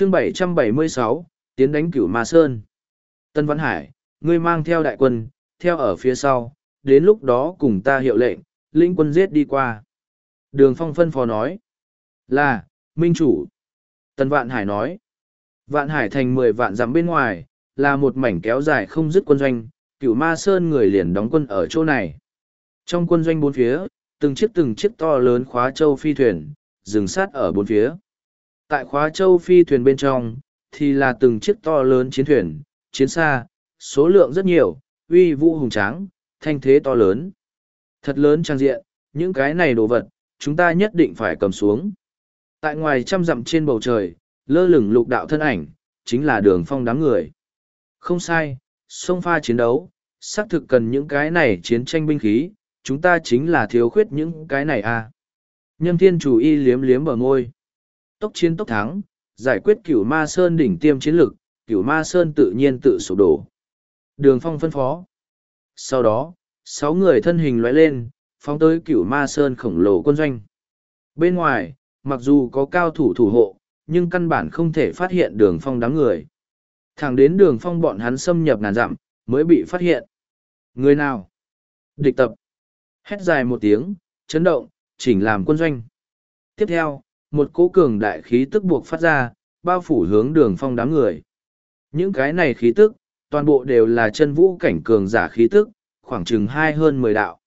chương 776, tiến đánh cửu ma sơn. Tân văn hải ngươi mang theo đại quân theo ở phía sau đến lúc đó cùng ta hiệu lệnh linh quân giết đi qua. Đường phong phân phó nói là minh chủ. Tân vạn hải nói vạn hải thành mười vạn dặm bên ngoài là một mảnh kéo dài không dứt quân doanh cửu ma sơn người liền đóng quân ở chỗ này. Trong quân doanh bốn phía từng chiếc từng chiếc to lớn khóa châu phi thuyền dừng sát ở bốn phía tại khóa châu phi thuyền bên trong, thì là từng chiếc to lớn chiến thuyền, chiến xa, số lượng rất nhiều, uy vũ hùng tráng, thanh thế to lớn. Thật lớn trang diện, những cái này đồ vật, chúng ta nhất định phải cầm xuống. Tại ngoài trăm dặm trên bầu trời, lơ lửng lục đạo thân ảnh, chính là đường phong đám người. Không sai, sông pha chiến đấu, xác thực cần những cái này chiến tranh binh khí, chúng ta chính là thiếu khuyết những cái này à. nhâm thiên chủ y liếm liếm bờ môi tốc chiến tốc thắng, giải quyết cửu ma sơn đỉnh tiêm chiến lực, cửu ma sơn tự nhiên tự sụp đổ. Đường phong phân phó. Sau đó, sáu người thân hình lóe lên, phóng tới cửu ma sơn khổng lồ quân doanh. Bên ngoài, mặc dù có cao thủ thủ hộ, nhưng căn bản không thể phát hiện đường phong đám người. Thẳng đến đường phong bọn hắn xâm nhập ngàn dặm, mới bị phát hiện. Người nào? Địch tập. Hét dài một tiếng, chấn động, chỉnh làm quân doanh. Tiếp theo, một cỗ cường đại khí tức buộc phát ra, bao phủ hướng đường phong đám người. Những cái này khí tức, toàn bộ đều là chân vũ cảnh cường giả khí tức, khoảng chừng hai hơn mười đạo.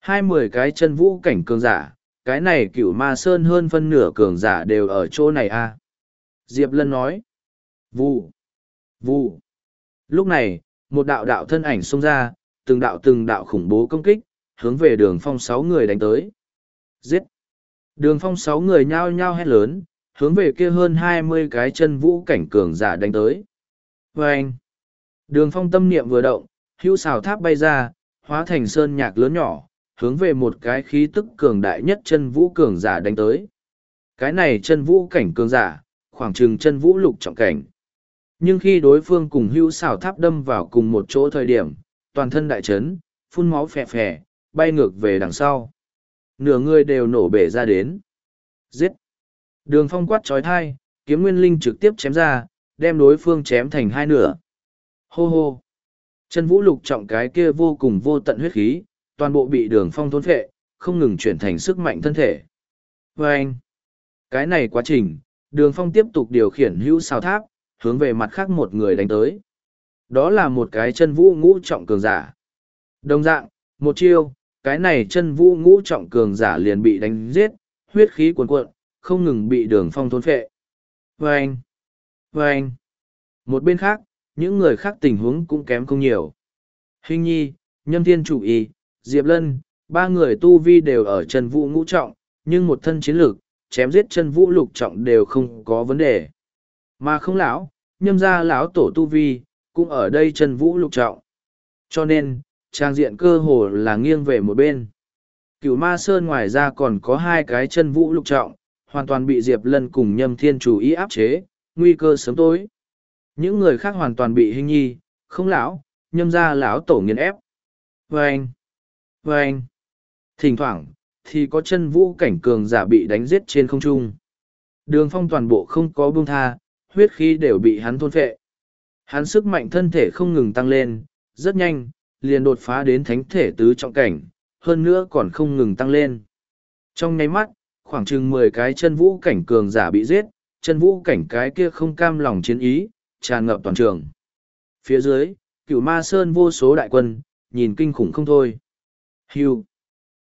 Hai mười cái chân vũ cảnh cường giả, cái này cửu ma sơn hơn phân nửa cường giả đều ở chỗ này a à? Diệp Lân nói. Vù. Vù. Lúc này, một đạo đạo thân ảnh xông ra, từng đạo từng đạo khủng bố công kích, hướng về đường phong sáu người đánh tới. Giết. Đường phong sáu người nhao nhao hét lớn, hướng về kia hơn hai mươi cái chân vũ cảnh cường giả đánh tới. Và anh, đường phong tâm niệm vừa động, hữu xào tháp bay ra, hóa thành sơn nhạc lớn nhỏ, hướng về một cái khí tức cường đại nhất chân vũ cường giả đánh tới. Cái này chân vũ cảnh cường giả, khoảng chừng chân vũ lục trọng cảnh. Nhưng khi đối phương cùng hữu xào tháp đâm vào cùng một chỗ thời điểm, toàn thân đại chấn, phun máu phè phè, bay ngược về đằng sau. Nửa người đều nổ bể ra đến. Giết! Đường phong quát trói thai, kiếm nguyên linh trực tiếp chém ra, đem đối phương chém thành hai nửa. Hô hô! Chân vũ lục trọng cái kia vô cùng vô tận huyết khí, toàn bộ bị đường phong thôn phệ, không ngừng chuyển thành sức mạnh thân thể. Và anh! Cái này quá trình, đường phong tiếp tục điều khiển hữu sao tháp, hướng về mặt khác một người đánh tới. Đó là một cái chân vũ ngũ trọng cường giả. Đồng dạng, một chiêu, cái này chân vũ ngũ trọng cường giả liền bị đánh giết, huyết khí cuồn cuộn, không ngừng bị đường phong thôn phệ. Vâng! Vâng! Một bên khác, những người khác tình huống cũng kém không nhiều. Hình nhi, nhâm thiên chủ y, diệp lân, ba người tu vi đều ở chân vũ ngũ trọng, nhưng một thân chiến lược, chém giết chân vũ lục trọng đều không có vấn đề. Mà không lão, nhâm ra lão tổ tu vi, cũng ở đây chân vũ lục trọng. Cho nên, trang diện cơ hồ là nghiêng về một bên. Cửu ma sơn ngoài ra còn có hai cái chân vũ lục trọng, hoàn toàn bị Diệp Lân cùng nhâm thiên chủ ý áp chế, nguy cơ sớm tối. Những người khác hoàn toàn bị hình nhi, không lão, nhâm ra lão tổ nghiền ép. Vâng! Vâng! Thỉnh thoảng, thì có chân vũ cảnh cường giả bị đánh giết trên không trung. Đường phong toàn bộ không có buông tha, huyết khí đều bị hắn thôn phệ. Hắn sức mạnh thân thể không ngừng tăng lên, rất nhanh, liền đột phá đến thánh thể tứ trọng cảnh, hơn nữa còn không ngừng tăng lên. Trong nháy mắt, khoảng chừng mười cái chân vũ cảnh cường giả bị giết, chân vũ cảnh cái kia không cam lòng chiến ý, tràn ngập toàn trường. Phía dưới, cửu ma sơn vô số đại quân, nhìn kinh khủng không thôi. Hưu.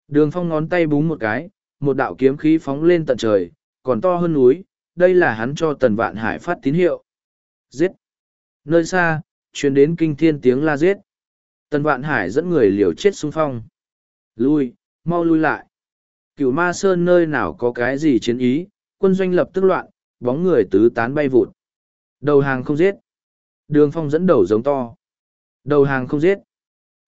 Đường phong ngón tay búng một cái, một đạo kiếm khí phóng lên tận trời, còn to hơn núi, đây là hắn cho tần vạn hải phát tín hiệu. Giết. Nơi xa, truyền đến kinh thiên tiếng la giết. Tần Vạn Hải dẫn người liều chết xung phong. Lui, mau lui lại. Cửu ma sơn nơi nào có cái gì chiến ý, quân doanh lập tức loạn, bóng người tứ tán bay vụt. Đầu hàng không giết. Đường phong dẫn đầu giống to. Đầu hàng không giết.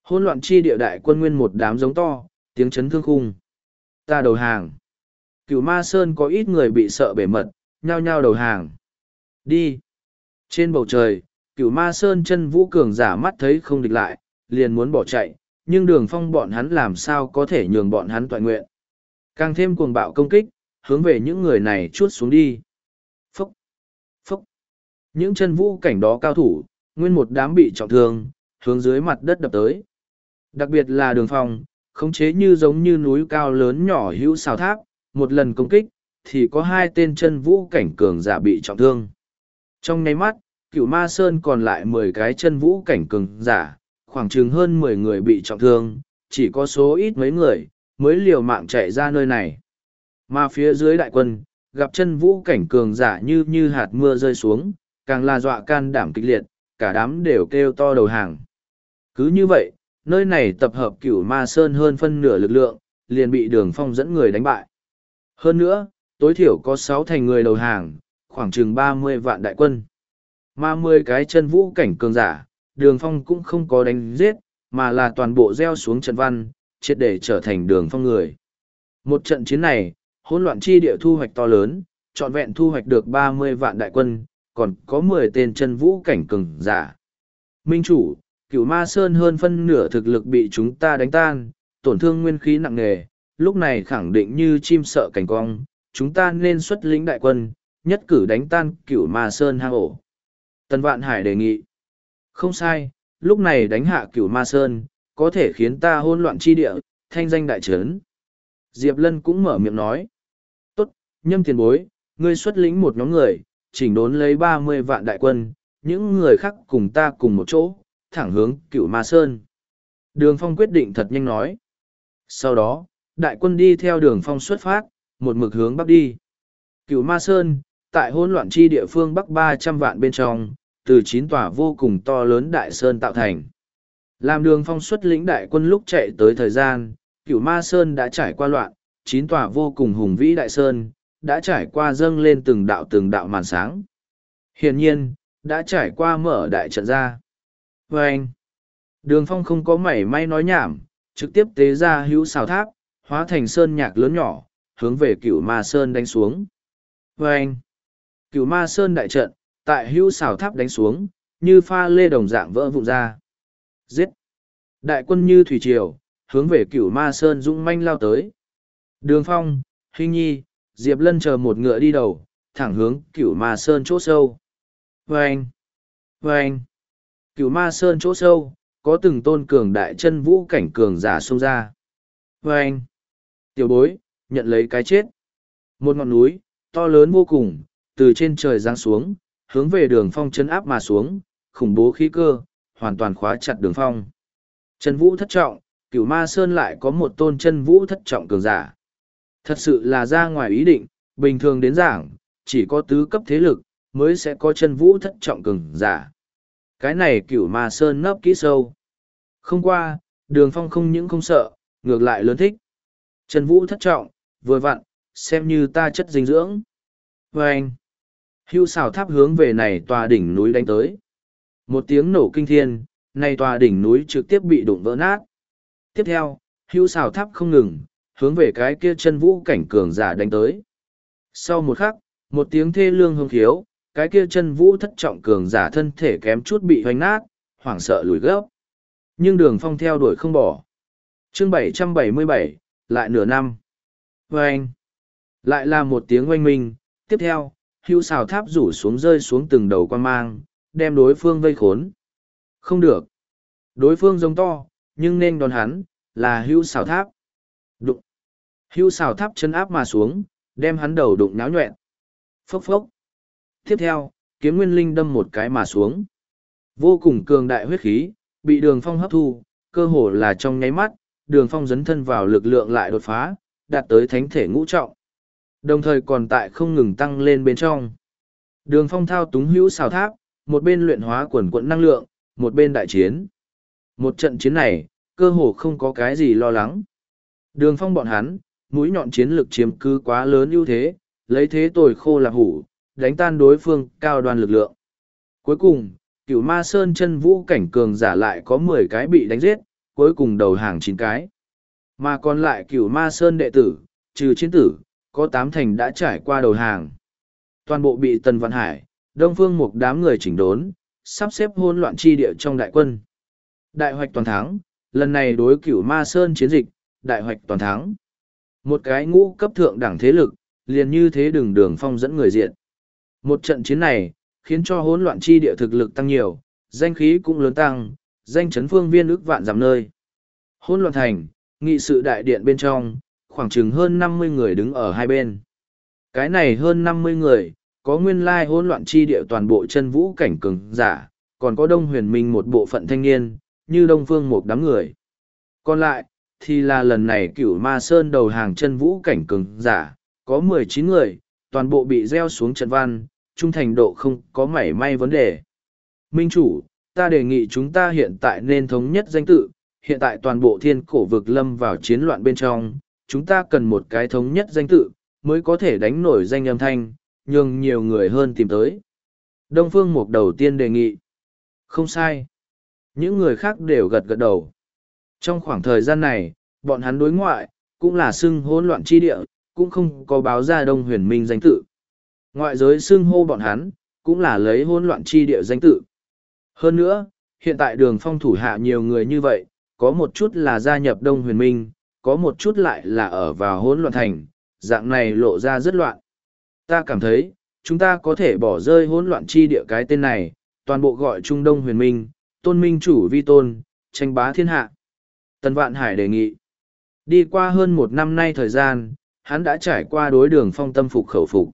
Hôn loạn chi địa đại quân nguyên một đám giống to, tiếng chấn thương khung. Ta đầu hàng. Cửu ma sơn có ít người bị sợ bể mật, nhao nhao đầu hàng. Đi. Trên bầu trời, cửu ma sơn chân vũ cường giả mắt thấy không địch lại, liền muốn bỏ chạy, nhưng đường phong bọn hắn làm sao có thể nhường bọn hắn toàn nguyện. Càng thêm cuồng bạo công kích, hướng về những người này chuốt xuống đi. Phốc phốc, Những chân vũ cảnh đó cao thủ, nguyên một đám bị trọng thương, hướng dưới mặt đất đập tới. Đặc biệt là đường phong, khống chế như giống như núi cao lớn nhỏ hữu xào tháp, một lần công kích, thì có hai tên chân vũ cảnh cường giả bị trọng thương. Trong nháy mắt, cựu ma sơn còn lại mười cái chân vũ cảnh cường giả, khoảng chừng hơn mười người bị trọng thương, chỉ có số ít mấy người, mới liều mạng chạy ra nơi này. Mà phía dưới đại quân, gặp chân vũ cảnh cường giả như như hạt mưa rơi xuống, càng là dọa can đảm kịch liệt, cả đám đều kêu to đầu hàng. Cứ như vậy, nơi này tập hợp cửu ma sơn hơn phân nửa lực lượng, liền bị đường phong dẫn người đánh bại. Hơn nữa, tối thiểu có sáu thành người đầu hàng, khoảng chừng ba mươi vạn đại quân. Mà mười cái chân vũ cảnh cường giả, đường phong cũng không có đánh giết, mà là toàn bộ gieo xuống trận văn, triệt để trở thành đường phong người. Một trận chiến này, hỗn loạn chi địa thu hoạch to lớn, trọn vẹn thu hoạch được ba mươi vạn đại quân, còn có mười tên chân vũ cảnh cường giả. Minh chủ, cửu ma sơn hơn phân nửa thực lực bị chúng ta đánh tan, tổn thương nguyên khí nặng nề, lúc này khẳng định như chim sợ cảnh cong, chúng ta nên xuất lĩnh đại quân, nhất cử đánh tan cửu ma sơn hang ổ. Tần Vạn Hải đề nghị. Không sai, lúc này đánh hạ cửu ma sơn, có thể khiến ta hôn loạn chi địa, thanh danh đại trấn. Diệp Lân cũng mở miệng nói. Tốt, nhâm tiền bối, ngươi xuất lĩnh một nhóm người, chỉnh đốn lấy ba mươi vạn đại quân, những người khác cùng ta cùng một chỗ, thẳng hướng cửu ma sơn. Đường phong quyết định thật nhanh nói. Sau đó, đại quân đi theo đường phong xuất phát, một mực hướng bắc đi. Cửu ma sơn, tại hỗn loạn chi địa phương bắc ba trăm vạn bên trong, từ chín tòa vô cùng to lớn đại sơn tạo thành. Làm đường phong xuất lĩnh đại quân lúc chạy tới thời gian, cửu ma sơn đã trải qua loạn, chín tòa vô cùng hùng vĩ đại sơn, đã trải qua dâng lên từng đạo từng đạo màn sáng. Hiển nhiên, đã trải qua mở đại trận ra. Và anh, đường phong không có mảy may nói nhảm, trực tiếp tế ra hữu xào tháp, hóa thành sơn nhạc lớn nhỏ, hướng về cửu ma sơn đánh xuống. Và anh, cửu ma sơn đại trận, tại hữu xào tháp đánh xuống, như pha lê đồng dạng vỡ vụn ra. Giết! Đại quân như thủy triều, hướng về cửu ma sơn dũng manh lao tới. Đường phong, hình nhi, diệp lân chờ một ngựa đi đầu, thẳng hướng cửu ma sơn chỗ sâu. Vâng! Vâng! Cửu ma sơn chỗ sâu, có từng tôn cường đại chân vũ cảnh cường giả xông ra. Vâng! Tiểu bối, nhận lấy cái chết. Một ngọn núi, to lớn vô cùng, từ trên trời giáng xuống, hướng về đường phong chân áp mà xuống, khủng bố khí cơ, hoàn toàn khóa chặt đường phong. Chân vũ thất trọng, cửu ma sơn lại có một tôn chân vũ thất trọng cường giả. Thật sự là ra ngoài ý định, bình thường đến giảng, chỉ có tứ cấp thế lực, mới sẽ có chân vũ thất trọng cường giả. Cái này cửu ma sơn nấp kỹ sâu. Không qua, đường phong không những không sợ, ngược lại lớn thích. Chân vũ thất trọng, vừa vặn, xem như ta chất dinh dưỡng. Và anh, hưu xào tháp hướng về này tòa đỉnh núi đánh tới. Một tiếng nổ kinh thiên, này tòa đỉnh núi trực tiếp bị đụng vỡ nát. Tiếp theo, hưu xào tháp không ngừng, hướng về cái kia chân vũ cảnh cường giả đánh tới. Sau một khắc, một tiếng thê lương hương khiếu, cái kia chân vũ thất trọng cường giả thân thể kém chút bị hoành nát, hoảng sợ lùi gấp. Nhưng đường phong theo đuổi không bỏ. chương 777, lại nửa năm. Vâng! Lại là một tiếng oanh minh, tiếp theo, hưu xào tháp rủ xuống rơi xuống từng đầu quan mang, đem đối phương vây khốn. Không được. Đối phương giống to, nhưng nên đón hắn, là hưu xào tháp. Đụng. Hưu xào tháp chân áp mà xuống, đem hắn đầu đụng náo nhuẹn. Phốc phốc. Tiếp theo, kiếm nguyên linh đâm một cái mà xuống. Vô cùng cường đại huyết khí, bị đường phong hấp thu, cơ hồ là trong nháy mắt, đường phong dấn thân vào lực lượng lại đột phá, đạt tới thánh thể ngũ trọng. Đồng thời còn tại không ngừng tăng lên bên trong. Đường phong thao túng hữu xào tháp, một bên luyện hóa quần quận năng lượng, một bên đại chiến. Một trận chiến này, cơ hồ không có cái gì lo lắng. Đường phong bọn hắn, mũi nhọn chiến lực chiếm cứ quá lớn ưu thế, lấy thế tồi khô là hủ, đánh tan đối phương cao đoàn lực lượng. Cuối cùng, cửu ma sơn chân vũ cảnh cường giả lại có mười cái bị đánh giết, cuối cùng đầu hàng chín cái. Mà còn lại cửu ma sơn đệ tử, trừ chiến tử, có tám thành đã trải qua đầu hàng. Toàn bộ bị Tần Văn Hải, Đông Phương một đám người chỉnh đốn, sắp xếp hôn loạn chi địa trong đại quân. Đại hoạch toàn thắng, lần này đối cửu ma sơn chiến dịch, đại hoạch toàn thắng. Một cái ngũ cấp thượng đẳng thế lực, liền như thế đường đường phong dẫn người diện. Một trận chiến này, khiến cho hỗn loạn chi địa thực lực tăng nhiều, danh khí cũng lớn tăng, danh chấn phương viên ước vạn giảm nơi. Hỗn loạn thành, nghị sự đại điện bên trong, khoảng chừng hơn năm mươi người đứng ở hai bên. Cái này hơn năm mươi người, có nguyên lai hỗn loạn chi địa toàn bộ chân vũ cảnh cường giả, còn có đông huyền minh một bộ phận thanh niên, như đông phương một đám người. Còn lại, thì là lần này cửu ma sơn đầu hàng chân vũ cảnh cường giả, có mười chín người, toàn bộ bị gieo xuống trận văn, trung thành độ không có mảy may vấn đề. Minh chủ, ta đề nghị chúng ta hiện tại nên thống nhất danh tự, hiện tại toàn bộ thiên cổ vực lâm vào chiến loạn bên trong, chúng ta cần một cái thống nhất danh tự, mới có thể đánh nổi danh âm thanh, nhường nhiều người hơn tìm tới. Đông Phương Mục đầu tiên đề nghị. Không sai. Những người khác đều gật gật đầu. Trong khoảng thời gian này, bọn hắn đối ngoại, cũng là xưng hỗn loạn chi địa, cũng không có báo ra Đông Huyền Minh danh tự. Ngoại giới xưng hô bọn hắn, cũng là lấy hỗn loạn chi địa danh tự. Hơn nữa, hiện tại đường phong thủ hạ nhiều người như vậy, có một chút là gia nhập Đông Huyền Minh, có một chút lại là ở vào hỗn loạn thành, dạng này lộ ra rất loạn. Ta cảm thấy, chúng ta có thể bỏ rơi hỗn loạn chi địa cái tên này, toàn bộ gọi Trung Đông Huyền Minh, tôn minh chủ vi tôn, tranh bá thiên hạ. Tần Vạn Hải đề nghị. Đi qua hơn một năm nay thời gian, hắn đã trải qua đối đường phong tâm phục khẩu phục.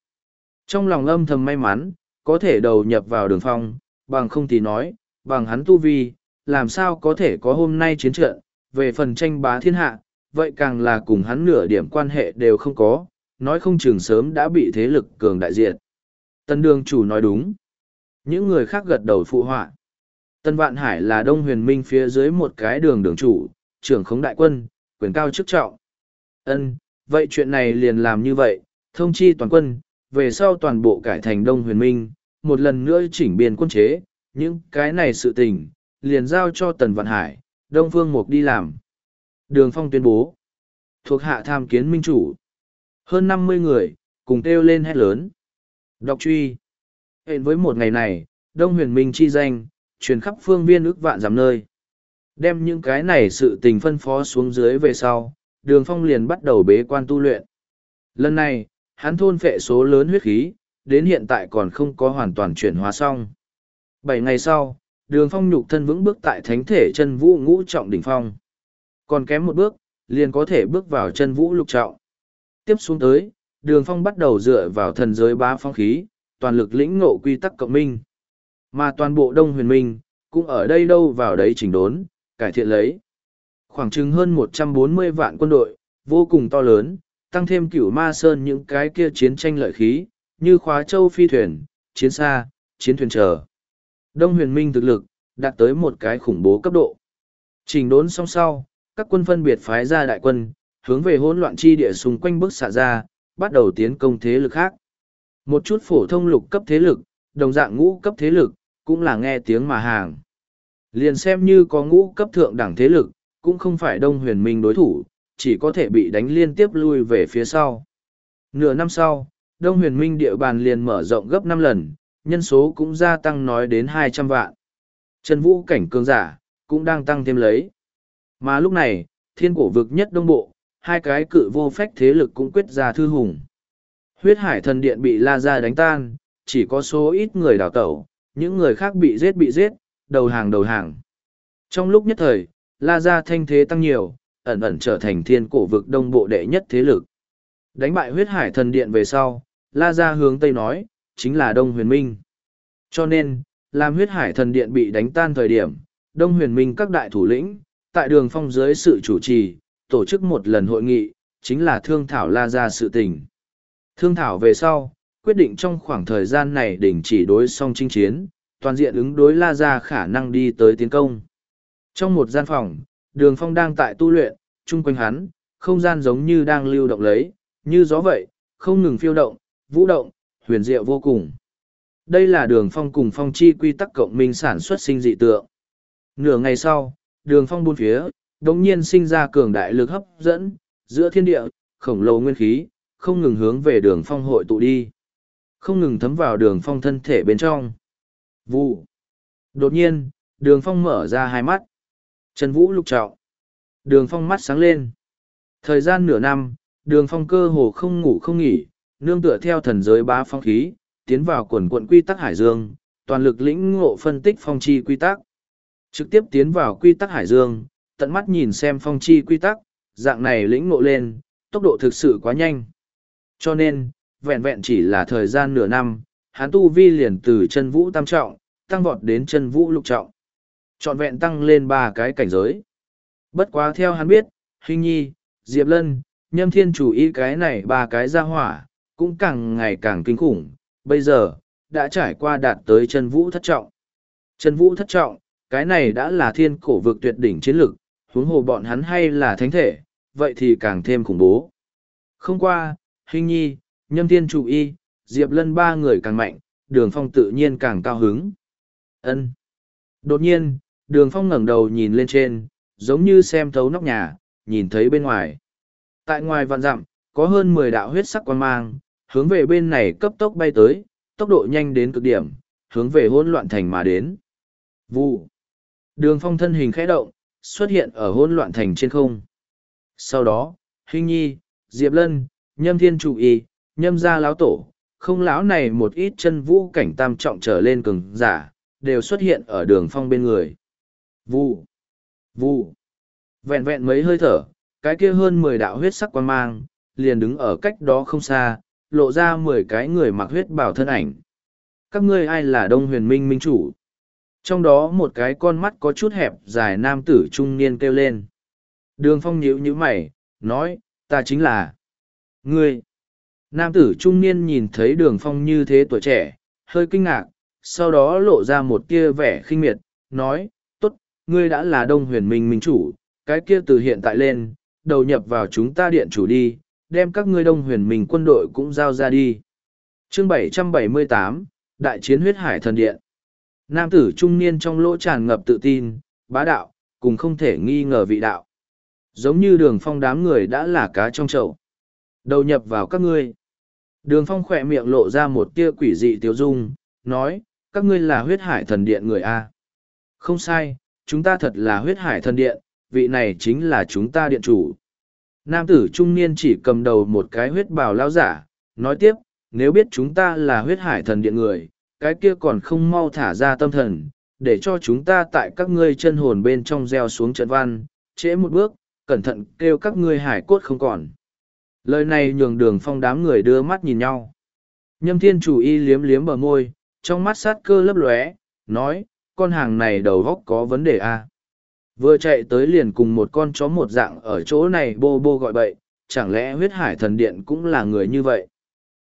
Trong lòng âm thầm may mắn, có thể đầu nhập vào đường phong, bằng không thì nói, bằng hắn tu vi, làm sao có thể có hôm nay chiến trận, về phần tranh bá thiên hạ, vậy càng là cùng hắn nửa điểm quan hệ đều không có, nói không chừng sớm đã bị thế lực cường đại diện. Tân đường chủ nói đúng. Những người khác gật đầu phụ họa. Tân Vạn Hải là Đông Huyền Minh phía dưới một cái đường đường chủ, trưởng khống đại quân, quyền cao chức trọng. Ân, vậy chuyện này liền làm như vậy, thông chi toàn quân, về sau toàn bộ cải thành Đông Huyền Minh, một lần nữa chỉnh biên quân chế, những cái này sự tình, liền giao cho Tần Vạn Hải, Đông Phương Mục đi làm. Đường Phong tuyên bố, thuộc hạ tham kiến minh chủ. Hơn năm mươi người, cùng kêu lên hét lớn. Đọc truy. Hẹn với một ngày này, Đông Huyền Minh chi danh, truyền khắp phương viên ước vạn giảm nơi. Đem những cái này sự tình phân phó xuống dưới về sau, đường phong liền bắt đầu bế quan tu luyện. Lần này, hắn thôn phệ số lớn huyết khí, đến hiện tại còn không có hoàn toàn chuyển hóa xong. Bảy ngày sau, đường phong nhục thân vững bước tại thánh thể chân vũ ngũ trọng đỉnh phong. Còn kém một bước, liền có thể bước vào chân vũ lục trọng. Tiếp xuống tới, đường phong bắt đầu dựa vào thần giới bá phong khí, toàn lực lĩnh ngộ quy tắc cộng minh. Mà toàn bộ Đông Huyền Minh, cũng ở đây đâu vào đấy chỉnh đốn, cải thiện lấy. Khoảng chừng hơn một trăm bốn mươi vạn quân đội, vô cùng to lớn, tăng thêm cửu ma sơn những cái kia chiến tranh lợi khí, như khóa châu phi thuyền, chiến xa, chiến thuyền chờ. Đông huyền minh thực lực, đạt tới một cái khủng bố cấp độ. Trình đốn song sau, các quân phân biệt phái ra đại quân, hướng về hỗn loạn chi địa xung quanh bức xạ ra, bắt đầu tiến công thế lực khác. Một chút phổ thông lục cấp thế lực, đồng dạng ngũ cấp thế lực, cũng là nghe tiếng mà hàng. Liền xem như có ngũ cấp thượng đẳng thế lực, cũng không phải đông huyền minh đối thủ, chỉ có thể bị đánh liên tiếp lui về phía sau. Nửa năm sau, đông huyền minh địa bàn liền mở rộng gấp năm lần, nhân số cũng gia tăng nói đến hai trăm vạn. Trần vũ cảnh cường giả, cũng đang tăng thêm lấy. Mà lúc này, thiên cổ vực nhất đông bộ, hai cái cự vô phách thế lực cũng quyết ra thư hùng. Huyết hải thần điện bị la ra đánh tan, chỉ có số ít người đào tẩu, những người khác bị giết bị giết, đầu hàng đầu hàng. Trong lúc nhất thời, La Gia thanh thế tăng nhiều, ẩn ẩn trở thành thiên cổ vực đông bộ đệ nhất thế lực. Đánh bại huyết hải thần điện về sau, La Gia hướng Tây nói, chính là Đông Huyền Minh. Cho nên, làm huyết hải thần điện bị đánh tan thời điểm, Đông Huyền Minh các đại thủ lĩnh, tại đường phong dưới sự chủ trì, tổ chức một lần hội nghị, chính là thương thảo La Gia sự tình. Thương thảo về sau, quyết định trong khoảng thời gian này đình chỉ đối song chinh chiến, toàn diện ứng đối la ra khả năng đi tới tiến công. Trong một gian phòng, đường phong đang tại tu luyện, chung quanh hắn, không gian giống như đang lưu động lấy, như gió vậy, không ngừng phiêu động, vũ động, huyền diệu vô cùng. Đây là đường phong cùng phong chi quy tắc cộng minh sản xuất sinh dị tượng. Nửa ngày sau, đường phong buôn phía, đống nhiên sinh ra cường đại lực hấp dẫn, giữa thiên địa, khổng lồ nguyên khí, không ngừng hướng về đường phong hội tụ đi. Không ngừng thấm vào đường phong thân thể bên trong. Vụ. Đột nhiên, đường phong mở ra hai mắt. Trần Vũ lục trọng. Đường phong mắt sáng lên. Thời gian nửa năm, đường phong cơ hồ không ngủ không nghỉ, nương tựa theo thần giới bá phong khí, tiến vào quần quận quy tắc hải dương, toàn lực lĩnh ngộ phân tích phong chi quy tắc. Trực tiếp tiến vào quy tắc hải dương, tận mắt nhìn xem phong chi quy tắc, dạng này lĩnh ngộ lên, tốc độ thực sự quá nhanh. Cho nên, vẹn vẹn chỉ là thời gian nửa năm, hắn tu vi liền từ chân vũ tam trọng, tăng vọt đến chân vũ lục trọng. Trọn vẹn tăng lên ba cái cảnh giới. Bất quá theo hắn biết, Hình Nhi, Diệp Lân, Nhâm Thiên chủ ý cái này ba cái ra hỏa, cũng càng ngày càng kinh khủng. Bây giờ, đã trải qua đạt tới chân vũ thất trọng. Chân vũ thất trọng, cái này đã là thiên cổ vực tuyệt đỉnh chiến lực, huống hồ bọn hắn hay là thánh thể, vậy thì càng thêm khủng bố. Không qua, Hình Nhi, Nhâm Thiên chủ y, Diệp Lân ba người càng mạnh, đường phong tự nhiên càng cao hứng. ân Đột nhiên, đường phong ngẩng đầu nhìn lên trên, giống như xem thấu nóc nhà, nhìn thấy bên ngoài. Tại ngoài vạn dặm, có hơn mười đạo huyết sắc quan mang, hướng về bên này cấp tốc bay tới, tốc độ nhanh đến cực điểm, hướng về hỗn loạn thành mà đến. Vụ. Đường phong thân hình khẽ động, xuất hiện ở hỗn loạn thành trên không. Sau đó, Hình Nhi, Diệp Lân, Nhâm Thiên Chủ Y, Nhâm Gia Lão Tổ, không lão này một ít chân vũ cảnh tam trọng trở lên cường giả, đều xuất hiện ở đường phong bên người. Vụ. Vụ. Vẹn vẹn mấy hơi thở, cái kia hơn mười đạo huyết sắc quan mang, liền đứng ở cách đó không xa, lộ ra mười cái người mặc huyết bảo thân ảnh. Các ngươi ai là Đông Huyền Minh Minh Chủ? Trong đó một cái con mắt có chút hẹp dài nam tử trung niên kêu lên. Đường phong nhíu nhíu mày, nói, ta chính là... Ngươi! Nam tử trung niên nhìn thấy đường phong như thế tuổi trẻ, hơi kinh ngạc, sau đó lộ ra một tia vẻ khinh miệt, nói, tốt, ngươi đã là đông huyền minh minh chủ, cái kia từ hiện tại lên, đầu nhập vào chúng ta điện chủ đi, đem các ngươi đông huyền minh quân đội cũng giao ra đi. chương 778, Đại chiến huyết hải thần điện. Nam tử trung niên trong lỗ tràn ngập tự tin, bá đạo, cùng không thể nghi ngờ vị đạo. Giống như đường phong đám người đã là cá trong chậu. Đầu nhập vào các ngươi. Đường phong khỏe miệng lộ ra một tia quỷ dị tiêu dung, nói, các ngươi là huyết hải thần điện người A. Không sai, chúng ta thật là huyết hải thần điện, vị này chính là chúng ta điện chủ. Nam tử trung niên chỉ cầm đầu một cái huyết bào lao giả, nói tiếp, nếu biết chúng ta là huyết hải thần điện người, cái kia còn không mau thả ra tâm thần, để cho chúng ta tại các ngươi chân hồn bên trong gieo xuống trận văn, trễ một bước, cẩn thận kêu các ngươi hải cốt không còn. Lời này nhường đường phong đám người đưa mắt nhìn nhau. Nhâm thiên chủ y liếm liếm bờ môi, trong mắt sát cơ lấp lóe, nói, con hàng này đầu góc có vấn đề à. Vừa chạy tới liền cùng một con chó một dạng ở chỗ này bô bô gọi bậy, chẳng lẽ huyết hải thần điện cũng là người như vậy?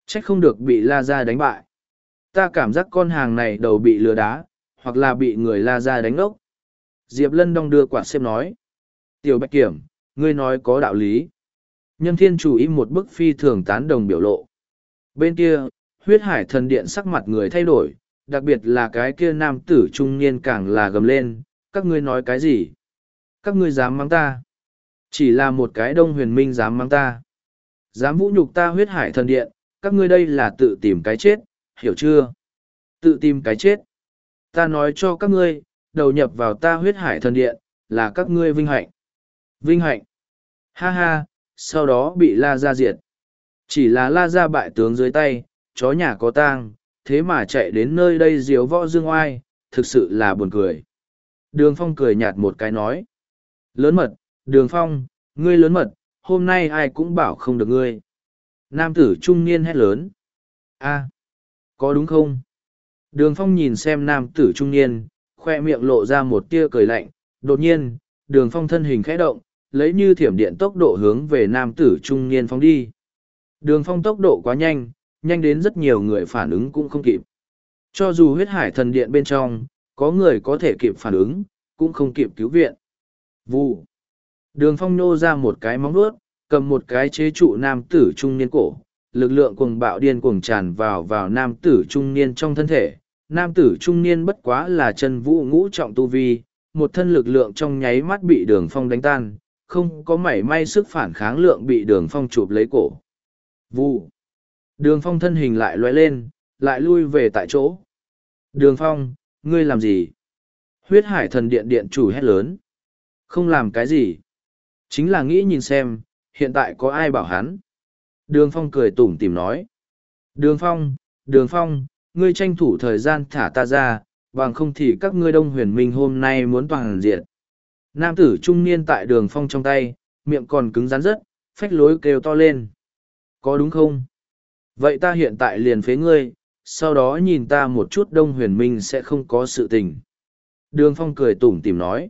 Trách không được bị la ra đánh bại. Ta cảm giác con hàng này đầu bị lừa đá, hoặc là bị người la ra đánh ốc. Diệp Lân đong đưa quạt xếp nói. Tiểu Bạch Kiểm, ngươi nói có đạo lý. Nhân thiên chủ ý một bức phi thường tán đồng biểu lộ. Bên kia, huyết hải thần điện sắc mặt người thay đổi, đặc biệt là cái kia nam tử trung niên càng là gầm lên, các ngươi nói cái gì? Các ngươi dám mắng ta? Chỉ là một cái đông huyền minh dám mắng ta. Dám vũ nhục ta huyết hải thần điện, các ngươi đây là tự tìm cái chết, hiểu chưa? Tự tìm cái chết. Ta nói cho các ngươi, đầu nhập vào ta huyết hải thần điện, là các ngươi vinh hạnh. Vinh hạnh. Ha ha, sau đó bị la ra diệt. Chỉ là la ra bại tướng dưới tay, chó nhà có tang, thế mà chạy đến nơi đây diếu võ dương oai, thực sự là buồn cười. Đường phong cười nhạt một cái nói. Lớn mật, đường phong, ngươi lớn mật, hôm nay ai cũng bảo không được ngươi. Nam tử trung niên hét lớn. a có đúng không? Đường phong nhìn xem nam tử trung niên, khoe miệng lộ ra một tia cười lạnh. Đột nhiên, đường phong thân hình khẽ động, lấy như thiểm điện tốc độ hướng về nam tử trung niên phóng đi. Đường phong tốc độ quá nhanh, nhanh đến rất nhiều người phản ứng cũng không kịp. Cho dù huyết hải thần điện bên trong, có người có thể kịp phản ứng, cũng không kịp cứu viện. Vụ. Đường phong nô ra một cái móng vuốt, cầm một cái chế trụ nam tử trung niên cổ, lực lượng cuồng bạo điên cuồng tràn vào vào nam tử trung niên trong thân thể. Nam tử trung niên bất quá là chân vũ ngũ trọng tu vi, một thân lực lượng trong nháy mắt bị đường phong đánh tan, không có mảy may sức phản kháng lượng bị đường phong chụp lấy cổ. Vụ. Đường phong thân hình lại loay lên, lại lui về tại chỗ. Đường phong, ngươi làm gì? Huyết hải thần điện điện chủ hét lớn. Không làm cái gì. Chính là nghĩ nhìn xem, hiện tại có ai bảo hắn. Đường phong cười tủm tìm nói. Đường phong, đường phong ngươi tranh thủ thời gian thả ta ra bằng không thì các ngươi đông huyền minh hôm nay muốn toàn diện. Nam tử trung niên tại đường phong trong tay miệng còn cứng rắn rất phách lối kêu to lên. Có đúng không? Vậy ta hiện tại liền phế ngươi sau đó nhìn ta một chút đông huyền minh sẽ không có sự tình. Đường phong cười tủm tìm nói.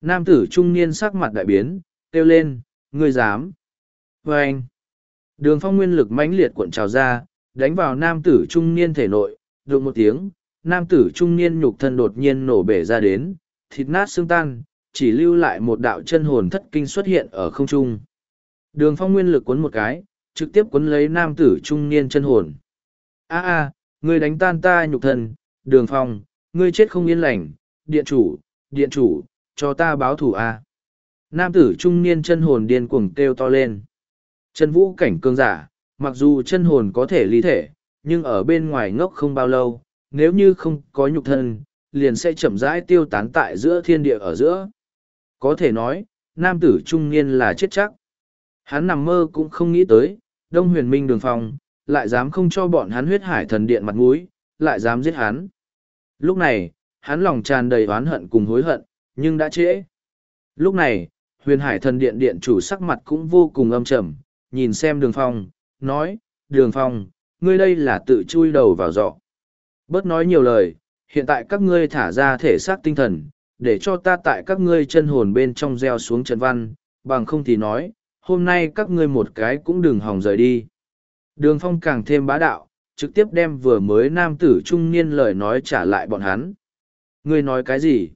Nam tử trung niên sắc mặt đại biến kêu lên ngươi dám? Vâng. anh đường phong nguyên lực mãnh liệt cuộn trào ra, đánh vào nam tử trung niên thể nội, đụng một tiếng, nam tử trung niên nhục thân đột nhiên nổ bể ra đến, thịt nát xương tan, chỉ lưu lại một đạo chân hồn thất kinh xuất hiện ở không trung. Đường phong nguyên lực cuốn một cái, trực tiếp cuốn lấy nam tử trung niên chân hồn. A a ngươi đánh tan ta nhục thân, đường phong, ngươi chết không yên lành, điện chủ điện chủ, cho ta báo thù a. Nam tử trung niên chân hồn điên cuồng kêu to lên chân vũ cảnh cương giả, mặc dù chân hồn có thể ly thể, nhưng ở bên ngoài ngốc không bao lâu, nếu như không có nhục thân, liền sẽ chậm rãi tiêu tán tại giữa thiên địa ở giữa. Có thể nói, nam tử trung niên là chết chắc. Hắn nằm mơ cũng không nghĩ tới, đông huyền minh đường phong lại dám không cho bọn hắn huyết hải thần điện mặt mũi, lại dám giết hắn. Lúc này, hắn lòng tràn đầy oán hận cùng hối hận, nhưng đã trễ. Lúc này, huyền hải thần điện điện chủ sắc mặt cũng vô cùng âm trầm nhìn xem đường phong, nói, đường phong, ngươi đây là tự chui đầu vào giọ bớt nói nhiều lời, hiện tại các ngươi thả ra thể xác tinh thần, để cho ta tại các ngươi chân hồn bên trong gieo xuống trần văn, bằng không thì nói, hôm nay các ngươi một cái cũng đừng hòng rời đi. Đường phong càng thêm bá đạo, trực tiếp đem vừa mới nam tử trung niên lời nói trả lại bọn hắn. Ngươi nói cái gì?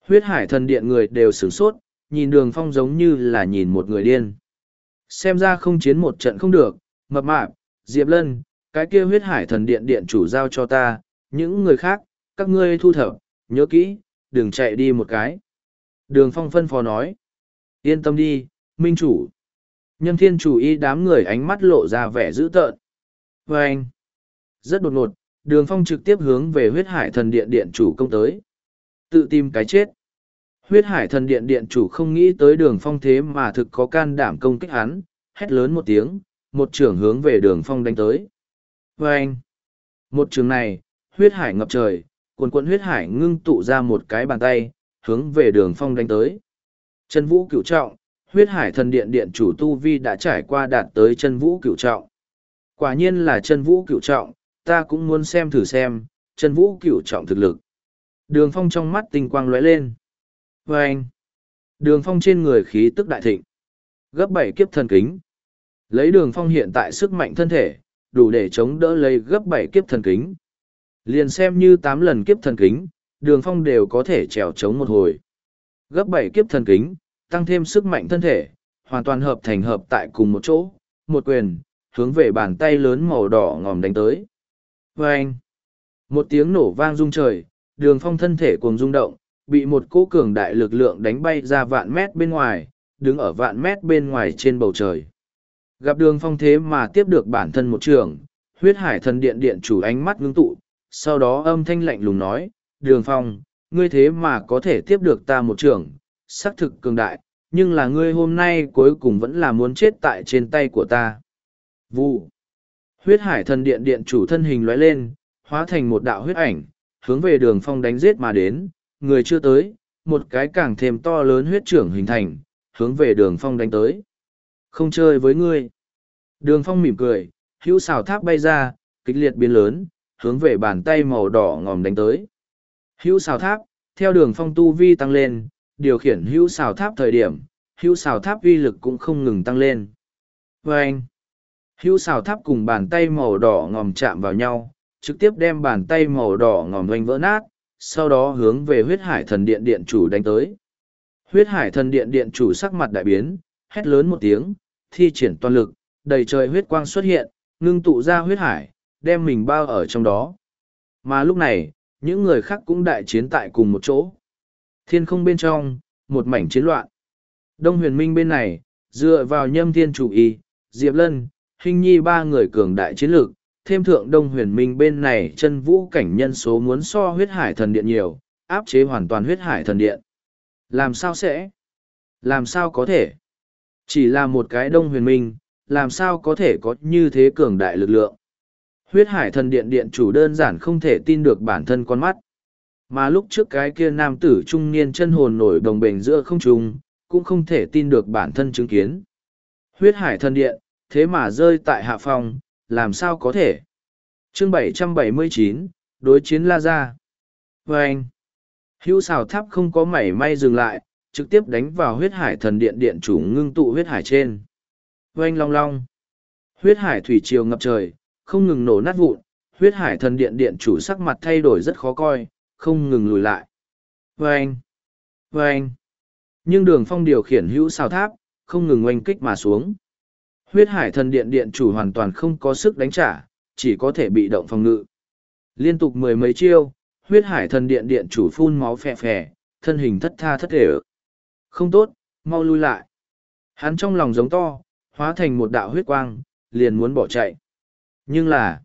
Huyết hải thần điện người đều sửng sốt, nhìn đường phong giống như là nhìn một người điên xem ra không chiến một trận không được, mập mạp, diệp lân, cái kia huyết hải thần điện điện chủ giao cho ta, những người khác, các ngươi thu thập, nhớ kỹ, đừng chạy đi một cái. Đường phong phân phó nói, yên tâm đi, minh chủ. Nhân thiên chủ y đám người ánh mắt lộ ra vẻ dữ tợn. Vê anh, rất đột ngột, đường phong trực tiếp hướng về huyết hải thần điện điện chủ công tới. Tự tìm cái chết huyết hải thần điện điện chủ không nghĩ tới đường phong thế mà thực có can đảm công kích hắn, hét lớn một tiếng, một trưởng hướng về đường phong đánh tới. Vê anh, một trường này, huyết hải ngập trời quần cuộn huyết hải ngưng tụ ra một cái bàn tay, hướng về đường phong đánh tới. Chân vũ cựu trọng, huyết hải thần điện điện chủ tu vi đã trải qua đạt tới chân vũ cựu trọng. Quả nhiên là chân vũ cựu trọng, ta cũng muốn xem thử xem, chân vũ cựu trọng thực lực. Đường phong trong mắt tinh quang lóe lên. Và anh. Đường phong trên người khí tức đại thịnh. Gấp bảy kiếp thần kính. Lấy đường phong hiện tại sức mạnh thân thể, đủ để chống đỡ lấy gấp bảy kiếp thần kính. Liền xem như tám lần kiếp thần kính, đường phong đều có thể trèo chống một hồi. Gấp bảy kiếp thần kính, tăng thêm sức mạnh thân thể, hoàn toàn hợp thành hợp tại cùng một chỗ, một quyền, hướng về bàn tay lớn màu đỏ ngòm đánh tới. Và anh. Một tiếng nổ vang rung trời, đường phong thân thể cuồng rung động bị một cỗ cường đại lực lượng đánh bay ra vạn mét bên ngoài, đứng ở vạn mét bên ngoài trên bầu trời gặp đường phong thế mà tiếp được bản thân một trường, huyết hải thần điện điện chủ ánh mắt ngưng tụ, sau đó âm thanh lạnh lùng nói, đường phong, ngươi thế mà có thể tiếp được ta một trường, xác thực cường đại, nhưng là ngươi hôm nay cuối cùng vẫn là muốn chết tại trên tay của ta Vụ. huyết hải thần điện điện chủ thân hình lóe lên, hóa thành một đạo huyết ảnh, hướng về đường phong đánh giết mà đến người chưa tới, một cái càng thêm to lớn huyết trưởng hình thành, hướng về đường phong đánh tới. Không chơi với ngươi. Đường phong mỉm cười, hữu xào tháp bay ra, kịch liệt biến lớn, hướng về bàn tay màu đỏ ngòm đánh tới. Hữu xào tháp, theo đường phong tu vi tăng lên, điều khiển hữu xào tháp thời điểm, hữu xào tháp uy lực cũng không ngừng tăng lên. Vê anh, hữu xào tháp cùng bàn tay màu đỏ ngòm chạm vào nhau, trực tiếp đem bàn tay màu đỏ ngòm doanh vỡ nát sau đó hướng về huyết hải thần điện điện chủ đánh tới. Huyết hải thần điện điện chủ sắc mặt đại biến, hét lớn một tiếng, thi triển toàn lực, đầy trời huyết quang xuất hiện, ngưng tụ ra huyết hải, đem mình bao ở trong đó. Mà lúc này, những người khác cũng đại chiến tại cùng một chỗ. Thiên không bên trong, một mảnh chiến loạn. Đông huyền minh bên này, dựa vào nhâm thiên chủ y, diệp lân hình nhi ba người cường đại chiến lược thêm thượng đông huyền minh bên này chân vũ cảnh nhân số muốn so huyết hải thần điện nhiều áp chế hoàn toàn huyết hải thần điện làm sao sẽ làm sao có thể chỉ là một cái đông huyền minh làm sao có thể có như thế cường đại lực lượng Huyết hải thần điện điện chủ đơn giản không thể tin được bản thân con mắt. Mà lúc trước cái kia nam tử trung niên chân hồn nổi đồng bền giữa không trung, cũng không thể tin được bản thân chứng kiến. Huyết hải thần điện, thế mà rơi tại hạ phòng, làm sao có thể? chương 779, đối chiến La Gia. Và anh, hữu xào tháp không có mảy may dừng lại, trực tiếp đánh vào huyết hải thần điện điện chủ ngưng tụ huyết hải trên. Oanh long long. Huyết hải thủy triều ngập trời, không ngừng nổ nát vụn, huyết hải thần điện điện chủ sắc mặt thay đổi rất khó coi, không ngừng lùi lại. Oanh. Anh, Nhưng đường phong điều khiển hữu xào tháp, không ngừng oanh kích mà xuống. Huyết hải thần điện điện chủ hoàn toàn không có sức đánh trả, chỉ có thể bị động phòng ngự. Liên tục mười mấy chiêu, huyết hải thần điện điện chủ phun máu phè phè, thân hình thất tha thất thể Không tốt, mau lui lại. Hắn trong lòng giống to, hóa thành một đạo huyết quang, liền muốn bỏ chạy. Nhưng là, vâng.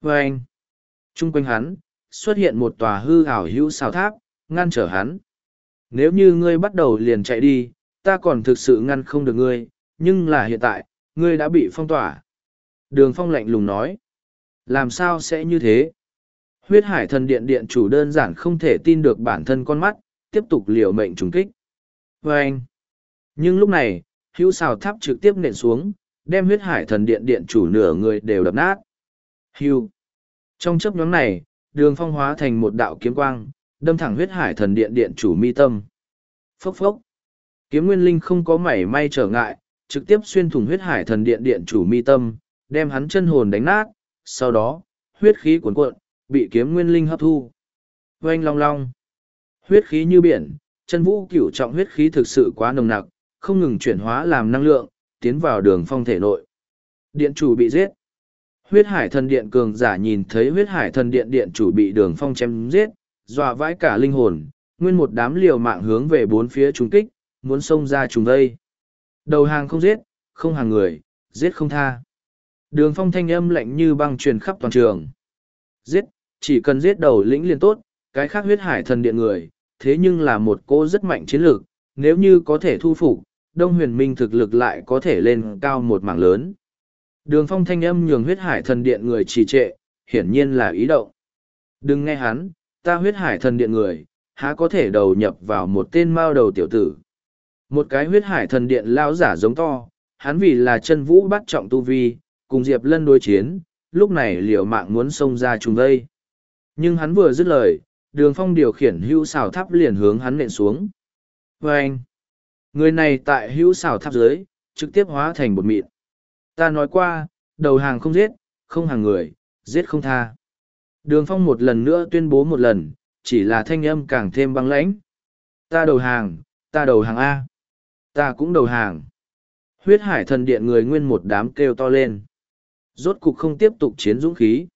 với anh, chung quanh hắn, xuất hiện một tòa hư ảo hữu xào tháp, ngăn trở hắn. Nếu như ngươi bắt đầu liền chạy đi, ta còn thực sự ngăn không được ngươi, nhưng là hiện tại, ngươi đã bị phong tỏa. Đường phong lạnh lùng nói, làm sao sẽ như thế? Huyết hải thần điện điện chủ đơn giản không thể tin được bản thân con mắt, tiếp tục liều mệnh trùng kích. Và anh, nhưng lúc này, hữu xào tháp trực tiếp nện xuống, đem huyết hải thần điện điện chủ nửa người đều đập nát. Hưu. Trong chấp nhóm này, đường phong hóa thành một đạo kiếm quang, đâm thẳng huyết hải thần điện điện chủ mi tâm. Phốc phốc. Kiếm nguyên linh không có mảy may trở ngại, trực tiếp xuyên thủng huyết hải thần điện điện chủ mi tâm, đem hắn chân hồn đánh nát, sau đó, huyết khí cuồn cuộn, bị kiếm nguyên linh hấp thu. Oanh long long. Huyết khí như biển, chân vũ cửu trọng huyết khí thực sự quá nồng nặc, không ngừng chuyển hóa làm năng lượng, tiến vào đường phong thể nội. Điện chủ bị giết. Huyết hải thần điện cường giả nhìn thấy huyết hải thần điện điện chủ bị đường phong chém giết, dọa vãi cả linh hồn, nguyên một đám liều mạng hướng về bốn phía trung kích, muốn xông ra trùng đây. Đầu hàng không giết, không hàng người, giết không tha. Đường phong thanh âm lạnh như băng truyền khắp toàn trường. Giết, chỉ cần giết đầu lĩnh liền tốt, cái khác huyết hải thần điện người, thế nhưng là một cô rất mạnh chiến lược, nếu như có thể thu phục, Đông huyền minh thực lực lại có thể lên cao một mảng lớn. Đường phong thanh âm nhường huyết hải thần điện người trì trệ, hiển nhiên là ý động. Đừng nghe hắn, ta huyết hải thần điện người, há có thể đầu nhập vào một tên mao đầu tiểu tử. Một cái huyết hải thần điện lao giả giống to, hắn vì là chân vũ bắt trọng tu vi, cùng Diệp Lân đối chiến, lúc này liều mạng muốn xông ra trùng đây. Nhưng hắn vừa dứt lời, đường phong điều khiển hữu xào tháp liền hướng hắn nện xuống. Và anh, người này tại hữu xào tháp dưới, trực tiếp hóa thành bột mịn. Ta nói qua, đầu hàng không giết, không hàng người, giết không tha. Đường phong một lần nữa tuyên bố một lần, chỉ là thanh âm càng thêm băng lãnh. Ta đầu hàng, ta đầu hàng A. Ta cũng đầu hàng. Huyết hải thần điện người nguyên một đám kêu to lên. Rốt cục không tiếp tục chiến dũng khí.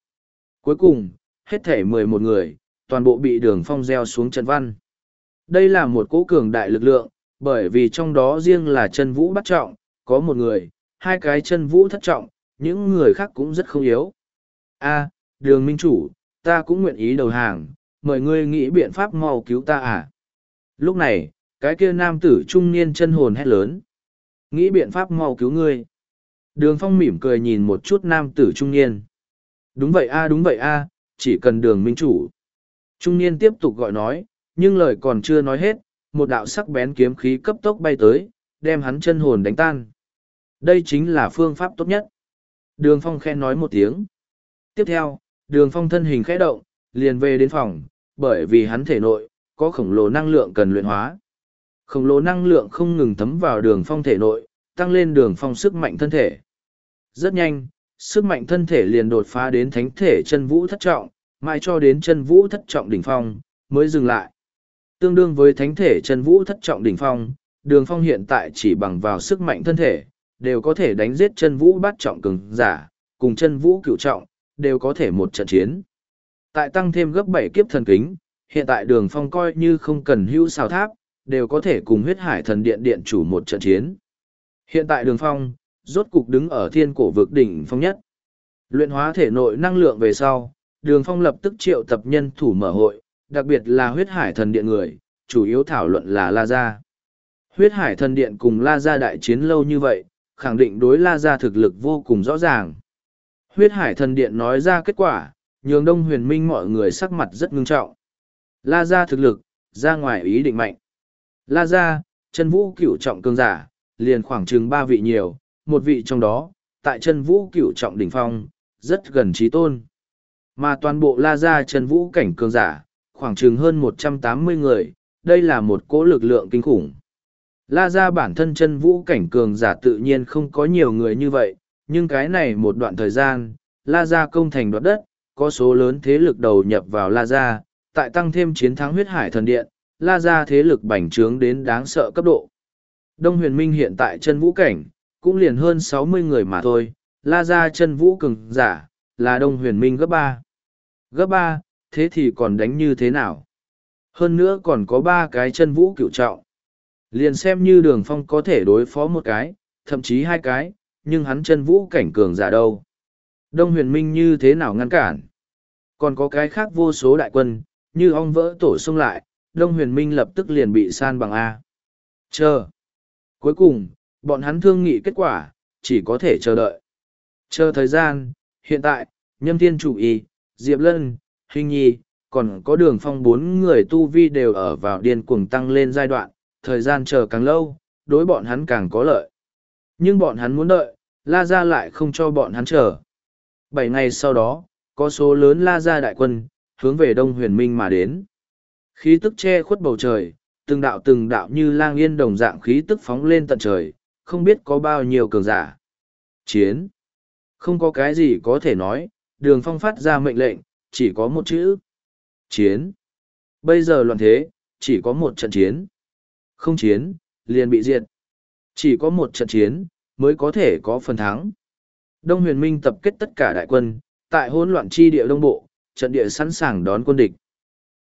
Cuối cùng, hết thể mười một người, toàn bộ bị đường phong gieo xuống trận văn. Đây là một cỗ cường đại lực lượng, bởi vì trong đó riêng là chân vũ bắt trọng, có một người, hai cái chân vũ thất trọng, những người khác cũng rất không yếu. a đường minh chủ, ta cũng nguyện ý đầu hàng, mời ngươi nghĩ biện pháp mau cứu ta à. Lúc này, cái kia nam tử trung niên chân hồn hét lớn. Nghĩ biện pháp mau cứu ngươi. Đường phong mỉm cười nhìn một chút nam tử trung niên. Đúng vậy a đúng vậy a chỉ cần đường minh chủ. Trung niên tiếp tục gọi nói, nhưng lời còn chưa nói hết, một đạo sắc bén kiếm khí cấp tốc bay tới, đem hắn chân hồn đánh tan. Đây chính là phương pháp tốt nhất. Đường phong khen nói một tiếng. Tiếp theo, đường phong thân hình khẽ động, liền về đến phòng, bởi vì hắn thể nội, có khổng lồ năng lượng cần luyện hóa. Khổng lồ năng lượng không ngừng thấm vào đường phong thể nội, tăng lên đường phong sức mạnh thân thể. Rất nhanh, sức mạnh thân thể liền đột phá đến thánh thể chân vũ thất trọng, mãi cho đến chân vũ thất trọng đỉnh phong, mới dừng lại. Tương đương với thánh thể chân vũ thất trọng đỉnh phong, đường phong hiện tại chỉ bằng vào sức mạnh thân thể, đều có thể đánh giết chân vũ bát trọng cường giả, cùng chân vũ cựu trọng, đều có thể một trận chiến. Tại tăng thêm gấp bảy kiếp thần kính, hiện tại đường phong coi như không cần hữu xào tháp, đều có thể cùng huyết hải thần điện điện chủ một trận chiến. Hiện tại đường phong, rốt cục đứng ở thiên cổ vực đỉnh phong nhất. Luyện hóa thể nội năng lượng về sau, đường phong lập tức triệu tập nhân thủ mở hội, đặc biệt là huyết hải thần điện người, chủ yếu thảo luận là La Gia. Huyết hải thần điện cùng La Gia đại chiến lâu như vậy, khẳng định đối La Gia thực lực vô cùng rõ ràng. Huyết hải thần điện nói ra kết quả, nhường đông huyền minh mọi người sắc mặt rất ngưng trọng. La gia thực lực, ra ngoài ý định mạnh. La ra, chân vũ cửu trọng cường giả, liền khoảng chừng ba vị nhiều, một vị trong đó, tại chân vũ cửu trọng đỉnh phong, rất gần trí tôn. Mà toàn bộ la ra chân vũ cảnh cường giả, khoảng chừng hơn một trăm tám mươi người, đây là một cỗ lực lượng kinh khủng. La ra bản thân chân vũ cảnh cường giả tự nhiên không có nhiều người như vậy, nhưng cái này một đoạn thời gian, La ra công thành đoạt đất, có số lớn thế lực đầu nhập vào La ra, tại tăng thêm chiến thắng huyết hải thần điện, La ra thế lực bành trướng đến đáng sợ cấp độ. Đông huyền minh hiện tại chân vũ cảnh, cũng liền hơn sáu mươi người mà thôi, La ra chân vũ cường giả, là đông huyền minh gấp ba Gấp ba thế thì còn đánh như thế nào? Hơn nữa còn có ba cái chân vũ cựu trọng. Liền xem như đường phong có thể đối phó một cái, thậm chí hai cái, nhưng hắn chân vũ cảnh cường giả đâu. Đông huyền minh như thế nào ngăn cản? Còn có cái khác vô số đại quân, như ong vỡ tổ xông lại, Đông huyền minh lập tức liền bị san bằng A. Chờ. Cuối cùng, bọn hắn thương nghị kết quả, chỉ có thể chờ đợi. Chờ thời gian, hiện tại, nhâm thiên chủ y, Diệp Lân, Hình Nhi, còn có đường phong bốn người tu vi đều ở vào điên cuồng tăng lên giai đoạn, thời gian chờ càng lâu, đối bọn hắn càng có lợi. Nhưng bọn hắn muốn đợi, La Gia lại không cho bọn hắn chờ. Bảy ngày sau đó, có số lớn La Gia đại quân, hướng về Đông Huyền Minh mà đến. Khí tức che khuất bầu trời, từng đạo từng đạo như lang yên đồng dạng khí tức phóng lên tận trời, không biết có bao nhiêu cường giả. Chiến. Không có cái gì có thể nói, đường phong phát ra mệnh lệnh, chỉ có một chữ. Chiến. Bây giờ loạn thế, chỉ có một trận chiến. Không chiến, liền bị diệt. Chỉ có một trận chiến, mới có thể có phần thắng. Đông huyền minh tập kết tất cả đại quân, tại hỗn loạn chi địa đông bộ, trận địa sẵn sàng đón quân địch.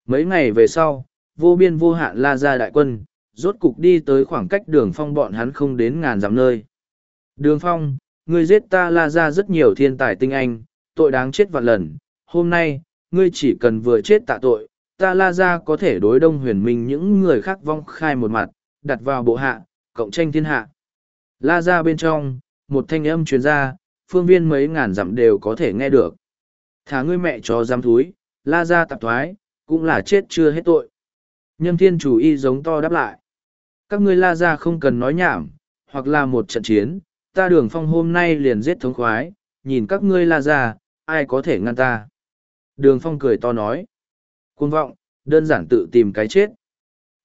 Mấy ngày về sau, vô biên vô hạn la ra đại quân, rốt cục đi tới khoảng cách đường phong bọn hắn không đến ngàn dặm nơi. Đường phong, ngươi giết ta la ra rất nhiều thiên tài tinh anh, tội đáng chết vạn lần. Hôm nay, ngươi chỉ cần vừa chết tạ tội, ta la ra có thể đối đông huyền minh những người khác vong khai một mặt, đặt vào bộ hạ, cộng tranh thiên hạ. La ra bên trong, một thanh âm truyền ra, phương viên mấy ngàn dặm đều có thể nghe được. Thả ngươi mẹ cho giam thúi, la ra tạp thoái, cũng là chết chưa hết tội. Nhâm thiên chủ y giống to đáp lại. Các ngươi la ra không cần nói nhảm, hoặc là một trận chiến, ta đường phong hôm nay liền giết thống khoái, nhìn các ngươi la ra, ai có thể ngăn ta. Đường phong cười to nói. Cuồng vọng, đơn giản tự tìm cái chết.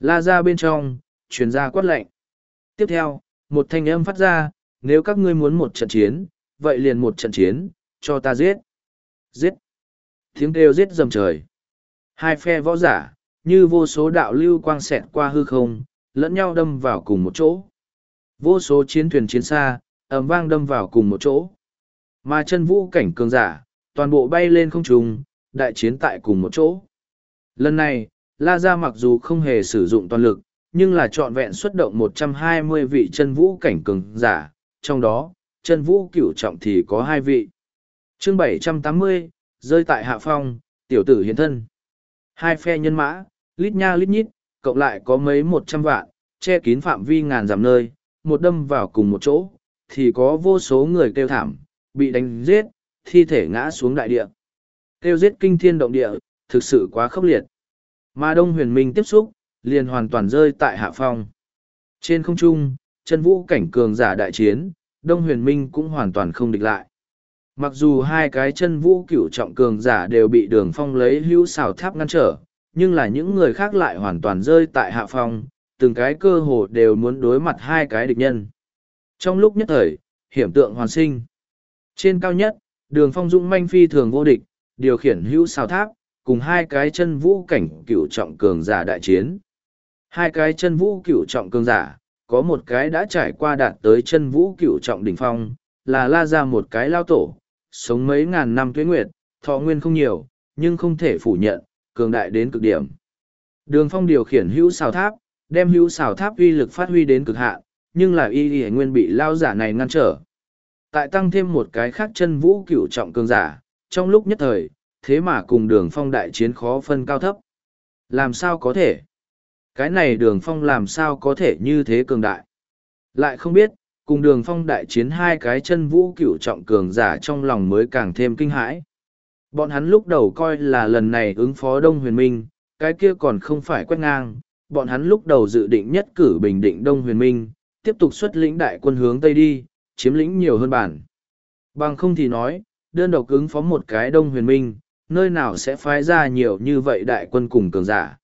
La ra bên trong, truyền ra quát lệnh. Tiếp theo, một thanh âm phát ra, nếu các ngươi muốn một trận chiến, vậy liền một trận chiến, cho ta giết. Giết. Tiếng kêu giết dầm trời. Hai phe võ giả, như vô số đạo lưu quang xẹt qua hư không, lẫn nhau đâm vào cùng một chỗ. Vô số chiến thuyền chiến xa, ầm vang đâm vào cùng một chỗ. Mà chân vũ cảnh cường giả, toàn bộ bay lên không trung, đại chiến tại cùng một chỗ. Lần này, La Gia mặc dù không hề sử dụng toàn lực, nhưng là trọn vẹn xuất động 120 vị chân vũ cảnh cường giả, trong đó, chân vũ cửu trọng thì có hai vị. chương 780, rơi tại hạ phong, tiểu tử hiện thân. Hai phe nhân mã, lít nha lít nhít, cộng lại có mấy một trăm vạn, che kín phạm vi ngàn dặm nơi, một đâm vào cùng một chỗ, thì có vô số người kêu thảm, bị đánh giết, thi thể ngã xuống đại địa. Kêu giết kinh thiên động địa, thực sự quá khốc liệt. Mà Đông Huyền Minh tiếp xúc, liền hoàn toàn rơi tại hạ phong. Trên không trung, chân vũ cảnh cường giả đại chiến, Đông Huyền Minh cũng hoàn toàn không địch lại. Mặc dù hai cái chân vũ cửu trọng cường giả đều bị đường phong lấy hữu xào tháp ngăn trở, nhưng là những người khác lại hoàn toàn rơi tại hạ phong, từng cái cơ hồ đều muốn đối mặt hai cái địch nhân. Trong lúc nhất thời, hiểm tượng hoàn sinh. Trên cao nhất, đường phong dũng manh phi thường vô địch, điều khiển hữu xào tháp, cùng hai cái chân vũ cảnh cửu trọng cường giả đại chiến. Hai cái chân vũ cửu trọng cường giả, có một cái đã trải qua đạt tới chân vũ cửu trọng đỉnh phong, là la ra một cái lao tổ, sống mấy ngàn năm tuế nguyệt, thọ nguyên không nhiều, nhưng không thể phủ nhận, cường đại đến cực điểm. Đường phong điều khiển hữu xào tháp, đem hữu xào tháp uy lực phát huy đến cực hạn, nhưng là y y nguyên bị lao giả này ngăn trở. Tại tăng thêm một cái khác chân vũ cửu trọng cường giả, trong lúc nhất thời, thế mà cùng đường phong đại chiến khó phân cao thấp. Làm sao có thể? Cái này đường phong làm sao có thể như thế cường đại? Lại không biết, cùng đường phong đại chiến hai cái chân vũ cựu trọng cường giả trong lòng mới càng thêm kinh hãi. Bọn hắn lúc đầu coi là lần này ứng phó Đông Huyền Minh, cái kia còn không phải quét ngang, bọn hắn lúc đầu dự định nhất cử bình định Đông Huyền Minh, tiếp tục xuất lĩnh đại quân hướng Tây đi, chiếm lĩnh nhiều hơn bản. Bằng không thì nói, đơn độc ứng phó một cái Đông Huyền Minh, nơi nào sẽ phái ra nhiều như vậy đại quân cùng cường giả.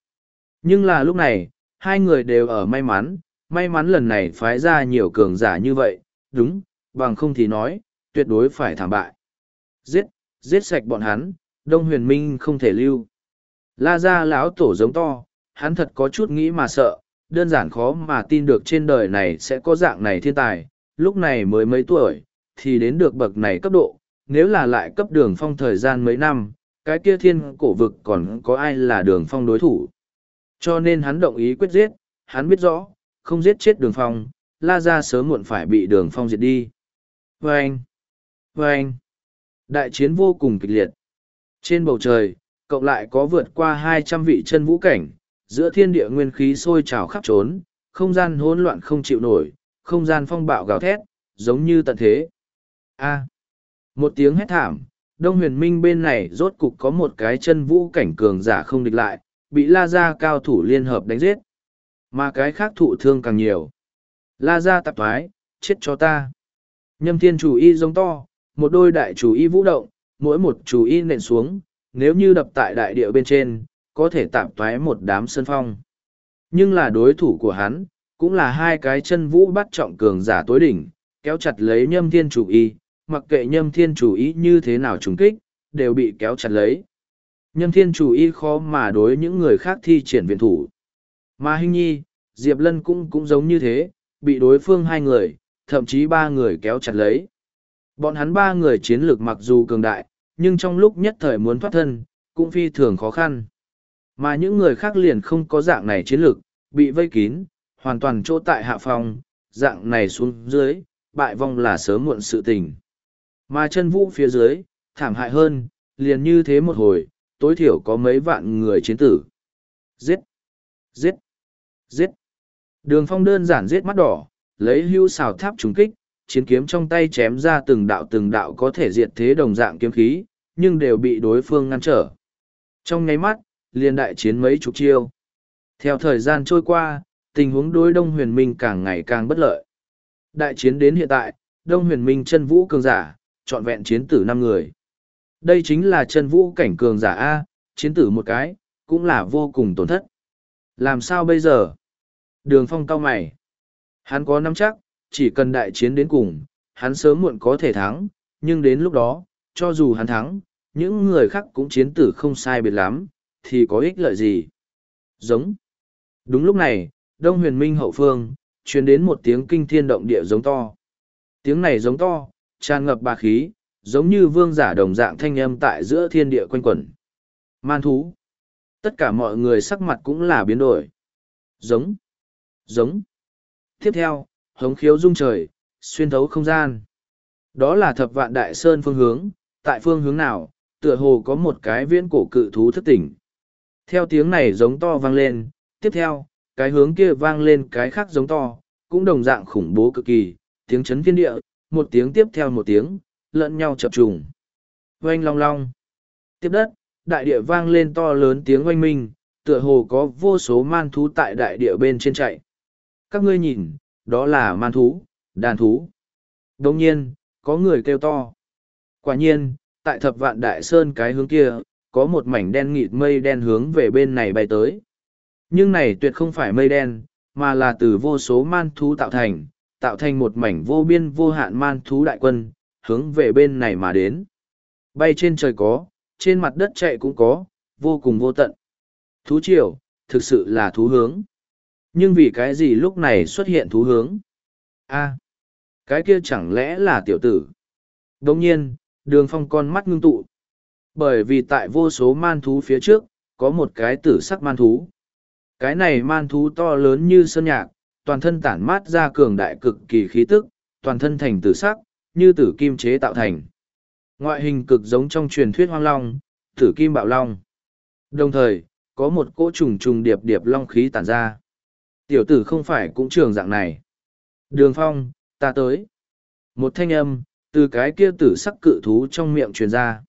Nhưng là lúc này, hai người đều ở may mắn, may mắn lần này phái ra nhiều cường giả như vậy, đúng, bằng không thì nói, tuyệt đối phải thảm bại. Giết, giết sạch bọn hắn, Đông Huyền Minh không thể lưu. La ra lão tổ giống to, hắn thật có chút nghĩ mà sợ, đơn giản khó mà tin được trên đời này sẽ có dạng này thiên tài, lúc này mới mấy tuổi, thì đến được bậc này cấp độ, nếu là lại cấp đường phong thời gian mấy năm, cái kia thiên cổ vực còn có ai là đường phong đối thủ. Cho nên hắn động ý quyết giết, hắn biết rõ, không giết chết đường phong, la ra sớm muộn phải bị đường phong diệt đi. vê anh vê anh Đại chiến vô cùng kịch liệt. Trên bầu trời, cộng lại có vượt qua hai trăm vị chân vũ cảnh, giữa thiên địa nguyên khí sôi trào khắp trốn, không gian hỗn loạn không chịu nổi, không gian phong bạo gào thét, giống như tận thế. A. một tiếng hét thảm, Đông huyền minh bên này rốt cục có một cái chân vũ cảnh cường giả không địch lại, bị la gia cao thủ liên hợp đánh giết. Mà cái khác thụ thương càng nhiều. La gia tạp thoái, chết cho ta. Nhâm thiên chủ y giống to, một đôi đại chủ y vũ động, mỗi một chủ y nện xuống, nếu như đập tại đại địa bên trên, có thể tạm thoái một đám sân phong. Nhưng là đối thủ của hắn, cũng là hai cái chân vũ bắt trọng cường giả tối đỉnh, kéo chặt lấy nhâm thiên chủ y, mặc kệ nhâm thiên chủ y như thế nào trùng kích, đều bị kéo chặt lấy. Nhâm thiên chủ y khó mà đối những người khác thi triển viện thủ. Mà hình nhi, Diệp Lân cũng cũng giống như thế, bị đối phương hai người, thậm chí ba người kéo chặt lấy. Bọn hắn ba người chiến lược mặc dù cường đại, nhưng trong lúc nhất thời muốn thoát thân, cũng phi thường khó khăn. Mà những người khác liền không có dạng này chiến lược, bị vây kín, hoàn toàn chỗ tại hạ phòng, dạng này xuống dưới, bại vong là sớm muộn sự tình. Mà chân vũ phía dưới, thảm hại hơn, liền như thế một hồi, tối thiểu có mấy vạn người chiến tử. Giết! Giết! Giết! Đường phong đơn giản giết mắt đỏ, lấy hưu xào tháp trúng kích, chiến kiếm trong tay chém ra từng đạo từng đạo có thể diệt thế đồng dạng kiếm khí, nhưng đều bị đối phương ngăn trở. Trong nháy mắt, liền đại chiến mấy chục chiêu. Theo thời gian trôi qua, tình huống đối Đông Huyền Minh càng ngày càng bất lợi. Đại chiến đến hiện tại, Đông Huyền Minh chân vũ cường giả, trọn vẹn chiến tử năm người. Đây chính là chân vũ cảnh cường giả A, chiến tử một cái, cũng là vô cùng tổn thất. Làm sao bây giờ? Đường phong cao mày. Hắn có nắm chắc, chỉ cần đại chiến đến cùng, hắn sớm muộn có thể thắng, nhưng đến lúc đó, cho dù hắn thắng, những người khác cũng chiến tử không sai biệt lắm, thì có ích lợi gì? Giống. Đúng lúc này, Đông huyền minh hậu phương, truyền đến một tiếng kinh thiên động địa giống to. Tiếng này giống to, tràn ngập bà khí, giống như vương giả đồng dạng thanh âm tại giữa thiên địa quanh quẩn. Man thú. Tất cả mọi người sắc mặt cũng là biến đổi. Giống. Giống. Tiếp theo, hống khiếu rung trời, xuyên thấu không gian. Đó là thập vạn đại sơn phương hướng, tại phương hướng nào, tựa hồ có một cái viễn cổ cự thú thức tỉnh. Theo tiếng này giống to vang lên, tiếp theo, cái hướng kia vang lên cái khác giống to, cũng đồng dạng khủng bố cực kỳ, tiếng chấn thiên địa, một tiếng tiếp theo một tiếng, lẫn nhau chập trùng. Oanh long long. Tiếp đất, đại địa vang lên to lớn tiếng oanh minh, tựa hồ có vô số man thú tại đại địa bên trên chạy. Các ngươi nhìn, đó là man thú, đàn thú. Đồng nhiên, có người kêu to. Quả nhiên, tại thập vạn đại sơn cái hướng kia, có một mảnh đen nghịt mây đen hướng về bên này bay tới. Nhưng này tuyệt không phải mây đen, mà là từ vô số man thú tạo thành, tạo thành một mảnh vô biên vô hạn man thú đại quân, hướng về bên này mà đến. Bay trên trời có, trên mặt đất chạy cũng có, vô cùng vô tận. Thú triều, thực sự là thú hướng. Nhưng vì cái gì lúc này xuất hiện thú hướng? a cái kia chẳng lẽ là tiểu tử? Đồng nhiên, đường phong con mắt ngưng tụ. Bởi vì tại vô số man thú phía trước, có một cái tử sắc man thú. Cái này man thú to lớn như sơn nhạc, toàn thân tản mát ra cường đại cực kỳ khí tức, toàn thân thành tử sắc, như tử kim chế tạo thành. Ngoại hình cực giống trong truyền thuyết hoang long, tử kim bạo long. Đồng thời, có một cỗ trùng trùng điệp điệp long khí tản ra. Tiểu tử không phải cũng trường dạng này. Đường phong, ta tới. Một thanh âm, từ cái kia tử sắc cự thú trong miệng truyền ra.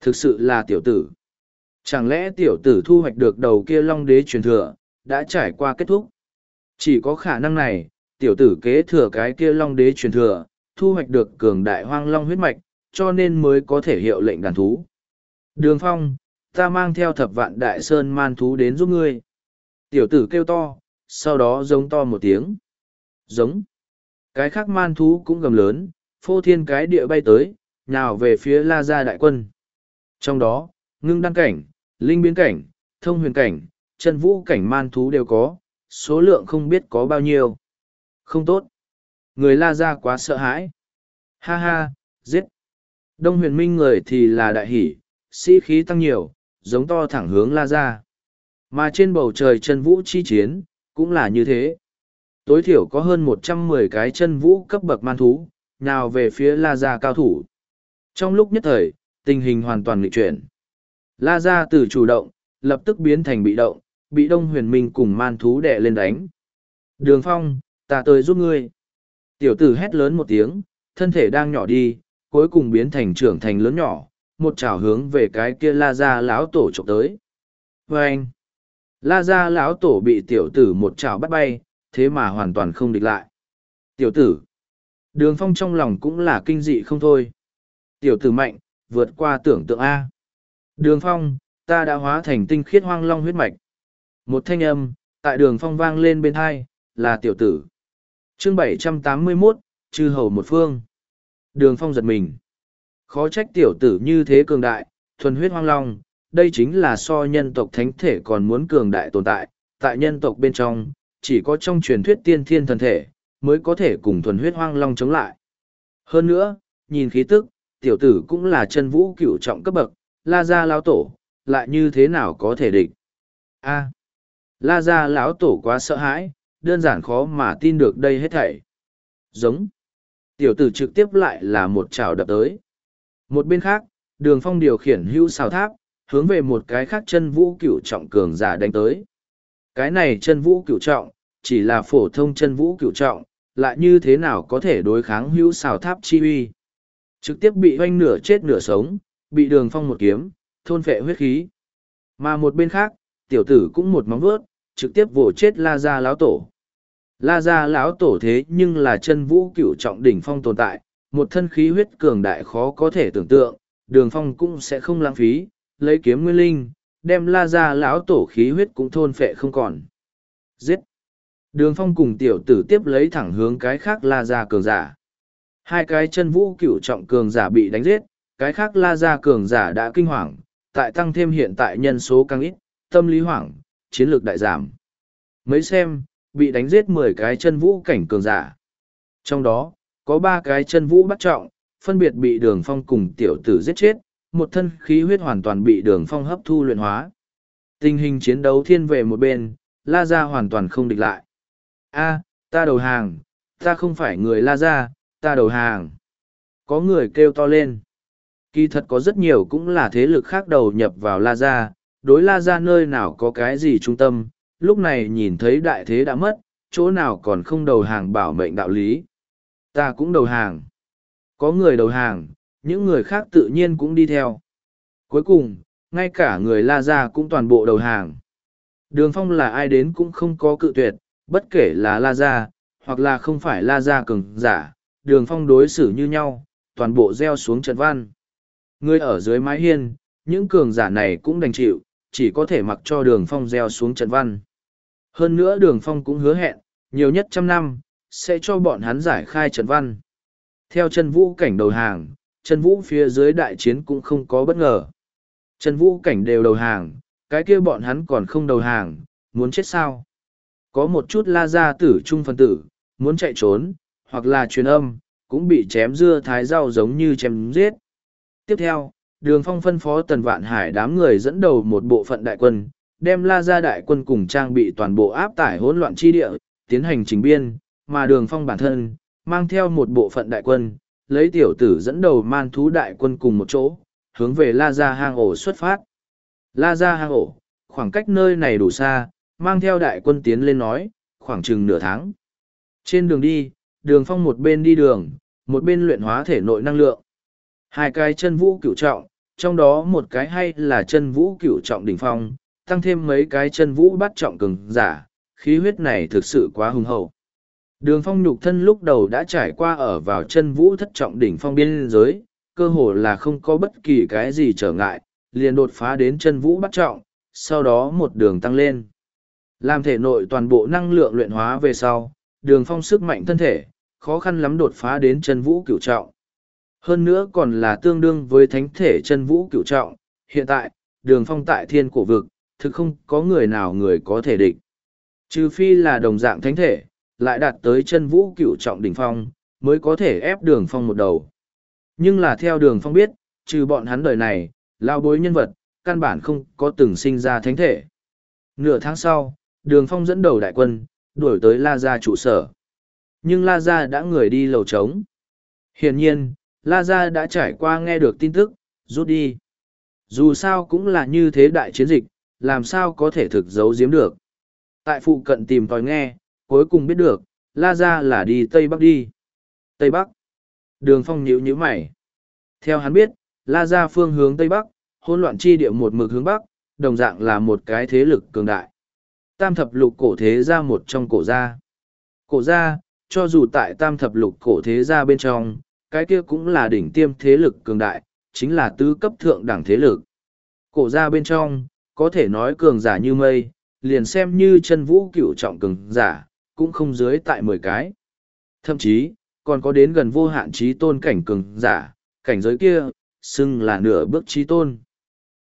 Thực sự là tiểu tử. Chẳng lẽ tiểu tử thu hoạch được đầu kia long đế truyền thừa, đã trải qua kết thúc? Chỉ có khả năng này, tiểu tử kế thừa cái kia long đế truyền thừa, thu hoạch được cường đại hoang long huyết mạch, cho nên mới có thể hiệu lệnh đàn thú. Đường phong, ta mang theo thập vạn đại sơn man thú đến giúp ngươi. Tiểu tử kêu to, sau đó giống to một tiếng. Giống. Cái khác man thú cũng gầm lớn, phô thiên cái địa bay tới, nào về phía la gia đại quân. Trong đó, ngưng đăng cảnh, linh biến cảnh, thông huyền cảnh, chân vũ cảnh man thú đều có, số lượng không biết có bao nhiêu. Không tốt. Người la gia quá sợ hãi. Ha ha, giết. Đông huyền minh người thì là đại hỷ, sĩ khí tăng nhiều, giống to thẳng hướng la gia. Mà trên bầu trời chân vũ chi chiến, cũng là như thế. Tối thiểu có hơn một trăm mười cái chân vũ cấp bậc man thú, nào về phía la gia cao thủ. Trong lúc nhất thời, tình hình hoàn toàn nghịch chuyển. La gia từ chủ động, lập tức biến thành bị động, bị đông huyền minh cùng man thú đè lên đánh. Đường phong, ta tới giúp ngươi. Tiểu tử hét lớn một tiếng, thân thể đang nhỏ đi, cuối cùng biến thành trưởng thành lớn nhỏ, một chảo hướng về cái kia la gia lão tổ chụp tới. Vâng! anh, la gia lão tổ bị tiểu tử một chảo bắt bay, thế mà hoàn toàn không địch lại. Tiểu tử, đường phong trong lòng cũng là kinh dị không thôi. Tiểu tử mạnh, vượt qua tưởng tượng A. Đường phong, ta đã hóa thành tinh khiết hoang long huyết mạch. Một thanh âm, tại đường phong vang lên bên hai, là tiểu tử. chương bảy trăm tám mươi 781, chư hầu một phương. Đường phong giật mình. Khó trách tiểu tử như thế cường đại, thuần huyết hoang long, đây chính là so nhân tộc thánh thể còn muốn cường đại tồn tại. Tại nhân tộc bên trong, chỉ có trong truyền thuyết tiên thiên thần thể, mới có thể cùng thuần huyết hoang long chống lại. Hơn nữa, nhìn khí tức, tiểu tử cũng là chân vũ cựu trọng cấp bậc, la gia lão tổ, lại như thế nào có thể địch. A. la gia lão tổ quá sợ hãi, đơn giản khó mà tin được đây hết thảy. Giống. Tiểu tử trực tiếp lại là một chảo đập tới. Một bên khác, đường phong điều khiển Hưu xào tháp, hướng về một cái khác chân vũ cửu trọng cường giả đánh tới. Cái này chân vũ cửu trọng, chỉ là phổ thông chân vũ cửu trọng, lại như thế nào có thể đối kháng hữu xào tháp chi uy. Trực tiếp bị hoanh nửa chết nửa sống, bị đường phong một kiếm, thôn phệ huyết khí. Mà một bên khác, tiểu tử cũng một móng vớt, trực tiếp vồ chết la gia lão tổ. La gia lão tổ thế nhưng là chân vũ cửu trọng đỉnh phong tồn tại, một thân khí huyết cường đại khó có thể tưởng tượng, đường phong cũng sẽ không lãng phí, lấy kiếm nguyên linh, đem la gia lão tổ khí huyết cũng thôn phệ không còn. Giết! Đường phong cùng tiểu tử tiếp lấy thẳng hướng cái khác la gia cường giả. Hai cái chân vũ cựu trọng cường giả bị đánh giết, cái khác la gia cường giả đã kinh hoàng, tại tăng thêm hiện tại nhân số càng ít, tâm lý hoảng, chiến lược đại giảm. Mấy xem, bị đánh giết mười cái chân vũ cảnh cường giả. Trong đó, có ba cái chân vũ bắt trọng, phân biệt bị đường phong cùng tiểu tử giết chết, một thân khí huyết hoàn toàn bị đường phong hấp thu luyện hóa. Tình hình chiến đấu thiên về một bên, La Gia hoàn toàn không địch lại. A, ta đầu hàng, ta không phải người La Gia, ta đầu hàng. Có người kêu to lên. Kỳ thật có rất nhiều cũng là thế lực khác đầu nhập vào La Gia, đối La Gia nơi nào có cái gì trung tâm, lúc này nhìn thấy đại thế đã mất, chỗ nào còn không đầu hàng bảo mệnh đạo lý. Ta cũng đầu hàng. Có người đầu hàng, những người khác tự nhiên cũng đi theo. Cuối cùng, ngay cả người La Gia cũng toàn bộ đầu hàng. Đường phong là ai đến cũng không có cự tuyệt, bất kể là La Gia, hoặc là không phải La Gia cường giả, đường phong đối xử như nhau, toàn bộ gieo xuống trận văn. Người ở dưới mái hiên, những cường giả này cũng đành chịu, chỉ có thể mặc cho đường phong gieo xuống trận văn. Hơn nữa đường phong cũng hứa hẹn, nhiều nhất trăm năm, sẽ cho bọn hắn giải khai trận văn. Theo chân vũ cảnh đầu hàng, Trần vũ phía dưới đại chiến cũng không có bất ngờ. Trần vũ cảnh đều đầu hàng, cái kia bọn hắn còn không đầu hàng, muốn chết sao? Có một chút la gia tử trung phân tử, muốn chạy trốn, hoặc là truyền âm, cũng bị chém dưa thái rau giống như chém giết. Tiếp theo, đường phong phân phó tần vạn hải đám người dẫn đầu một bộ phận đại quân, đem la gia đại quân cùng trang bị toàn bộ áp tải hỗn loạn chi địa, tiến hành trình biên, mà đường phong bản thân, mang theo một bộ phận đại quân, lấy tiểu tử dẫn đầu man thú đại quân cùng một chỗ, hướng về la gia hang ổ xuất phát. La gia hang ổ, khoảng cách nơi này đủ xa, mang theo đại quân tiến lên nói, khoảng chừng nửa tháng. Trên đường đi, đường phong một bên đi đường, một bên luyện hóa thể nội năng lượng. Hai cái chân vũ cửu trọng, trong đó một cái hay là chân vũ cửu trọng đỉnh phong, tăng thêm mấy cái chân vũ bắt trọng cường giả, khí huyết này thực sự quá hùng hậu. Đường phong nhục thân lúc đầu đã trải qua ở vào chân vũ thất trọng đỉnh phong biên giới, cơ hồ là không có bất kỳ cái gì trở ngại, liền đột phá đến chân vũ bắt trọng, sau đó một đường tăng lên. Làm thể nội toàn bộ năng lượng luyện hóa về sau, đường phong sức mạnh thân thể, khó khăn lắm đột phá đến chân vũ cửu trọng. Hơn nữa còn là tương đương với thánh thể chân vũ cửu trọng, hiện tại, đường phong tại thiên cổ vực, thực không có người nào người có thể địch. Trừ phi là đồng dạng thánh thể, lại đạt tới chân vũ cựu trọng đỉnh phong, mới có thể ép đường phong một đầu. Nhưng là theo đường phong biết, trừ bọn hắn đời này, lao bối nhân vật, căn bản không có từng sinh ra thánh thể. Nửa tháng sau, đường phong dẫn đầu đại quân, đuổi tới La Gia trụ sở. Nhưng La Gia đã người đi lầu trống. Hiển nhiên, La Gia đã trải qua nghe được tin tức, rút đi. Dù sao cũng là như thế đại chiến dịch, làm sao có thể thực giấu giếm được. Tại phụ cận tìm tòi nghe, cuối cùng biết được, La Gia là đi Tây Bắc đi. Tây Bắc. Đường phong nhíu nhíu mày. Theo hắn biết, La Gia phương hướng Tây Bắc, hỗn loạn chi địa một mực hướng Bắc, đồng dạng là một cái thế lực cường đại. Tam thập lục cổ thế gia một trong cổ gia. Cổ gia, cho dù tại tam thập lục cổ thế gia bên trong, cái kia cũng là đỉnh tiêm thế lực cường đại, chính là tứ cấp thượng đẳng thế lực. Cổ gia bên trong, có thể nói cường giả như mây, liền xem như chân vũ cửu trọng cường giả, cũng không dưới tại mười cái. Thậm chí, còn có đến gần vô hạn trí tôn cảnh cường giả, cảnh giới kia, xưng là nửa bước trí tôn.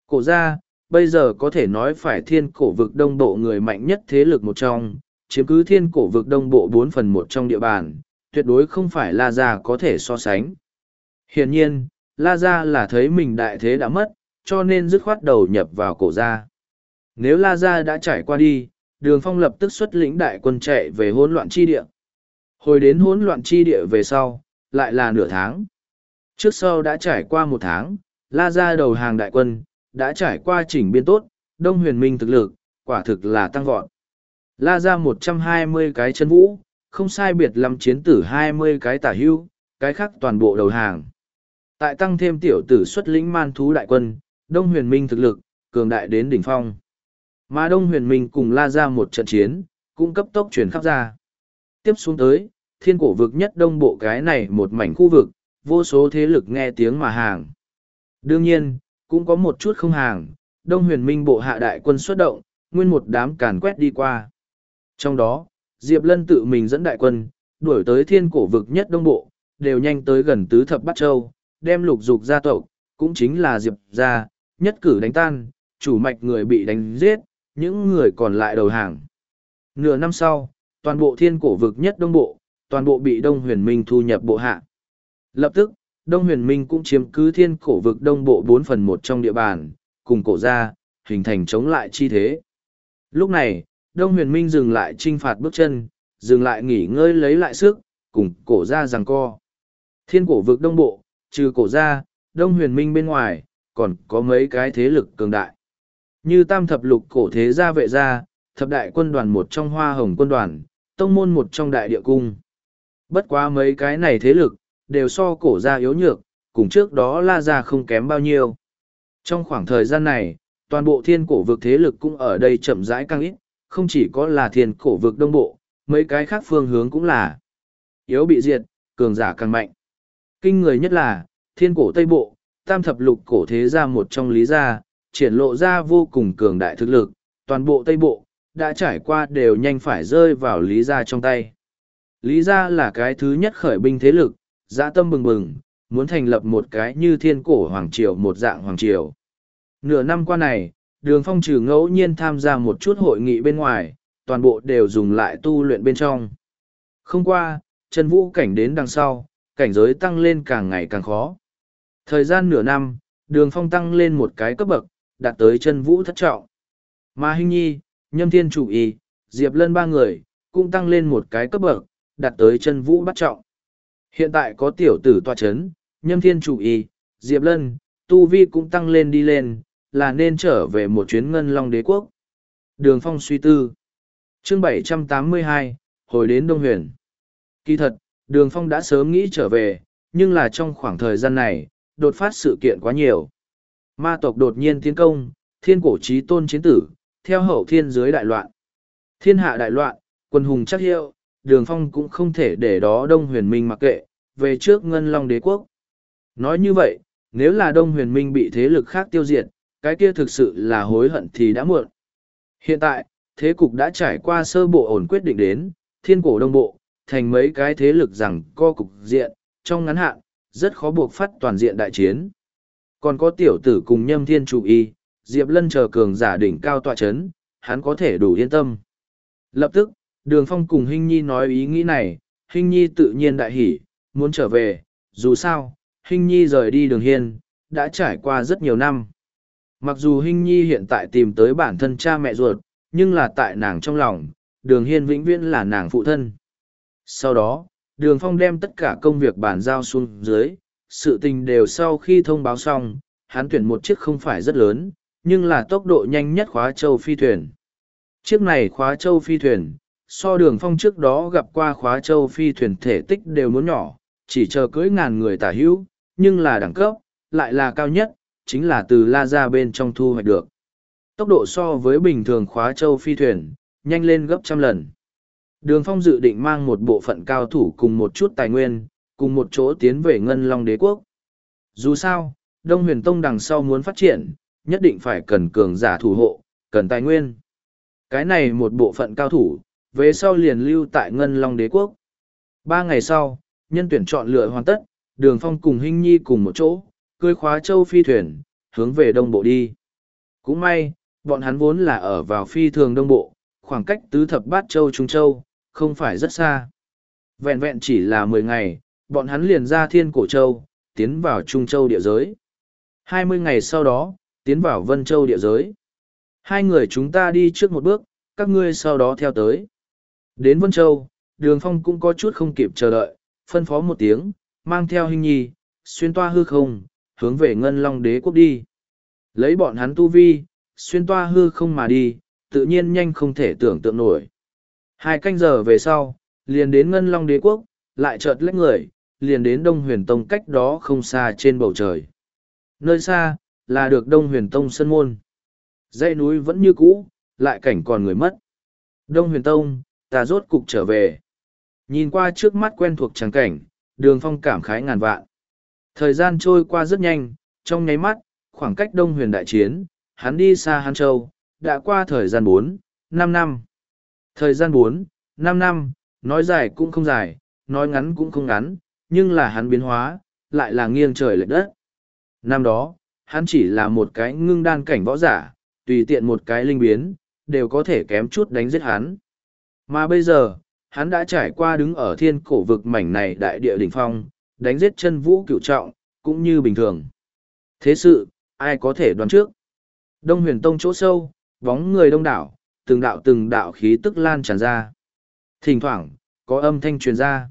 Cổ gia, bây giờ có thể nói phải thiên cổ vực đông bộ người mạnh nhất thế lực một trong, chiếm cứ thiên cổ vực đông bộ bốn phần một trong địa bàn, tuyệt đối không phải La Gia có thể so sánh. Hiển nhiên, La Gia là thấy mình đại thế đã mất, cho nên dứt khoát đầu nhập vào cổ gia. Nếu La Gia đã trải qua đi, đường phong lập tức xuất lĩnh đại quân chạy về hỗn loạn chi địa. Hồi đến hỗn loạn chi địa về sau, lại là nửa tháng. Trước sau đã trải qua một tháng, La Gia đầu hàng đại quân, đã trải qua chỉnh biên tốt, Đông Huyền Minh thực lực, quả thực là tăng vọt. La Gia một trăm hai mươi cái chân vũ, không sai biệt lắm chiến tử hai mươi cái tả hưu, cái khác toàn bộ đầu hàng. Tại tăng thêm tiểu tử xuất lĩnh man thú đại quân, Đông Huyền Minh thực lực, cường đại đến đỉnh phong. Mà Đông Huyền Minh cùng La Gia một trận chiến, cũng cấp tốc chuyển khắp ra. Tiếp xuống tới, thiên cổ vực nhất đông bộ cái này một mảnh khu vực, vô số thế lực nghe tiếng mà hàng. Đương nhiên, cũng có một chút không hàng, Đông Huyền Minh bộ hạ đại quân xuất động, nguyên một đám càn quét đi qua. Trong đó, Diệp Lân tự mình dẫn đại quân, đuổi tới thiên cổ vực nhất đông bộ, đều nhanh tới gần tứ thập bát châu, đem lục dục gia tộc, cũng chính là Diệp gia, nhất cử đánh tan, chủ mạch người bị đánh giết, những người còn lại đầu hàng. Nửa năm sau, toàn bộ thiên cổ vực nhất đông bộ, toàn bộ bị Đông Huyền Minh thu nhập bộ hạ. Lập tức, Đông Huyền Minh cũng chiếm cứ thiên cổ vực đông bộ bốn phần một trong địa bàn, cùng cổ ra, hình thành chống lại chi thế. Lúc này, Đông Huyền Minh dừng lại trinh phạt bước chân, dừng lại nghỉ ngơi lấy lại sức, cùng cổ ra giằng co. Thiên cổ vực đông bộ, trừ cổ ra, Đông Huyền Minh bên ngoài, còn có mấy cái thế lực cường đại. Như tam thập lục cổ thế gia vệ gia, thập đại quân đoàn một trong hoa hồng quân đoàn, tông môn một trong đại địa cung. Bất quá mấy cái này thế lực, đều so cổ gia yếu nhược, cùng trước đó la gia không kém bao nhiêu. Trong khoảng thời gian này, toàn bộ thiên cổ vực thế lực cũng ở đây chậm rãi căng ít, không chỉ có là thiên cổ vực đông bộ, mấy cái khác phương hướng cũng là yếu bị diệt, cường giả càng mạnh. Kinh người nhất là, thiên cổ tây bộ, tam thập lục cổ thế gia một trong lý gia, triển lộ ra vô cùng cường đại thực lực, toàn bộ tây bộ, đã trải qua đều nhanh phải rơi vào lý gia trong tay. Lý gia là cái thứ nhất khởi binh thế lực, dã tâm bừng bừng, muốn thành lập một cái như thiên cổ hoàng triều một dạng hoàng triều. Nửa năm qua này, đường phong trừ ngẫu nhiên tham gia một chút hội nghị bên ngoài, toàn bộ đều dùng lại tu luyện bên trong. Không qua, chân vũ cảnh đến đằng sau, cảnh giới tăng lên càng ngày càng khó. Thời gian nửa năm, đường phong tăng lên một cái cấp bậc, đạt tới chân vũ thất trọng. Mà Hinh Nhi, Nhâm Thiên Chủ Y, Diệp Lân ba người, cũng tăng lên một cái cấp bậc, đạt tới chân vũ bắt trọng. Hiện tại có tiểu tử tòa chấn, Nhâm Thiên Chủ Y, Diệp Lân, Tu Vi cũng tăng lên đi lên, là nên trở về một chuyến ngân long đế quốc. Đường Phong suy tư. Chương 782, hồi đến Đông Huyền. Kỳ thật, Đường Phong đã sớm nghĩ trở về, nhưng là trong khoảng thời gian này, đột phát sự kiện quá nhiều. Ma tộc đột nhiên tiến công, thiên cổ trí tôn chiến tử, theo hậu thiên dưới đại loạn. Thiên hạ đại loạn, quân hùng chắc hiệu, đường phong cũng không thể để đó đông huyền minh mặc kệ, về trước ngân long đế quốc. Nói như vậy, nếu là đông huyền minh bị thế lực khác tiêu diệt, cái kia thực sự là hối hận thì đã muộn. Hiện tại, thế cục đã trải qua sơ bộ ổn quyết định đến, thiên cổ đông bộ, thành mấy cái thế lực rằng co cục diện, trong ngắn hạn, rất khó buộc phát toàn diện đại chiến. Còn có tiểu tử cùng nhâm thiên chủ y, Diệp Lân chờ cường giả đỉnh cao tọa chấn, hắn có thể đủ yên tâm. Lập tức, Đường Phong cùng Hinh Nhi nói ý nghĩ này, Hinh Nhi tự nhiên đại hỉ, muốn trở về, dù sao, Hinh Nhi rời đi đường hiên, đã trải qua rất nhiều năm. Mặc dù Hinh Nhi hiện tại tìm tới bản thân cha mẹ ruột, nhưng là tại nàng trong lòng, đường hiên vĩnh viễn là nàng phụ thân. Sau đó, đường phong đem tất cả công việc bàn giao xuống dưới, sự tình đều sau khi thông báo xong, hắn tuyển một chiếc không phải rất lớn, nhưng là tốc độ nhanh nhất khóa châu phi thuyền. Chiếc này khóa châu phi thuyền, so đường phong trước đó gặp qua khóa châu phi thuyền thể tích đều muốn nhỏ, chỉ chờ cưỡi ngàn người tả hữu, nhưng là đẳng cấp, lại là cao nhất, chính là từ la ra bên trong thu hoạch được. Tốc độ so với bình thường khóa châu phi thuyền, nhanh lên gấp trăm lần. Đường Phong dự định mang một bộ phận cao thủ cùng một chút tài nguyên, cùng một chỗ tiến về Ngân Long Đế Quốc. Dù sao, Đông Huyền Tông đằng sau muốn phát triển, nhất định phải cần cường giả thủ hộ, cần tài nguyên. Cái này một bộ phận cao thủ, về sau liền lưu tại Ngân Long Đế Quốc. Ba ngày sau, nhân tuyển chọn lựa hoàn tất, Đường Phong cùng Hinh Nhi cùng một chỗ, cưới khóa châu phi thuyền, hướng về đông bộ đi. Cũng may, bọn hắn vốn là ở vào phi thường đông bộ, khoảng cách tứ thập bát châu Trung Châu, không phải rất xa. Vẹn vẹn chỉ là mười ngày, bọn hắn liền ra thiên cổ châu, tiến vào Trung Châu địa giới. Hai mươi ngày sau đó, tiến vào Vân Châu địa giới. Hai người chúng ta đi trước một bước, các ngươi sau đó theo tới. Đến Vân Châu, Đường Phong cũng có chút không kịp chờ đợi, phân phó một tiếng, mang theo hình nhi, xuyên toa hư không, hướng về Ngân Long Đế quốc đi. Lấy bọn hắn tu vi, xuyên toa hư không mà đi, tự nhiên nhanh không thể tưởng tượng nổi. Hai canh giờ về sau, liền đến Ngân Long Đế Quốc, lại chợt lách người, liền đến Đông Huyền Tông cách đó không xa trên bầu trời. Nơi xa, là được Đông Huyền Tông sân môn. Dãy núi vẫn như cũ, lại cảnh còn người mất. Đông Huyền Tông, ta rốt cục trở về. Nhìn qua trước mắt quen thuộc tràng cảnh, đường phong cảm khái ngàn vạn. Thời gian trôi qua rất nhanh, trong nháy mắt, khoảng cách Đông Huyền đại chiến, hắn đi xa Hán Châu, đã qua thời gian bốn, năm năm. Thời gian bốn, năm năm, nói dài cũng không dài, nói ngắn cũng không ngắn, nhưng là hắn biến hóa, lại là nghiêng trời lệch đất. Năm đó, hắn chỉ là một cái ngưng đan cảnh võ giả, tùy tiện một cái linh biến, đều có thể kém chút đánh giết hắn. Mà bây giờ, hắn đã trải qua đứng ở thiên cổ vực mảnh này đại địa đỉnh phong, đánh giết chân vũ cựu trọng, cũng như bình thường. Thế sự, ai có thể đoán trước? Đông huyền tông chỗ sâu, bóng người đông đảo, từng đạo từng đạo khí tức lan tràn ra. Thỉnh thoảng, có âm thanh truyền ra.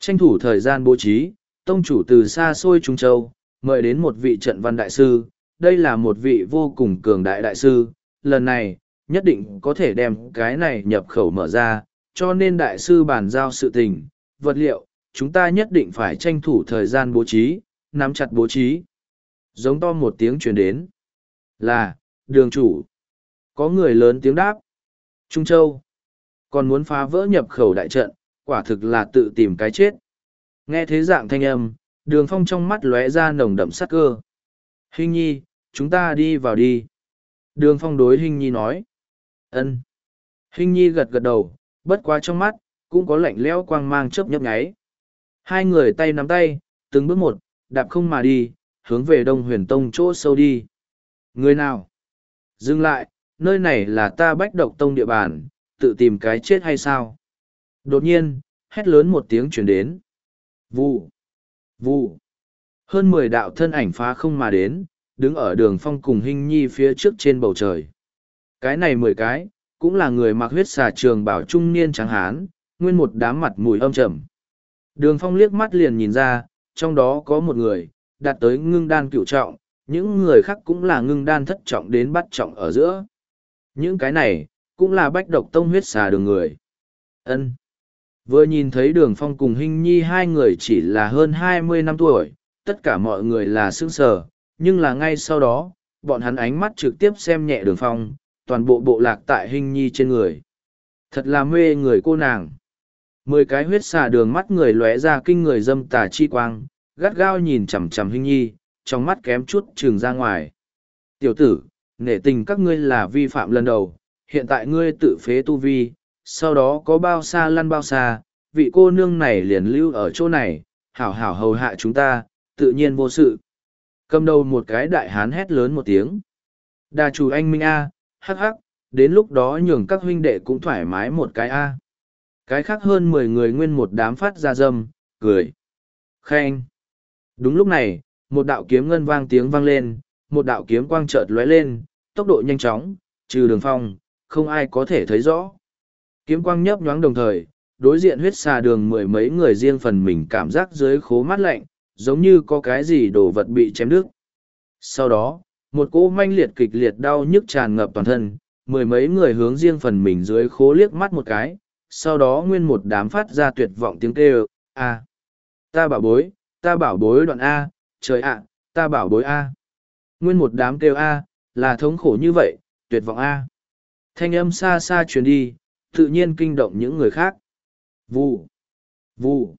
Tranh thủ thời gian bố trí, tông chủ từ xa xôi Trung Châu, mời đến một vị trận văn đại sư. Đây là một vị vô cùng cường đại đại sư, lần này, nhất định có thể đem cái này nhập khẩu mở ra, cho nên đại sư bàn giao sự tình, vật liệu, chúng ta nhất định phải tranh thủ thời gian bố trí, nắm chặt bố trí. Giống to một tiếng truyền đến. Là, đường chủ. Có người lớn tiếng đáp. Trung Châu. Còn muốn phá vỡ nhập khẩu đại trận, quả thực là tự tìm cái chết. Nghe thế dạng thanh âm, đường phong trong mắt lóe ra nồng đậm sắc cơ. Hình nhi, chúng ta đi vào đi. Đường phong đối hình nhi nói. ân Hình nhi gật gật đầu, bất quá trong mắt, cũng có lạnh lẽo quang mang chớp nhấp nháy. Hai người tay nắm tay, từng bước một, đạp không mà đi, hướng về đông huyền tông chỗ sâu đi. Người nào? Dừng lại, nơi này là ta bách độc tông địa bàn, tự tìm cái chết hay sao? Đột nhiên, hét lớn một tiếng chuyển đến. Vụ! Vụ! Hơn mười đạo thân ảnh phá không mà đến, đứng ở đường phong cùng hình nhi phía trước trên bầu trời. Cái này mười cái, cũng là người mặc huyết xà trường bảo trung niên trắng hán, nguyên một đám mặt mùi âm trầm. Đường phong liếc mắt liền nhìn ra, trong đó có một người, đạt tới ngưng đan cựu trọng, những người khác cũng là ngưng đan thất trọng đến bắt trọng ở giữa. Những cái này, cũng là bách độc tông huyết xà đường người. ân Vừa nhìn thấy đường phong cùng hình nhi hai người chỉ là hơn hai mươi năm tuổi, tất cả mọi người là sững sờ, nhưng là ngay sau đó, bọn hắn ánh mắt trực tiếp xem nhẹ đường phong, toàn bộ bộ lạc tại hình nhi trên người. Thật là mê người cô nàng. Mười cái huyết xà đường mắt người lóe ra kinh người dâm tà chi quang, gắt gao nhìn chằm chằm hình nhi, trong mắt kém chút trường ra ngoài. Tiểu tử, nể tình các ngươi là vi phạm lần đầu, hiện tại ngươi tự phế tu vi, sau đó có bao xa lăn bao xa, vị cô nương này liền lưu ở chỗ này, hảo hảo hầu hạ chúng ta, tự nhiên vô sự. Cầm đầu một cái đại hán hét lớn một tiếng. Đà chủ anh Minh A, hắc hắc, đến lúc đó nhường các huynh đệ cũng thoải mái một cái A. Cái khác hơn mười người nguyên một đám phát ra dâm, cười. Khen. Đúng lúc này, một đạo kiếm ngân vang tiếng vang lên, một đạo kiếm quang chợt lóe lên, tốc độ nhanh chóng, trừ đường phong, không ai có thể thấy rõ. Kiếm quang nhấp nhoáng đồng thời, đối diện huyết xà đường mười mấy người riêng phần mình cảm giác dưới khố mát lạnh, giống như có cái gì đồ vật bị chém đứt. Sau đó, một cỗ manh liệt kịch liệt đau nhức tràn ngập toàn thân, mười mấy người hướng riêng phần mình dưới khố liếc mắt một cái, sau đó nguyên một đám phát ra tuyệt vọng tiếng kêu, a ta bảo bối, ta bảo bối đoạn A, trời ạ, ta bảo bối A. Nguyên một đám kêu A, là thống khổ như vậy, tuyệt vọng A. Thanh âm xa xa truyền đi, tự nhiên kinh động những người khác. Vù, vù,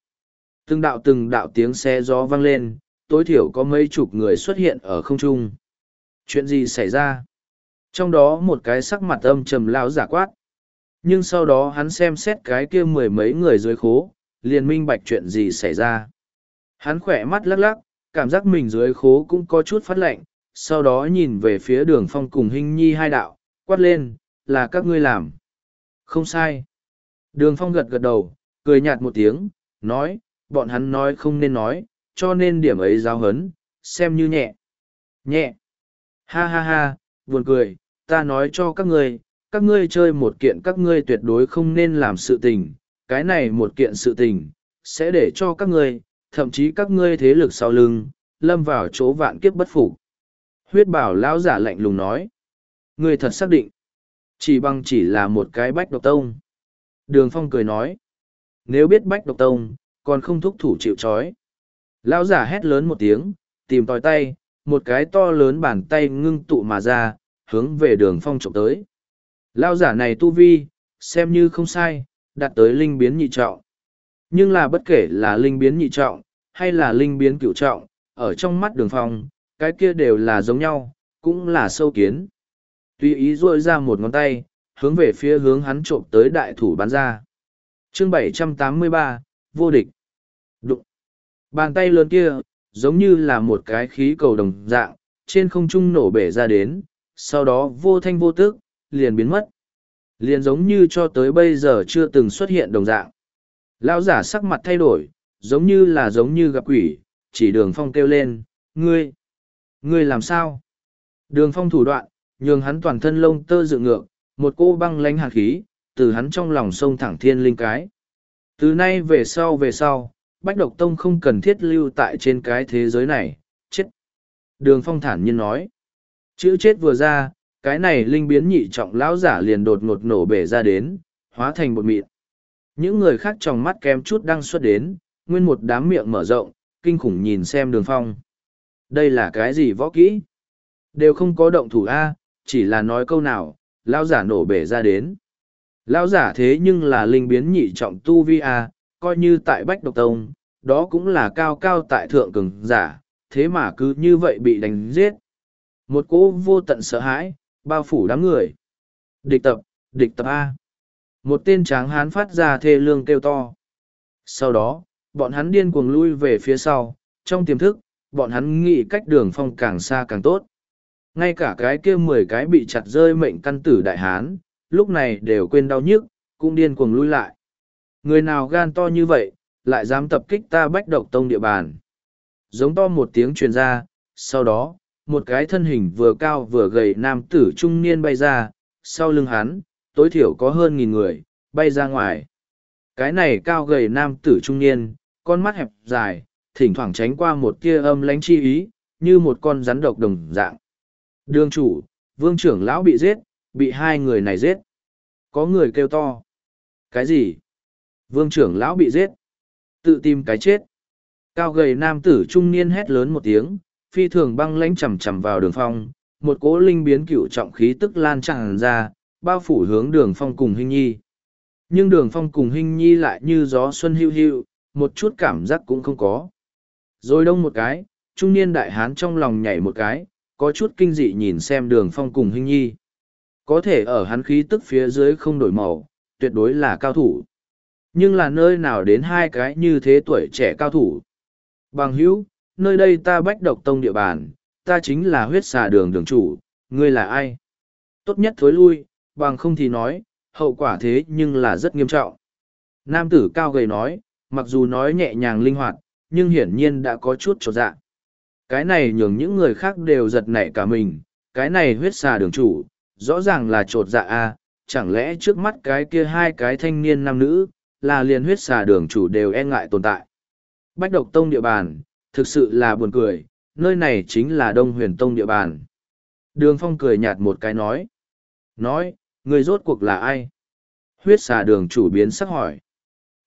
từng đạo từng đạo tiếng xe gió vang lên, tối thiểu có mấy chục người xuất hiện ở không trung. Chuyện gì xảy ra? Trong đó một cái sắc mặt âm trầm lao giả quát. Nhưng sau đó hắn xem xét cái kia mười mấy người dưới khố, liền minh bạch chuyện gì xảy ra. Hắn khỏe mắt lắc lắc, cảm giác mình dưới khố cũng có chút phát lạnh, sau đó nhìn về phía đường phong cùng hình nhi hai đạo, quát lên, là các ngươi làm. Không sai. Đường phong gật gật đầu, cười nhạt một tiếng, nói, bọn hắn nói không nên nói, cho nên điểm ấy giáo hấn, xem như nhẹ. Nhẹ. Ha ha ha, buồn cười, ta nói cho các ngươi, các ngươi chơi một kiện các ngươi tuyệt đối không nên làm sự tình, cái này một kiện sự tình, sẽ để cho các ngươi, thậm chí các ngươi thế lực sau lưng, lâm vào chỗ vạn kiếp bất phục. Huyết bảo lão giả lạnh lùng nói. Ngươi thật xác định. Chỉ bằng chỉ là một cái bách độc tông. Đường phong cười nói. Nếu biết bách độc tông, còn không thúc thủ chịu trói. Lão giả hét lớn một tiếng, tìm tòi tay, một cái to lớn bàn tay ngưng tụ mà ra, hướng về đường phong trộm tới. Lão giả này tu vi, xem như không sai, đạt tới linh biến nhị trọng. Nhưng là bất kể là linh biến nhị trọng, hay là linh biến cửu trọng, ở trong mắt đường phong, cái kia đều là giống nhau, cũng là sâu kiến. Tuy ý dôi ra một ngón tay, hướng về phía hướng hắn trộm tới đại thủ bắn ra. chương 783, vô địch. Đụng. Bàn tay lớn kia, giống như là một cái khí cầu đồng dạng, trên không trung nổ bể ra đến, sau đó vô thanh vô tức, liền biến mất. Liền giống như cho tới bây giờ chưa từng xuất hiện đồng dạng. Lão giả sắc mặt thay đổi, giống như là giống như gặp quỷ, chỉ đường phong kêu lên, ngươi, ngươi làm sao? Đường phong thủ đoạn, nhường hắn toàn thân lông tơ dựng ngược, một cô băng lánh hạt khí, từ hắn trong lòng sông thẳng thiên linh cái. Từ nay về sau về sau, Bách Độc Tông không cần thiết lưu tại trên cái thế giới này, chết. Đường phong thản nhiên nói. Chữ chết vừa ra, cái này linh biến nhị trọng lão giả liền đột ngột nổ bể ra đến, hóa thành bột mịn. Những người khác trong mắt kém chút đang xuất đến, nguyên một đám miệng mở rộng, kinh khủng nhìn xem đường phong. Đây là cái gì võ kỹ? Đều không có động thủ A, chỉ là nói câu nào, lao giả nổ bể ra đến. Lao giả thế nhưng là linh biến nhị trọng tu vi A, coi như tại Bách Độc Tông, đó cũng là cao cao tại thượng cường giả, thế mà cứ như vậy bị đánh giết. Một cỗ vô tận sợ hãi, bao phủ đám người. Địch tập, địch tập A. Một tên tráng hán phát ra thê lương kêu to. Sau đó, bọn hắn điên cuồng lui về phía sau, trong tiềm thức, bọn hắn nghĩ cách đường phong càng xa càng tốt. Ngay cả cái kia mười cái bị chặt rơi mệnh căn tử đại hán, lúc này đều quên đau nhức, cũng điên cuồng lui lại. Người nào gan to như vậy, lại dám tập kích ta bách độc tông địa bàn. Giống to một tiếng truyền ra, sau đó, một cái thân hình vừa cao vừa gầy nam tử trung niên bay ra, sau lưng hắn, tối thiểu có hơn nghìn người, bay ra ngoài. Cái này cao gầy nam tử trung niên, con mắt hẹp dài, thỉnh thoảng tránh qua một tia âm lánh chi ý, như một con rắn độc đồng dạng. Đường chủ, vương trưởng lão bị giết, bị hai người này giết. Có người kêu to. Cái gì? Vương trưởng lão bị giết. Tự tìm cái chết. Cao gầy nam tử trung niên hét lớn một tiếng, phi thường băng lãnh chầm chầm vào đường phong, một cỗ linh biến cựu trọng khí tức lan tràn ra, bao phủ hướng đường phong cùng hình nhi. Nhưng đường phong cùng hình nhi lại như gió xuân hưu hưu, một chút cảm giác cũng không có. Rồi đông một cái, trung niên đại hán trong lòng nhảy một cái, có chút kinh dị nhìn xem đường phong cùng hình nhi. Có thể ở hắn khí tức phía dưới không đổi màu, tuyệt đối là cao thủ. Nhưng là nơi nào đến hai cái như thế tuổi trẻ cao thủ. Bằng hữu, nơi đây ta bách độc tông địa bàn, ta chính là huyết xà đường đường chủ, ngươi là ai? Tốt nhất thối lui, bằng không thì nói, hậu quả thế nhưng là rất nghiêm trọng. Nam tử cao gầy nói, mặc dù nói nhẹ nhàng linh hoạt, nhưng hiển nhiên đã có chút trọt dạng cái này nhường những người khác đều giật nảy cả mình, cái này huyết xà đường chủ, rõ ràng là trột dạ a à, chẳng lẽ trước mắt cái kia hai cái thanh niên nam nữ, là liền huyết xà đường chủ đều e ngại tồn tại. Bách độc tông địa bàn, thực sự là buồn cười, nơi này chính là đông huyền tông địa bàn. Đường phong cười nhạt một cái nói. Nói, người rốt cuộc là ai? Huyết xà đường chủ biến sắc hỏi.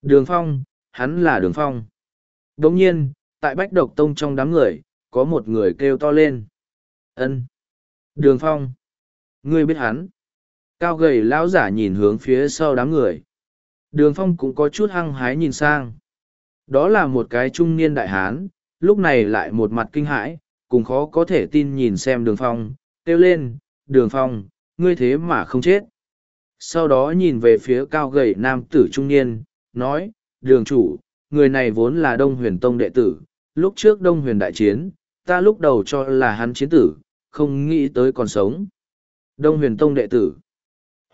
Đường phong, hắn là đường phong. Đồng nhiên, tại bách độc tông trong đám người, có một người kêu to lên. ân Đường phong. Ngươi biết hắn. Cao gầy lão giả nhìn hướng phía sau đám người. Đường phong cũng có chút hăng hái nhìn sang. Đó là một cái trung niên đại hán, lúc này lại một mặt kinh hãi, cùng khó có thể tin nhìn xem đường phong, kêu lên, đường phong, ngươi thế mà không chết. Sau đó nhìn về phía cao gầy nam tử trung niên, nói, đường chủ, người này vốn là Đông huyền tông đệ tử, lúc trước Đông huyền đại chiến, ta lúc đầu cho là hắn chiến tử, không nghĩ tới còn sống. Đông huyền tông đệ tử.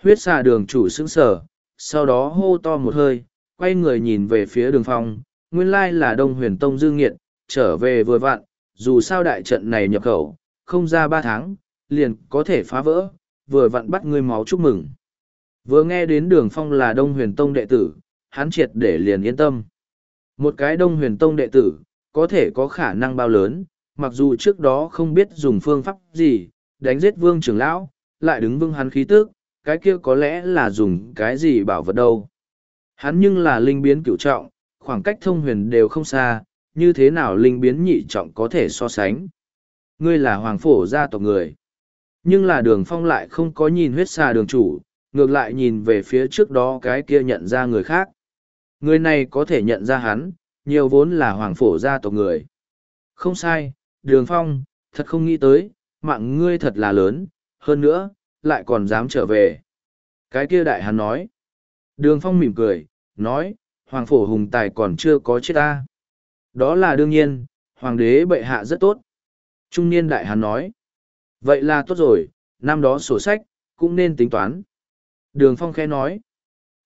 Huyết xà đường chủ sững sở, sau đó hô to một hơi, quay người nhìn về phía đường phong, nguyên lai là Đông huyền tông dương nghiệt, trở về vừa vặn, dù sao đại trận này nhập khẩu, không ra ba tháng, liền có thể phá vỡ, vừa vặn bắt ngươi máu chúc mừng. Vừa nghe đến đường phong là Đông huyền tông đệ tử, hắn triệt để liền yên tâm. Một cái Đông huyền tông đệ tử, có thể có khả năng bao lớn, mặc dù trước đó không biết dùng phương pháp gì, đánh giết vương trưởng lão, lại đứng vương hắn khí tức, cái kia có lẽ là dùng cái gì bảo vật đâu. Hắn nhưng là linh biến cửu trọng, khoảng cách thông huyền đều không xa, như thế nào linh biến nhị trọng có thể so sánh. Ngươi là hoàng phổ gia tộc người. Nhưng là đường phong lại không có nhìn huyết xà đường chủ, ngược lại nhìn về phía trước đó cái kia nhận ra người khác. Người này có thể nhận ra hắn, nhiều vốn là hoàng phổ gia tộc người. Không sai, đường phong, thật không nghĩ tới, mạng ngươi thật là lớn, hơn nữa, lại còn dám trở về. Cái kia đại hắn nói. Đường phong mỉm cười, nói, hoàng phổ hùng tài còn chưa có chết ta. Đó là đương nhiên, hoàng đế bệ hạ rất tốt. Trung niên đại hán nói. Vậy là tốt rồi, năm đó sổ sách, cũng nên tính toán. Đường phong khẽ nói.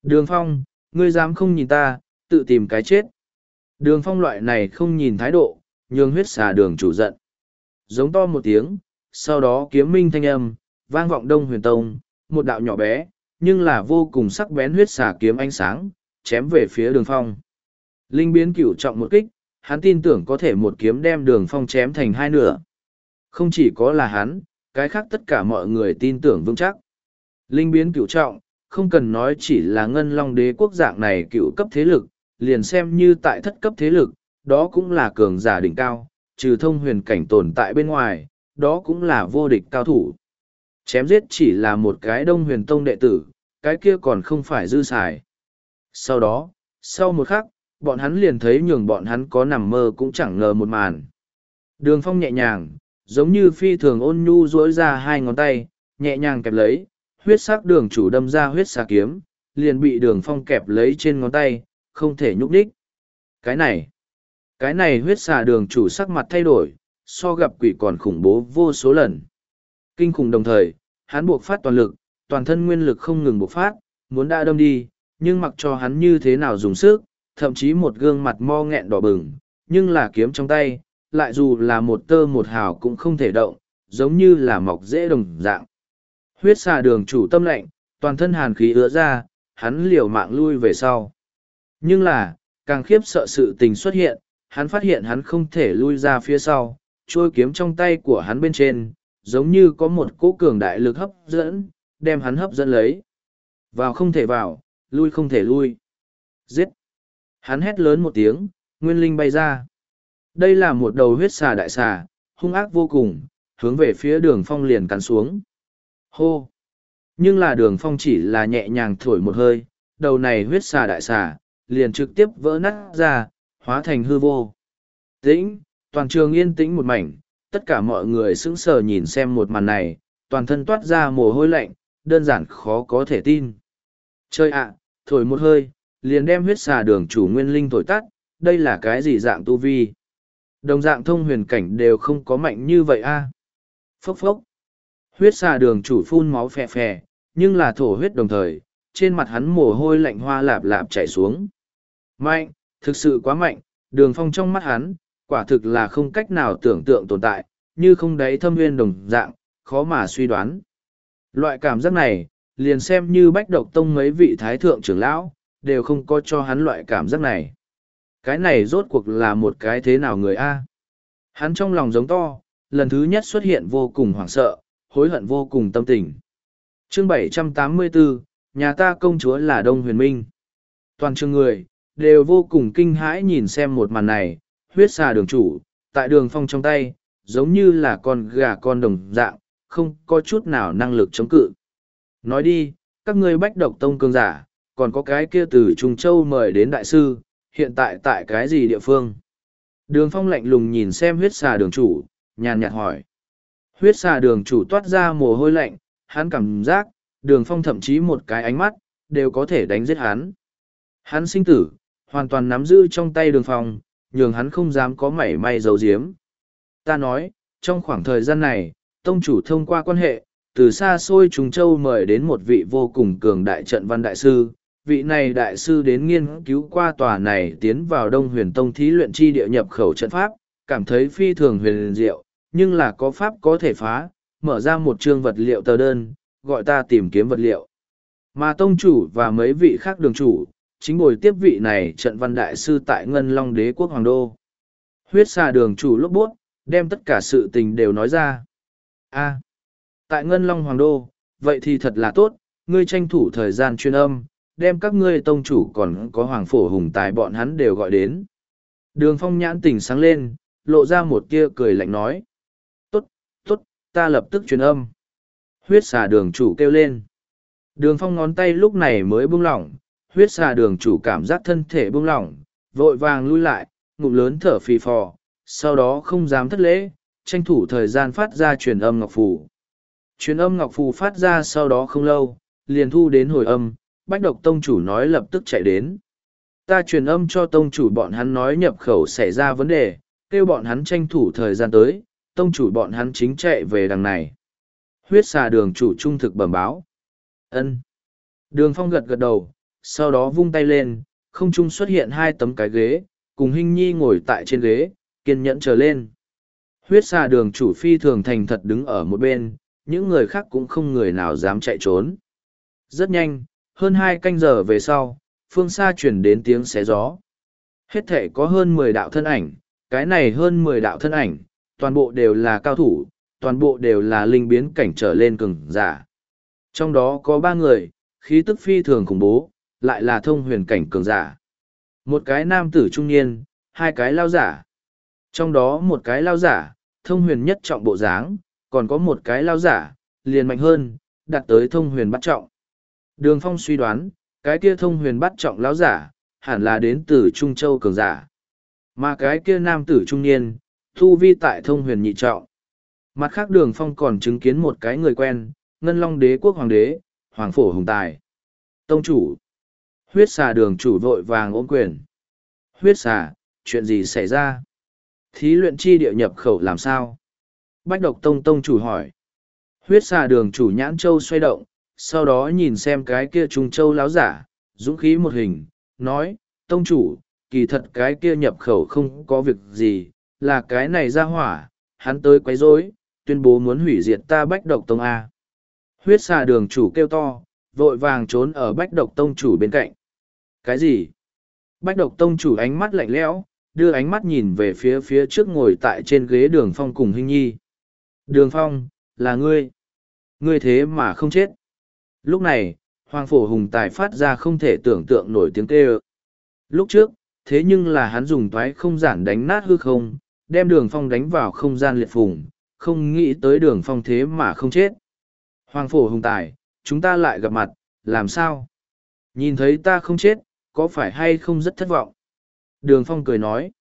Đường phong, ngươi dám không nhìn ta, tự tìm cái chết. Đường phong loại này không nhìn thái độ, nhường huyết xà đường chủ giận. Giống to một tiếng, sau đó kiếm minh thanh âm, vang vọng đông huyền tông, một đạo nhỏ bé, nhưng là vô cùng sắc bén huyết xà kiếm ánh sáng, chém về phía đường phong. Linh biến cửu trọng một kích, hắn tin tưởng có thể một kiếm đem đường phong chém thành hai nửa. Không chỉ có là hắn, cái khác tất cả mọi người tin tưởng vững chắc. Linh biến cửu trọng, không cần nói chỉ là ngân long đế quốc dạng này cựu cấp thế lực, liền xem như tại thất cấp thế lực, đó cũng là cường giả đỉnh cao, trừ thông huyền cảnh tồn tại bên ngoài, đó cũng là vô địch cao thủ. Chém giết chỉ là một cái đông huyền tông đệ tử, cái kia còn không phải dư xài. Sau đó, sau một khắc, bọn hắn liền thấy nhường bọn hắn có nằm mơ cũng chẳng ngờ một màn. Đường phong nhẹ nhàng, giống như phi thường ôn nhu duỗi ra hai ngón tay, nhẹ nhàng kẹp lấy, huyết sắc đường chủ đâm ra huyết xà kiếm, liền bị đường phong kẹp lấy trên ngón tay, không thể nhúc đích. Cái này, cái này huyết xà đường chủ sắc mặt thay đổi, so gặp quỷ còn khủng bố vô số lần. Kinh khủng đồng thời, hắn buộc phát toàn lực, toàn thân nguyên lực không ngừng buộc phát, muốn đã đâm đi, nhưng mặc cho hắn như thế nào dùng sức, thậm chí một gương mặt mo nghẹn đỏ bừng, nhưng là kiếm trong tay, lại dù là một tơ một hào cũng không thể động, giống như là mọc dễ đồng dạng. Huyết xà đường chủ tâm lệnh, toàn thân hàn khí ứa ra, hắn liều mạng lui về sau. Nhưng là, càng khiếp sợ sự tình xuất hiện, hắn phát hiện hắn không thể lui ra phía sau, trôi kiếm trong tay của hắn bên trên, giống như có một cỗ cường đại lực hấp dẫn, đem hắn hấp dẫn lấy. Vào không thể vào, lui không thể lui. Giết! Hắn hét lớn một tiếng, nguyên linh bay ra. Đây là một đầu huyết xà đại xà, hung ác vô cùng, hướng về phía đường phong liền cắn xuống. Hô! Nhưng là đường phong chỉ là nhẹ nhàng thổi một hơi, đầu này huyết xà đại xà, liền trực tiếp vỡ nát ra, hóa thành hư vô. Tĩnh, toàn trường yên tĩnh một mảnh, tất cả mọi người sững sờ nhìn xem một màn này, toàn thân toát ra mồ hôi lạnh, đơn giản khó có thể tin. Chơi ạ, thổi một hơi, liền đem huyết xà đường chủ nguyên linh thổi tắt, đây là cái gì dạng tu vi? Đồng dạng thông huyền cảnh đều không có mạnh như vậy a. Phốc phốc. Huyết xà đường chủ phun máu phè phè, nhưng là thổ huyết đồng thời, trên mặt hắn mồ hôi lạnh hoa lạp lạp chảy xuống. Mạnh, thực sự quá mạnh, đường phong trong mắt hắn, quả thực là không cách nào tưởng tượng tồn tại, như không đáy thâm nguyên đồng dạng, khó mà suy đoán. Loại cảm giác này, liền xem như bách độc tông mấy vị thái thượng trưởng lão, đều không có cho hắn loại cảm giác này. Cái này rốt cuộc là một cái thế nào người A? Hắn trong lòng giống to, lần thứ nhất xuất hiện vô cùng hoảng sợ, hối hận vô cùng tâm tình. chương 784, nhà ta công chúa là Đông Huyền Minh. Toàn trường người, đều vô cùng kinh hãi nhìn xem một màn này, huyết xà đường chủ, tại đường phong trong tay, giống như là con gà con đồng dạng, không có chút nào năng lực chống cự. Nói đi, các ngươi bách độc tông cương giả, còn có cái kia từ Trung Châu mời đến đại sư, hiện tại tại cái gì địa phương? Đường phong lạnh lùng nhìn xem huyết xà đường chủ, nhàn nhạt hỏi. Huyết xà đường chủ toát ra mồ hôi lạnh, hắn cảm giác, đường phong thậm chí một cái ánh mắt, đều có thể đánh giết hắn. Hắn sinh tử, hoàn toàn nắm giữ trong tay đường phòng, nhường hắn không dám có mảy may giấu giếm. Ta nói, trong khoảng thời gian này, tông chủ thông qua quan hệ, từ xa xôi Trung Châu mời đến một vị vô cùng cường đại trận văn đại sư. Vị này đại sư đến nghiên cứu qua tòa này tiến vào Đông Huyền Tông thí luyện chi địa nhập khẩu trận pháp, cảm thấy phi thường huyền diệu, nhưng là có pháp có thể phá, mở ra một chương vật liệu tờ đơn, gọi ta tìm kiếm vật liệu. Mà tông chủ và mấy vị khác đường chủ, chính bồi tiếp vị này trận văn đại sư tại Ngân Long đế quốc Hoàng Đô. Huyết xà đường chủ lúc buốt đem tất cả sự tình đều nói ra. a tại Ngân Long Hoàng Đô, vậy thì thật là tốt, ngươi tranh thủ thời gian chuyên âm, đem các ngươi tông chủ còn có Hoàng Phổ Hùng Tài bọn hắn đều gọi đến. Đường phong nhãn tỉnh sáng lên, lộ ra một kia cười lạnh nói. Tốt, tốt, ta lập tức truyền âm. Huyết xà đường chủ kêu lên. Đường phong ngón tay lúc này mới buông lỏng, huyết xà đường chủ cảm giác thân thể buông lỏng, vội vàng lui lại, ngụm lớn thở phì phò, sau đó không dám thất lễ, tranh thủ thời gian phát ra truyền âm ngọc phù. Truyền âm ngọc phù phát ra sau đó không lâu, liền thu đến hồi âm, bách độc tông chủ nói lập tức chạy đến. Ta truyền âm cho tông chủ bọn hắn nói nhập khẩu xảy ra vấn đề, kêu bọn hắn tranh thủ thời gian tới, tông chủ bọn hắn chính chạy về đằng này. Huyết xà đường chủ trung thực bẩm báo. ân Đường phong gật gật đầu, sau đó vung tay lên, không trung xuất hiện hai tấm cái ghế, cùng Hinh Nhi ngồi tại trên ghế, kiên nhẫn trở lên. Huyết xà đường chủ phi thường thành thật đứng ở một bên, những người khác cũng không người nào dám chạy trốn. Rất nhanh, hơn hai canh giờ về sau, phương xa chuyển đến tiếng xé gió. Hết thể có hơn mười đạo thân ảnh, cái này hơn mười đạo thân ảnh, toàn bộ đều là cao thủ, toàn bộ đều là linh biến cảnh trở lên cường giả. Trong đó có ba người, khí tức phi thường khủng bố, lại là thông huyền cảnh cường giả. Một cái nam tử trung niên, hai cái lao giả. Trong đó một cái lao giả, thông huyền nhất trọng bộ dáng, còn có một cái lao giả, liền mạnh hơn, đạt tới thông huyền bắt trọng. Đường phong suy đoán, cái kia thông huyền bắt trọng lao giả, hẳn là đến từ Trung Châu cường giả. Mà cái kia nam tử trung niên, thu vi tại thông huyền nhị trọng. Mặt khác đường phong còn chứng kiến một cái người quen, ngân long đế quốc hoàng đế, hoàng phổ hùng tài. Tông chủ. Huyết xà đường chủ vội vàng ôm quyền. Huyết xà, chuyện gì xảy ra? Thí luyện chi địa nhập khẩu làm sao? Bách độc tông tông chủ hỏi. Huyết xà đường chủ nhãn châu xoay động, sau đó nhìn xem cái kia Trùng châu láo giả, dũng khí một hình, nói, tông chủ, kỳ thật cái kia nhập khẩu không có việc gì, là cái này ra hỏa, hắn tới quấy rối, tuyên bố muốn hủy diệt ta bách độc tông A. Huyết xà đường chủ kêu to, vội vàng trốn ở bách độc tông chủ bên cạnh. Cái gì? Bách độc tông chủ ánh mắt lạnh lẽo, đưa ánh mắt nhìn về phía phía trước ngồi tại trên ghế đường phong cùng hình nhi. Đường phong, là ngươi. Ngươi thế mà không chết. Lúc này, Hoàng Phổ Hùng Tài phát ra không thể tưởng tượng nổi tiếng kêu. Lúc trước, thế nhưng là hắn dùng toái không giản đánh nát hư không, đem đường phong đánh vào không gian liệt phủng, không nghĩ tới đường phong thế mà không chết. Hoàng phổ hùng tài, chúng ta lại gặp mặt, làm sao? Nhìn thấy ta không chết, có phải hay không rất thất vọng? Đường phong cười nói.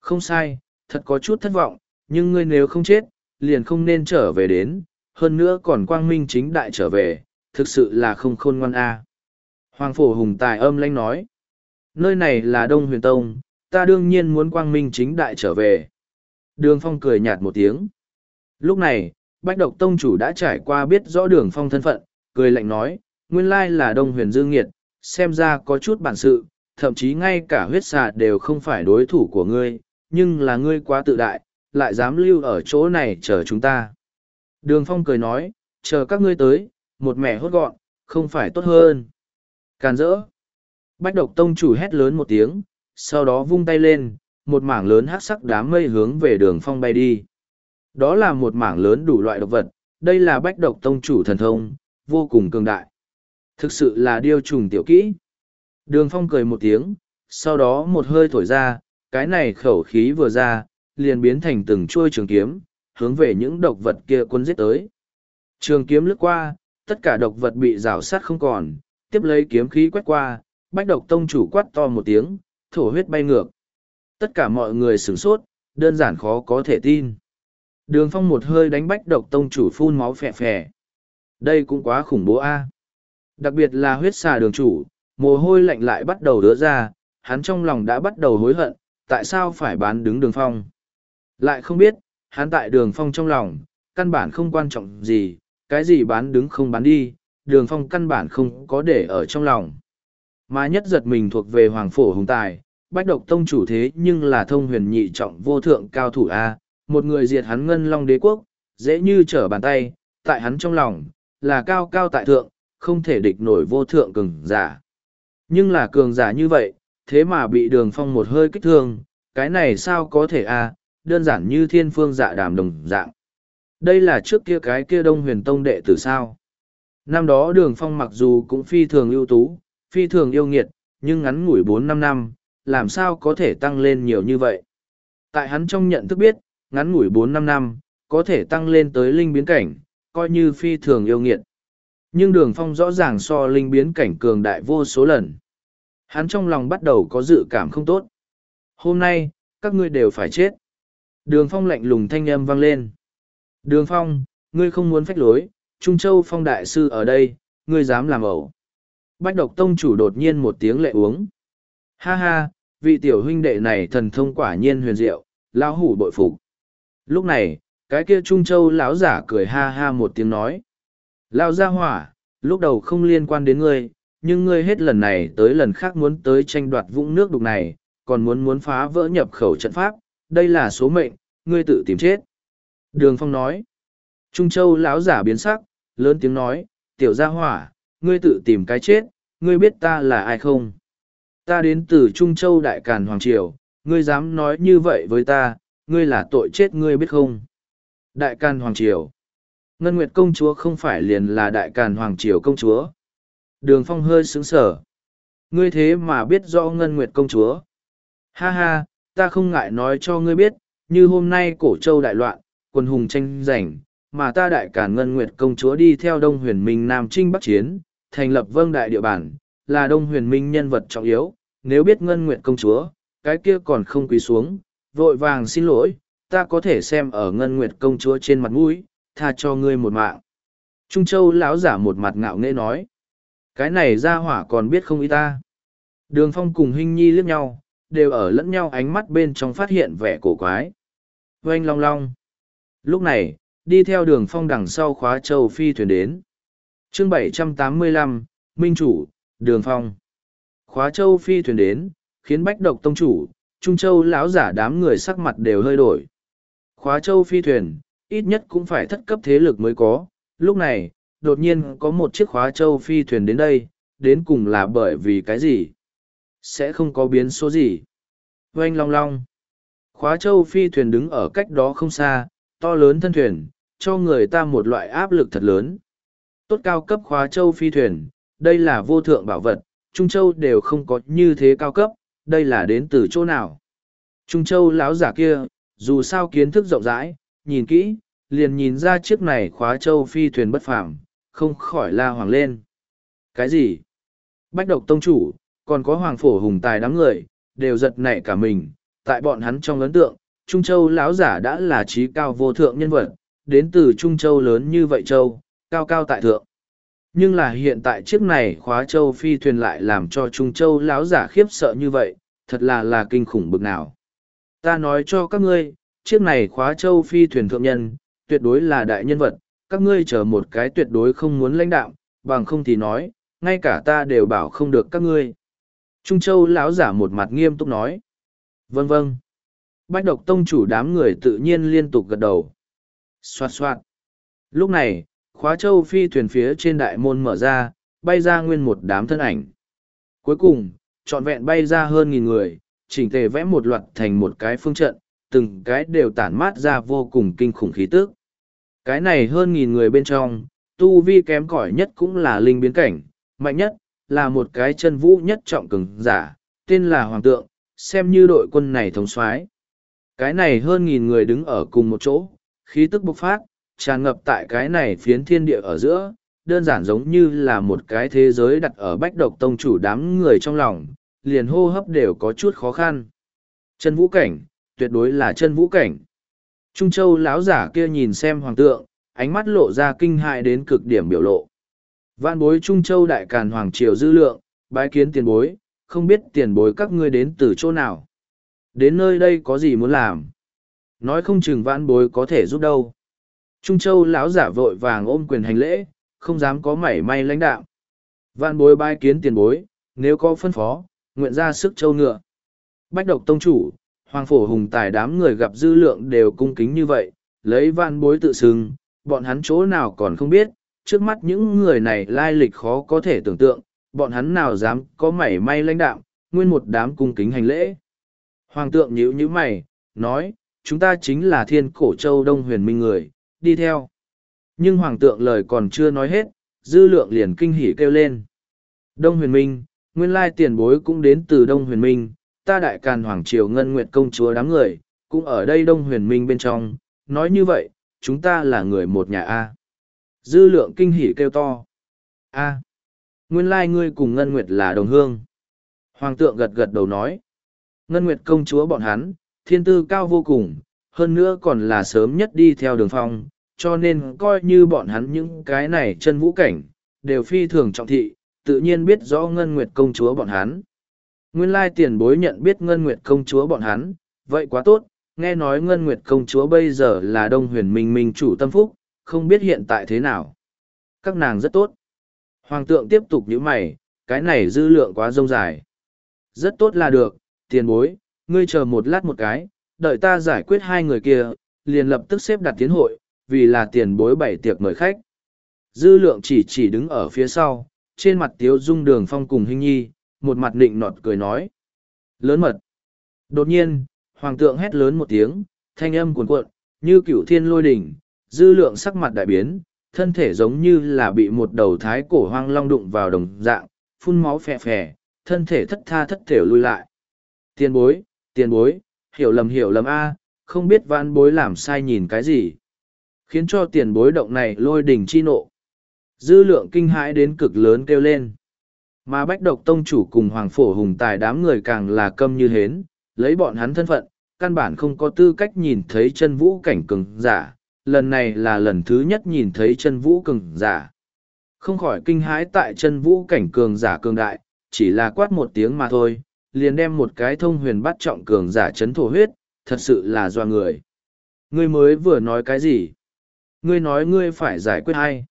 Không sai, thật có chút thất vọng, nhưng ngươi nếu không chết, liền không nên trở về đến, hơn nữa còn quang minh chính đại trở về, thực sự là không khôn ngoan a. Hoàng phổ hùng tài âm lanh nói. Nơi này là Đông Huyền Tông, ta đương nhiên muốn quang minh chính đại trở về. Đường phong cười nhạt một tiếng. Lúc này, Bách Độc Tông chủ đã trải qua biết rõ đường phong thân phận, cười lạnh nói, nguyên lai là Đông Huyền Dương Nghiệt, xem ra có chút bản sự, thậm chí ngay cả huyết xà đều không phải đối thủ của ngươi, nhưng là ngươi quá tự đại, lại dám lưu ở chỗ này chờ chúng ta. Đường Phong cười nói, chờ các ngươi tới, một mẹ hốt gọn, không phải tốt hơn. Càn rỡ. Bách độc tông chủ hét lớn một tiếng, sau đó vung tay lên, một mảng lớn hát sắc đám mây hướng về đường phong bay đi. Đó là một mảng lớn đủ loại độc vật, đây là bách độc tông chủ thần thông, vô cùng cường đại. Thực sự là điêu trùng tiểu kỹ. Đường phong cười một tiếng, sau đó một hơi thổi ra, cái này khẩu khí vừa ra, liền biến thành từng chuôi trường kiếm, hướng về những độc vật kia quân giết tới. Trường kiếm lướt qua, tất cả độc vật bị rào sát không còn, tiếp lấy kiếm khí quét qua, bách độc tông chủ quát to một tiếng, thổ huyết bay ngược. Tất cả mọi người sửng sốt, đơn giản khó có thể tin. Đường phong một hơi đánh bách độc tông chủ phun máu phè phè. Đây cũng quá khủng bố a. Đặc biệt là huyết xà đường chủ, mồ hôi lạnh lại bắt đầu đứa ra, hắn trong lòng đã bắt đầu hối hận, tại sao phải bán đứng đường phong. Lại không biết, hắn tại đường phong trong lòng, căn bản không quan trọng gì, cái gì bán đứng không bán đi, đường phong căn bản không có để ở trong lòng. Mà nhất giật mình thuộc về Hoàng Phổ Hùng Tài, bách độc tông chủ thế nhưng là thông huyền nhị trọng vô thượng cao thủ A, một người diệt hắn ngân long đế quốc, dễ như trở bàn tay, tại hắn trong lòng, là cao cao tại thượng, không thể địch nổi vô thượng cường giả. Nhưng là cường giả như vậy, thế mà bị đường phong một hơi kích thương, cái này sao có thể a đơn giản như thiên phương dạ đàm đồng dạng. Đây là trước kia cái kia đông huyền tông đệ tử sao. Năm đó đường phong mặc dù cũng phi thường ưu tú, phi thường yêu nghiệt, nhưng ngắn ngủi bốn năm năm, làm sao có thể tăng lên nhiều như vậy. Tại hắn trong nhận thức biết, ngắn ngủi bốn năm năm, có thể tăng lên tới linh biến cảnh, coi như phi thường yêu nghiệt. Nhưng đường phong rõ ràng so linh biến cảnh cường đại vô số lần. Hắn trong lòng bắt đầu có dự cảm không tốt. Hôm nay, các ngươi đều phải chết. Đường phong lạnh lùng thanh âm vang lên. Đường phong, ngươi không muốn phách lối, Trung Châu phong đại sư ở đây, ngươi dám làm ẩu. Bách độc tông chủ đột nhiên một tiếng lệ uống. Ha ha, vị tiểu huynh đệ này thần thông quả nhiên huyền diệu, lão hủ bội phục. Lúc này, cái kia Trung Châu lão giả cười ha ha một tiếng nói. Lão ra hỏa, lúc đầu không liên quan đến ngươi, nhưng ngươi hết lần này tới lần khác muốn tới tranh đoạt vũng nước đục này, còn muốn muốn phá vỡ nhập khẩu trận pháp, đây là số mệnh, ngươi tự tìm chết. Đường Phong nói. Trung Châu lão giả biến sắc, lớn tiếng nói, tiểu gia hỏa, ngươi tự tìm cái chết, ngươi biết ta là ai không? Ta đến từ Trung Châu Đại Càn Hoàng Triều, ngươi dám nói như vậy với ta, ngươi là tội chết ngươi biết không? Đại Càn Hoàng Triều. Ngân Nguyệt công chúa không phải liền là Đại Càn Hoàng Triều công chúa. Đường Phong hơi sững sở. Ngươi thế mà biết rõ Ngân Nguyệt công chúa. Ha ha, ta không ngại nói cho ngươi biết, như hôm nay cổ châu đại loạn, quân hùng tranh giành, mà ta đại càn ngân nguyệt công chúa đi theo đông huyền minh nam trinh bắc chiến, thành lập vương đại địa bản, là đông huyền minh nhân vật trọng yếu, nếu biết ngân nguyệt công chúa, cái kia còn không quỳ xuống, vội vàng xin lỗi, ta có thể xem ở ngân nguyệt công chúa trên mặt mũi, tha cho ngươi một mạng. Trung Châu lão giả một mặt ngạo nghễ nói, cái này ra hỏa còn biết không y ta. Đường phong cùng Hinh Nhi liếc nhau, đều ở lẫn nhau ánh mắt bên trong phát hiện vẻ cổ quái. Oanh long long. Lúc này, đi theo đường phong đằng sau khóa châu phi thuyền đến. chương 785, Minh Chủ, Đường Phong. Khóa châu phi thuyền đến, khiến bách độc tông chủ, Trung Châu lão giả đám người sắc mặt đều hơi đổi. Khóa châu phi thuyền, ít nhất cũng phải thất cấp thế lực mới có. Lúc này, đột nhiên có một chiếc khóa châu phi thuyền đến đây, đến cùng là bởi vì cái gì? Sẽ không có biến số gì. Oanh long long. Khóa châu phi thuyền đứng ở cách đó không xa, to lớn thân thuyền, cho người ta một loại áp lực thật lớn. Tốt cao cấp khóa châu phi thuyền, đây là vô thượng bảo vật, Trung Châu đều không có như thế cao cấp, đây là đến từ chỗ nào trung châu lão giả kia dù sao kiến thức rộng rãi nhìn kỹ, liền nhìn ra chiếc này khóa châu phi thuyền bất phàm, không khỏi la hoàng lên. Cái gì? Bách độc tông chủ, còn có hoàng phổ hùng tài đám người, đều giật nảy cả mình, tại bọn hắn trong ấn tượng, trung châu lão giả đã là trí cao vô thượng nhân vật, đến từ trung châu lớn như vậy châu, cao cao tại thượng. Nhưng là hiện tại chiếc này khóa châu phi thuyền lại làm cho trung châu lão giả khiếp sợ như vậy, thật là là kinh khủng bực nào. Ta nói cho các ngươi chiếc này khóa châu phi thuyền thượng nhân, tuyệt đối là đại nhân vật, các ngươi chờ một cái tuyệt đối không muốn lãnh đạo, bằng không thì nói, ngay cả ta đều bảo không được các ngươi. Trung châu lão giả một mặt nghiêm túc nói. Vâng vâng. Bách độc tông chủ đám người tự nhiên liên tục gật đầu. Xoạt xoạt. Lúc này, khóa châu phi thuyền phía trên đại môn mở ra, bay ra nguyên một đám thân ảnh. Cuối cùng, trọn vẹn bay ra hơn nghìn người, chỉnh tề vẽ một loạt thành một cái phương trận từng cái đều tản mát ra vô cùng kinh khủng khí tức. cái này hơn nghìn người bên trong, tu vi kém cỏi nhất cũng là linh biến cảnh, mạnh nhất là một cái chân vũ nhất trọng cường giả, tên là hoàng tượng, xem như đội quân này thống soái cái này hơn nghìn người đứng ở cùng một chỗ, khí tức bộc phát, tràn ngập tại cái này phiến thiên địa ở giữa, đơn giản giống như là một cái thế giới đặt ở bách độc tông chủ đám người trong lòng, liền hô hấp đều có chút khó khăn chân vũ cảnh tuyệt đối là chân vũ cảnh trung châu lão giả kia nhìn xem hoàng tượng ánh mắt lộ ra kinh hại đến cực điểm biểu lộ Vạn bối Trung Châu Đại Càn Hoàng Triều dư lượng, bái kiến tiền bối, không biết tiền bối các ngươi đến từ chỗ nào. Đến nơi đây có gì muốn làm? Nói không chừng vạn bối có thể giúp đâu. Trung Châu lão giả vội vàng ôm quyền hành lễ, không dám có mảy may lãnh đạo. Vạn bối bái kiến tiền bối, nếu có phân phó, nguyện ra sức châu ngựa. Bách độc tông chủ, hoàng phổ hùng tài đám người gặp dư lượng đều cung kính như vậy, lấy van bối tự xưng, bọn hắn chỗ nào còn không biết, trước mắt những người này lai lịch khó có thể tưởng tượng, bọn hắn nào dám có mảy may lãnh đạo, nguyên một đám cung kính hành lễ. Hoàng tượng nhíu nhíu mày, nói, chúng ta chính là thiên cổ châu đông huyền minh người, đi theo. Nhưng hoàng tượng lời còn chưa nói hết, dư lượng liền kinh hỉ kêu lên. Đông huyền minh, nguyên lai tiền bối cũng đến từ đông huyền minh, ta đại càn hoàng triều ngân nguyệt công chúa đám người, cũng ở đây đông huyền minh bên trong, nói như vậy, chúng ta là người một nhà A. Dư lượng kinh hỉ kêu to. a nguyên lai ngươi cùng Ngân Nguyệt là đồng hương. Hoàng tượng gật gật đầu nói. Ngân Nguyệt công chúa bọn hắn, thiên tư cao vô cùng, hơn nữa còn là sớm nhất đi theo đường phong, cho nên coi như bọn hắn những cái này chân vũ cảnh, đều phi thường trọng thị, tự nhiên biết rõ Ngân Nguyệt công chúa bọn hắn. Nguyên lai tiền bối nhận biết Ngân Nguyệt công chúa bọn hắn, vậy quá tốt, nghe nói Ngân Nguyệt công chúa bây giờ là Đông Huyền Minh Minh chủ tâm phúc, không biết hiện tại thế nào. Các nàng rất tốt. Hoàng tượng tiếp tục nhíu mày, cái này dư lượng quá rông dài. Rất tốt là được, tiền bối, ngươi chờ một lát một cái, đợi ta giải quyết hai người kia, liền lập tức xếp đặt tiến hội, vì là tiền bối bảy tiệc mời khách. Dư lượng chỉ chỉ đứng ở phía sau, trên mặt tiếu dung đường phong cùng hình nhi, một mặt nịnh nọt cười nói. Lớn mật. Đột nhiên, hoàng tượng hét lớn một tiếng, thanh âm cuồn cuộn, như cửu thiên lôi đỉnh, dư lượng sắc mặt đại biến, thân thể giống như là bị một đầu thái cổ hoang long đụng vào đồng dạng, phun máu phè phè, thân thể thất tha thất thể lui lại. Tiền bối, tiền bối, hiểu lầm hiểu lầm A, không biết vãn bối làm sai nhìn cái gì. Khiến cho tiền bối động này lôi đỉnh chi nộ. Dư lượng kinh hãi đến cực lớn kêu lên. Mà bách độc tông chủ cùng hoàng phổ hùng tài đám người càng là câm như hến, lấy bọn hắn thân phận, căn bản không có tư cách nhìn thấy chân vũ cảnh cường giả, lần này là lần thứ nhất nhìn thấy chân vũ cường giả. Không khỏi kinh hãi tại chân vũ cảnh cường giả cường đại, chỉ là quát một tiếng mà thôi, liền đem một cái thông huyền bắt trọng cường giả chấn thổ huyết, thật sự là do người. Ngươi mới vừa nói cái gì? Ngươi nói ngươi phải giải quyết hay?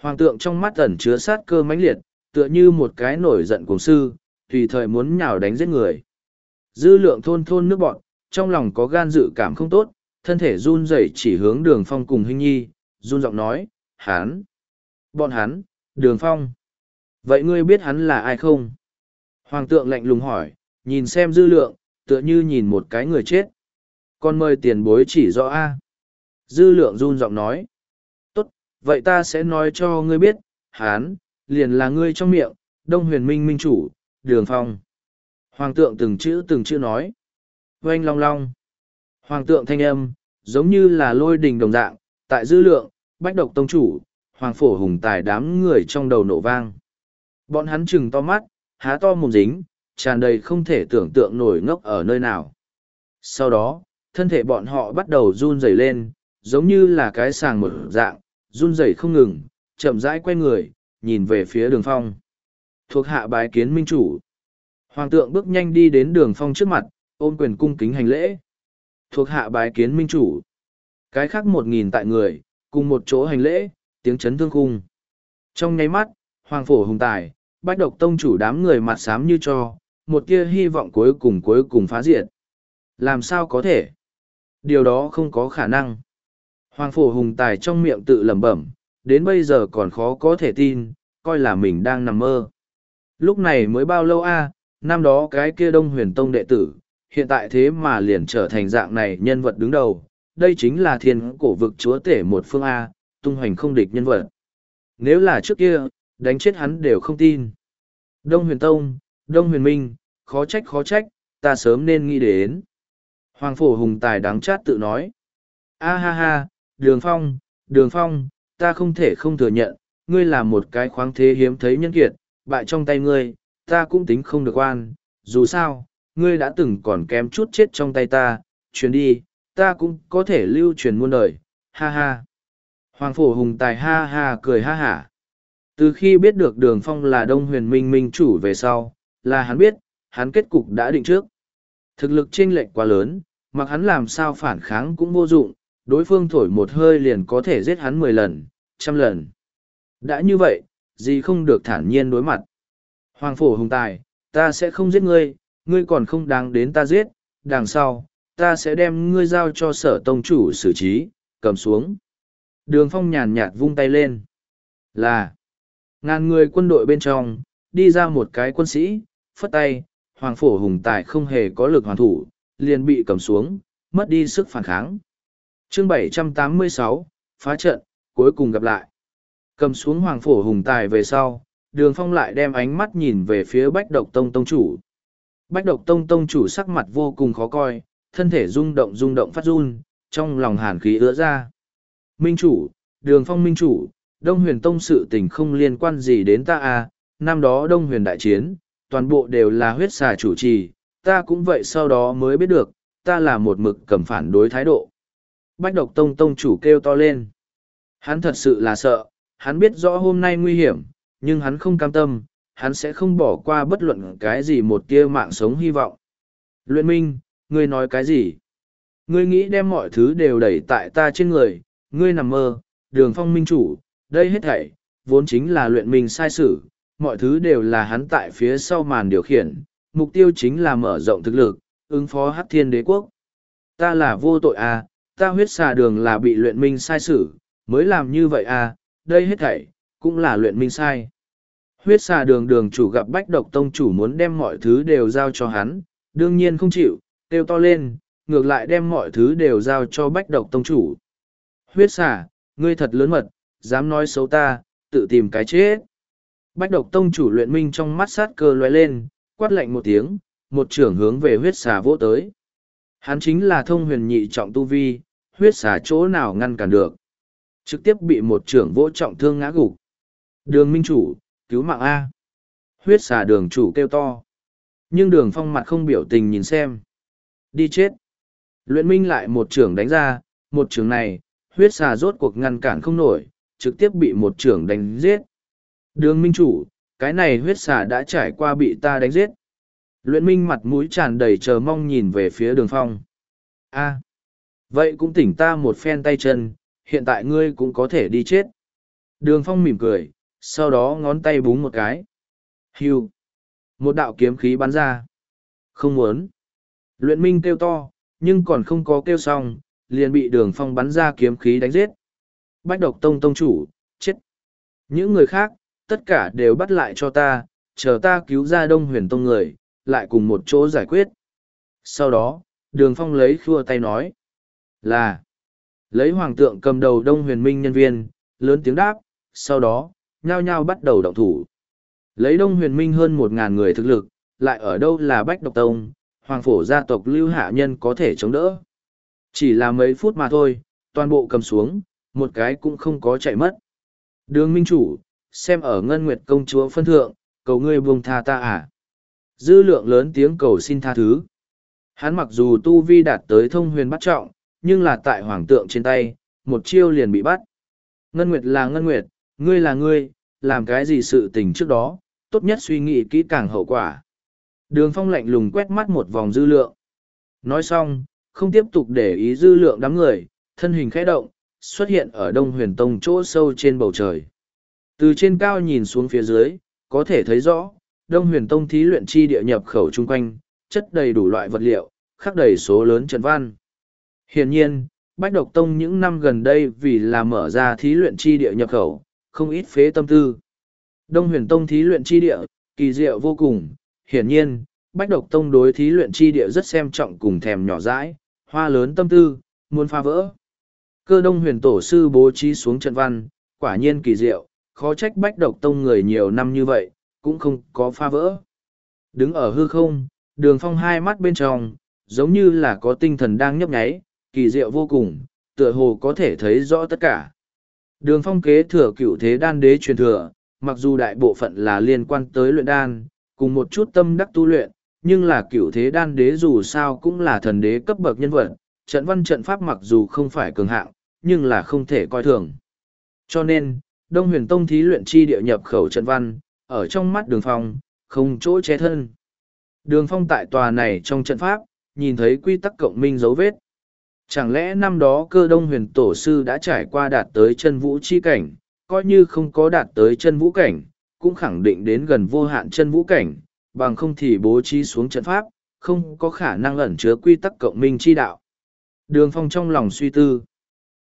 Hoàng tượng trong mắt ẩn chứa sát cơ mãnh liệt, tựa như một cái nổi giận cùng sư, tùy thời muốn nhào đánh giết người. Dư lượng thôn thôn nước bọn, trong lòng có gan dự cảm không tốt, thân thể run rẩy chỉ hướng đường phong cùng hình nhi run giọng nói hán bọn hắn đường phong vậy ngươi biết hắn là ai không? Hoàng tượng lạnh lùng hỏi nhìn xem dư lượng tựa như nhìn một cái người chết. Con mời tiền bối chỉ rõ a. Dư lượng run giọng nói tốt vậy ta sẽ nói cho ngươi biết hán liền là ngươi trong miệng đông huyền minh minh chủ đường phong Hoàng tượng từng chữ từng chữ nói. Oanh long long. Hoàng tượng thanh âm, giống như là lôi đình đồng dạng, tại dư lượng, bách độc tông chủ, hoàng phổ hùng tài đám người trong đầu nổ vang. Bọn hắn chừng to mắt, há to mồm dính, tràn đầy không thể tưởng tượng nổi ngốc ở nơi nào. Sau đó, thân thể bọn họ bắt đầu run rẩy lên, giống như là cái sàng mở dạng, run rẩy không ngừng, chậm rãi quay người, nhìn về phía đường phong. Thuộc hạ bái kiến minh chủ. Hoàng tượng bước nhanh đi đến đường phong trước mặt, ôm quyền cung kính hành lễ. Thuộc hạ bái kiến minh chủ. Cái khác một nghìn tại người, cùng một chỗ hành lễ, tiếng chấn thương khung. Trong nháy mắt, hoàng phổ hùng tài, bách độc tông chủ đám người mặt xám như cho, một tia hy vọng cuối cùng cuối cùng phá diệt. Làm sao có thể? Điều đó không có khả năng. Hoàng phổ hùng tài trong miệng tự lẩm bẩm, đến bây giờ còn khó có thể tin, coi là mình đang nằm mơ. Lúc này mới bao lâu a năm đó cái kia đông huyền tông đệ tử, hiện tại thế mà liền trở thành dạng này nhân vật đứng đầu. Đây chính là thiên cổ vực chúa tể một phương A, tung hoành không địch nhân vật. Nếu là trước kia, đánh chết hắn đều không tin. Đông huyền tông, đông huyền minh, khó trách khó trách, ta sớm nên nghĩ đến. Hoàng phổ hùng tài đáng chát tự nói. A ha ha, đường phong, đường phong, ta không thể không thừa nhận, ngươi là một cái khoáng thế hiếm thấy nhân kiệt, bại trong tay ngươi, ta cũng tính không được oan, dù sao, ngươi đã từng còn kém chút chết trong tay ta, chuyến đi, ta cũng có thể lưu truyền muôn đời, ha ha. Hoàng phổ hùng tài ha ha cười ha hả. Từ khi biết được đường phong là đông huyền minh minh chủ về sau, là hắn biết, hắn kết cục đã định trước. Thực lực chênh lệch quá lớn, mặc hắn làm sao phản kháng cũng vô dụng, đối phương thổi một hơi liền có thể giết hắn mười lần, trăm lần. Đã như vậy, gì không được thản nhiên đối mặt. Hoàng phổ hùng tài, ta sẽ không giết ngươi, ngươi còn không đáng đến ta giết, đằng sau, ta sẽ đem ngươi giao cho sở tông chủ xử trí, cầm xuống. Đường phong nhàn nhạt vung tay lên. Là, ngàn người quân đội bên trong, đi ra một cái quân sĩ, phất tay, hoàng phổ hùng tài không hề có lực hoàn thủ, liền bị cầm xuống, mất đi sức phản kháng chương 786, phá trận, cuối cùng gặp lại. Cầm xuống hoàng phổ hùng tài về sau, đường phong lại đem ánh mắt nhìn về phía bách độc tông tông chủ. Bách độc tông tông chủ sắc mặt vô cùng khó coi, thân thể rung động rung động phát run, trong lòng hàn khí ứa ra. Minh chủ, đường phong minh chủ, đông huyền tông sự tình không liên quan gì đến ta à, năm đó đông huyền đại chiến, toàn bộ đều là huyết xà chủ trì, ta cũng vậy sau đó mới biết được, ta là một mực cầm phản đối thái độ. Bách độc tông tông chủ kêu to lên. Hắn thật sự là sợ, hắn biết rõ hôm nay nguy hiểm, nhưng hắn không cam tâm, hắn sẽ không bỏ qua bất luận cái gì một tia mạng sống hy vọng. Luyện minh, ngươi nói cái gì? Ngươi nghĩ đem mọi thứ đều đẩy tại ta trên người, ngươi nằm mơ, đường phong minh chủ, đây hết thảy, vốn chính là luyện minh sai sử. mọi thứ đều là hắn tại phía sau màn điều khiển, mục tiêu chính là mở rộng thực lực, ứng phó hắc thiên đế quốc. Ta là vô tội à, ta huyết xà đường là bị luyện minh sai xử, mới làm như vậy à, đây hết thảy, cũng là luyện minh sai. Huyết xà đường đường chủ gặp bách độc tông chủ muốn đem mọi thứ đều giao cho hắn, đương nhiên không chịu, kêu to lên, ngược lại đem mọi thứ đều giao cho bách độc tông chủ. Huyết xà, ngươi thật lớn mật, dám nói xấu ta, tự tìm cái chết. Bách độc tông chủ luyện minh trong mắt sát cơ lóe lên, quát lạnh một tiếng, một trưởng hướng về huyết xà vỗ tới. Hắn chính là thông huyền nhị trọng tu vi, huyết xả chỗ nào ngăn cản được. Trực tiếp bị một trưởng vỗ trọng thương ngã gục. Đường minh chủ, cứu mạng A. Huyết xả đường chủ kêu to. Nhưng đường phong mặt không biểu tình nhìn xem. Đi chết. Luyện minh lại một trưởng đánh ra, một trưởng này, huyết xà rốt cuộc ngăn cản không nổi, trực tiếp bị một trưởng đánh giết. Đường minh chủ, cái này huyết xà đã trải qua bị ta đánh giết. Luyện minh mặt mũi tràn đầy chờ mong nhìn về phía đường phong. a vậy cũng tỉnh ta một phen tay chân, hiện tại ngươi cũng có thể đi chết. Đường phong mỉm cười, sau đó ngón tay búng một cái. Hiu! Một đạo kiếm khí bắn ra. Không muốn. Luyện minh kêu to, nhưng còn không có kêu xong, liền bị đường phong bắn ra kiếm khí đánh giết. Bách độc tông tông chủ, chết. Những người khác, tất cả đều bắt lại cho ta, chờ ta cứu ra đông huyền tông người, lại cùng một chỗ giải quyết. Sau đó, đường phong lấy khua tay nói, là, lấy hoàng tượng cầm đầu đông huyền minh nhân viên, lớn tiếng đáp, sau đó, nhao nhao bắt đầu động thủ. Lấy đông huyền minh hơn một ngàn người thực lực, lại ở đâu là bách độc tông, hoàng phổ gia tộc lưu hạ nhân có thể chống đỡ. Chỉ là mấy phút mà thôi, toàn bộ cầm xuống, một cái cũng không có chạy mất. Đường minh chủ, xem ở ngân nguyệt công chúa phân thượng, cầu ngươi buông tha ta à. Dư lượng lớn tiếng cầu xin tha thứ. Hắn mặc dù tu vi đạt tới thông huyền bắt trọng, nhưng là tại hoàng tượng trên tay, một chiêu liền bị bắt. Ngân nguyệt là ngân nguyệt, ngươi là ngươi, làm cái gì sự tình trước đó, tốt nhất suy nghĩ kỹ càng hậu quả. Đường phong lạnh lùng quét mắt một vòng dư lượng. Nói xong, không tiếp tục để ý dư lượng đám người, thân hình khẽ động, xuất hiện ở đông huyền tông chỗ sâu trên bầu trời. Từ trên cao nhìn xuống phía dưới, có thể thấy rõ, đông huyền tông thí luyện chi địa nhập khẩu chung quanh, chất đầy đủ loại vật liệu, khắc đầy số lớn trận văn. Hiển nhiên, Bách Độc Tông những năm gần đây vì là mở ra thí luyện chi địa nhập khẩu, không ít phế tâm tư. Đông huyền tông thí luyện chi địa, kỳ diệu vô cùng, hiển nhiên, Bách Độc Tông đối thí luyện chi địa rất xem trọng cùng thèm nhỏ dãi, hoa lớn tâm tư, muốn phá vỡ. Cơ đông huyền tổ sư bố trí xuống trận văn, quả nhiên kỳ diệu, khó trách Bách Độc Tông người nhiều năm như vậy, cũng không có phá vỡ. Đứng ở hư không, đường phong hai mắt bên trong, giống như là có tinh thần đang nhấp nháy, kỳ diệu vô cùng, tựa hồ có thể thấy rõ tất cả. Đường phong kế thừa cựu thế đan đế truyền thừa, mặc dù đại bộ phận là liên quan tới luyện đan, cùng một chút tâm đắc tu luyện, nhưng là cựu thế đan đế dù sao cũng là thần đế cấp bậc nhân vật, trận văn trận pháp mặc dù không phải cường hạng, nhưng là không thể coi thường. Cho nên, Đông huyền tông thí luyện chi địa nhập khẩu trận văn, ở trong mắt đường phong, không chỗ che thân. Đường phong tại tòa này trong trận pháp, nhìn thấy quy tắc cộng minh dấu vết. Chẳng lẽ năm đó cơ đông huyền tổ sư đã trải qua đạt tới chân vũ chi cảnh, coi như không có đạt tới chân vũ cảnh, cũng khẳng định đến gần vô hạn chân vũ cảnh, bằng không thì bố trí xuống trận pháp, không có khả năng ẩn chứa quy tắc cộng minh chi đạo. Đường phong trong lòng suy tư.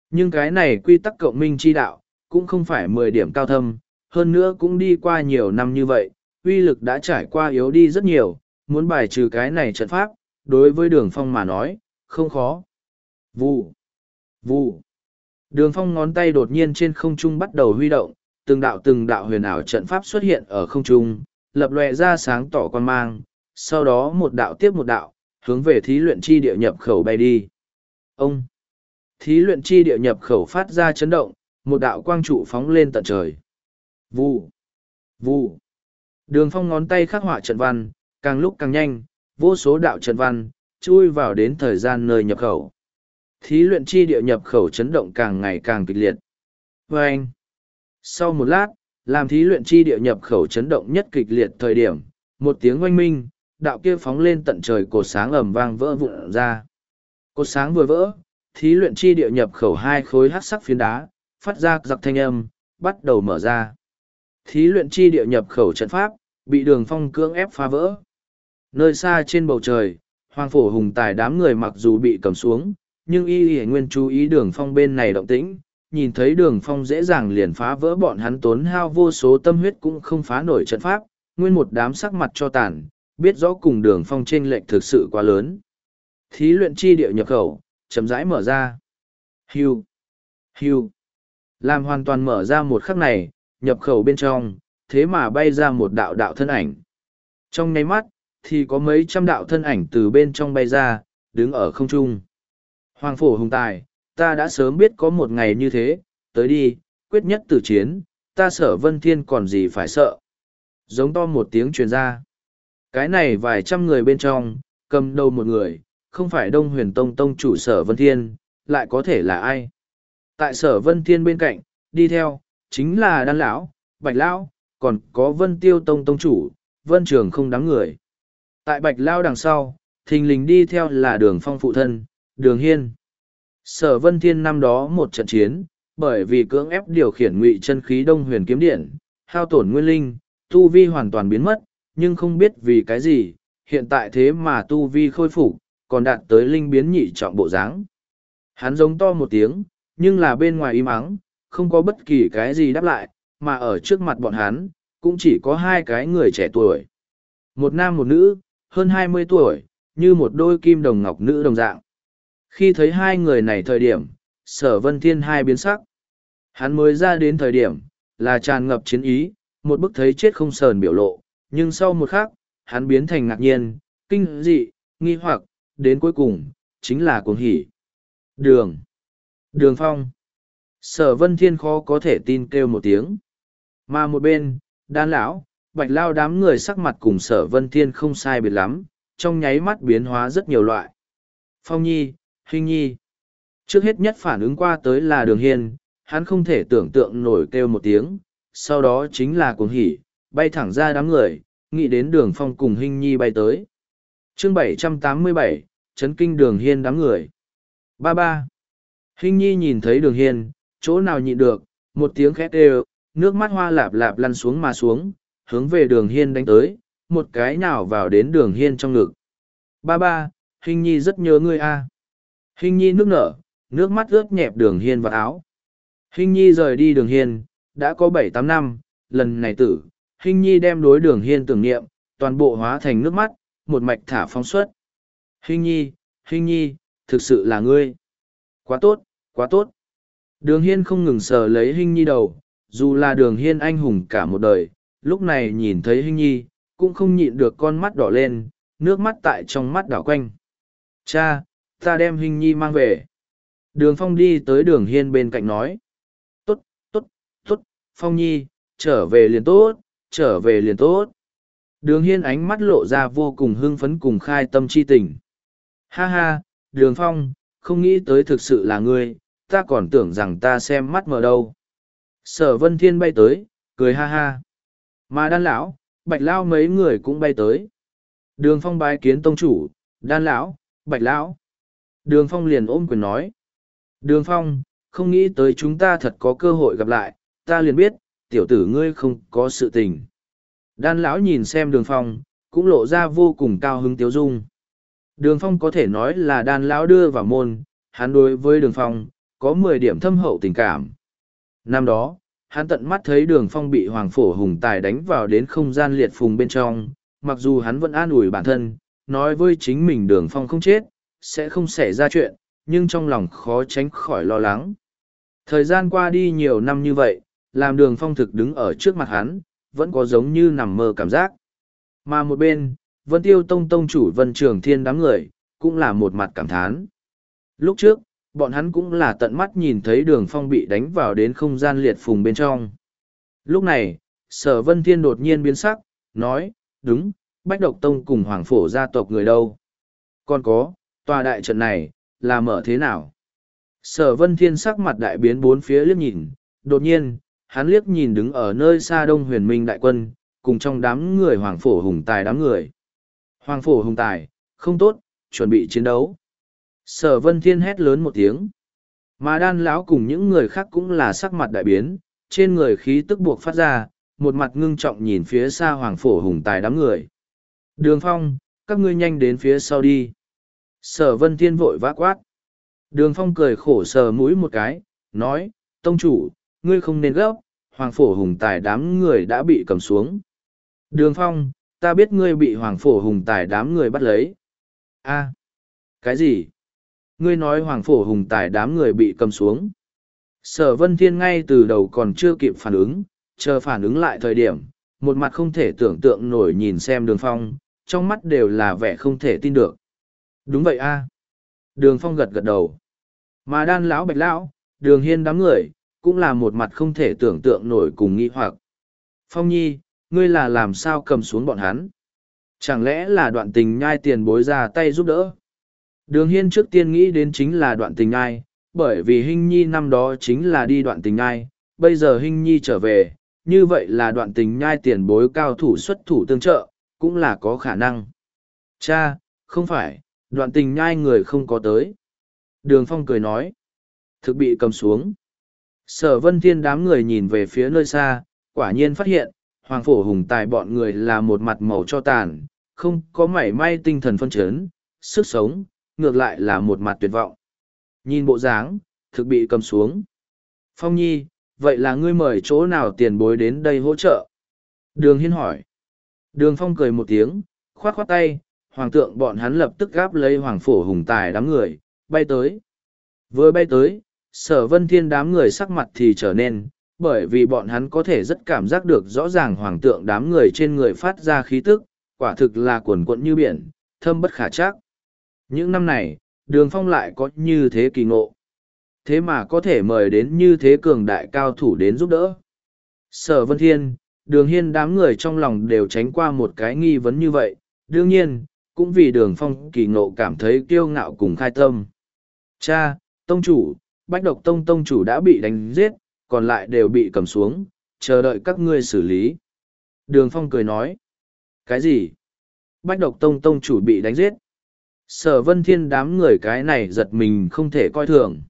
Nhưng cái này quy tắc cộng minh chi đạo, cũng không phải mười điểm cao thâm, hơn nữa cũng đi qua nhiều năm như vậy, uy lực đã trải qua yếu đi rất nhiều, muốn bài trừ cái này trận pháp, đối với đường phong mà nói, không khó. Vụ, vụ. Đường phong ngón tay đột nhiên trên không trung bắt đầu huy động, từng đạo từng đạo huyền ảo trận pháp xuất hiện ở không trung, lập lòe ra sáng tỏ quan mang, sau đó một đạo tiếp một đạo, hướng về thí luyện chi địa nhập khẩu bay đi. Ông! Thí luyện chi địa nhập khẩu phát ra chấn động, một đạo quang trụ phóng lên tận trời. Vụ! Vụ! Đường phong ngón tay khắc họa trận văn, càng lúc càng nhanh, vô số đạo trận văn, chui vào đến thời gian nơi nhập khẩu. Thí luyện chi địa nhập khẩu chấn động càng ngày càng kịch liệt. Và anh, sau một lát, làm thí luyện chi địa nhập khẩu chấn động nhất kịch liệt thời điểm, một tiếng oanh minh, đạo kia phóng lên tận trời cột sáng ầm vang vỡ vụn ra. Cột sáng vừa vỡ, thí luyện chi địa nhập khẩu hai khối hắc sắc phiến đá, phát ra giặc thanh âm, bắt đầu mở ra. Thí luyện chi địa nhập khẩu trận pháp, bị đường phong cưỡng ép phá vỡ. Nơi xa trên bầu trời, hoàng phổ hùng tài đám người mặc dù bị cầm xuống, nhưng y y nguyên chú ý đường phong bên này động tĩnh, nhìn thấy đường phong dễ dàng liền phá vỡ bọn hắn tốn hao vô số tâm huyết cũng không phá nổi trận pháp, nguyên một đám sắc mặt cho tàn, biết rõ cùng đường phong trên lệnh thực sự quá lớn. Thí luyện chi địa nhập khẩu, chậm rãi mở ra. Hiu, hiu. Làm hoàn toàn mở ra một khắc này, nhập khẩu bên trong, thế mà bay ra một đạo đạo thân ảnh. Trong nháy mắt, thì có mấy trăm đạo thân ảnh từ bên trong bay ra, đứng ở không trung. Hoàng phổ hùng tài, ta đã sớm biết có một ngày như thế, tới đi, quyết nhất tử chiến, ta sở vân thiên còn gì phải sợ. Giống to một tiếng truyền ra. Cái này vài trăm người bên trong, cầm đầu một người, không phải đông huyền tông tông chủ sở vân thiên, lại có thể là ai. Tại sở vân thiên bên cạnh, đi theo, chính là đan lão, bạch lão, còn có vân tiêu tông tông chủ, vân trường không đáng người. Tại bạch lao đằng sau, thình lình đi theo là đường phong phụ thân, đường hiên. Sở vân thiên năm đó một trận chiến, bởi vì cưỡng ép điều khiển ngụy chân khí đông huyền kiếm điện, hao tổn nguyên linh, tu vi hoàn toàn biến mất, nhưng không biết vì cái gì, hiện tại thế mà tu vi khôi phục, còn đạt tới linh biến nhị trọng bộ dáng. Hắn giống to một tiếng, nhưng là bên ngoài im ắng, không có bất kỳ cái gì đáp lại, mà ở trước mặt bọn hắn, cũng chỉ có hai cái người trẻ tuổi. Một nam một nữ, hơn hai mươi tuổi, như một đôi kim đồng ngọc nữ đồng dạng. Khi thấy hai người này thời điểm, sở vân thiên hai biến sắc. Hắn mới ra đến thời điểm, là tràn ngập chiến ý, một bức thấy chết không sờn biểu lộ, nhưng sau một khắc, hắn biến thành ngạc nhiên, kinh dị, nghi hoặc, đến cuối cùng, chính là cuồng hỉ. Đường. Đường phong. Sở vân thiên khó có thể tin kêu một tiếng. Mà một bên, đan lão, bạch lao đám người sắc mặt cùng sở vân thiên không sai biệt lắm, trong nháy mắt biến hóa rất nhiều loại. Phong nhi, hình nhi. Trước hết nhất phản ứng qua tới là đường hiên, hắn không thể tưởng tượng nổi kêu một tiếng, sau đó chính là cuồng hỉ, bay thẳng ra đám người, nghĩ đến đường phong cùng hình nhi bay tới. chương 787, chấn kinh đường hiên đám người. Ba ba. Hình nhi nhìn thấy đường hiên, chỗ nào nhịn được, một tiếng khét đều, nước mắt hoa lạp lạp lăn xuống mà xuống, hướng về đường hiên đánh tới, một cái nào vào đến đường hiên trong ngực. Ba ba, hình nhi rất nhớ ngươi a. Hình nhi nước nở, nước mắt ướt nhẹp đường hiên vào áo. Hình nhi rời đi đường hiên, đã có bảy tám năm, lần này tử, hình nhi đem đối đường hiên tưởng niệm, toàn bộ hóa thành nước mắt, một mạch thả phóng xuất. Hình nhi, hình nhi, thực sự là ngươi. Quá tốt, quá tốt. Đường hiên không ngừng sờ lấy hình nhi đầu, dù là đường hiên anh hùng cả một đời, lúc này nhìn thấy hình nhi, cũng không nhịn được con mắt đỏ lên, nước mắt tại trong mắt đảo quanh. Cha, ta đem hình nhi mang về. Đường Phong đi tới đường hiên bên cạnh nói. Tốt, tốt, tốt, Phong nhi, trở về liền tốt, trở về liền tốt. Đường hiên ánh mắt lộ ra vô cùng hưng phấn cùng khai tâm chi tình. Ha ha, đường Phong, không nghĩ tới thực sự là ngươi, ta còn tưởng rằng ta xem mắt mờ đâu. Sở vân thiên bay tới, cười ha ha. Mà đan lão, bạch Lão mấy người cũng bay tới. Đường phong bái kiến tông chủ, đan lão, bạch lão. Đường phong liền ôm quyền nói. Đường phong, không nghĩ tới chúng ta thật có cơ hội gặp lại, ta liền biết, tiểu tử ngươi không có sự tình. Đan lão nhìn xem đường phong, cũng lộ ra vô cùng cao hứng tiếu dung. Đường phong có thể nói là đan lão đưa vào môn, hắn đối với đường phong, có mười điểm thâm hậu tình cảm. Năm đó, hắn tận mắt thấy đường phong bị hoàng phổ hùng tài đánh vào đến không gian liệt phùng bên trong, mặc dù hắn vẫn an ủi bản thân, nói với chính mình đường phong không chết, sẽ không xảy ra chuyện, nhưng trong lòng khó tránh khỏi lo lắng. Thời gian qua đi nhiều năm như vậy, làm đường phong thực đứng ở trước mặt hắn, vẫn có giống như nằm mơ cảm giác. Mà một bên, Vân Tiêu Tông Tông chủ Vân Trường Thiên đám người, cũng là một mặt cảm thán. Lúc trước, bọn hắn cũng là tận mắt nhìn thấy đường phong bị đánh vào đến không gian liệt phùng bên trong. Lúc này, sở vân thiên đột nhiên biến sắc, nói, đúng, bách độc tông cùng hoàng phổ gia tộc người đâu. Còn có, tòa đại trận này, là mở thế nào? Sở vân thiên sắc mặt đại biến bốn phía liếc nhìn, đột nhiên, hắn liếc nhìn đứng ở nơi xa đông huyền minh đại quân, cùng trong đám người hoàng phổ hùng tài đám người. Hoàng phổ hùng tài, không tốt, chuẩn bị chiến đấu sở vân thiên hét lớn một tiếng. Mà đan lão cùng những người khác cũng là sắc mặt đại biến, trên người khí tức buộc phát ra, một mặt ngưng trọng nhìn phía xa hoàng phổ hùng tài đám người. Đường phong, các ngươi nhanh đến phía sau đi. Sở vân thiên vội vã quát. Đường phong cười khổ sờ mũi một cái, nói, tông chủ, ngươi không nên gấp, hoàng phổ hùng tài đám người đã bị cầm xuống. Đường phong, ta biết ngươi bị hoàng phổ hùng tài đám người bắt lấy. A, cái gì? Ngươi nói hoàng phổ hùng tài đám người bị cầm xuống. Sở vân thiên ngay từ đầu còn chưa kịp phản ứng, chờ phản ứng lại thời điểm, một mặt không thể tưởng tượng nổi nhìn xem đường phong, trong mắt đều là vẻ không thể tin được. Đúng vậy a à. Đường phong gật gật đầu. Mà đan lão bạch lão, đường hiên đám người, cũng là một mặt không thể tưởng tượng nổi cùng nghĩ hoặc. Phong nhi, ngươi là làm sao cầm xuống bọn hắn? Chẳng lẽ là đoạn tình nhai tiền bối ra tay giúp đỡ? Đường Hiên trước tiên nghĩ đến chính là đoạn tình ai, bởi vì Hinh Nhi năm đó chính là đi đoạn tình ai, bây giờ Hinh Nhi trở về, như vậy là đoạn tình nhai tiền bối cao thủ xuất thủ tương trợ, cũng là có khả năng. Cha, không phải, đoạn tình nhai người không có tới. Đường Phong cười nói, thực bị cầm xuống. Sở vân thiên đám người nhìn về phía nơi xa, quả nhiên phát hiện, Hoàng Phổ Hùng Tài bọn người là một mặt màu cho tàn, không có mảy may tinh thần phân chấn, sức sống, ngược lại là một mặt tuyệt vọng. Nhìn bộ dáng, thực bị cầm xuống. Phong Nhi, vậy là ngươi mời chỗ nào tiền bối đến đây hỗ trợ? Đường Hiên hỏi. Đường Phong cười một tiếng, khoát khoát tay, hoàng tượng bọn hắn lập tức gáp lấy hoàng phổ hùng tài đám người, bay tới. Vừa bay tới, sở vân thiên đám người sắc mặt thì trở nên, bởi vì bọn hắn có thể rất cảm giác được rõ ràng hoàng tượng đám người trên người phát ra khí tức, quả thực là cuồn cuộn như biển, thâm bất khả chắc. Những năm này, đường phong lại có như thế kỳ ngộ. Thế mà có thể mời đến như thế cường đại cao thủ đến giúp đỡ. Sở Vân Thiên, đường hiên đám người trong lòng đều tránh qua một cái nghi vấn như vậy. Đương nhiên, cũng vì đường phong kỳ ngộ cảm thấy kiêu ngạo cùng khai tâm. Cha, tông chủ, bách độc tông tông chủ đã bị đánh giết, còn lại đều bị cầm xuống, chờ đợi các ngươi xử lý. Đường phong cười nói. Cái gì? Bách độc tông tông chủ bị đánh giết. Sở vân thiên đám người cái này giật mình không thể coi thường.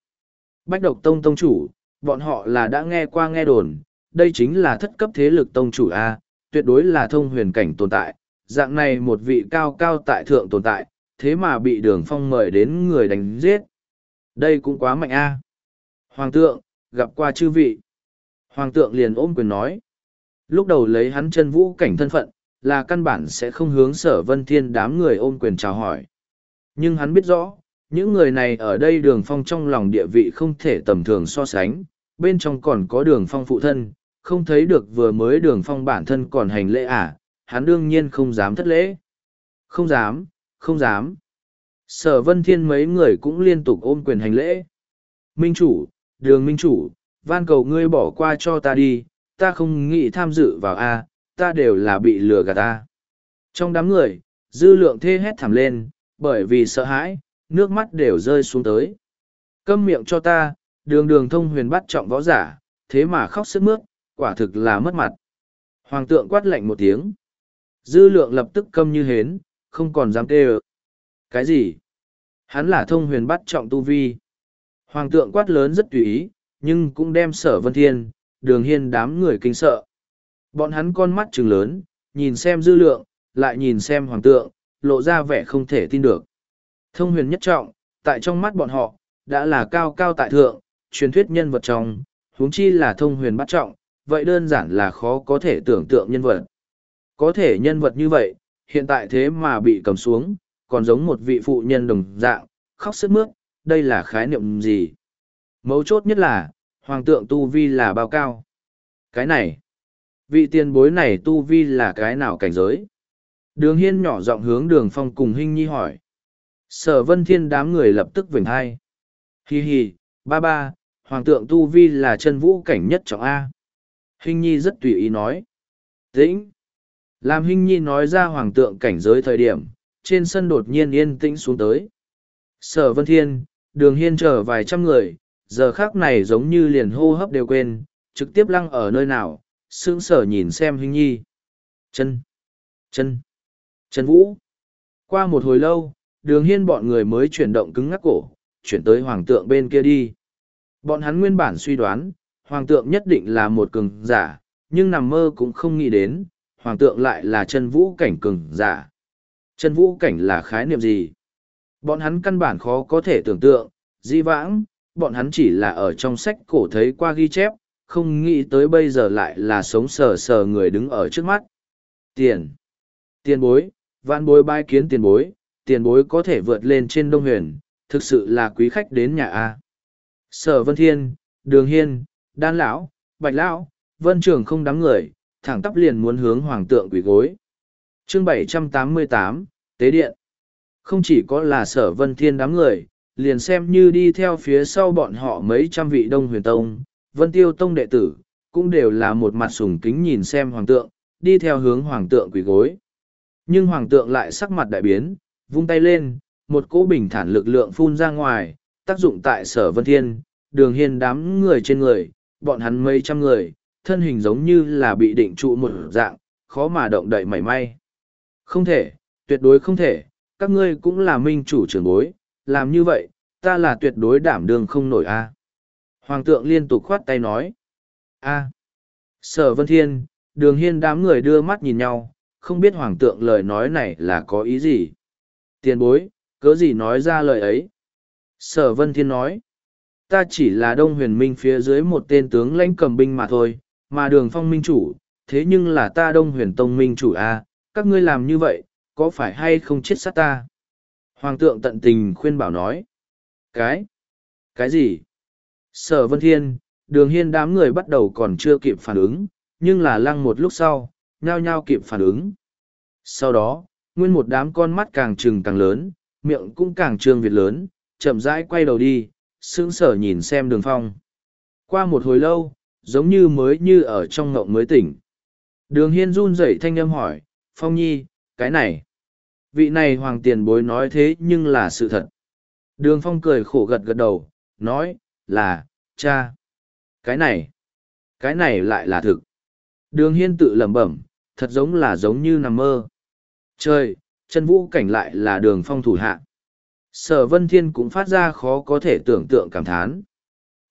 Bách độc tông tông chủ, bọn họ là đã nghe qua nghe đồn, đây chính là thất cấp thế lực tông chủ A, tuyệt đối là thông huyền cảnh tồn tại, dạng này một vị cao cao tại thượng tồn tại, thế mà bị đường phong mời đến người đánh giết. Đây cũng quá mạnh A. Hoàng tượng, gặp qua chư vị. Hoàng tượng liền ôm quyền nói. Lúc đầu lấy hắn chân vũ cảnh thân phận, là căn bản sẽ không hướng sở vân thiên đám người ôm quyền chào hỏi. Nhưng hắn biết rõ, những người này ở đây đường phong trong lòng địa vị không thể tầm thường so sánh, bên trong còn có đường phong phụ thân, không thấy được vừa mới đường phong bản thân còn hành lễ à, hắn đương nhiên không dám thất lễ. Không dám, không dám. Sở vân thiên mấy người cũng liên tục ôm quyền hành lễ. Minh chủ, đường minh chủ, van cầu ngươi bỏ qua cho ta đi, ta không nghĩ tham dự vào A, ta đều là bị lừa gạt ta. Trong đám người, dư lượng thê hét thảm lên, bởi vì sợ hãi, nước mắt đều rơi xuống tới. Câm miệng cho ta, đường đường thông huyền bắt trọng võ giả, thế mà khóc sức mướt, quả thực là mất mặt. Hoàng tượng quát lạnh một tiếng. Dư lượng lập tức câm như hến, không còn dám kêu. Cái gì? Hắn là thông huyền bắt trọng tu vi. Hoàng tượng quát lớn rất tùy ý, nhưng cũng đem sở vân thiên, đường hiên đám người kinh sợ. Bọn hắn con mắt trừng lớn, nhìn xem dư lượng, lại nhìn xem hoàng tượng, lộ ra vẻ không thể tin được. Thông huyền nhất trọng, tại trong mắt bọn họ, đã là cao cao tại thượng, truyền thuyết nhân vật trong, huống chi là thông huyền bắt trọng, vậy đơn giản là khó có thể tưởng tượng nhân vật. Có thể nhân vật như vậy, hiện tại thế mà bị cầm xuống, còn giống một vị phụ nhân đồng dạng, khóc sức mướt, đây là khái niệm gì? Mấu chốt nhất là, hoàng tượng tu vi là bao cao? Cái này, vị tiền bối này tu vi là cái nào cảnh giới? Đường hiên nhỏ giọng hướng đường phong cùng Hinh Nhi hỏi. Sở vân thiên đám người lập tức vỉnh hai. Hi hi, ba ba, hoàng tượng tu vi là chân vũ cảnh nhất trọng A. Hinh Nhi rất tùy ý nói. Tĩnh. Làm Hinh Nhi nói ra hoàng tượng cảnh giới thời điểm, trên sân đột nhiên yên tĩnh xuống tới. Sở Vân Thiên, đường hiên chờ vài trăm người, giờ khác này giống như liền hô hấp đều quên, trực tiếp lăng ở nơi nào, sững sở nhìn xem Hinh Nhi. Chân, chân, Trần vũ. Qua một hồi lâu, đường hiên bọn người mới chuyển động cứng ngắc cổ, chuyển tới hoàng tượng bên kia đi. Bọn hắn nguyên bản suy đoán, hoàng tượng nhất định là một cường giả, nhưng nằm mơ cũng không nghĩ đến, hoàng tượng lại là chân vũ cảnh cường giả. Chân vũ cảnh là khái niệm gì? Bọn hắn căn bản khó có thể tưởng tượng, di vãng, bọn hắn chỉ là ở trong sách cổ thấy qua ghi chép, không nghĩ tới bây giờ lại là sống sờ sờ người đứng ở trước mắt. Tiền. Tiền bối, vạn bối bái kiến tiền bối, tiền bối có thể vượt lên trên đông huyền, thực sự là quý khách đến nhà A. Sở Vân Thiên, Đường Hiên, Đan Lão, Bạch Lão, Vân Trường không đám người, thẳng tắp liền muốn hướng hoàng tượng quỷ gối. chương 788, Tế Điện. Không chỉ có là sở Vân Thiên đám người, liền xem như đi theo phía sau bọn họ mấy trăm vị đông huyền tông, Vân Tiêu Tông đệ tử, cũng đều là một mặt sùng kính nhìn xem hoàng tượng, đi theo hướng hoàng tượng quỷ gối. Nhưng hoàng tượng lại sắc mặt đại biến, vung tay lên, một cỗ bình thản lực lượng phun ra ngoài, tác dụng tại sở vân thiên, đường hiên đám người trên người, bọn hắn mấy trăm người, thân hình giống như là bị định trụ một dạng, khó mà động đậy mảy may. Không thể, tuyệt đối không thể, các ngươi cũng là minh chủ trưởng bối, làm như vậy, ta là tuyệt đối đảm đương không nổi a. Hoàng tượng liên tục khoát tay nói. a. Sở Vân Thiên, đường hiên đám người đưa mắt nhìn nhau, không biết hoàng tượng lời nói này là có ý gì. Tiền bối, cớ gì nói ra lời ấy? Sở Vân Thiên nói, ta chỉ là Đông Huyền Minh phía dưới một tên tướng lãnh cầm binh mà thôi, mà đường phong minh chủ, thế nhưng là ta Đông Huyền Tông minh chủ à, các ngươi làm như vậy, có phải hay không chết sát ta? Hoàng tượng tận tình khuyên bảo nói, cái, cái gì? Sở Vân Thiên, đường hiên đám người bắt đầu còn chưa kịp phản ứng, nhưng là lăng một lúc sau, nhao nhao kịp phản ứng. Sau đó, nguyên một đám con mắt càng trừng càng lớn, miệng cũng càng trương việt lớn, chậm rãi quay đầu đi, sững sờ nhìn xem đường phong. Qua một hồi lâu, giống như mới như ở trong ngộng mới tỉnh. Đường hiên run rẩy thanh âm hỏi, Phong Nhi, cái này. Vị này hoàng tiền bối nói thế nhưng là sự thật. Đường Phong cười khổ gật gật đầu, nói, là, cha. Cái này, cái này lại là thực. Đường hiên tự lẩm bẩm, thật giống là giống như nằm mơ. Trời, chân vũ cảnh lại là đường phong thủ hạ. Sở Vân Thiên cũng phát ra khó có thể tưởng tượng cảm thán.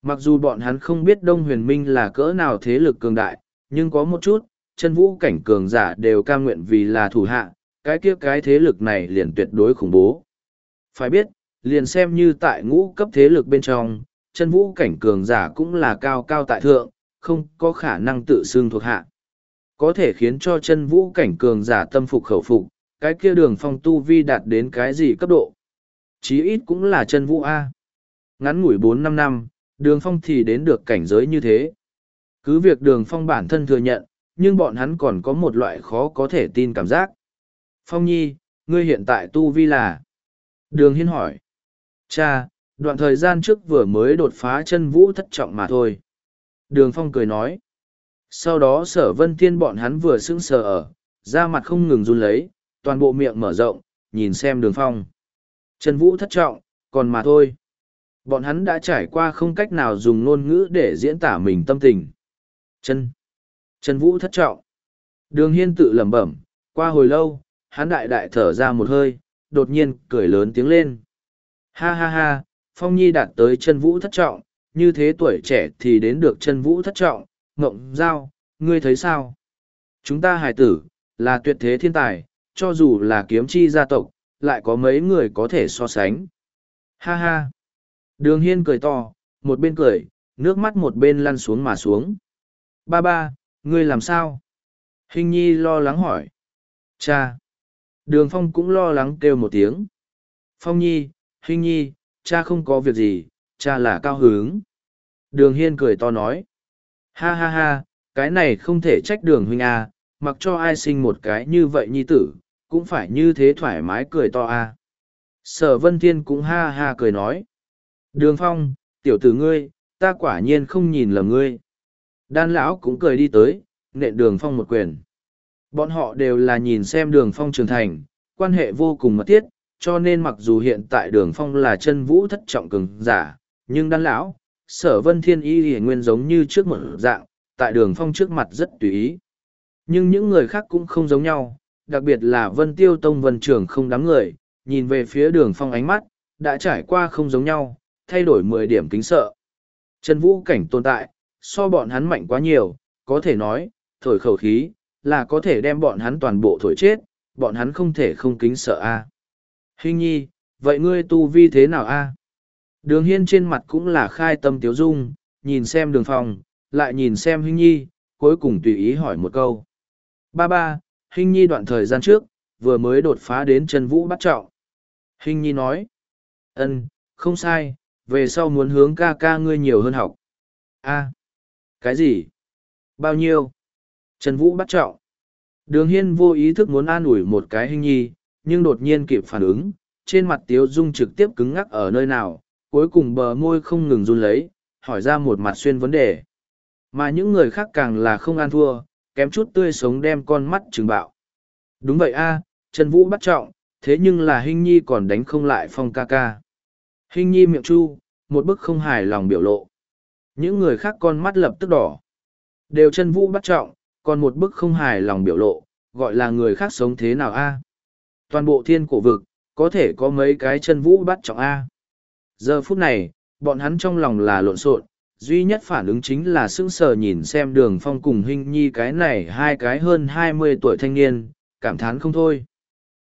Mặc dù bọn hắn không biết Đông Huyền Minh là cỡ nào thế lực cường đại, nhưng có một chút, chân vũ cảnh cường giả đều cam nguyện vì là thủ hạ, cái kia cái thế lực này liền tuyệt đối khủng bố. Phải biết, liền xem như tại ngũ cấp thế lực bên trong, chân vũ cảnh cường giả cũng là cao cao tại thượng, không có khả năng tự xưng thuộc hạ. Có thể khiến cho chân vũ cảnh cường giả tâm phục khẩu phục, cái kia đường phong tu vi đạt đến cái gì cấp độ. Chí ít cũng là chân vũ A. Ngắn ngủi bốn năm năm, đường phong thì đến được cảnh giới như thế. Cứ việc đường phong bản thân thừa nhận, nhưng bọn hắn còn có một loại khó có thể tin cảm giác. Phong Nhi, ngươi hiện tại tu vi là? Đường Hiên hỏi. Cha, đoạn thời gian trước vừa mới đột phá chân vũ thất trọng mà thôi. Đường Phong cười nói. Sau đó sở vân thiên bọn hắn vừa sững sờ ở, da mặt không ngừng run lấy, toàn bộ miệng mở rộng, nhìn xem đường Phong. Chân vũ thất trọng, còn mà thôi. Bọn hắn đã trải qua không cách nào dùng ngôn ngữ để diễn tả mình tâm tình. Chân. Chân vũ thất trọng. Đường hiên tự lẩm bẩm, qua hồi lâu, hắn đại đại thở ra một hơi, đột nhiên cười lớn tiếng lên. Ha ha ha, Phong Nhi đạt tới chân vũ thất trọng, như thế tuổi trẻ thì đến được chân vũ thất trọng, ngộng giao, ngươi thấy sao? Chúng ta Hải tử, là tuyệt thế thiên tài, cho dù là kiếm chi gia tộc, lại có mấy người có thể so sánh. Ha ha! Đường hiên cười to, một bên cười, nước mắt một bên lăn xuống mà xuống. Ba ba, ngươi làm sao? Hình nhi lo lắng hỏi. Cha! Đường Phong cũng lo lắng kêu một tiếng. Phong nhi, hình nhi, cha không có việc gì, cha là cao hứng. Đường Hiên cười to nói. Ha ha ha, cái này không thể trách đường huynh à, mặc cho ai sinh một cái như vậy nhi tử, cũng phải như thế thoải mái cười to à. Sở Vân Thiên cũng ha ha cười nói. Đường Phong, tiểu tử ngươi, ta quả nhiên không nhìn lầm ngươi. Đan lão cũng cười đi tới, nện đường Phong một quyền. Bọn họ đều là nhìn xem đường phong trưởng thành, quan hệ vô cùng mật thiết, cho nên mặc dù hiện tại đường phong là chân vũ thất trọng cường giả, nhưng đan lão, sở vân thiên y hiển nguyên giống như trước một dạng, tại đường phong trước mặt rất tùy ý. Nhưng những người khác cũng không giống nhau, đặc biệt là vân tiêu tông vân trường không đám người, nhìn về phía đường phong ánh mắt, đã trải qua không giống nhau, thay đổi mười điểm kính sợ. Trần vũ cảnh tồn tại, so bọn hắn mạnh quá nhiều, có thể nói, thổi khẩu khí, là có thể đem bọn hắn toàn bộ thổi chết, bọn hắn không thể không kính sợ a. À. Hình nhi, vậy ngươi tu vi thế nào a? Đường hiên trên mặt cũng là khai tâm tiếu dung, nhìn xem đường phòng, lại nhìn xem hình nhi, cuối cùng tùy ý hỏi một câu. Ba ba, hình nhi đoạn thời gian trước, vừa mới đột phá đến chân vũ bắt trọng. Hình nhi nói, ân, không sai, về sau muốn hướng ca ca ngươi nhiều hơn học. a cái gì? Bao nhiêu? Trần Vũ bắt trọng. Đường Hiên vô ý thức muốn an ủi một cái hình nhi, nhưng đột nhiên kịp phản ứng, trên mặt Tiếu Dung trực tiếp cứng ngắc ở nơi nào, cuối cùng bờ môi không ngừng run lấy, hỏi ra một mặt xuyên vấn đề. Mà những người khác càng là không an thua, kém chút tươi sống đem con mắt trừng bạo. Đúng vậy a, Trần Vũ bắt trọng, thế nhưng là Hinh nhi còn đánh không lại phong ca ca. Hinh nhi miệng chu, một bức không hài lòng biểu lộ. Những người khác con mắt lập tức đỏ. Đều chân vũ bắt trọng, còn một bức không hài lòng biểu lộ, gọi là người khác sống thế nào a? Toàn bộ thiên cổ vực, có thể có mấy cái chân vũ bắt trọng a. Giờ phút này, bọn hắn trong lòng là lộn xộn, duy nhất phản ứng chính là sững sờ nhìn xem đường phong cùng hình nhi cái này hai cái hơn hai mươi tuổi thanh niên, cảm thán không thôi.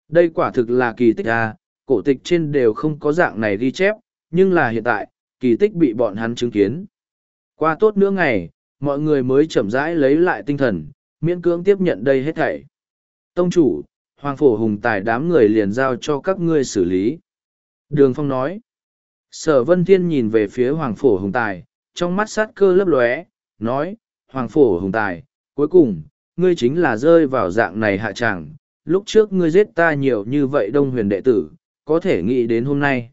Đây quả thực là kỳ tích à cổ tịch trên đều không có dạng này ghi chép, nhưng là hiện tại, kỳ tích bị bọn hắn chứng kiến. Qua tốt nữa ngày, mọi người mới chậm rãi lấy lại tinh thần, miễn cưỡng tiếp nhận đây hết thảy. Tông chủ, Hoàng Phổ Hùng Tài đám người liền giao cho các ngươi xử lý. Đường Phong nói. Sở Vân Thiên nhìn về phía Hoàng Phổ Hùng Tài, trong mắt sát cơ lấp lóe, nói, Hoàng Phổ Hùng Tài, cuối cùng, ngươi chính là rơi vào dạng này hạ chẳng, lúc trước ngươi giết ta nhiều như vậy đông huyền đệ tử, có thể nghĩ đến hôm nay.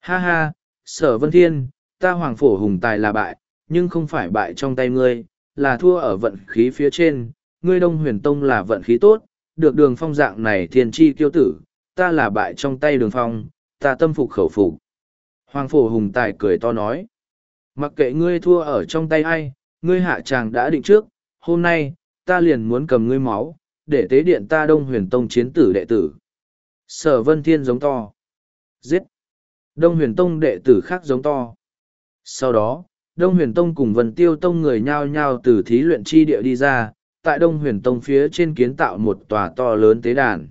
Ha ha, sở vân thiên, ta hoàng phổ hùng tài là bại, nhưng không phải bại trong tay ngươi, là thua ở vận khí phía trên, ngươi đông huyền tông là vận khí tốt, được đường phong dạng này thiên chi kiêu tử, ta là bại trong tay đường phong, ta tâm phục khẩu phục. Hoàng phổ hùng tài cười to nói, mặc kệ ngươi thua ở trong tay ai, ngươi hạ tràng đã định trước, hôm nay, ta liền muốn cầm ngươi máu, để tế điện ta đông huyền tông chiến tử đệ tử. Sở vân thiên giống to. Giết. Đông huyền tông đệ tử khác giống to. Sau đó, Đông huyền tông cùng vân tiêu tông người nhao nhao từ thí luyện chi địa đi ra, tại Đông huyền tông phía trên kiến tạo một tòa to lớn tế đàn.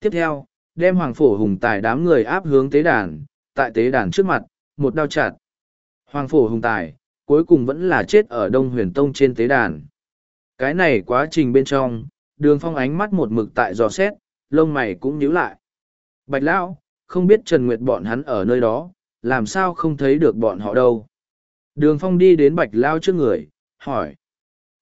Tiếp theo, đem hoàng phổ hùng tài đám người áp hướng tế đàn, tại tế đàn trước mặt, một đao chặt. Hoàng phổ hùng tài, cuối cùng vẫn là chết ở Đông huyền tông trên tế đàn. Cái này quá trình bên trong, đường phong ánh mắt một mực tại giò xét, lông mày cũng nhíu lại. Bạch Lão, không biết Trần Nguyệt bọn hắn ở nơi đó, làm sao không thấy được bọn họ đâu. Đường phong đi đến bạch lao trước người, hỏi.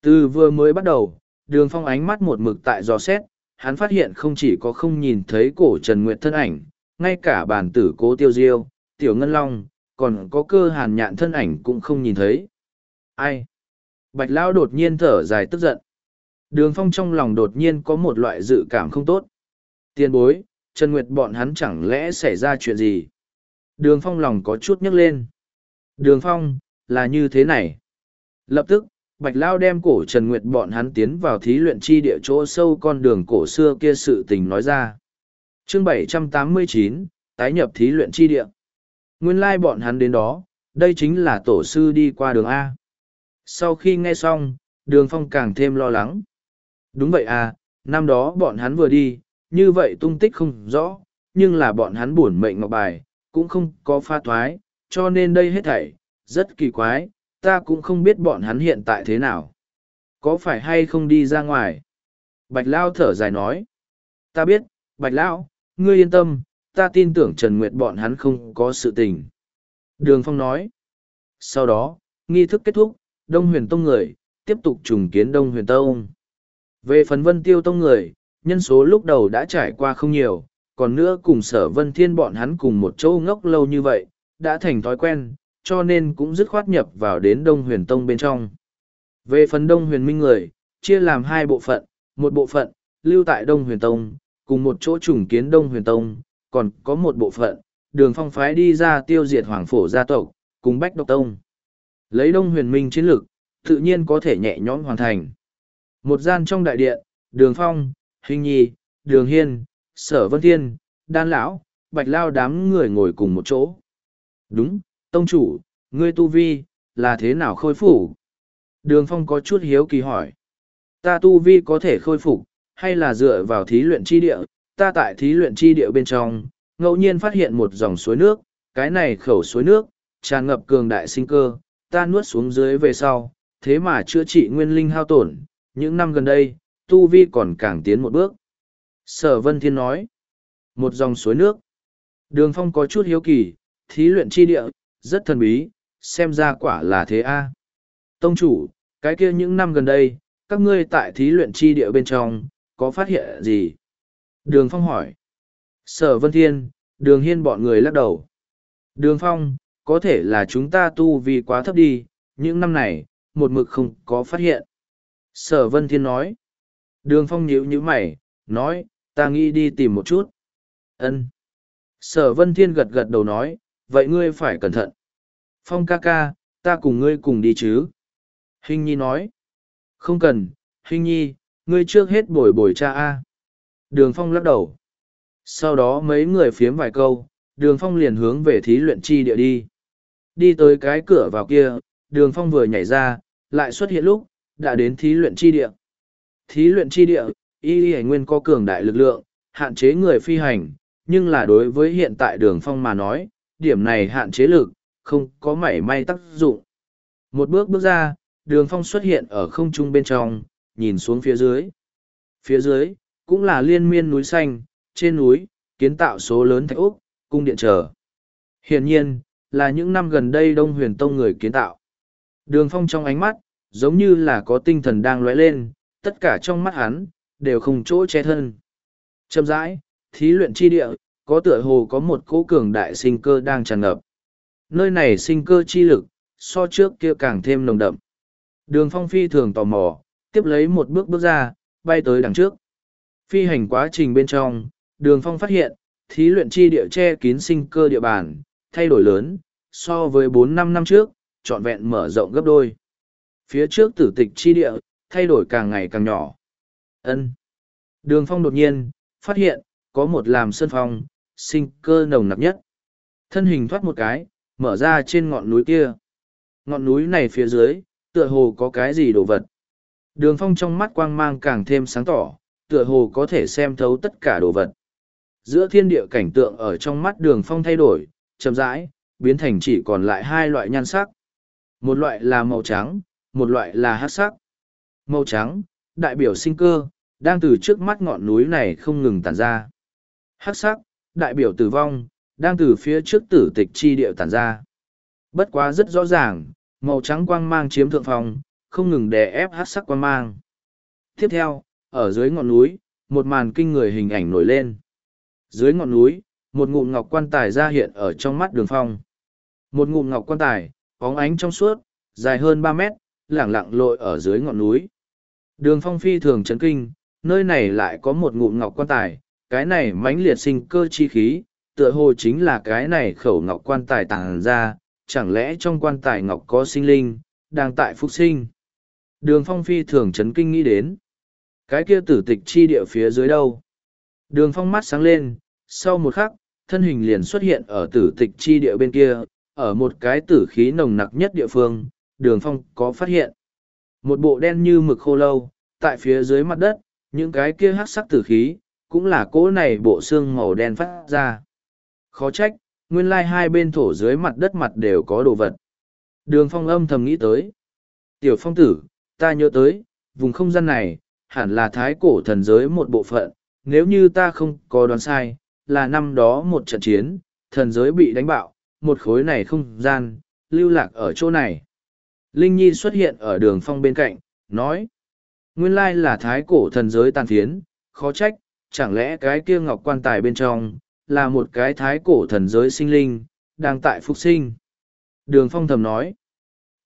Từ vừa mới bắt đầu, đường phong ánh mắt một mực tại giò xét, hắn phát hiện không chỉ có không nhìn thấy cổ Trần Nguyệt thân ảnh, ngay cả bản tử cố tiêu diêu, tiểu ngân long, còn có cơ hàn nhạn thân ảnh cũng không nhìn thấy. Ai? Bạch Lão đột nhiên thở dài tức giận. Đường phong trong lòng đột nhiên có một loại dự cảm không tốt. Tiên bối, Trần Nguyệt bọn hắn chẳng lẽ xảy ra chuyện gì? Đường phong lòng có chút nhấc lên. Đường phong, là như thế này. Lập tức, Bạch Lao đem cổ Trần Nguyệt bọn hắn tiến vào thí luyện chi địa chỗ sâu con đường cổ xưa kia sự tình nói ra chương 789, tái nhập thí luyện chi địa. Nguyên lai bọn hắn đến đó, đây chính là tổ sư đi qua đường A. Sau khi nghe xong, đường phong càng thêm lo lắng. Đúng vậy à, năm đó bọn hắn vừa đi, như vậy tung tích không rõ, nhưng là bọn hắn buồn mệnh ngọc bài, cũng không có pha thoái, cho nên đây hết thảy, rất kỳ quái, ta cũng không biết bọn hắn hiện tại thế nào. Có phải hay không đi ra ngoài? Bạch Lao thở dài nói. Ta biết, Bạch Lao, ngươi yên tâm, ta tin tưởng Trần Nguyệt bọn hắn không có sự tình. Đường Phong nói. Sau đó, nghi thức kết thúc, Đông Huyền Tông người, tiếp tục trùng kiến Đông Huyền Tông. Về phần Vân Tiêu Tông người, nhân số lúc đầu đã trải qua không nhiều, còn nữa cùng sở Vân Thiên bọn hắn cùng một chỗ ngốc lâu như vậy, đã thành thói quen, cho nên cũng dứt khoát nhập vào đến Đông Huyền Tông bên trong. Về phần Đông Huyền Minh người, chia làm hai bộ phận, một bộ phận, lưu tại Đông Huyền Tông, cùng một chỗ trùng kiến Đông Huyền Tông, còn có một bộ phận, đường phong phái đi ra tiêu diệt Hoàng Phổ gia tộc, cùng Bách Độc Tông. Lấy Đông Huyền Minh chiến lực, tự nhiên có thể nhẹ nhõm hoàn thành. Một gian trong đại điện, đường phong, hình nhi, đường hiên, sở vân thiên, đan lão, bạch lao đám người ngồi cùng một chỗ. Đúng, tông chủ, ngươi tu vi, là thế nào khôi phục? Đường Phong có chút hiếu kỳ hỏi. Ta tu vi có thể khôi phục, hay là dựa vào thí luyện chi địa? Ta tại thí luyện chi địa bên trong, ngẫu nhiên phát hiện một dòng suối nước, cái này khẩu suối nước, tràn ngập cường đại sinh cơ, ta nuốt xuống dưới về sau, thế mà chữa trị nguyên linh hao tổn. Những năm gần đây, tu vi còn càng tiến một bước. Sở Vân Thiên nói, một dòng suối nước. Đường Phong có chút hiếu kỳ, thí luyện chi địa, rất thần bí, xem ra quả là thế a. Tông chủ, cái kia những năm gần đây, các ngươi tại thí luyện chi địa bên trong, có phát hiện gì? Đường Phong hỏi. Sở Vân Thiên, Đường Hiên bọn người lắc đầu. Đường Phong, có thể là chúng ta tu vì quá thấp đi, những năm này, một mực không có phát hiện. Sở Vân Thiên nói. Đường Phong nhíu nhíu mày, nói, ta nghĩ đi tìm một chút. Ân. Sở Vân Thiên gật gật đầu nói, vậy ngươi phải cẩn thận. Phong ca ca, ta cùng ngươi cùng đi chứ. Hình nhi nói. Không cần, hình nhi, ngươi trước hết bồi bồi cha A. Đường phong lắc đầu. Sau đó mấy người phiếm vài câu, đường phong liền hướng về thí luyện chi địa đi. Đi tới cái cửa vào kia, đường phong vừa nhảy ra, lại xuất hiện lúc, đã đến thí luyện chi địa. Thí luyện chi địa, y y nguyên có cường đại lực lượng, hạn chế người phi hành, nhưng là đối với hiện tại đường phong mà nói, điểm này hạn chế lực, không có mảy may tác dụng. Một bước bước ra, đường phong xuất hiện ở không trung bên trong, nhìn xuống phía dưới. Phía dưới, cũng là liên miên núi xanh, trên núi, kiến tạo số lớn thạch úc, cung điện trở. Hiển nhiên, là những năm gần đây Đông Huyền Tông người kiến tạo. Đường phong trong ánh mắt, giống như là có tinh thần đang lóe lên, tất cả trong mắt hắn, đều không chỗ che thân. Châm rãi, thí luyện chi địa, có tựa hồ có một cỗ cường đại sinh cơ đang tràn ngập. Nơi này sinh cơ chi lực, so trước kia càng thêm nồng đậm. Đường phong phi thường tò mò, tiếp lấy một bước bước ra, bay tới đằng trước. Phi hành quá trình bên trong, đường phong phát hiện, thí luyện chi địa che kín sinh cơ địa bàn, thay đổi lớn, so với bốn năm năm trước, trọn vẹn mở rộng gấp đôi. Phía trước tử tịch chi địa, thay đổi càng ngày càng nhỏ. ân Đường phong đột nhiên, phát hiện, có một làm sơn phong, sinh cơ nồng nặc nhất. Thân hình thoát một cái, mở ra trên ngọn núi kia. Ngọn núi này phía dưới, tựa hồ có cái gì đồ vật. Đường phong trong mắt quang mang càng thêm sáng tỏ, tựa hồ có thể xem thấu tất cả đồ vật. Giữa thiên địa cảnh tượng ở trong mắt đường phong thay đổi, chậm rãi, biến thành chỉ còn lại hai loại nhan sắc. Một loại là màu trắng, một loại là hát sắc. Màu trắng, đại biểu sinh cơ, đang từ trước mắt ngọn núi này không ngừng tản ra. Hát sắc, đại biểu tử vong, đang từ phía trước tử tịch chi địa tản ra. Bất quá rất rõ ràng, màu trắng quang mang chiếm thượng phong, không ngừng đè ép hát sắc quan mang. Tiếp theo, ở dưới ngọn núi, một màn kinh người hình ảnh nổi lên. Dưới ngọn núi, một ngụm ngọc quan tài ra hiện ở trong mắt đường phong. Một ngụm ngọc quan tài, bóng ánh trong suốt, dài hơn ba mét, lẳng lặng lội ở dưới ngọn núi. Đường phong phi thường chấn kinh, nơi này lại có một ngụm ngọc quan tài, cái này mãnh liệt sinh cơ chi khí, tựa hồ chính là cái này khẩu ngọc quan tài tàng ra, chẳng lẽ trong quan tài ngọc có sinh linh, đang tại phúc sinh. Đường phong phi thường chấn kinh nghĩ đến. Cái kia tử tịch chi địa phía dưới đâu? Đường phong mắt sáng lên, sau một khắc, thân hình liền xuất hiện ở tử tịch chi địa bên kia, ở một cái tử khí nồng nặc nhất địa phương, đường phong có phát hiện. Một bộ đen như mực khô lâu, tại phía dưới mặt đất, những cái kia hát sắc tử khí, cũng là cỗ này bộ xương màu đen phát ra. Khó trách, nguyên lai hai bên thổ dưới mặt đất mặt đều có đồ vật. Đường phong âm thầm nghĩ tới. Tiểu phong tử, ta nhớ tới, vùng không gian này, hẳn là thái cổ thần giới một bộ phận, nếu như ta không có đoán sai, là năm đó một trận chiến, thần giới bị đánh bạo, một khối này không gian, lưu lạc ở chỗ này. Linh Nhi xuất hiện ở đường phong bên cạnh, nói, nguyên lai là thái cổ thần giới tàn phiến, khó trách, chẳng lẽ cái kia ngọc quan tài bên trong, là một cái thái cổ thần giới sinh linh, đang tại phục sinh. Đường phong thầm nói,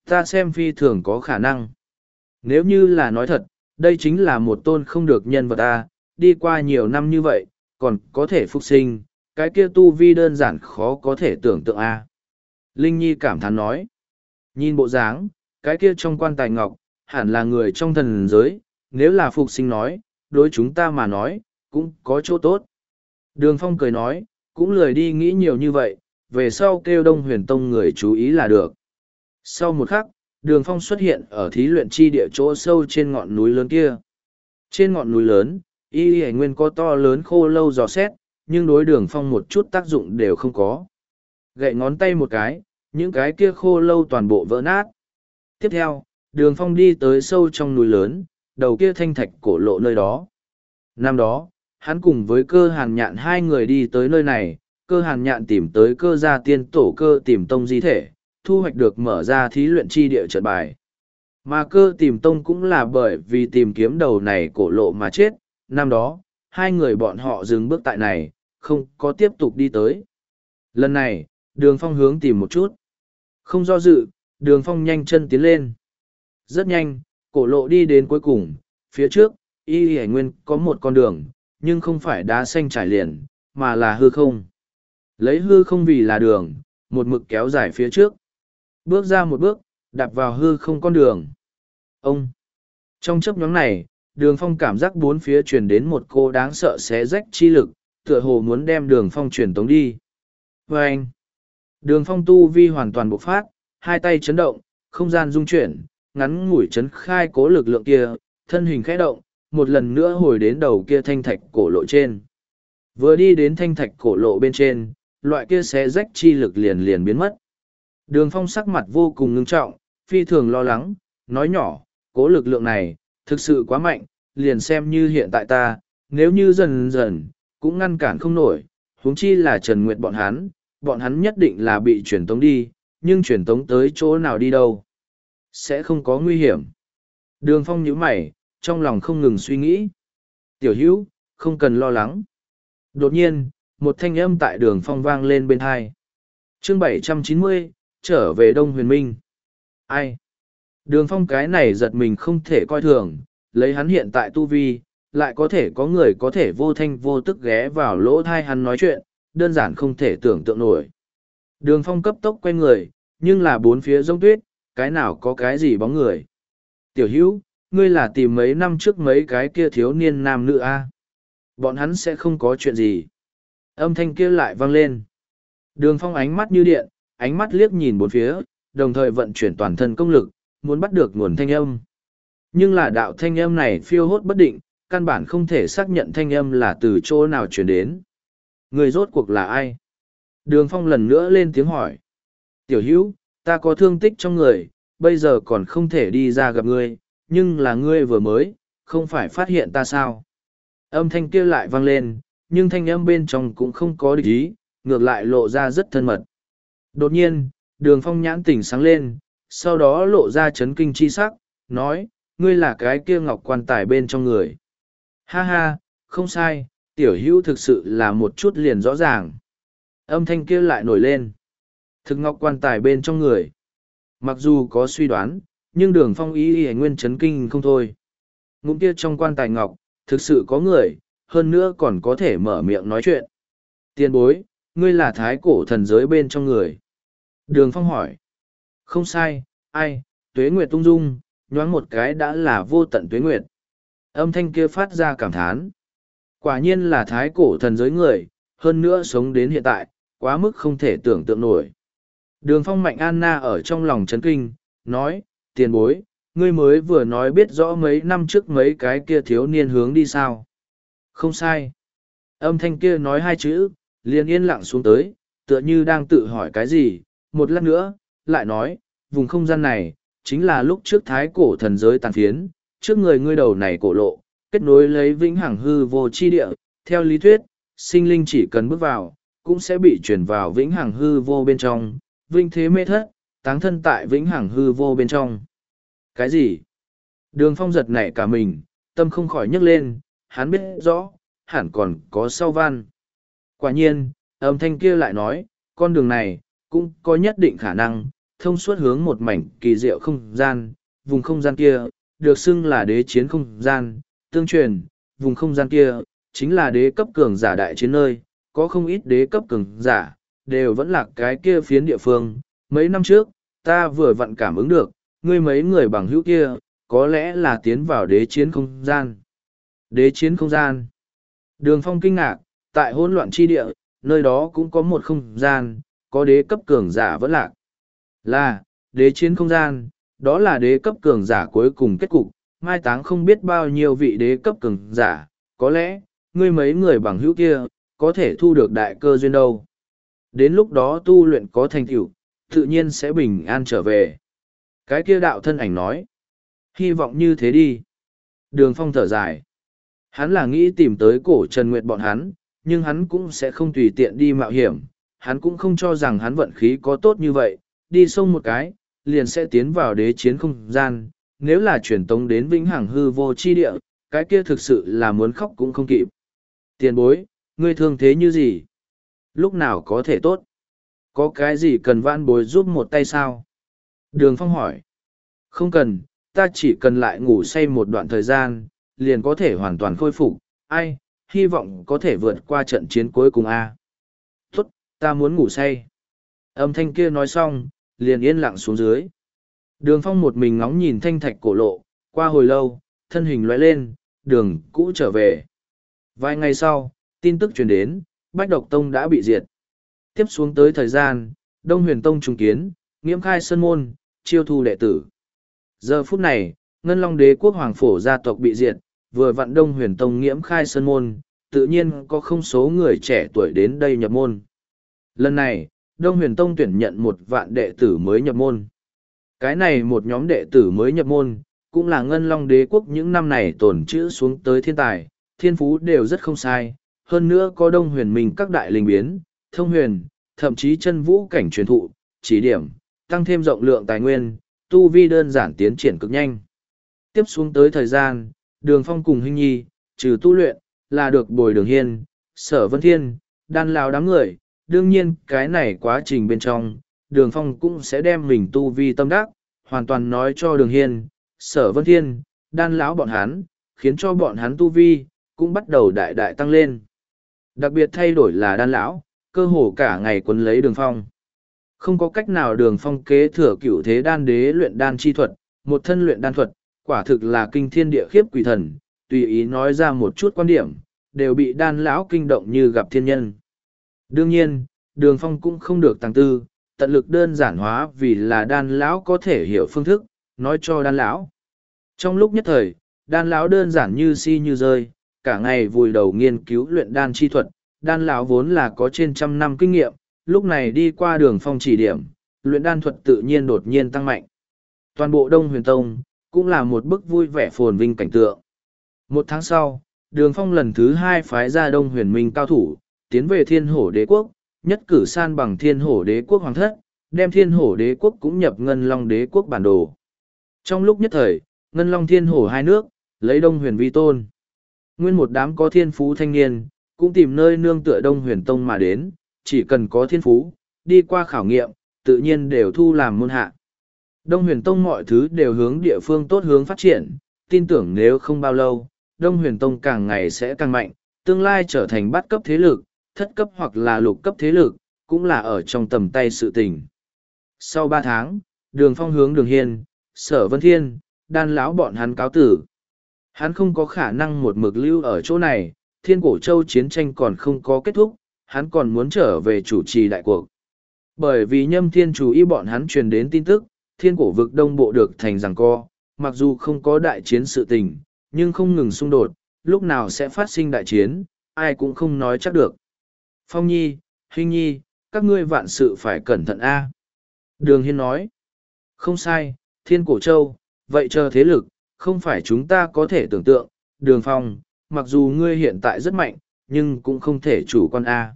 ta xem phi thường có khả năng. Nếu như là nói thật, đây chính là một tôn không được nhân vật ta, đi qua nhiều năm như vậy, còn có thể phục sinh, cái kia tu vi đơn giản khó có thể tưởng tượng a. Linh Nhi cảm thán nói, nhìn bộ dáng, cái kia trong quan tài ngọc, hẳn là người trong thần giới, nếu là phục sinh nói, đối chúng ta mà nói, cũng có chỗ tốt. Đường Phong cười nói, cũng lười đi nghĩ nhiều như vậy, về sau kêu đông huyền tông người chú ý là được. Sau một khắc, đường Phong xuất hiện ở thí luyện chi địa chỗ sâu trên ngọn núi lớn kia. Trên ngọn núi lớn, y y nguyên có to lớn khô lâu dò xét, nhưng đối đường Phong một chút tác dụng đều không có. Gậy ngón tay một cái, những cái kia khô lâu toàn bộ vỡ nát. Tiếp theo, đường Phong đi tới sâu trong núi lớn, đầu kia thanh thạch cổ lộ nơi đó. Năm đó, hắn cùng với cơ hàn nhạn hai người đi tới nơi này, cơ hàn nhạn tìm tới cơ gia tiên tổ cơ tìm tông di thể, thu hoạch được mở ra thí luyện chi địa trận bài. Mà cơ tìm tông cũng là bởi vì tìm kiếm đầu này cổ lộ mà chết, năm đó, hai người bọn họ dừng bước tại này, không có tiếp tục đi tới. Lần này, đường phong hướng tìm một chút. Không do dự, đường phong nhanh chân tiến lên. Rất nhanh, cổ lộ đi đến cuối cùng, phía trước, y hải nguyên có một con đường, nhưng không phải đá xanh trải liền, mà là hư không. Lấy hư không vì là đường, một mực kéo dài phía trước. Bước ra một bước, đạp vào hư không con đường. Ông! Trong chấp nhóm này, đường phong cảm giác bốn phía truyền đến một cô đáng sợ xé rách chi lực, tựa hồ muốn đem đường phong truyền tống đi. Và anh! Đường phong tu vi hoàn toàn bộc phát, hai tay chấn động, không gian rung chuyển, ngắn ngủi chấn khai cố lực lượng kia, thân hình khẽ động, một lần nữa hồi đến đầu kia thanh thạch cổ lộ trên. Vừa đi đến thanh thạch cổ lộ bên trên, loại kia xé rách chi lực liền liền biến mất. Đường phong sắc mặt vô cùng ngưng trọng, phi thường lo lắng, nói nhỏ, cố lực lượng này, thực sự quá mạnh, liền xem như hiện tại ta, nếu như dần dần, cũng ngăn cản không nổi, huống chi là Trần Nguyệt bọn hắn, bọn hắn nhất định là bị truyền tống đi, nhưng truyền tống tới chỗ nào đi đâu. Sẽ không có nguy hiểm. Đường phong nhíu mày, trong lòng không ngừng suy nghĩ. Tiểu hữu, không cần lo lắng. Đột nhiên, một thanh âm tại đường phong vang lên bên hai. chương bảy trăm chín mươi trở về Đông Huyền Minh. Ai? Đường phong cái này giật mình không thể coi thường, lấy hắn hiện tại tu vi, lại có thể có người có thể vô thanh vô tức ghé vào lỗ thai hắn nói chuyện, đơn giản không thể tưởng tượng nổi. Đường phong cấp tốc quay người, nhưng là bốn phía rông tuyết, cái nào có cái gì bóng người. Tiểu hữu, ngươi là tìm mấy năm trước mấy cái kia thiếu niên nam nữ a Bọn hắn sẽ không có chuyện gì. Âm thanh kia lại vang lên. Đường phong ánh mắt như điện, ánh mắt liếc nhìn bốn phía, đồng thời vận chuyển toàn thân công lực, muốn bắt được nguồn thanh âm. Nhưng là đạo thanh âm này phiêu hốt bất định, căn bản không thể xác nhận thanh âm là từ chỗ nào truyền đến. Người rốt cuộc là ai? Đường phong lần nữa lên tiếng hỏi. Tiểu hữu, ta có thương tích trong người, bây giờ còn không thể đi ra gặp ngươi, nhưng là ngươi vừa mới, không phải phát hiện ta sao? Âm thanh kia lại vang lên, nhưng thanh âm bên trong cũng không có địch ý, ngược lại lộ ra rất thân mật. Đột nhiên, đường phong nhãn tỉnh sáng lên, sau đó lộ ra chấn kinh chi sắc, nói, ngươi là cái kia ngọc quan tài bên trong người. Ha ha, không sai, tiểu hữu thực sự là một chút liền rõ ràng. Âm thanh kia lại nổi lên. Thực ngọc quan tài bên trong người. Mặc dù có suy đoán, nhưng đường phong ý y nguyên chấn kinh không thôi. Ngụm kia trong quan tài ngọc, thực sự có người, hơn nữa còn có thể mở miệng nói chuyện. Tiên bối, ngươi là thái cổ thần giới bên trong người. Đường phong hỏi. Không sai, ai, tuế nguyệt tung dung, nhoáng một cái đã là vô tận tuế nguyệt. Âm thanh kia phát ra cảm thán. Quả nhiên là thái cổ thần giới người, hơn nữa sống đến hiện tại, quá mức không thể tưởng tượng nổi. Đường phong mạnh Anna ở trong lòng chấn kinh, nói, tiền bối, ngươi mới vừa nói biết rõ mấy năm trước mấy cái kia thiếu niên hướng đi sao. Không sai. Âm thanh kia nói hai chữ, liền yên lặng xuống tới, tựa như đang tự hỏi cái gì, một lát nữa, lại nói, vùng không gian này, chính là lúc trước thái cổ thần giới tàn phiến, trước người ngươi đầu này cổ lộ, kết nối lấy vĩnh hằng hư vô chi địa, theo lý thuyết, sinh linh chỉ cần bước vào, cũng sẽ bị chuyển vào vĩnh hằng hư vô bên trong, vinh thế mê thất, táng thân tại vĩnh hằng hư vô bên trong. Cái gì? Đường phong giật nảy cả mình, tâm không khỏi nhấc lên, hắn biết rõ, hẳn còn có sau văn. Quả nhiên, âm thanh kia lại nói, con đường này, cũng có nhất định khả năng, thông suốt hướng một mảnh kỳ diệu không gian, vùng không gian kia, được xưng là đế chiến không gian, tương truyền, vùng không gian kia, chính là đế cấp cường giả đại chiến nơi, có không ít đế cấp cường giả, đều vẫn là cái kia phiến địa phương. Mấy năm trước, ta vừa vặn cảm ứng được, ngươi mấy người bằng hữu kia, có lẽ là tiến vào đế chiến không gian. Đế chiến không gian. Đường phong kinh ngạc, tại hỗn loạn chi địa, nơi đó cũng có một không gian, có đế cấp cường giả vẫn lạc. Là, đế chiến không gian, đó là đế cấp cường giả cuối cùng kết cục, mai táng không biết bao nhiêu vị đế cấp cường giả, có lẽ, ngươi mấy người bằng hữu kia, có thể thu được đại cơ duyên đâu. Đến lúc đó tu luyện có thành tựu, tự nhiên sẽ bình an trở về. Cái kia đạo thân ảnh nói. Hy vọng như thế đi. Đường phong thở dài. Hắn là nghĩ tìm tới cổ Trần Nguyệt bọn hắn, nhưng hắn cũng sẽ không tùy tiện đi mạo hiểm. Hắn cũng không cho rằng hắn vận khí có tốt như vậy, đi sông một cái, liền sẽ tiến vào đế chiến không gian. Nếu là truyền tống đến vĩnh hằng hư vô chi địa, cái kia thực sự là muốn khóc cũng không kịp. Tiền bối, ngươi thương thế như gì? Lúc nào có thể tốt? Có cái gì cần vãn bối giúp một tay sao? Đường Phong hỏi. Không cần, ta chỉ cần lại ngủ say một đoạn thời gian, liền có thể hoàn toàn khôi phục. Ai, hy vọng có thể vượt qua trận chiến cuối cùng a ta muốn ngủ say. Âm thanh kia nói xong, liền yên lặng xuống dưới. Đường Phong một mình ngóng nhìn thanh thạch cổ lộ, qua hồi lâu, thân hình lóe lên, đường cũ trở về. Vài ngày sau, tin tức truyền đến, Bách Độc Tông đã bị diệt. Tiếp xuống tới thời gian, Đông Huyền Tông trùng kiến, nghiễm khai sơn môn, chiêu thu đệ tử. Giờ phút này, Ngân Long Đế quốc hoàng phổ gia tộc bị diệt, vừa vặn Đông Huyền Tông nghiễm khai sơn môn, tự nhiên có không số người trẻ tuổi đến đây nhập môn. Lần này, Đông Huyền Tông tuyển nhận một vạn đệ tử mới nhập môn. Cái này một nhóm đệ tử mới nhập môn, cũng là Ngân Long Đế quốc những năm này tổn chữ xuống tới thiên tài, thiên phú đều rất không sai, hơn nữa có Đông Huyền mình các đại linh biến, thông huyền, thậm chí chân vũ cảnh truyền thụ, chỉ điểm, tăng thêm rộng lượng tài nguyên, tu vi đơn giản tiến triển cực nhanh. Tiếp xuống tới thời gian, đường phong cùng Hinh nhi, trừ tu luyện, là được bồi đường hiên, sở vân thiên, đan Lào đám người, đương nhiên cái này quá trình bên trong, đường phong cũng sẽ đem mình tu vi tâm đắc, hoàn toàn nói cho đường hiên, sở vân thiên, đan lão bọn hắn, khiến cho bọn hắn tu vi, cũng bắt đầu đại đại tăng lên. Đặc biệt thay đổi là đan lão, cơ hồ cả ngày quấn lấy đường phong. Không có cách nào đường phong kế thừa cửu thế đan đế luyện đan chi thuật, một thân luyện đan thuật, quả thực là kinh thiên địa khiếp quỷ thần, tùy ý nói ra một chút quan điểm, đều bị đan lão kinh động như gặp thiên nhân. Đương nhiên, đường phong cũng không được tăng tư, tận lực đơn giản hóa vì là đan lão có thể hiểu phương thức, nói cho đan lão. Trong lúc nhất thời, đan lão đơn giản như si như rơi, cả ngày vùi đầu nghiên cứu luyện đan chi thuật, đan lão vốn là có trên trăm năm kinh nghiệm, lúc này đi qua đường phong chỉ điểm, luyện đan thuật tự nhiên đột nhiên tăng mạnh. Toàn bộ Đông Huyền Tông, cũng là một bức vui vẻ phồn vinh cảnh tượng. Một tháng sau, đường phong lần thứ hai phái ra Đông Huyền Minh cao thủ, tiến về thiên hổ đế quốc, nhất cử san bằng thiên hổ đế quốc hoàng thất, đem thiên hổ đế quốc cũng nhập ngân long đế quốc bản đồ. Trong lúc nhất thời, ngân long thiên hổ hai nước, lấy Đông Huyền vi tôn. Nguyên một đám có thiên phú thanh niên, cũng tìm nơi nương tựa Đông Huyền Tông mà đến, chỉ cần có thiên phú, đi qua khảo nghiệm, tự nhiên đều thu làm môn hạ. Đông huyền tông mọi thứ đều hướng địa phương tốt hướng phát triển, tin tưởng nếu không bao lâu, Đông huyền tông càng ngày sẽ càng mạnh, tương lai trở thành bát cấp thế lực, thất cấp hoặc là lục cấp thế lực, cũng là ở trong tầm tay sự tình. Sau ba tháng, đường phong hướng đường hiên, sở vân thiên, đan lão bọn hắn cáo tử. Hắn không có khả năng một mực lưu ở chỗ này, thiên cổ châu chiến tranh còn không có kết thúc, hắn còn muốn trở về chủ trì đại cuộc. Bởi vì nhâm thiên chủ y bọn hắn truyền đến tin tức, thiên cổ vực đông bộ được thành rằng co, mặc dù không có đại chiến sự tình, nhưng không ngừng xung đột, lúc nào sẽ phát sinh đại chiến, ai cũng không nói chắc được. Phong Nhi, Hình Nhi, các ngươi vạn sự phải cẩn thận a. Đường Hiên nói, không sai, thiên cổ châu, vậy chờ thế lực, không phải chúng ta có thể tưởng tượng, đường phong, mặc dù ngươi hiện tại rất mạnh, nhưng cũng không thể chủ quan a.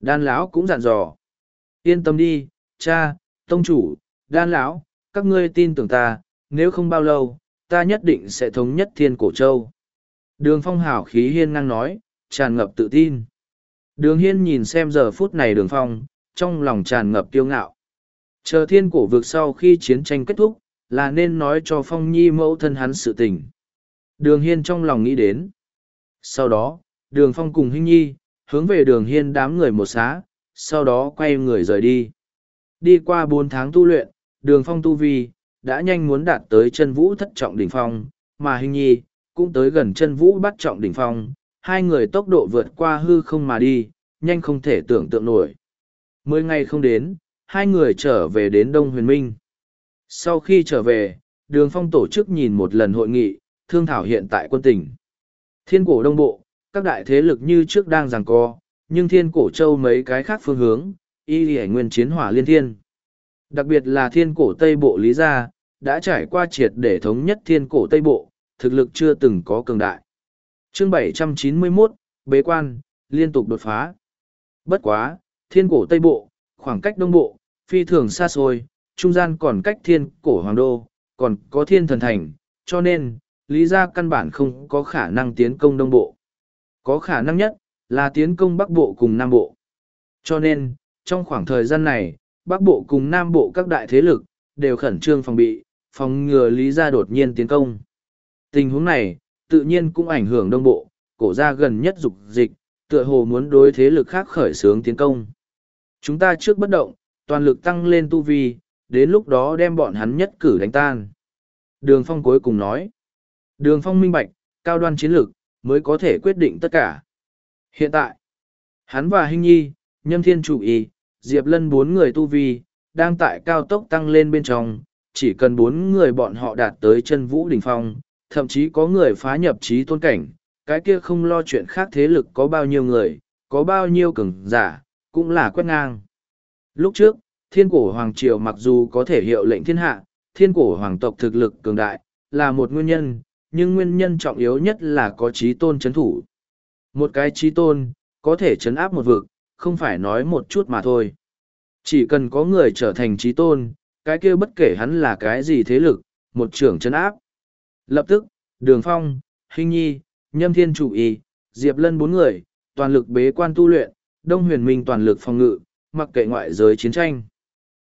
Đan lão cũng dặn dò. Yên tâm đi, cha, tông chủ, đan lão, các ngươi tin tưởng ta, nếu không bao lâu, ta nhất định sẽ thống nhất thiên cổ châu. Đường phong hảo khí hiên ngang nói, tràn ngập tự tin. Đường hiên nhìn xem giờ phút này đường phong, trong lòng tràn ngập kiêu ngạo. Chờ thiên cổ vực sau khi chiến tranh kết thúc, là nên nói cho phong nhi mẫu thân hắn sự tình. Đường hiên trong lòng nghĩ đến. Sau đó, đường phong cùng hinh nhi, hướng về đường hiên đám người một xá, sau đó quay người rời đi. Đi qua bốn tháng tu luyện, đường phong tu vi, đã nhanh muốn đạt tới chân vũ thất trọng đỉnh phong, mà hình nhi, cũng tới gần chân vũ bắt trọng đỉnh phong, hai người tốc độ vượt qua hư không mà đi, nhanh không thể tưởng tượng nổi. Mười ngày không đến, hai người trở về đến Đông Huyền Minh. Sau khi trở về, đường phong tổ chức nhìn một lần hội nghị, thương thảo hiện tại quân tỉnh. Thiên cổ đông bộ, các đại thế lực như trước đang giằng co, nhưng thiên cổ châu mấy cái khác phương hướng, y lì nguyên chiến hỏa liên thiên. Đặc biệt là thiên cổ Tây Bộ Lý Gia, đã trải qua triệt để thống nhất thiên cổ Tây Bộ, thực lực chưa từng có cường đại chương 791, Bế quan, liên tục đột phá. Bất quá, thiên cổ Tây Bộ, khoảng cách Đông Bộ, phi thường xa xôi, trung gian còn cách thiên cổ Hoàng Đô, còn có thiên thần thành, cho nên, Lý Gia căn bản không có khả năng tiến công Đông Bộ. Có khả năng nhất, là tiến công Bắc Bộ cùng Nam Bộ. Cho nên, trong khoảng thời gian này, Bắc Bộ cùng Nam Bộ các đại thế lực, đều khẩn trương phòng bị, phòng ngừa Lý Gia đột nhiên tiến công. Tình huống này, tự nhiên cũng ảnh hưởng Đông Bộ, cổ gia gần nhất dục dịch, tựa hồ muốn đối thế lực khác khởi xướng tiến công. Chúng ta trước bất động, toàn lực tăng lên tu vi, đến lúc đó đem bọn hắn nhất cử đánh tan. Đường Phong cuối cùng nói. Đường Phong minh bạch, cao đoan chiến lược, mới có thể quyết định tất cả. Hiện tại, hắn và Hinh Nhi, Nhâm Thiên Chủ Y, Diệp Lân bốn người tu vi, đang tại cao tốc tăng lên bên trong, chỉ cần bốn người bọn họ đạt tới chân vũ đỉnh phong, thậm chí có người phá nhập trí tôn cảnh, cái kia không lo chuyện khác thế lực có bao nhiêu người, có bao nhiêu cường giả, cũng là quét ngang. Lúc trước, thiên cổ hoàng triều mặc dù có thể hiệu lệnh thiên hạ, thiên cổ hoàng tộc thực lực cường đại, là một nguyên nhân, nhưng nguyên nhân trọng yếu nhất là có trí tôn chấn thủ. Một cái trí tôn, có thể chấn áp một vực, không phải nói một chút mà thôi. Chỉ cần có người trở thành trí tôn, cái kia bất kể hắn là cái gì thế lực, một trưởng chấn áp. Lập tức, Đường Phong, Hình Nhi, Nhâm Thiên Chủ Y, Diệp Lân bốn người, toàn lực bế quan tu luyện, Đông Huyền Minh toàn lực phòng ngự, mặc kệ ngoại giới chiến tranh.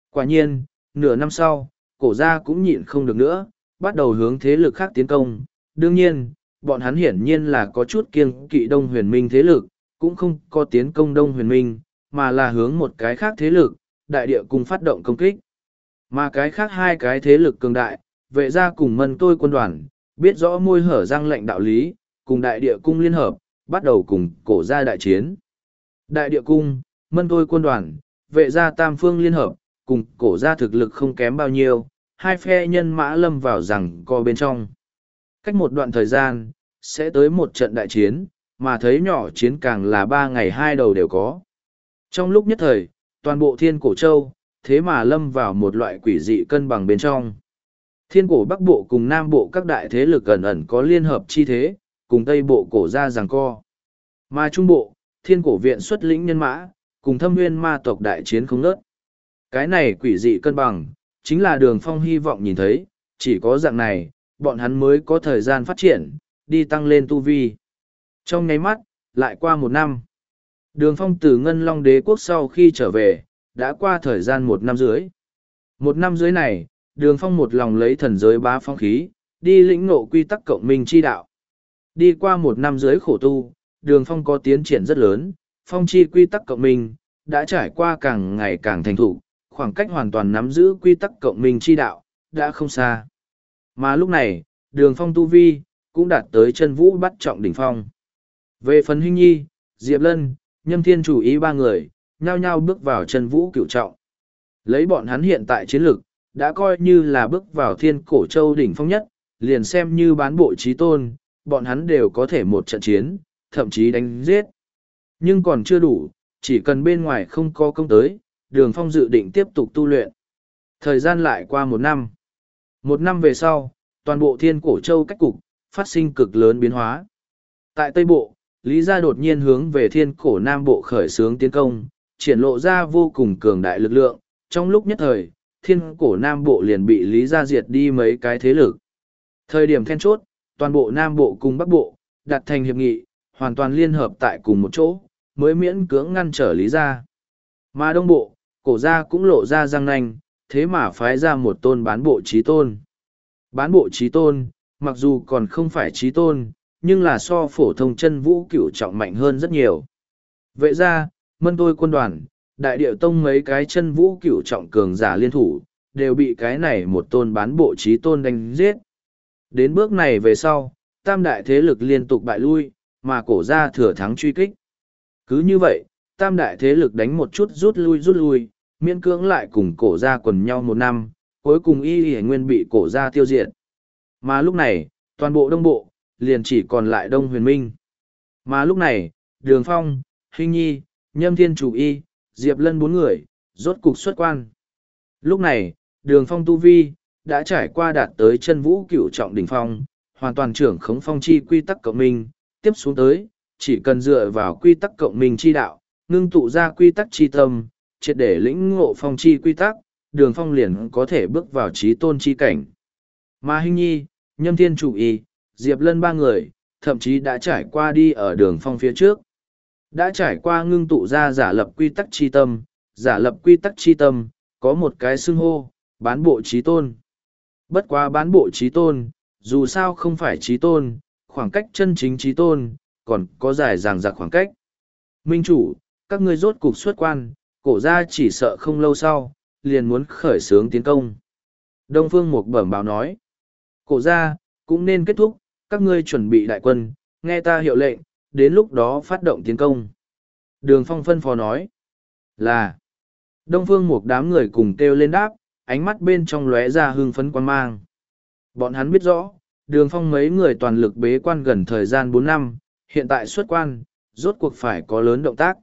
Quả nhiên, nửa năm sau, cổ gia cũng nhịn không được nữa, bắt đầu hướng thế lực khác tiến công. Đương nhiên, bọn hắn hiển nhiên là có chút kiêng kỵ Đông Huyền Minh thế lực, cũng không có tiến công Đông Huyền Minh, mà là hướng một cái khác thế lực, đại địa cùng phát động công kích. Mà cái khác hai cái thế lực cường đại, vệ gia cùng mân tôi quân đoàn, biết rõ môi hở răng lệnh đạo lý, cùng đại địa cung liên hợp, bắt đầu cùng cổ gia đại chiến. Đại địa cung, mân tôi quân đoàn, vệ gia tam phương liên hợp, cùng cổ gia thực lực không kém bao nhiêu, hai phe nhân mã lâm vào rằng co bên trong. Cách một đoạn thời gian, sẽ tới một trận đại chiến, mà thấy nhỏ chiến càng là ba ngày hai đầu đều có. Trong lúc nhất thời, toàn bộ thiên cổ châu, thế mà lâm vào một loại quỷ dị cân bằng bên trong. Thiên cổ Bắc Bộ cùng Nam Bộ các đại thế lực ẩn ẩn có liên hợp chi thế, cùng Tây Bộ cổ ra giằng co. Mà Trung Bộ, thiên cổ viện xuất lĩnh nhân mã, cùng thâm nguyên ma tộc đại chiến không nớt. Cái này quỷ dị cân bằng, chính là đường phong hy vọng nhìn thấy, chỉ có dạng này, bọn hắn mới có thời gian phát triển, đi tăng lên tu vi. Trong nháy mắt, lại qua một năm. Đường phong từ Ngân Long đế quốc sau khi trở về, đã qua thời gian một năm dưới. Một năm dưới này, đường phong một lòng lấy thần giới bá phong khí, đi lĩnh ngộ quy tắc cộng minh chi đạo. Đi qua một năm dưới khổ tu, đường phong có tiến triển rất lớn, phong chi quy tắc cộng minh, đã trải qua càng ngày càng thành thủ, khoảng cách hoàn toàn nắm giữ quy tắc cộng minh chi đạo, đã không xa. Mà lúc này, đường phong tu vi, cũng đạt tới chân vũ bắt trọng đỉnh phong. Về phần huynh nhi, Diệp Lân, Nhâm Thiên chủ ý ba người, nhao nhao bước vào chân vũ cựu trọng. Lấy bọn hắn hiện tại chiến lược, đã coi như là bước vào thiên cổ châu đỉnh phong nhất, liền xem như bán bộ trí tôn, bọn hắn đều có thể một trận chiến, thậm chí đánh giết. Nhưng còn chưa đủ, chỉ cần bên ngoài không có công tới, đường phong dự định tiếp tục tu luyện. Thời gian lại qua một năm. Một năm về sau, toàn bộ thiên cổ châu cách cục, phát sinh cực lớn biến hóa. Tại Tây Bộ, Lý Gia đột nhiên hướng về thiên cổ Nam Bộ khởi xướng tiến công, triển lộ ra vô cùng cường đại lực lượng. Trong lúc nhất thời, thiên cổ Nam Bộ liền bị Lý Gia diệt đi mấy cái thế lực. Thời điểm then chốt, toàn bộ Nam Bộ cùng Bắc Bộ, đặt thành hiệp nghị, hoàn toàn liên hợp tại cùng một chỗ, mới miễn cưỡng ngăn trở Lý Gia. Mà Đông Bộ, cổ gia cũng lộ ra răng nanh, thế mà phái ra một tôn bán bộ trí tôn. Bán bộ trí tôn, mặc dù còn không phải trí tôn, nhưng là so phổ thông chân vũ cửu trọng mạnh hơn rất nhiều. Vệ ra, mân tôi quân đoàn, đại điệu tông mấy cái chân vũ cửu trọng cường giả liên thủ, đều bị cái này một tôn bán bộ trí tôn đánh giết. Đến bước này về sau, tam đại thế lực liên tục bại lui, mà cổ ra thừa thắng truy kích. Cứ như vậy, tam đại thế lực đánh một chút rút lui rút lui, miễn cưỡng lại cùng cổ ra quần nhau một năm, cuối cùng y y nguyên bị cổ ra tiêu diệt. Mà lúc này, toàn bộ đông bộ, liền chỉ còn lại đông huyền minh. Mà lúc này, đường phong, hình nhi, nhâm thiên chủ y, diệp lân bốn người, rốt cục xuất quan. Lúc này, đường phong tu vi, đã trải qua đạt tới chân vũ cựu trọng đỉnh phong, hoàn toàn trưởng khống phong chi quy tắc cộng minh, tiếp xuống tới, chỉ cần dựa vào quy tắc cộng minh chi đạo, ngưng tụ ra quy tắc chi tâm, triệt để lĩnh ngộ phong chi quy tắc, đường phong liền có thể bước vào trí tôn chi cảnh. Mà Hinh Nhi, Nhâm Thiên Chủ Y, Diệp Lân ba người, thậm chí đã trải qua đi ở đường phong phía trước. Đã trải qua ngưng tụ ra giả lập quy tắc chi tâm, giả lập quy tắc chi tâm, có một cái xưng hô, bán bộ trí tôn. Bất quá bán bộ trí tôn, dù sao không phải trí tôn, khoảng cách chân chính trí tôn, còn có dài ràng giặc khoảng cách. Minh chủ, các ngươi rốt cục xuất quan, cổ ra chỉ sợ không lâu sau, liền muốn khởi xướng tiến công. Đông Phương Mục bẩm báo nói, cổ ra, cũng nên kết thúc, các ngươi chuẩn bị đại quân, nghe ta hiệu lệnh, đến lúc đó phát động tiến công. Đường Phong phân phó nói, là, Đông Phương một đám người cùng kêu lên đáp, ánh mắt bên trong lóe ra hưng phấn quan mang. Bọn hắn biết rõ, đường phong mấy người toàn lực bế quan gần thời gian bốn năm, hiện tại xuất quan, rốt cuộc phải có lớn động tác.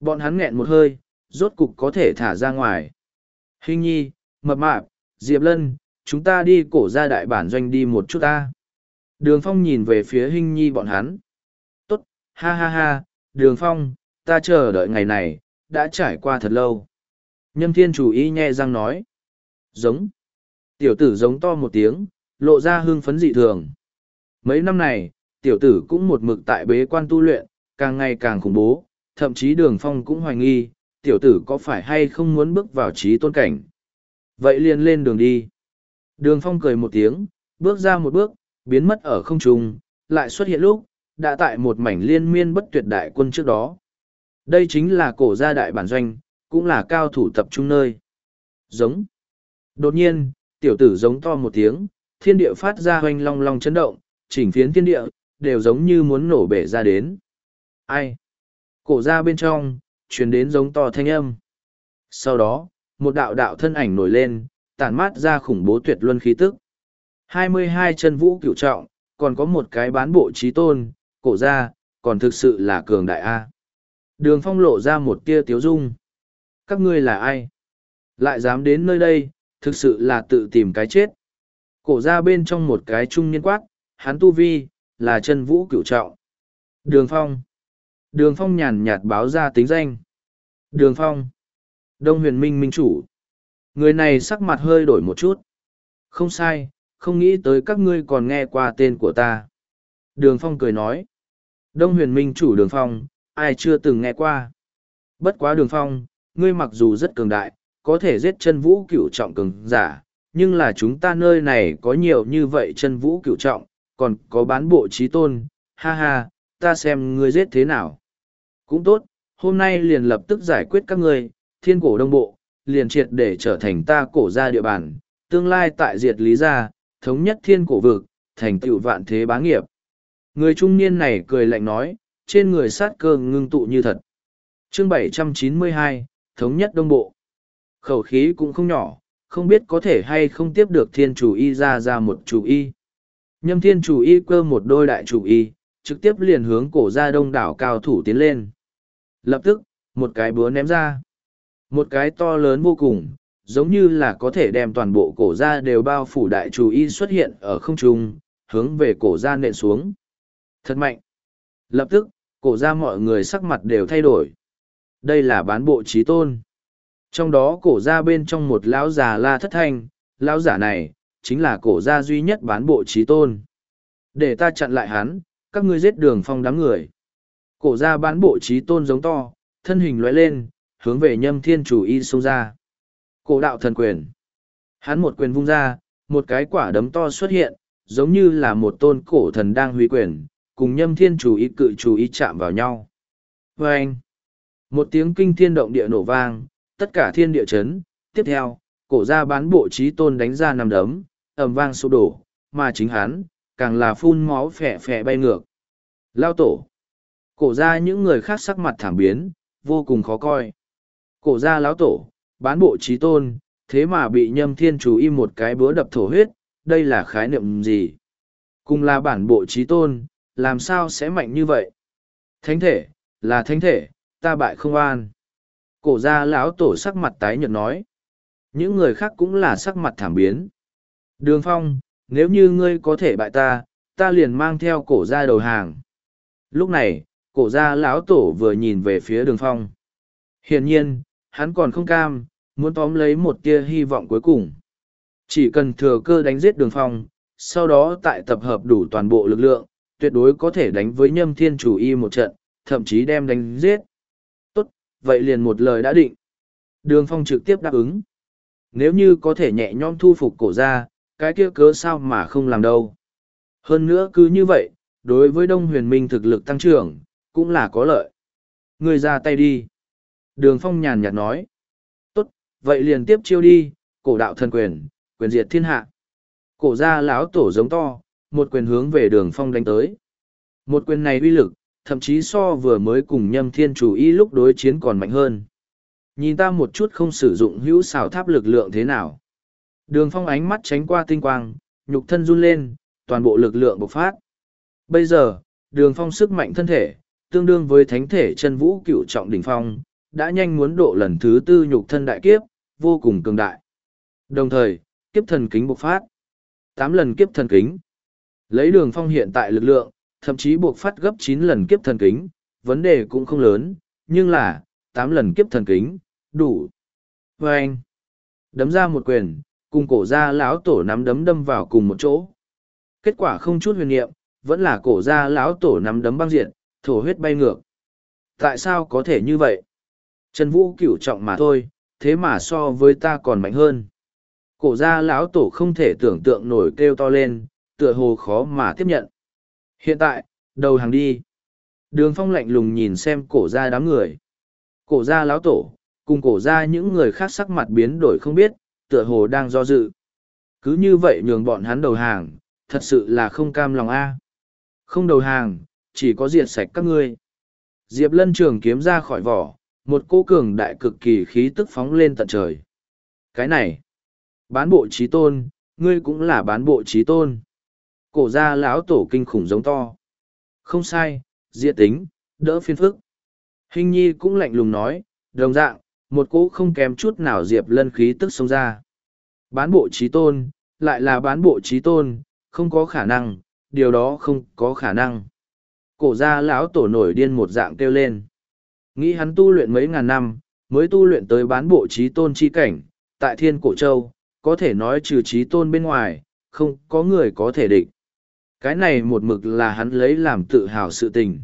Bọn hắn nghẹn một hơi, rốt cục có thể thả ra ngoài. Hình nhi, mập mạp, Diệp Lân, chúng ta đi cổ ra đại bản doanh đi một chút ta. Đường Phong nhìn về phía Hình nhi bọn hắn. Ha ha ha, Đường Phong, ta chờ đợi ngày này, đã trải qua thật lâu. Nhâm thiên chủ ý nhẹ răng nói. Giống. Tiểu tử giống to một tiếng, lộ ra hương phấn dị thường. Mấy năm này, tiểu tử cũng một mực tại bế quan tu luyện, càng ngày càng khủng bố, thậm chí đường phong cũng hoài nghi, tiểu tử có phải hay không muốn bước vào trí tôn cảnh. Vậy liền lên đường đi. Đường phong cười một tiếng, bước ra một bước, biến mất ở không trung, lại xuất hiện lúc, đã tại một mảnh liên miên bất tuyệt đại quân trước đó. Đây chính là cổ gia đại bản doanh, cũng là cao thủ tập trung nơi. Giống. Đột nhiên, tiểu tử giống to một tiếng, thiên địa phát ra hoanh long long chấn động, chỉnh phiến thiên địa, đều giống như muốn nổ bể ra đến. Ai? Cổ ra bên trong, truyền đến giống to thanh âm. Sau đó, một đạo đạo thân ảnh nổi lên, tản mát ra khủng bố tuyệt luân khí tức. 22 chân vũ cửu trọng, còn có một cái bán bộ trí tôn, cổ ra, còn thực sự là cường đại A. Đường phong lộ ra một tia tiếu dung. Các ngươi là ai? Lại dám đến nơi đây, thực sự là tự tìm cái chết. Cổ ra bên trong một cái trung niên quát, hắn tu vi, là chân vũ cửu trọng. Đường phong. Đường phong nhàn nhạt báo ra tính danh. Đường phong. Đông huyền minh minh chủ. Người này sắc mặt hơi đổi một chút. Không sai, không nghĩ tới các ngươi còn nghe qua tên của ta. Đường phong cười nói. Đông huyền minh chủ đường phong, ai chưa từng nghe qua. Bất quá đường phong, ngươi mặc dù rất cường đại, có thể giết chân vũ cửu trọng cường giả, nhưng là chúng ta nơi này có nhiều như vậy chân vũ cửu trọng, còn có bán bộ trí tôn, ha ha, ta xem ngươi giết thế nào. Cũng tốt, hôm nay liền lập tức giải quyết các ngươi, thiên cổ đông bộ, liền triệt để trở thành ta cổ gia địa bàn, tương lai tại diệt lý gia, thống nhất thiên cổ vực, thành tựu vạn thế bá nghiệp. Người trung niên này cười lạnh nói, trên người sát cơ ngưng tụ như thật. chương 792, thống nhất đông bộ. Khẩu khí cũng không nhỏ, không biết có thể hay không tiếp được thiên chủ y ra ra một chủ y. Nhâm thiên chủ y cơ một đôi đại chủ y, trực tiếp liền hướng cổ ra đông đảo cao thủ tiến lên. Lập tức, một cái búa ném ra. Một cái to lớn vô cùng, giống như là có thể đem toàn bộ cổ ra đều bao phủ đại chủ y xuất hiện ở không trung, hướng về cổ ra nện xuống. Thật mạnh. Lập tức, cổ ra mọi người sắc mặt đều thay đổi. Đây là bán bộ trí tôn. Trong đó cổ ra bên trong một lão già la thất thanh, lão giả này, chính là cổ gia duy nhất bán bộ trí tôn. Để ta chặn lại hắn, các ngươi giết đường phong đám người. Cổ gia bán bộ trí tôn giống to, thân hình lóe lên, hướng về nhâm thiên chủ y xông ra. Cổ đạo thần quyền. Hắn một quyền vung ra, một cái quả đấm to xuất hiện, giống như là một tôn cổ thần đang huy quyền, cùng nhâm thiên chủ ý cự chủ ý chạm vào nhau. Và anh, một tiếng kinh thiên động địa nổ vang, tất cả thiên địa chấn, tiếp theo, cổ gia bán bộ trí tôn đánh ra nằm đấm, ầm vang sụp đổ, mà chính hắn, càng là phun máu phẻ phẻ bay ngược. Lao tổ. Cổ ra những người khác sắc mặt thảm biến, vô cùng khó coi. Cổ ra lão tổ, bán bộ trí tôn, thế mà bị nhâm thiên chủ im một cái búa đập thổ huyết, đây là khái niệm gì? Cùng là bản bộ trí tôn, làm sao sẽ mạnh như vậy? Thánh thể, là thánh thể, ta bại không an. Cổ Gia lão tổ sắc mặt tái nhợt nói. Những người khác cũng là sắc mặt thảm biến. Đường phong, nếu như ngươi có thể bại ta, ta liền mang theo cổ Gia đầu hàng. Lúc này, cổ Gia lão tổ vừa nhìn về phía đường phong. Hiển nhiên, hắn còn không cam, muốn tóm lấy một tia hy vọng cuối cùng. Chỉ cần thừa cơ đánh giết đường phong, sau đó tại tập hợp đủ toàn bộ lực lượng, tuyệt đối có thể đánh với nhâm thiên chủ y một trận, thậm chí đem đánh giết. Tốt, vậy liền một lời đã định. Đường phong trực tiếp đáp ứng. Nếu như có thể nhẹ nhõm thu phục cổ ra, cái kia cớ sao mà không làm đâu. Hơn nữa cứ như vậy, đối với Đông Huyền Minh thực lực tăng trưởng, cũng là có lợi. Người ra tay đi. Đường Phong nhàn nhạt nói. Tốt, vậy liền tiếp chiêu đi, cổ đạo thần quyền, quyền diệt thiên hạ. Cổ ra lão tổ giống to, một quyền hướng về đường Phong đánh tới. Một quyền này uy lực, thậm chí so vừa mới cùng nhâm thiên chủ y lúc đối chiến còn mạnh hơn. Nhìn ta một chút không sử dụng hữu xảo tháp lực lượng thế nào. Đường phong ánh mắt tránh qua tinh quang, nhục thân run lên, toàn bộ lực lượng bộc phát. Bây giờ, đường phong sức mạnh thân thể, tương đương với thánh thể chân vũ cựu trọng đỉnh phong, đã nhanh muốn độ lần thứ tư nhục thân đại kiếp, vô cùng cường đại. Đồng thời, kiếp thần kính bộc phát. tám lần kiếp thần kính. Lấy đường phong hiện tại lực lượng, thậm chí buộc phát gấp chín lần kiếp thần kính, vấn đề cũng không lớn, nhưng là, tám lần kiếp thần kính, đủ. Và anh, đấm ra một quyền, cùng cổ ra lão tổ nắm đấm đâm vào cùng một chỗ kết quả không chút huyền niệm vẫn là cổ ra lão tổ nắm đấm băng diện Thổ huyết bay ngược. Tại sao có thể như vậy? Trần Vũ cửu trọng mà thôi, thế mà so với ta còn mạnh hơn. Cổ ra lão tổ không thể tưởng tượng nổi kêu to lên, tựa hồ khó mà tiếp nhận. Hiện tại, đầu hàng đi. Đường phong lạnh lùng nhìn xem cổ gia đám người. Cổ gia lão tổ, cùng cổ gia những người khác sắc mặt biến đổi không biết, tựa hồ đang do dự. Cứ như vậy nhường bọn hắn đầu hàng, thật sự là không cam lòng a. Không đầu hàng, chỉ có diệt sạch các ngươi. Diệp lân trường kiếm ra khỏi vỏ, một cô cường đại cực kỳ khí tức phóng lên tận trời. Cái này, bán bộ trí tôn, ngươi cũng là bán bộ trí tôn. Cổ gia lão tổ kinh khủng giống to. Không sai, diệt tính, đỡ phiên phức. Hình nhi cũng lạnh lùng nói, đồng dạng, một cỗ không kém chút nào diệp lân khí tức xông ra. Bán bộ trí tôn, lại là bán bộ trí tôn, không có khả năng, điều đó không có khả năng. Cổ gia lão tổ nổi điên một dạng kêu lên. Nghĩ hắn tu luyện mấy ngàn năm, mới tu luyện tới bán bộ trí tôn chi cảnh, tại thiên cổ châu, có thể nói trừ trí tôn bên ngoài, không có người có thể địch. Cái này một mực là hắn lấy làm tự hào sự tình.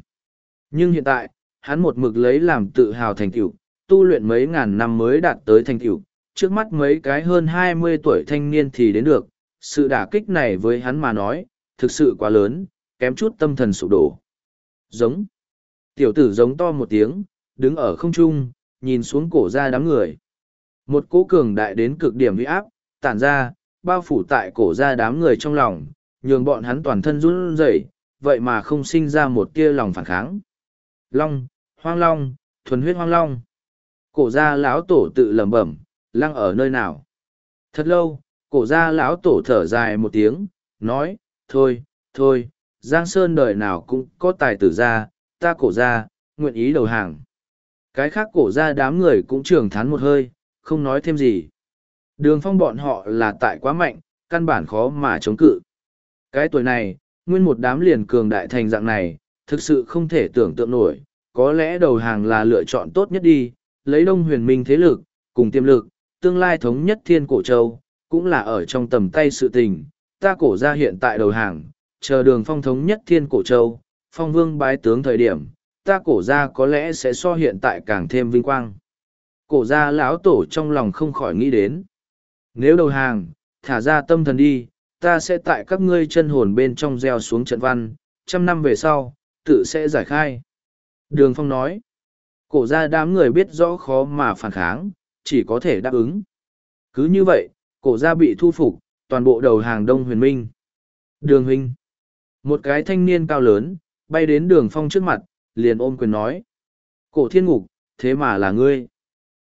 Nhưng hiện tại, hắn một mực lấy làm tự hào thành tựu, tu luyện mấy ngàn năm mới đạt tới thành tựu, trước mắt mấy cái hơn hai mươi tuổi thanh niên thì đến được, sự đả kích này với hắn mà nói, thực sự quá lớn, kém chút tâm thần sụp đổ. Giống. Tiểu tử giống to một tiếng, đứng ở không trung, nhìn xuống cổ ra đám người. Một cỗ cường đại đến cực điểm uy áp, tản ra, bao phủ tại cổ ra đám người trong lòng, nhường bọn hắn toàn thân run rẩy, vậy mà không sinh ra một tia lòng phản kháng. Long, hoang long, thuần huyết hoang long. Cổ gia lão tổ tự lẩm bẩm, lăng ở nơi nào. Thật lâu, cổ gia lão tổ thở dài một tiếng, nói, thôi, thôi, Giang Sơn đời nào cũng có tài tử ra, ta cổ gia, nguyện ý đầu hàng. Cái khác cổ gia đám người cũng trưởng thán một hơi, không nói thêm gì. Đường phong bọn họ là tại quá mạnh, căn bản khó mà chống cự. Cái tuổi này, nguyên một đám liền cường đại thành dạng này, thực sự không thể tưởng tượng nổi, có lẽ đầu hàng là lựa chọn tốt nhất đi, lấy đông huyền minh thế lực, cùng tiềm lực, tương lai thống nhất thiên cổ châu, cũng là ở trong tầm tay sự tình, ta cổ ra hiện tại đầu hàng, chờ đường phong thống nhất thiên cổ châu, phong vương bái tướng thời điểm, ta cổ ra có lẽ sẽ so hiện tại càng thêm vinh quang. Cổ ra lão tổ trong lòng không khỏi nghĩ đến. Nếu đầu hàng, thả ra tâm thần đi, ta sẽ tại các ngươi chân hồn bên trong gieo xuống trận văn, trăm năm về sau, tự sẽ giải khai. Đường Phong nói, cổ ra đám người biết rõ khó mà phản kháng, chỉ có thể đáp ứng. Cứ như vậy, cổ ra bị thu phục, toàn bộ đầu hàng Đông Huyền Minh. Đường Huynh, một cái thanh niên cao lớn, bay đến đường Phong trước mặt, liền ôm quyền nói. Cổ thiên ngục, thế mà là ngươi.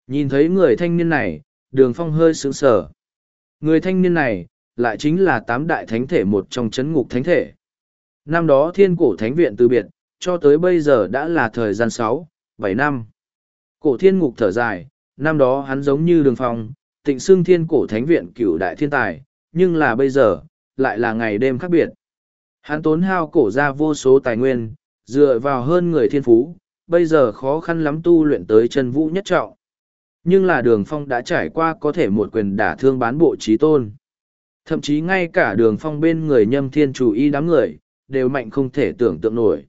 Nhìn thấy người thanh niên này, đường Phong hơi sướng sở. Người thanh niên này, lại chính là tám đại thánh thể một trong chấn ngục thánh thể. Năm đó thiên cổ thánh viện từ biệt, cho tới bây giờ đã là thời gian sáu, bảy năm. Cổ thiên ngục thở dài, năm đó hắn giống như đường phong, tịnh xưng thiên cổ thánh viện cửu đại thiên tài, nhưng là bây giờ, lại là ngày đêm khác biệt. Hắn tốn hao cổ ra vô số tài nguyên, dựa vào hơn người thiên phú, bây giờ khó khăn lắm tu luyện tới chân vũ nhất trọng. Nhưng là đường phong đã trải qua có thể một quyền đả thương bán bộ trí tôn. Thậm chí ngay cả đường phong bên người nhâm thiên chủ y đám người, đều mạnh không thể tưởng tượng nổi.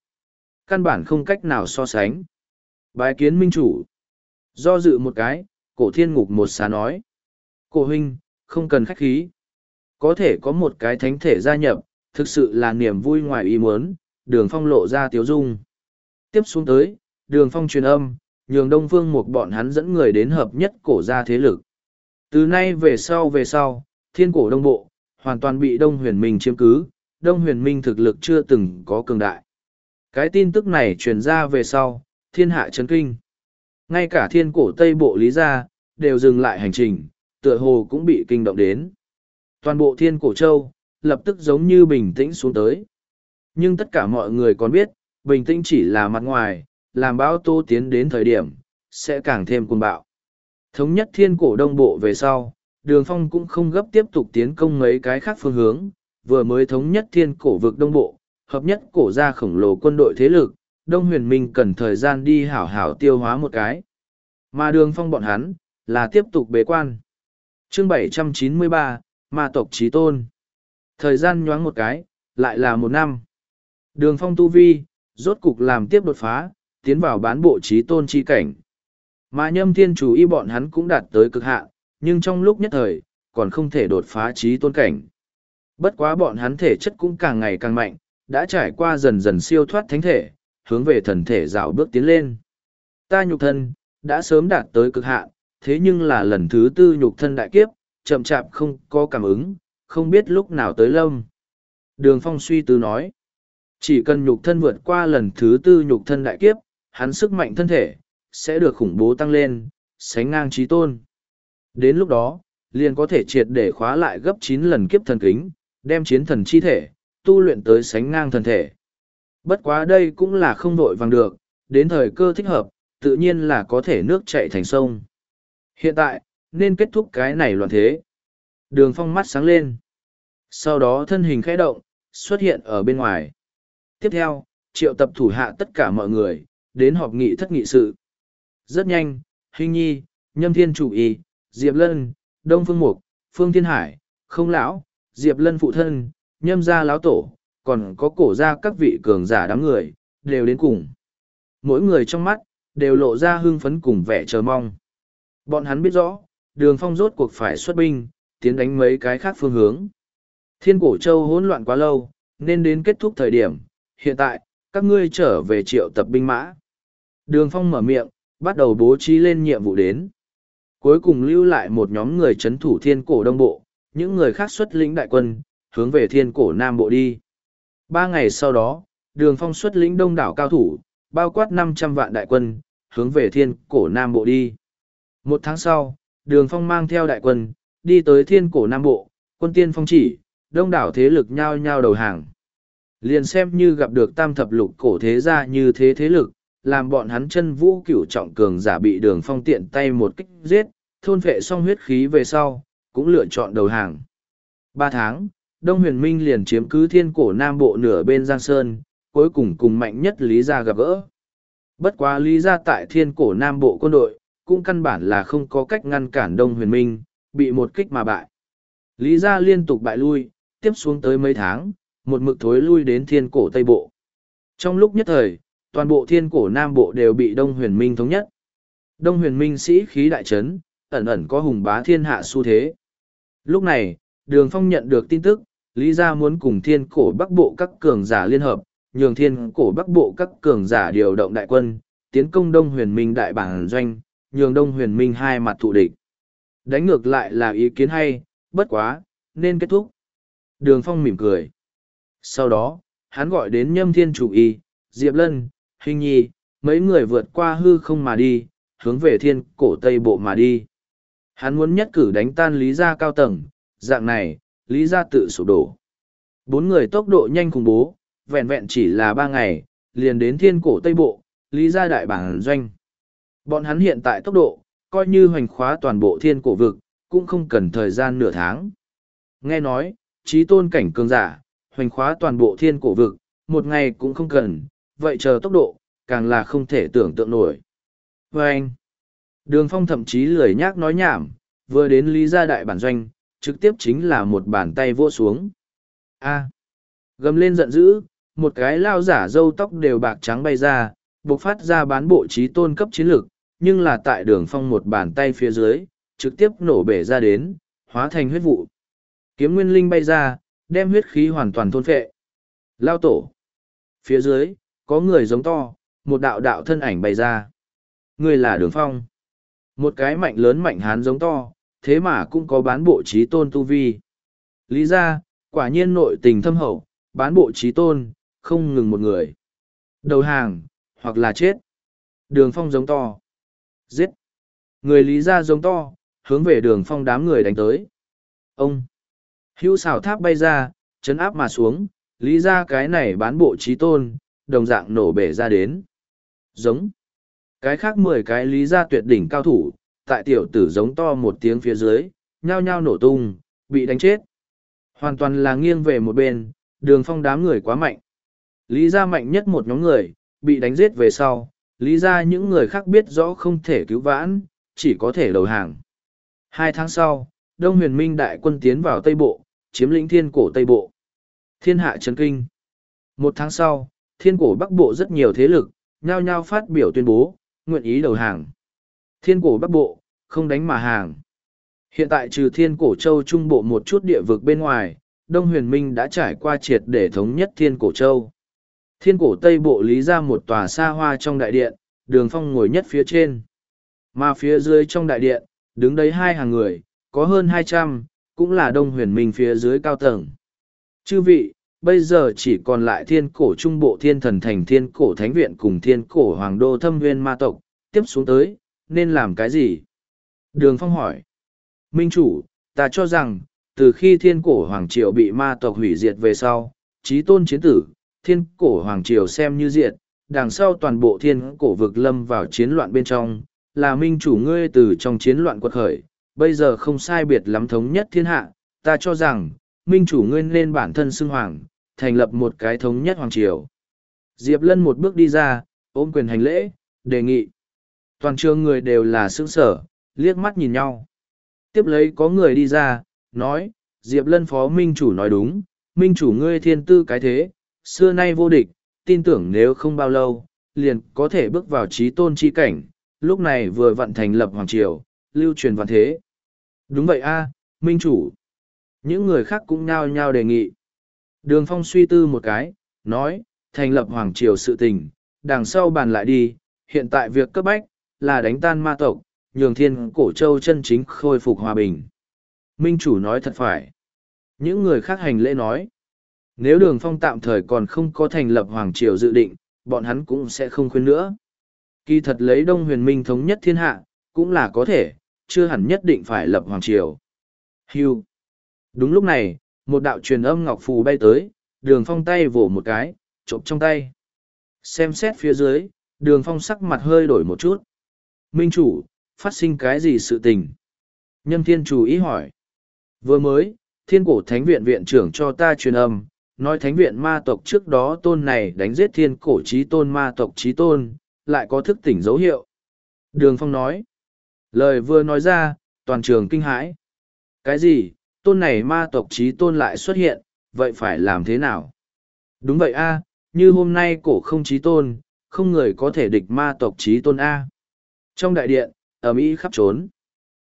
Căn bản không cách nào so sánh. Bái kiến minh chủ. Do dự một cái, cổ thiên ngục một xá nói. Cổ huynh, không cần khách khí. Có thể có một cái thánh thể gia nhập, thực sự là niềm vui ngoài ý muốn, đường phong lộ ra tiếu dung. Tiếp xuống tới, đường phong truyền âm, nhường đông phương một bọn hắn dẫn người đến hợp nhất cổ gia thế lực. Từ nay về sau về sau, thiên cổ đông bộ, hoàn toàn bị đông huyền minh chiếm cứ, đông huyền minh thực lực chưa từng có cường đại. Cái tin tức này truyền ra về sau, thiên hạ chấn kinh. Ngay cả thiên cổ tây bộ lý gia, đều dừng lại hành trình, tựa hồ cũng bị kinh động đến. Toàn bộ thiên cổ châu, lập tức giống như bình tĩnh xuống tới. Nhưng tất cả mọi người còn biết, bình tĩnh chỉ là mặt ngoài, làm bão tô tiến đến thời điểm, sẽ càng thêm cuồng bạo. Thống nhất thiên cổ đông bộ về sau, đường phong cũng không gấp tiếp tục tiến công mấy cái khác phương hướng, vừa mới thống nhất thiên cổ vực đông bộ, hợp nhất cổ ra khổng lồ quân đội thế lực, Đông Huyền Minh cần thời gian đi hảo hảo tiêu hóa một cái. Mà đường phong bọn hắn, là tiếp tục bế quan. chương 793, Ma tộc Trí Tôn. Thời gian nhoáng một cái, lại là một năm. Đường phong tu vi, rốt cục làm tiếp đột phá, tiến vào bán bộ trí tôn chi cảnh. Mà nhâm thiên chủ y bọn hắn cũng đạt tới cực hạn, nhưng trong lúc nhất thời, còn không thể đột phá trí tôn cảnh. Bất quá bọn hắn thể chất cũng càng ngày càng mạnh, đã trải qua dần dần siêu thoát thánh thể, hướng về thần thể dạo bước tiến lên. Ta nhục thân, đã sớm đạt tới cực hạn, thế nhưng là lần thứ tư nhục thân đại kiếp, chậm chạp không có cảm ứng, không biết lúc nào tới lâm. Đường Phong suy tư nói, chỉ cần nhục thân vượt qua lần thứ tư nhục thân đại kiếp, hắn sức mạnh thân thể, sẽ được khủng bố tăng lên, sánh ngang trí tôn. Đến lúc đó, liền có thể triệt để khóa lại gấp chín lần kiếp thần kính, đem chiến thần chi thể, tu luyện tới sánh ngang thần thể. Bất quá đây cũng là không vội vàng được, đến thời cơ thích hợp, tự nhiên là có thể nước chạy thành sông. Hiện tại, nên kết thúc cái này loạn thế. Đường phong mắt sáng lên. Sau đó thân hình khẽ động, xuất hiện ở bên ngoài. Tiếp theo, triệu tập thủ hạ tất cả mọi người, đến họp nghị thất nghị sự. Rất nhanh, Hình Nhi, Nhâm Thiên Chủ Y, Diệp Lân, Đông Phương Mục, Phương Thiên Hải, Không Lão, Diệp Lân Phụ Thân, Nhâm Gia Lão Tổ, còn có cổ gia các vị cường giả đám người, đều đến cùng. Mỗi người trong mắt, đều lộ ra hưng phấn cùng vẻ chờ mong. Bọn hắn biết rõ, đường phong rốt cuộc phải xuất binh, tiến đánh mấy cái khác phương hướng. Thiên cổ châu hỗn loạn quá lâu, nên đến kết thúc thời điểm. Hiện tại, các ngươi trở về triệu tập binh mã. Đường phong mở miệng, bắt đầu bố trí lên nhiệm vụ đến. Cuối cùng lưu lại một nhóm người chấn thủ thiên cổ đông bộ, những người khác xuất lĩnh đại quân, hướng về thiên cổ nam bộ đi. Ba ngày sau đó, đường phong xuất lĩnh đông đảo cao thủ, bao quát năm trăm vạn đại quân, hướng về thiên cổ nam bộ đi. Một tháng sau, đường phong mang theo đại quân, đi tới thiên cổ nam bộ, quân tiên phong chỉ, đông đảo thế lực nhao nhao đầu hàng. Liền xem như gặp được tam thập lục cổ thế gia như thế thế lực, làm bọn hắn chân vũ cửu trọng cường giả bị đường phong tiện tay một kích giết, thôn vệ xong huyết khí về sau, cũng lựa chọn đầu hàng. Ba tháng, Đông Huyền Minh liền chiếm cứ thiên cổ Nam Bộ nửa bên Giang Sơn, cuối cùng cùng mạnh nhất Lý Gia gặp gỡ. Bất quá Lý Gia tại thiên cổ Nam Bộ quân đội, cũng căn bản là không có cách ngăn cản Đông Huyền Minh, bị một kích mà bại. Lý Gia liên tục bại lui, tiếp xuống tới mấy tháng, một mực thối lui đến thiên cổ Tây Bộ. Trong lúc nhất thời, toàn bộ thiên cổ Nam Bộ đều bị Đông Huyền Minh thống nhất. Đông Huyền Minh sĩ khí đại trấn, ẩn ẩn có hùng bá thiên hạ xu thế. Lúc này, Đường Phong nhận được tin tức, Lý Gia muốn cùng thiên cổ Bắc Bộ các cường giả liên hợp, nhường thiên cổ Bắc Bộ các cường giả điều động đại quân, tiến công Đông Huyền Minh đại bản doanh, nhường Đông Huyền Minh hai mặt thụ địch. Đánh ngược lại là ý kiến hay, bất quá, nên kết thúc. Đường Phong mỉm cười. Sau đó, hắn gọi đến Nhâm Thiên Chủ Y, Diệp Lân, Hình Nhi, mấy người vượt qua hư không mà đi, hướng về thiên cổ Tây Bộ mà đi. Hắn muốn nhất cử đánh tan Lý Gia cao tầng, dạng này, Lý Gia tự sụp đổ. Bốn người tốc độ nhanh khủng bố, vẹn vẹn chỉ là ba ngày, liền đến thiên cổ Tây Bộ, Lý Gia đại bản doanh. Bọn hắn hiện tại tốc độ, coi như hoành khóa toàn bộ thiên cổ vực, cũng không cần thời gian nửa tháng. Nghe nói, trí tôn cảnh cường giả, hoành khóa toàn bộ thiên cổ vực, một ngày cũng không cần, vậy chờ tốc độ, càng là không thể tưởng tượng nổi. Và anh, đường phong thậm chí lười nhác nói nhảm, vừa đến lý gia đại bản doanh, trực tiếp chính là một bàn tay vỗ xuống. A. Gầm lên giận dữ, một cái lao giả râu tóc đều bạc trắng bay ra, bộc phát ra bán bộ trí tôn cấp chiến lược, nhưng là tại đường phong một bàn tay phía dưới, trực tiếp nổ bể ra đến, hóa thành huyết vụ. Kiếm nguyên linh bay ra, đem huyết khí hoàn toàn thôn phệ. Lao tổ. Phía dưới, có người giống to, một đạo đạo thân ảnh bay ra. Người là đường phong. Một cái mạnh lớn mạnh hán giống to, thế mà cũng có bán bộ trí tôn tu vi. Lý ra, quả nhiên nội tình thâm hậu, bán bộ trí tôn, không ngừng một người. Đầu hàng, hoặc là chết. Đường phong giống to. Giết. Người lý ra giống to, hướng về đường phong đám người đánh tới. Ông. Hữu xảo tháp bay ra, chấn áp mà xuống, lý ra cái này bán bộ trí tôn, đồng dạng nổ bể ra đến. Giống. Cái khác mười cái lý gia tuyệt đỉnh cao thủ, tại tiểu tử giống to một tiếng phía dưới, nhao nhao nổ tung, bị đánh chết. Hoàn toàn là nghiêng về một bên, đường phong đám người quá mạnh. Lý gia mạnh nhất một nhóm người, bị đánh giết về sau, lý ra những người khác biết rõ không thể cứu vãn, chỉ có thể đầu hàng. Hai tháng sau, Đông huyền minh đại quân tiến vào Tây Bộ, chiếm lĩnh thiên cổ Tây Bộ. Thiên hạ chấn kinh. Một tháng sau, thiên cổ bắc bộ rất nhiều thế lực, nhao nhao phát biểu tuyên bố, nguyện ý đầu hàng. Thiên cổ bắc bộ, không đánh mà hàng. Hiện tại trừ thiên cổ châu trung bộ một chút địa vực bên ngoài, Đông Huyền Minh đã trải qua triệt để thống nhất thiên cổ châu. Thiên cổ Tây Bộ lý ra một tòa xa hoa trong đại điện, đường phong ngồi nhất phía trên. Mà phía dưới trong đại điện, đứng đấy hai hàng người, có hơn hai trăm, cũng là Đông Huyền Minh phía dưới cao tầng. Chư vị, bây giờ chỉ còn lại thiên cổ trung bộ thiên thần thành thiên cổ thánh viện cùng thiên cổ hoàng đô thâm nguyên ma tộc, tiếp xuống tới, nên làm cái gì? Đường Phong hỏi. Minh chủ, ta cho rằng, từ khi thiên cổ hoàng triều bị ma tộc hủy diệt về sau, trí tôn chiến tử, thiên cổ hoàng triều xem như diệt, đằng sau toàn bộ thiên cổ vực lâm vào chiến loạn bên trong, là minh chủ ngươi từ trong chiến loạn quật khởi, bây giờ không sai biệt lắm thống nhất thiên hạ, ta cho rằng, minh chủ ngươi nên bản thân xưng hoàng, thành lập một cái thống nhất hoàng triều. Diệp Lân một bước đi ra, ôm quyền hành lễ, đề nghị. Toàn trường người đều là sững sở, liếc mắt nhìn nhau. Tiếp lấy có người đi ra, nói, Diệp Lân phó minh chủ nói đúng, minh chủ ngươi thiên tư cái thế, xưa nay vô địch, tin tưởng nếu không bao lâu, liền có thể bước vào trí tôn chi cảnh, lúc này vừa vận thành lập hoàng triều, lưu truyền văn thế. Đúng vậy a, minh chủ. Những người khác cũng nhao nhao đề nghị. Đường Phong suy tư một cái, nói, thành lập hoàng triều sự tình, đằng sau bàn lại đi, hiện tại việc cấp bách, là đánh tan ma tộc, nhường thiên cổ châu chân chính khôi phục hòa bình. Minh chủ nói thật phải. Những người khác hành lễ nói. Nếu đường phong tạm thời còn không có thành lập hoàng triều dự định, bọn hắn cũng sẽ không khuyên nữa. Kỳ thật lấy đông huyền minh thống nhất thiên hạ, cũng là có thể, chưa hẳn nhất định phải lập hoàng triều. Hưu. Đúng lúc này, một đạo truyền âm ngọc phù bay tới, đường phong tay vỗ một cái, trộm trong tay. Xem xét phía dưới, đường phong sắc mặt hơi đổi một chút. Minh chủ, phát sinh cái gì sự tình? Nhâm thiên chủ ý hỏi. Vừa mới, thiên cổ thánh viện viện trưởng cho ta truyền âm, nói thánh viện ma tộc trước đó tôn này đánh giết thiên cổ trí tôn ma tộc trí tôn, lại có thức tỉnh dấu hiệu. Đường Phong nói. Lời vừa nói ra, toàn trường kinh hãi. Cái gì, tôn này ma tộc trí tôn lại xuất hiện, vậy phải làm thế nào? Đúng vậy a như hôm nay cổ không trí tôn, không người có thể địch ma tộc trí tôn A. Trong đại điện, ở Mỹ khắp trốn.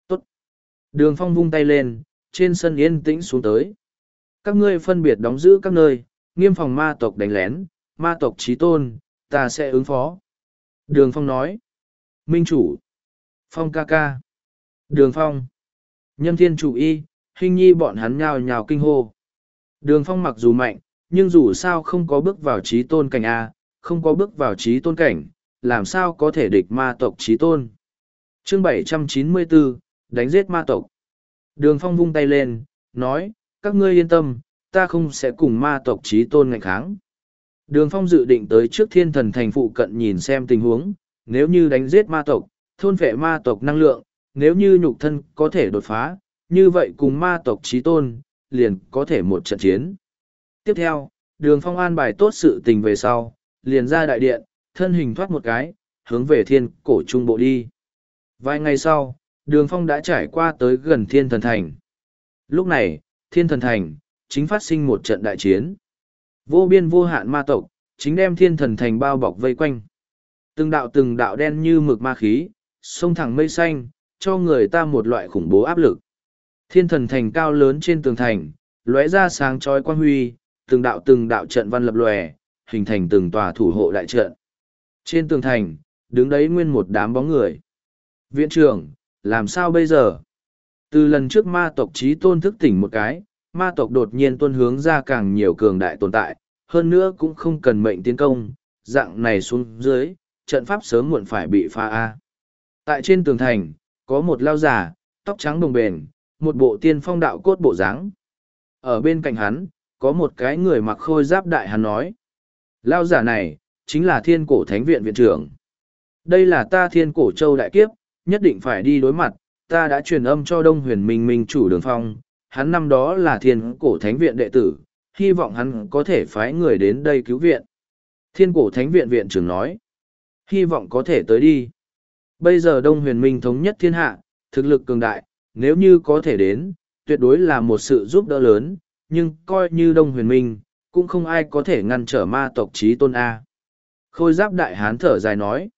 Tốt. Đường Phong vung tay lên, trên sân yên tĩnh xuống tới. Các ngươi phân biệt đóng giữ các nơi, nghiêm phòng ma tộc đánh lén, ma tộc trí tôn, ta sẽ ứng phó. Đường Phong nói. Minh chủ. Phong ca ca. Đường Phong. Nhâm thiên chủ y, hình nhi bọn hắn nhào nhào kinh hô. Đường Phong mặc dù mạnh, nhưng dù sao không có bước vào trí tôn cảnh A, không có bước vào trí tôn cảnh, làm sao có thể địch ma tộc trí tôn. Chương 794, đánh giết ma tộc. Đường Phong vung tay lên, nói, các ngươi yên tâm, ta không sẽ cùng ma tộc trí tôn ngạnh kháng. Đường Phong dự định tới trước thiên thần thành phụ cận nhìn xem tình huống, nếu như đánh giết ma tộc, thôn vệ ma tộc năng lượng, nếu như nhục thân có thể đột phá, như vậy cùng ma tộc trí tôn, liền có thể một trận chiến. Tiếp theo, đường Phong an bài tốt sự tình về sau, liền ra đại điện, thân hình thoát một cái, hướng về thiên cổ trung bộ đi. Vài ngày sau, đường phong đã trải qua tới gần thiên thần thành. Lúc này, thiên thần thành, chính phát sinh một trận đại chiến. Vô biên vô hạn ma tộc, chính đem thiên thần thành bao bọc vây quanh. Từng đạo từng đạo đen như mực ma khí, sông thẳng mây xanh, cho người ta một loại khủng bố áp lực. Thiên thần thành cao lớn trên tường thành, lóe ra sáng chói quang huy, từng đạo từng đạo trận văn lập lòe, hình thành từng tòa thủ hộ đại trận. Trên tường thành, đứng đấy nguyên một đám bóng người. Viện trưởng, làm sao bây giờ? Từ lần trước ma tộc trí tôn thức tỉnh một cái, ma tộc đột nhiên tuân hướng ra càng nhiều cường đại tồn tại, hơn nữa cũng không cần mệnh tiến công, dạng này xuống dưới, trận pháp sớm muộn phải bị phá A. Tại trên tường thành, có một lao giả, tóc trắng đồng bền, một bộ tiên phong đạo cốt bộ dáng. Ở bên cạnh hắn, có một cái người mặc khôi giáp đại hắn nói. Lao giả này, chính là thiên cổ thánh viện viện trưởng. Đây là ta thiên cổ châu đại kiếp, nhất định phải đi đối mặt, ta đã truyền âm cho Đông huyền minh minh chủ đường phong, hắn năm đó là thiên cổ thánh viện đệ tử, hy vọng hắn có thể phái người đến đây cứu viện. Thiên cổ thánh viện viện trưởng nói, hy vọng có thể tới đi. Bây giờ Đông huyền minh thống nhất thiên hạ, thực lực cường đại, nếu như có thể đến, tuyệt đối là một sự giúp đỡ lớn, nhưng coi như Đông huyền minh, cũng không ai có thể ngăn trở ma tộc trí tôn A. Khôi giáp đại hán thở dài nói,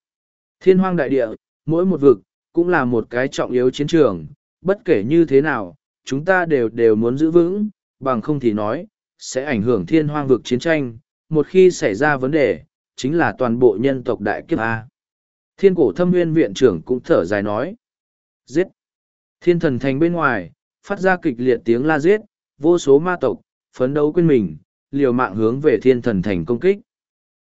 thiên hoang đại địa, mỗi một vực, cũng là một cái trọng yếu chiến trường, bất kể như thế nào, chúng ta đều đều muốn giữ vững, bằng không thì nói, sẽ ảnh hưởng thiên hoang vực chiến tranh, một khi xảy ra vấn đề, chính là toàn bộ nhân tộc đại kiếp A. Thiên cổ thâm nguyên viện trưởng cũng thở dài nói, giết, thiên thần thành bên ngoài, phát ra kịch liệt tiếng la giết, vô số ma tộc, phấn đấu quên mình, liều mạng hướng về thiên thần thành công kích.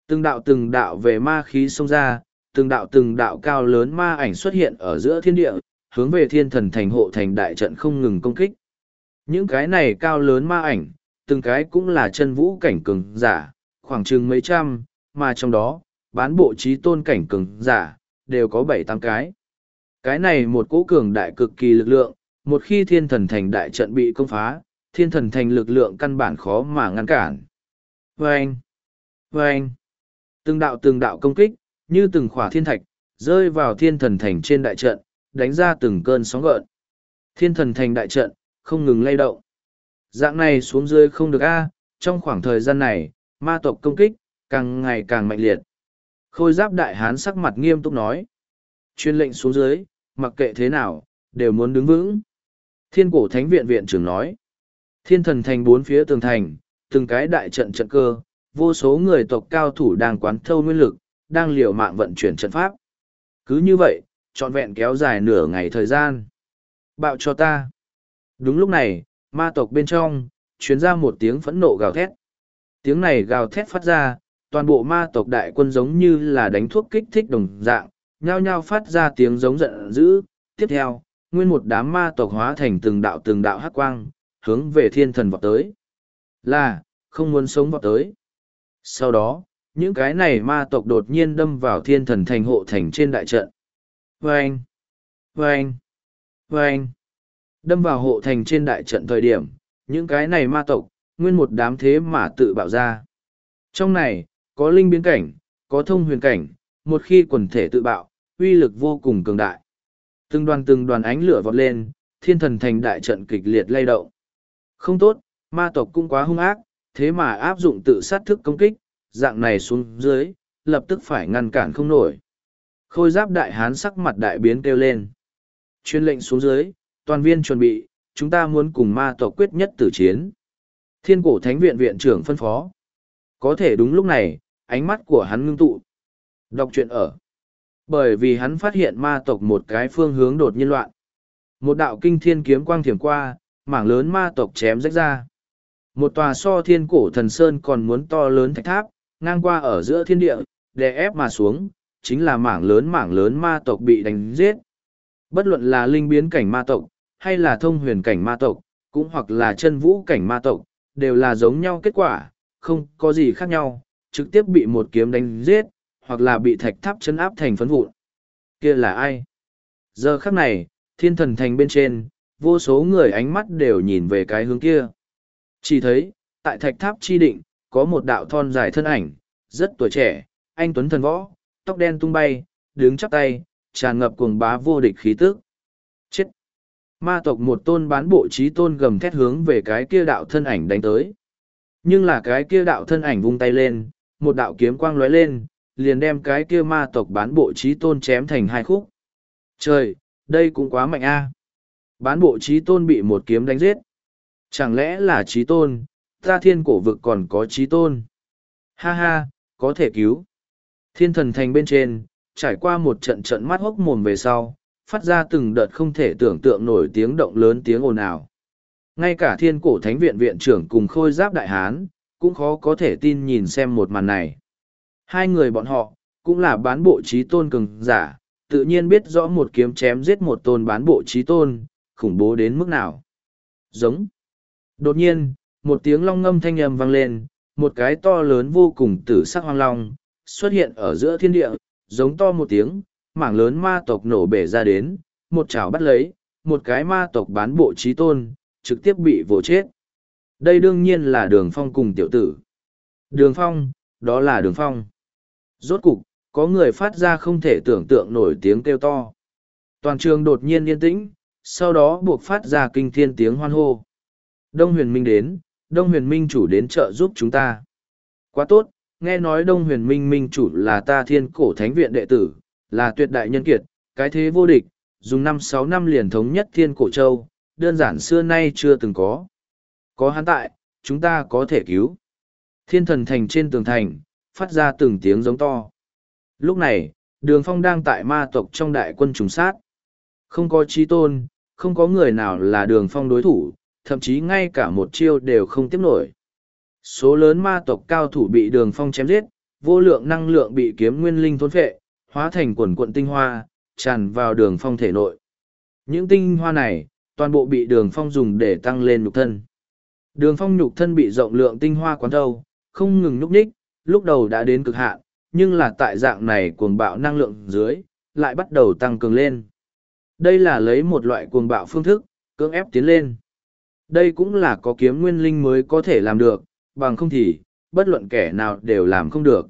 Từng đạo từng đạo về ma khí xông ra, từng đạo từng đạo cao lớn ma ảnh xuất hiện ở giữa thiên địa, hướng về thiên thần thành hộ thành đại trận không ngừng công kích. Những cái này cao lớn ma ảnh, từng cái cũng là chân vũ cảnh cường giả, khoảng chừng mấy trăm, mà trong đó, bán bộ trí tôn cảnh cường giả, đều có bảy tám cái. Cái này một cỗ cường đại cực kỳ lực lượng, một khi thiên thần thành đại trận bị công phá, thiên thần thành lực lượng căn bản khó mà ngăn cản. Vâng! Vâng! Từng đạo từng đạo công kích, như từng khỏa thiên thạch, rơi vào thiên thần thành trên đại trận, đánh ra từng cơn sóng gợn. Thiên thần thành đại trận, không ngừng lay động. Dạng này xuống dưới không được a trong khoảng thời gian này, ma tộc công kích, càng ngày càng mạnh liệt. Khôi giáp đại hán sắc mặt nghiêm túc nói. Chuyên lệnh xuống dưới, mặc kệ thế nào, đều muốn đứng vững. Thiên cổ thánh viện viện trưởng nói. Thiên thần thành bốn phía tường thành, từng cái đại trận trận cơ, vô số người tộc cao thủ đang quán thâu nguyên lực, đang liều mạng vận chuyển trận pháp. Cứ như vậy, trọn vẹn kéo dài nửa ngày thời gian. Bạo cho ta. Đúng lúc này, ma tộc bên trong, chuyến ra một tiếng phẫn nộ gào thét. Tiếng này gào thét phát ra, toàn bộ ma tộc đại quân giống như là đánh thuốc kích thích đồng dạng, nhao nhao phát ra tiếng giống giận dữ. Tiếp theo, nguyên một đám ma tộc hóa thành từng đạo từng đạo hắc quang, hướng về thiên thần vọt tới. Là, không muốn sống vọt tới. Sau đó, những cái này ma tộc đột nhiên đâm vào thiên thần thành hộ thành trên đại trận. Vâng! Vâng! Vâng! Đâm vào hộ thành trên đại trận thời điểm, những cái này ma tộc, nguyên một đám thế mà tự bạo ra. Trong này, có linh biến cảnh, có thông huyền cảnh, một khi quần thể tự bạo, uy lực vô cùng cường đại. Từng đoàn từng đoàn ánh lửa vọt lên, thiên thần thành đại trận kịch liệt lay động. Không tốt, ma tộc cũng quá hung ác, thế mà áp dụng tự sát thức công kích, dạng này xuống dưới, lập tức phải ngăn cản không nổi. Khôi giáp đại hán sắc mặt đại biến kêu lên. Chuyên lệnh xuống dưới, toàn viên chuẩn bị, chúng ta muốn cùng ma tộc quyết nhất tử chiến. Thiên cổ thánh viện viện trưởng phân phó. Có thể đúng lúc này, ánh mắt của hắn ngưng tụ. Đọc truyện ở. Bởi vì hắn phát hiện ma tộc một cái phương hướng đột nhiên loạn. Một đạo kinh thiên kiếm quang thiểm qua, mảng lớn ma tộc chém rách ra. Một tòa so thiên cổ thần sơn còn muốn to lớn thạch tháp, ngang qua ở giữa thiên địa, đè ép mà xuống, chính là mảng lớn mảng lớn ma tộc bị đánh giết. Bất luận là linh biến cảnh ma tộc, hay là thông huyền cảnh ma tộc, cũng hoặc là chân vũ cảnh ma tộc, đều là giống nhau kết quả, không có gì khác nhau, trực tiếp bị một kiếm đánh giết, hoặc là bị thạch tháp chấn áp thành phấn vụn. Kia là ai? Giờ khắc này, thiên thần thành bên trên, vô số người ánh mắt đều nhìn về cái hướng kia. Chỉ thấy, tại thạch tháp chi định, có một đạo thon dài thân ảnh, rất tuổi trẻ, anh Tuấn thần võ, tóc đen tung bay, đứng chắp tay, tràn ngập cuồng bá vô địch khí tức. Chết! Ma tộc một tôn bán bộ trí tôn gầm thét hướng về cái kia đạo thân ảnh đánh tới. Nhưng là cái kia đạo thân ảnh vung tay lên, một đạo kiếm quang lóe lên, liền đem cái kia ma tộc bán bộ trí tôn chém thành hai khúc. Trời, đây cũng quá mạnh a. Bán bộ trí tôn bị một kiếm đánh giết. Chẳng lẽ là trí tôn, ta thiên cổ vực còn có trí tôn. Ha ha, có thể cứu. Thiên thần thành bên trên, trải qua một trận trận mắt hốc mồm về sau, phát ra từng đợt không thể tưởng tượng nổi tiếng động lớn tiếng ồn ào. Ngay cả thiên cổ thánh viện viện trưởng cùng khôi giáp đại hán, cũng khó có thể tin nhìn xem một màn này. Hai người bọn họ, cũng là bán bộ trí tôn cường giả, tự nhiên biết rõ một kiếm chém giết một tôn bán bộ trí tôn, khủng bố đến mức nào. Giống. Đột nhiên, một tiếng long ngâm thanh âm vang lên, một cái to lớn vô cùng tử sắc hoang long, xuất hiện ở giữa thiên địa, giống to một tiếng, mảng lớn ma tộc nổ bể ra đến, một chảo bắt lấy, một cái ma tộc bán bộ trí tôn, trực tiếp bị vỗ chết. Đây đương nhiên là đường phong cùng tiểu tử. Đường phong, đó là đường phong. Rốt cục, có người phát ra không thể tưởng tượng nổi tiếng kêu to. Toàn trường đột nhiên yên tĩnh, sau đó buộc phát ra kinh thiên tiếng hoan hô. Đông huyền minh đến, Đông huyền minh chủ đến trợ giúp chúng ta. Quá tốt, nghe nói Đông huyền minh minh chủ là ta thiên cổ thánh viện đệ tử, là tuyệt đại nhân kiệt, cái thế vô địch, dùng năm sáu năm liền thống nhất thiên cổ châu, đơn giản xưa nay chưa từng có. Có hắn tại, chúng ta có thể cứu. Thiên thần thành trên tường thành, phát ra từng tiếng giống to. Lúc này, đường phong đang tại ma tộc trong đại quân trùng sát. Không có trí tôn, không có người nào là đường phong đối thủ, thậm chí ngay cả một chiêu đều không tiếp nổi. Số lớn ma tộc cao thủ bị đường phong chém giết, vô lượng năng lượng bị kiếm nguyên linh thôn phệ, hóa thành quần quận tinh hoa, tràn vào đường phong thể nội. Những tinh hoa này, toàn bộ bị đường phong dùng để tăng lên nhục thân. Đường phong nhục thân bị rộng lượng tinh hoa quán thâu, không ngừng nhúc nhích, lúc đầu đã đến cực hạn, nhưng là tại dạng này cuồng bạo năng lượng dưới, lại bắt đầu tăng cường lên. Đây là lấy một loại cuồng bạo phương thức, cưỡng ép tiến lên. Đây cũng là có kiếm nguyên linh mới có thể làm được, bằng không thì, bất luận kẻ nào đều làm không được.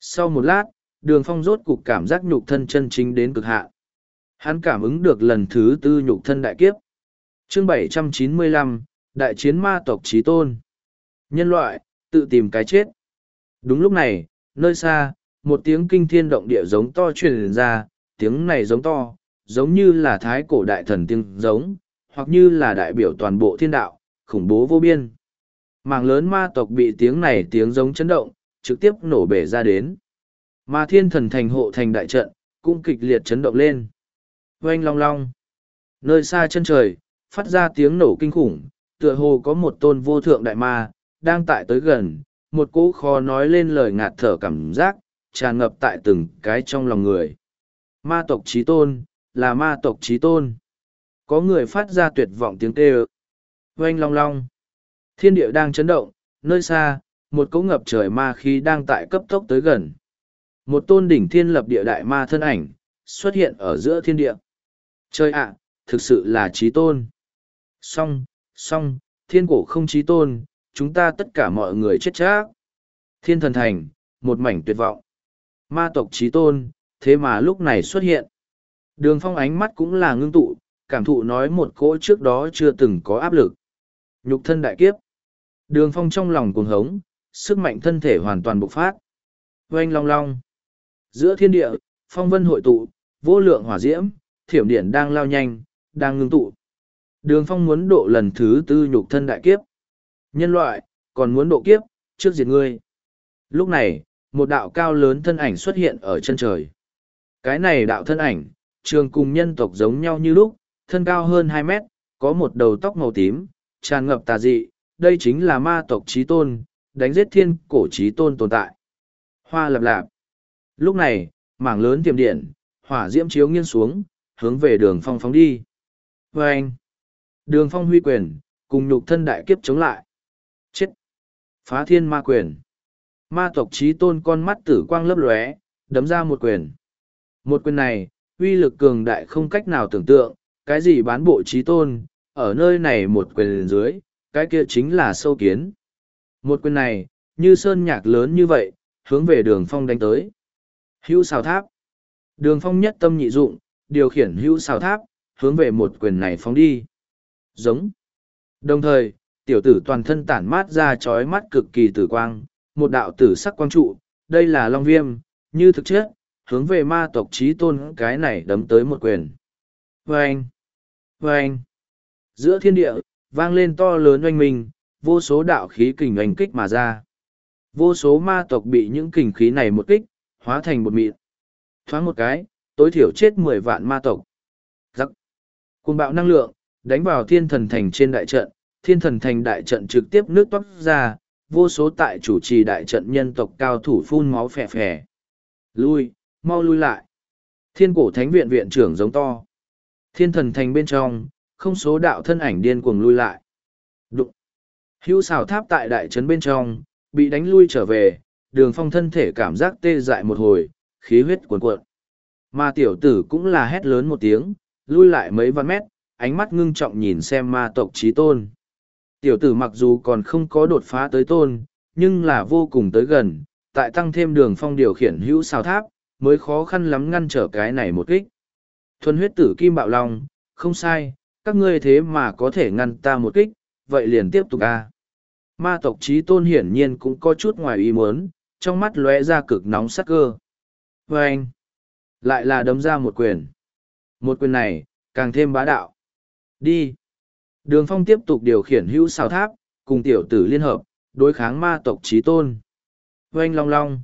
Sau một lát, đường phong rốt cục cảm giác nhục thân chân chính đến cực hạn. Hắn cảm ứng được lần thứ tư nhục thân đại kiếp. chương 795, Đại chiến ma tộc trí tôn. Nhân loại, tự tìm cái chết. Đúng lúc này, nơi xa, một tiếng kinh thiên động địa giống to truyền ra, tiếng này giống to, giống như là thái cổ đại thần tiếng giống, hoặc như là đại biểu toàn bộ thiên đạo, khủng bố vô biên. Mảng lớn ma tộc bị tiếng này tiếng giống chấn động, trực tiếp nổ bể ra đến. Ma thiên thần thành hộ thành đại trận, cũng kịch liệt chấn động lên. Oanh long long. Nơi xa chân trời, phát ra tiếng nổ kinh khủng, tựa hồ có một tôn vô thượng đại ma, đang tại tới gần, một cỗ khó nói lên lời ngạt thở cảm giác, tràn ngập tại từng cái trong lòng người. Ma tộc trí tôn, là ma tộc trí tôn. Có người phát ra tuyệt vọng tiếng kêu. Oanh long long. Thiên địa đang chấn động, nơi xa, một cỗ ngập trời ma khí đang tại cấp tốc tới gần. Một tôn đỉnh thiên lập địa đại ma thân ảnh, xuất hiện ở giữa thiên địa. Trời ạ, thực sự là trí tôn. Song, song, thiên cổ không trí tôn, chúng ta tất cả mọi người chết chắc. Thiên thần thành, một mảnh tuyệt vọng. Ma tộc trí tôn, thế mà lúc này xuất hiện. Đường phong ánh mắt cũng là ngưng tụ, cảm thụ nói một cỗ trước đó chưa từng có áp lực. Nhục thân đại kiếp. Đường phong trong lòng cuồng hống, sức mạnh thân thể hoàn toàn bộc phát. Oanh long long. Giữa thiên địa, phong vân hội tụ, vô lượng hỏa diễm, thiểm điển đang lao nhanh, đang ngưng tụ. Đường phong muốn độ lần thứ tư nhục thân đại kiếp. Nhân loại, còn muốn độ kiếp, trước diệt ngươi. Lúc này, một đạo cao lớn thân ảnh xuất hiện ở chân trời. Cái này đạo thân ảnh, trường cùng nhân tộc giống nhau như lúc, thân cao hơn hai mét, có một đầu tóc màu tím, tràn ngập tà dị, đây chính là ma tộc trí tôn, đánh giết thiên cổ trí tôn tồn tại. Hoa lập lạp. Lúc này, mảng lớn tiềm điện, hỏa diễm chiếu nghiêng xuống, hướng về đường phong phóng đi. Và anh, đường phong huy quyền, cùng nhục thân đại kiếp chống lại. Phá thiên ma quyền. Ma tộc trí tôn con mắt tử quang lấp lóe, đấm ra một quyền. Một quyền này, uy lực cường đại không cách nào tưởng tượng, cái gì bán bộ trí tôn, ở nơi này một quyền dưới, cái kia chính là sâu kiến. Một quyền này, như sơn nhạc lớn như vậy, hướng về đường phong đánh tới. Hữu xào tháp. Đường phong nhất tâm nhị dụng, điều khiển hữu xào tháp, hướng về một quyền này phóng đi. Giống. Đồng thời, tiểu tử toàn thân tản mát ra chói mắt cực kỳ tử quang, một đạo tử sắc quang trụ, đây là long viêm, như thực chất, hướng về ma tộc trí tôn cái này đấm tới một quyền. Vâng! Vâng! Giữa thiên địa, vang lên to lớn oanh minh, vô số đạo khí kình oanh kích mà ra. Vô số ma tộc bị những kình khí này một kích, hóa thành một mịn. Thoáng một cái, tối thiểu chết mười vạn ma tộc. Giắc! Cùng bạo năng lượng, đánh vào thiên thần thành trên đại trận, thiên thần thành đại trận trực tiếp nước toát ra, vô số tại chủ trì đại trận nhân tộc cao thủ phun máu phè phè. Lui, mau lui lại. Thiên cổ thánh viện viện trưởng giống to. Thiên thần thành bên trong, không số đạo thân ảnh điên cuồng lui lại. Đụng. Hữu xào tháp tại đại trấn bên trong, bị đánh lui trở về, đường phong thân thể cảm giác tê dại một hồi, khí huyết cuồn cuộn. Mà tiểu tử cũng là hét lớn một tiếng, lui lại mấy văn mét, ánh mắt ngưng trọng nhìn xem ma tộc trí tôn. Tiểu tử mặc dù còn không có đột phá tới tôn, nhưng là vô cùng tới gần, tại tăng thêm đường phong điều khiển hữu sao tháp, mới khó khăn lắm ngăn trở cái này một kích. Thuần huyết tử kim bạo long, không sai, các ngươi thế mà có thể ngăn ta một kích, vậy liền tiếp tục a. Ma tộc trí tôn hiển nhiên cũng có chút ngoài ý muốn, trong mắt lóe ra cực nóng sắc cơ. Và anh, lại là đấm ra một quyền. Một quyền này, càng thêm bá đạo. Đi. Đường phong tiếp tục điều khiển hữu xào tháp, cùng tiểu tử liên hợp, đối kháng ma tộc trí tôn. Oanh long long.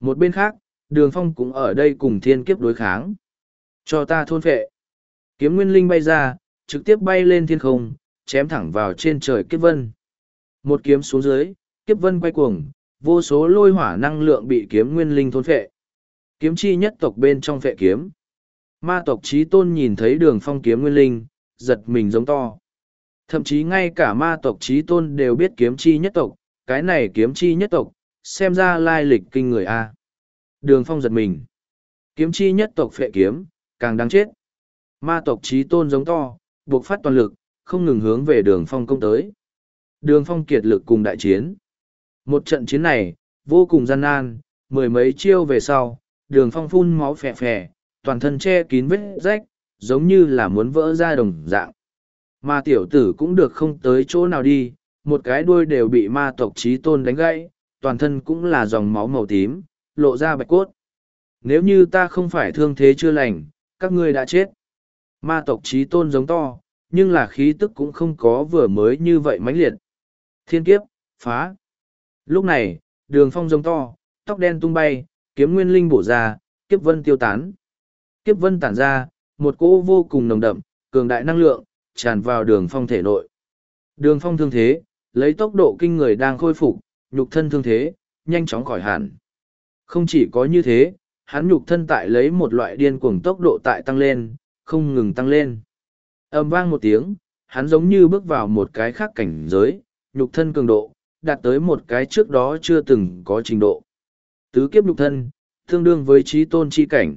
Một bên khác, đường phong cũng ở đây cùng thiên kiếp đối kháng. Cho ta thôn phệ. Kiếm nguyên linh bay ra, trực tiếp bay lên thiên không, chém thẳng vào trên trời kiếp vân. Một kiếm xuống dưới, kiếp vân quay cuồng, vô số lôi hỏa năng lượng bị kiếm nguyên linh thôn phệ. Kiếm chi nhất tộc bên trong phệ kiếm. Ma tộc trí tôn nhìn thấy đường phong kiếm nguyên linh, giật mình giống to. Thậm chí ngay cả ma tộc trí tôn đều biết kiếm chi nhất tộc, cái này kiếm chi nhất tộc, xem ra lai lịch kinh người A. Đường phong giật mình. Kiếm chi nhất tộc phệ kiếm, càng đáng chết. Ma tộc trí tôn giống to, buộc phát toàn lực, không ngừng hướng về đường phong công tới. Đường phong kiệt lực cùng đại chiến. Một trận chiến này, vô cùng gian nan, mười mấy chiêu về sau, đường phong phun máu phè phè, toàn thân che kín vết rách, giống như là muốn vỡ ra đồng dạng. Mà tiểu tử cũng được không tới chỗ nào đi, một cái đuôi đều bị ma tộc trí tôn đánh gãy, toàn thân cũng là dòng máu màu tím, lộ ra bạch cốt. Nếu như ta không phải thương thế chưa lành, các ngươi đã chết. Ma tộc trí tôn giống to, nhưng là khí tức cũng không có vừa mới như vậy mãnh liệt. Thiên kiếp, phá. Lúc này, đường phong giống to, tóc đen tung bay, kiếm nguyên linh bổ ra, kiếp vân tiêu tán. Kiếp vân tản ra, một cỗ vô cùng nồng đậm, cường đại năng lượng, tràn vào đường phong thể nội. Đường phong thương thế, lấy tốc độ kinh người đang khôi phục, nhục thân thương thế, nhanh chóng khỏi hẳn. Không chỉ có như thế, hắn nhục thân tại lấy một loại điên cuồng tốc độ tại tăng lên, không ngừng tăng lên. Âm vang một tiếng, hắn giống như bước vào một cái khác cảnh giới, nhục thân cường độ, đạt tới một cái trước đó chưa từng có trình độ. Tứ kiếp nhục thân, tương đương với trí tôn chi cảnh.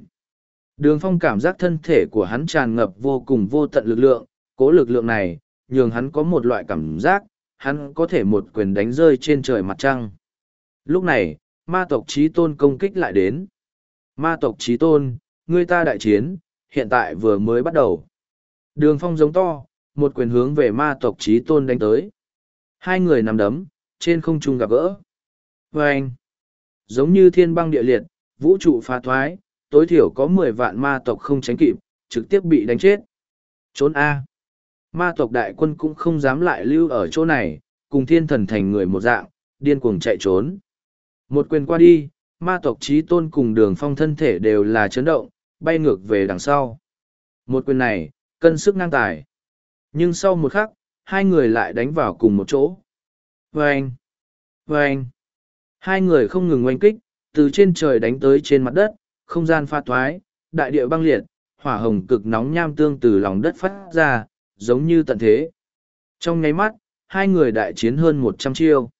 Đường phong cảm giác thân thể của hắn tràn ngập vô cùng vô tận lực lượng, cố lực lượng này, nhường hắn có một loại cảm giác, hắn có thể một quyền đánh rơi trên trời mặt trăng. Lúc này, ma tộc trí tôn công kích lại đến. Ma tộc trí tôn, người ta đại chiến, hiện tại vừa mới bắt đầu. Đường phong giống to, một quyền hướng về ma tộc trí tôn đánh tới. Hai người nằm đấm, trên không trung gặp gỡ. Vâng! anh, giống như thiên băng địa liệt, vũ trụ phá thoái, tối thiểu có mười vạn ma tộc không tránh kịp, trực tiếp bị đánh chết. Trốn A. Ma tộc đại quân cũng không dám lại lưu ở chỗ này, cùng thiên thần thành người một dạng, điên cuồng chạy trốn. Một quyền qua đi, ma tộc trí tôn cùng đường phong thân thể đều là chấn động, bay ngược về đằng sau. Một quyền này, cân sức ngang tài. Nhưng sau một khắc, hai người lại đánh vào cùng một chỗ. Vâng! Vâng! Hai người không ngừng oanh kích, từ trên trời đánh tới trên mặt đất, không gian pha thoái, đại địa băng liệt, hỏa hồng cực nóng nham tương từ lòng đất phát ra, giống như tận thế. Trong nháy mắt, hai người đại chiến hơn một trăm chiêu.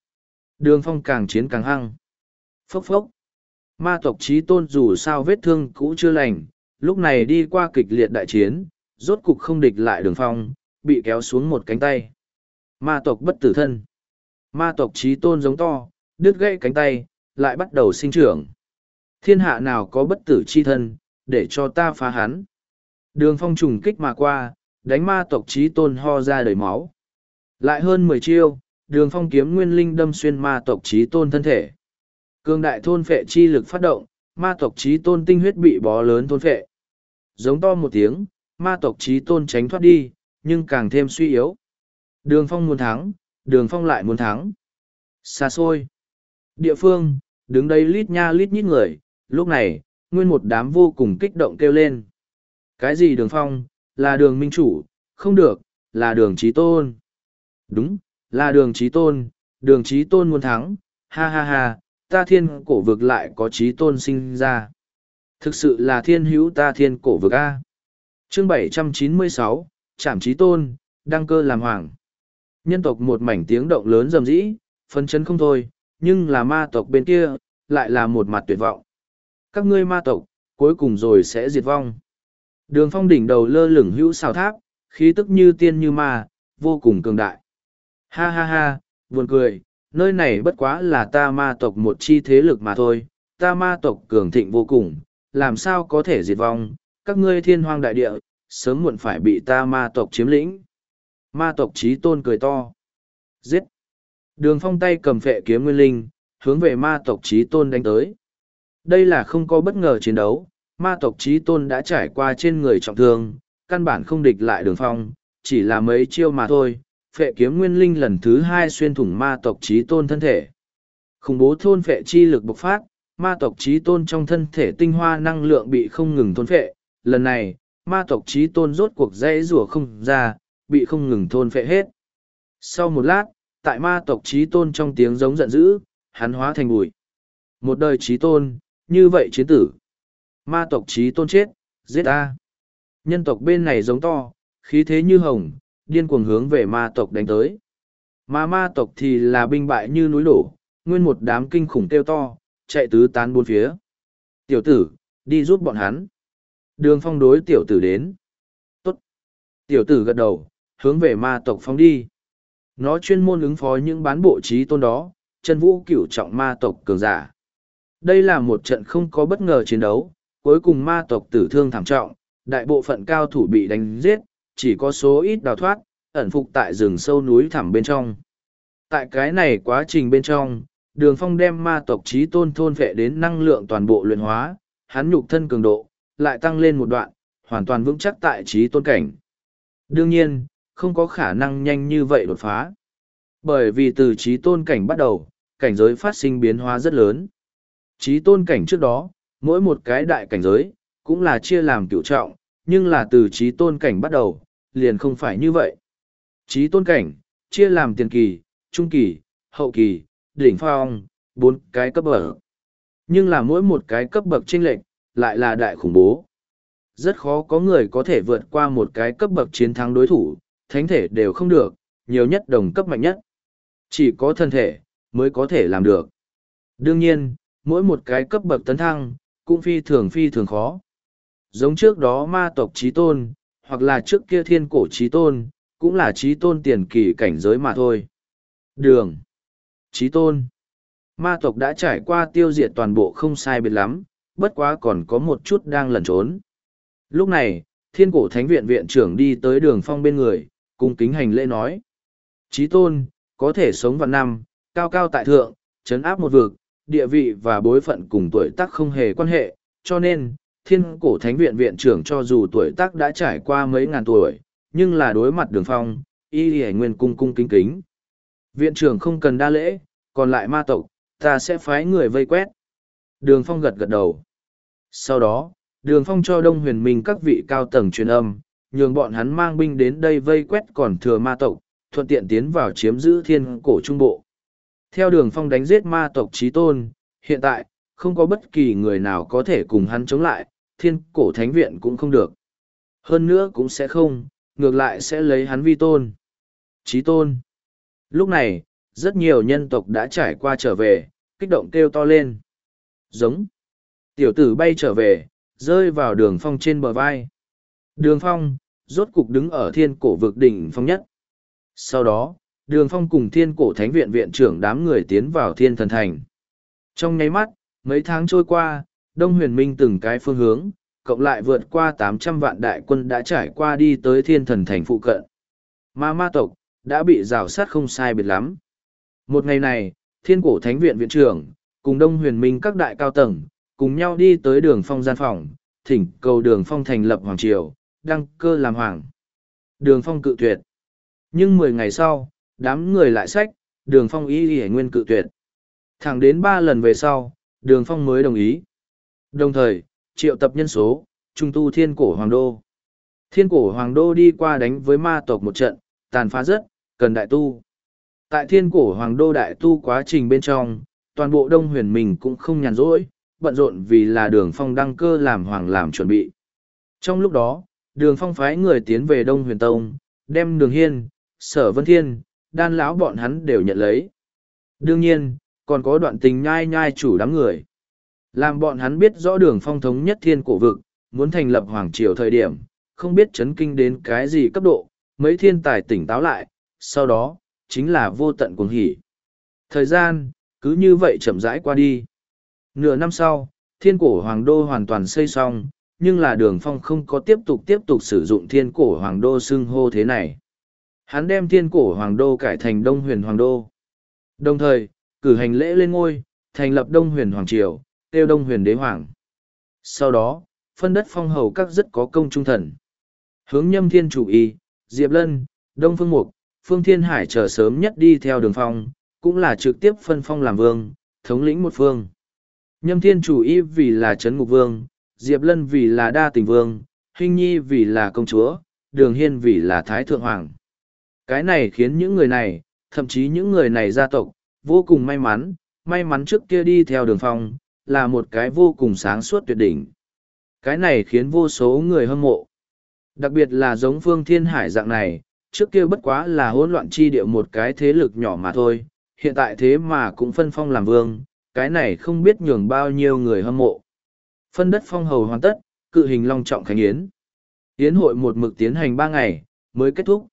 Đường phong càng chiến càng hăng. Phốc phốc. Ma tộc trí tôn dù sao vết thương cũ chưa lành, lúc này đi qua kịch liệt đại chiến, rốt cục không địch lại đường phong, bị kéo xuống một cánh tay. Ma tộc bất tử thân. Ma tộc trí tôn giống to, đứt gãy cánh tay, lại bắt đầu sinh trưởng. Thiên hạ nào có bất tử chi thân, để cho ta phá hắn. Đường phong trùng kích mà qua, đánh ma tộc trí tôn ho ra đầy máu. Lại hơn mười chiêu, đường phong kiếm nguyên linh đâm xuyên ma tộc trí tôn thân thể. Cương đại thôn phệ chi lực phát động, ma tộc trí tôn tinh huyết bị bó lớn thôn phệ. Giống to một tiếng, ma tộc trí tôn tránh thoát đi, nhưng càng thêm suy yếu. Đường phong muốn thắng, đường phong lại muốn thắng. Xa xôi. Địa phương, đứng đây lít nha lít nhít người, lúc này, nguyên một đám vô cùng kích động kêu lên. Cái gì đường phong, là đường minh chủ, không được, là đường trí tôn. Đúng, là đường trí tôn, đường trí tôn muốn thắng, ha ha ha, ta thiên cổ vực lại có trí tôn sinh ra. Thực sự là thiên hữu ta thiên cổ vực A. chương 796, Trảm trí tôn, đăng cơ làm hoàng. Nhân tộc một mảnh tiếng động lớn rầm rĩ, phân chấn không thôi, nhưng là ma tộc bên kia, lại là một mặt tuyệt vọng. Các ngươi ma tộc, cuối cùng rồi sẽ diệt vong. Đường phong đỉnh đầu lơ lửng hữu xào tháp, khí tức như tiên như ma, vô cùng cường đại. Ha ha ha, buồn cười, nơi này bất quá là ta ma tộc một chi thế lực mà thôi, ta ma tộc cường thịnh vô cùng, làm sao có thể diệt vong, các ngươi thiên hoang đại địa, sớm muộn phải bị ta ma tộc chiếm lĩnh. Ma tộc trí tôn cười to. Giết! Đường phong tay cầm phệ kiếm nguyên linh, hướng về ma tộc trí tôn đánh tới. Đây là không có bất ngờ chiến đấu, ma tộc trí tôn đã trải qua trên người trọng thương, căn bản không địch lại đường phong, chỉ là mấy chiêu mà thôi, phệ kiếm nguyên linh lần thứ hai xuyên thủng ma tộc trí tôn thân thể. Khủng bố thôn phệ chi lực bộc phát, ma tộc trí tôn trong thân thể tinh hoa năng lượng bị không ngừng thôn phệ, lần này, ma tộc trí tôn rốt cuộc dãy rủa không ra, bị không ngừng thôn phệ hết. Sau một lát, tại ma tộc trí tôn trong tiếng giống giận dữ, hắn hóa thành bụi. Một đời trí tôn, như vậy chiến tử. Ma tộc trí tôn chết, giết ta. Nhân tộc bên này giống to, khí thế như hồng, điên cuồng hướng về ma tộc đánh tới. Mà ma tộc thì là binh bại như núi đổ, nguyên một đám kinh khủng kêu to, chạy tứ tán bốn phía. Tiểu tử, đi giúp bọn hắn. Đường phong đối tiểu tử đến. Tốt. Tiểu tử gật đầu, hướng về ma tộc phong đi. Nó chuyên môn ứng phó những bán bộ trí tôn đó, chân vũ cửu trọng ma tộc cường giả. Đây là một trận không có bất ngờ chiến đấu, cuối cùng ma tộc tử thương thảm trọng, đại bộ phận cao thủ bị đánh giết, chỉ có số ít đào thoát, ẩn phục tại rừng sâu núi thẳm bên trong. Tại cái này quá trình bên trong, đường phong đem ma tộc trí tôn thôn vệ đến năng lượng toàn bộ luyện hóa, hắn nhục thân cường độ, lại tăng lên một đoạn, hoàn toàn vững chắc tại trí tôn cảnh. Đương nhiên, không có khả năng nhanh như vậy đột phá. Bởi vì từ trí tôn cảnh bắt đầu, cảnh giới phát sinh biến hóa rất lớn. Trí tôn cảnh trước đó, mỗi một cái đại cảnh giới, cũng là chia làm cựu trọng, nhưng là từ trí tôn cảnh bắt đầu, liền không phải như vậy. Trí tôn cảnh, chia làm tiền kỳ, trung kỳ, hậu kỳ, đỉnh phong, bốn cái cấp bậc. Nhưng là mỗi một cái cấp bậc chênh lệch, lại là đại khủng bố. Rất khó có người có thể vượt qua một cái cấp bậc chiến thắng đối thủ, thánh thể đều không được, nhiều nhất đồng cấp mạnh nhất. Chỉ có thân thể, mới có thể làm được. Đương nhiên, mỗi một cái cấp bậc tấn thăng, cũng phi thường phi thường khó. Giống trước đó ma tộc trí tôn, hoặc là trước kia thiên cổ trí tôn, cũng là trí tôn tiền kỳ cảnh giới mà thôi. Đường. Trí tôn. Ma tộc đã trải qua tiêu diệt toàn bộ không sai biệt lắm, bất quá còn có một chút đang lẩn trốn. Lúc này, thiên cổ thánh viện viện trưởng đi tới đường phong bên người, cung kính hành lễ nói. Trí tôn, có thể sống vạn năm, cao cao tại thượng, chấn áp một vực, địa vị và bối phận cùng tuổi tác không hề quan hệ, cho nên, thiên cổ thánh viện viện trưởng cho dù tuổi tác đã trải qua mấy ngàn tuổi, nhưng là đối mặt đường phong, y y nguyên cung cung kính kính. Viện trưởng không cần đa lễ, còn lại ma tộc, ta sẽ phái người vây quét. Đường phong gật gật đầu. Sau đó, đường phong cho đông huyền minh các vị cao tầng truyền âm, nhường bọn hắn mang binh đến đây vây quét còn thừa ma tộc, thuận tiện tiến vào chiếm giữ thiên cổ trung bộ. Theo đường phong đánh giết ma tộc trí tôn, hiện tại, không có bất kỳ người nào có thể cùng hắn chống lại, thiên cổ thánh viện cũng không được. Hơn nữa cũng sẽ không, ngược lại sẽ lấy hắn vi tôn. Trí tôn. Lúc này, rất nhiều nhân tộc đã trải qua trở về, kích động kêu to lên. Giống. Tiểu tử bay trở về, rơi vào đường phong trên bờ vai. Đường phong, rốt cục đứng ở thiên cổ vực đỉnh phong nhất. Sau đó, đường phong cùng thiên cổ thánh viện viện trưởng đám người tiến vào thiên thần thành. Trong nháy mắt, mấy tháng trôi qua, Đông huyền minh từng cái phương hướng, cộng lại vượt qua tám trăm vạn đại quân đã trải qua đi tới thiên thần thành phụ cận. Ma ma tộc, đã bị rào sát không sai biệt lắm. Một ngày này, thiên cổ thánh viện viện trưởng, cùng Đông huyền minh các đại cao tầng, cùng nhau đi tới đường phong gian phòng, thỉnh cầu đường phong thành lập hoàng triều, đăng cơ làm hoàng. Đường phong cự tuyệt. Nhưng mười ngày sau, đám người lại sách, đường phong ý y nguyên cự tuyệt. Thẳng đến ba lần về sau, đường phong mới đồng ý. Đồng thời, triệu tập nhân số, trung tu thiên cổ hoàng đô. Thiên cổ hoàng đô đi qua đánh với ma tộc một trận, tàn phá rất, cần đại tu. Tại thiên cổ hoàng đô đại tu quá trình bên trong, toàn bộ đông huyền mình cũng không nhàn rỗi, bận rộn vì là đường phong đăng cơ làm hoàng làm chuẩn bị. Trong lúc đó, đường phong phái người tiến về đông huyền tông, đem đường hiên, sở vân thiên, đan lão bọn hắn đều nhận lấy. Đương nhiên, còn có đoạn tình nhai nhai chủ đám người. Làm bọn hắn biết rõ đường phong thống nhất thiên cổ vực, muốn thành lập hoàng triều thời điểm, không biết chấn kinh đến cái gì cấp độ, mấy thiên tài tỉnh táo lại, sau đó, chính là vô tận cuồng hỉ. Thời gian, cứ như vậy chậm rãi qua đi. Nửa năm sau, thiên cổ hoàng đô hoàn toàn xây xong, nhưng là đường phong không có tiếp tục tiếp tục sử dụng thiên cổ hoàng đô xưng hô thế này. Hắn đem thiên cổ hoàng đô cải thành đông huyền hoàng đô. Đồng thời, cử hành lễ lên ngôi, thành lập Đông Huyền Hoàng Triều, tiêu Đông Huyền Đế Hoàng. Sau đó, phân đất phong hầu các rất có công trung thần. Hướng nhâm thiên chủ y, Diệp Lân, Đông Phương Mục, Phương Thiên Hải chờ sớm nhất đi theo đường phong, cũng là trực tiếp phân phong làm vương, thống lĩnh một phương. Nhâm thiên chủ y vì là Trấn Ngục Vương, Diệp Lân vì là Đa Tình Vương, Hình Nhi vì là công chúa, Đường Hiên vì là Thái Thượng Hoàng. Cái này khiến những người này, thậm chí những người này gia tộc, vô cùng may mắn, may mắn trước kia đi theo đường phong, là một cái vô cùng sáng suốt tuyệt đỉnh. Cái này khiến vô số người hâm mộ. Đặc biệt là giống phương thiên hải dạng này, trước kia bất quá là hỗn loạn chi địa một cái thế lực nhỏ mà thôi, hiện tại thế mà cũng phân phong làm vương, cái này không biết nhường bao nhiêu người hâm mộ. Phân đất phong hầu hoàn tất, cự hình long trọng khánh yến. Yến hội một mực tiến hành ba ngày, mới kết thúc.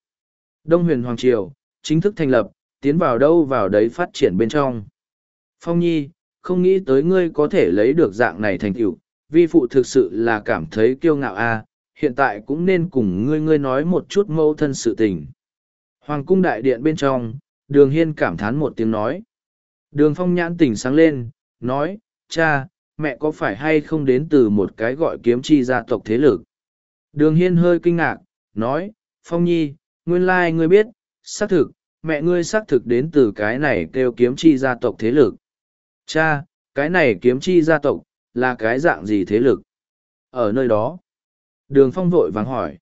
Đông huyền Hoàng Triều, chính thức thành lập, tiến vào đâu vào đấy phát triển bên trong. Phong Nhi, không nghĩ tới ngươi có thể lấy được dạng này thành tựu, vi phụ thực sự là cảm thấy kiêu ngạo a, hiện tại cũng nên cùng ngươi ngươi nói một chút mâu thân sự tình. Hoàng cung đại điện bên trong, đường hiên cảm thán một tiếng nói. Đường phong nhãn tỉnh sáng lên, nói, cha, mẹ có phải hay không đến từ một cái gọi kiếm chi gia tộc thế lực? Đường hiên hơi kinh ngạc, nói, phong nhi, nguyên lai ngươi biết, xác thực, mẹ ngươi xác thực đến từ cái này kêu kiếm chi gia tộc thế lực. Cha, cái này kiếm chi gia tộc, là cái dạng gì thế lực? Ở nơi đó, đường phong vội vàng hỏi.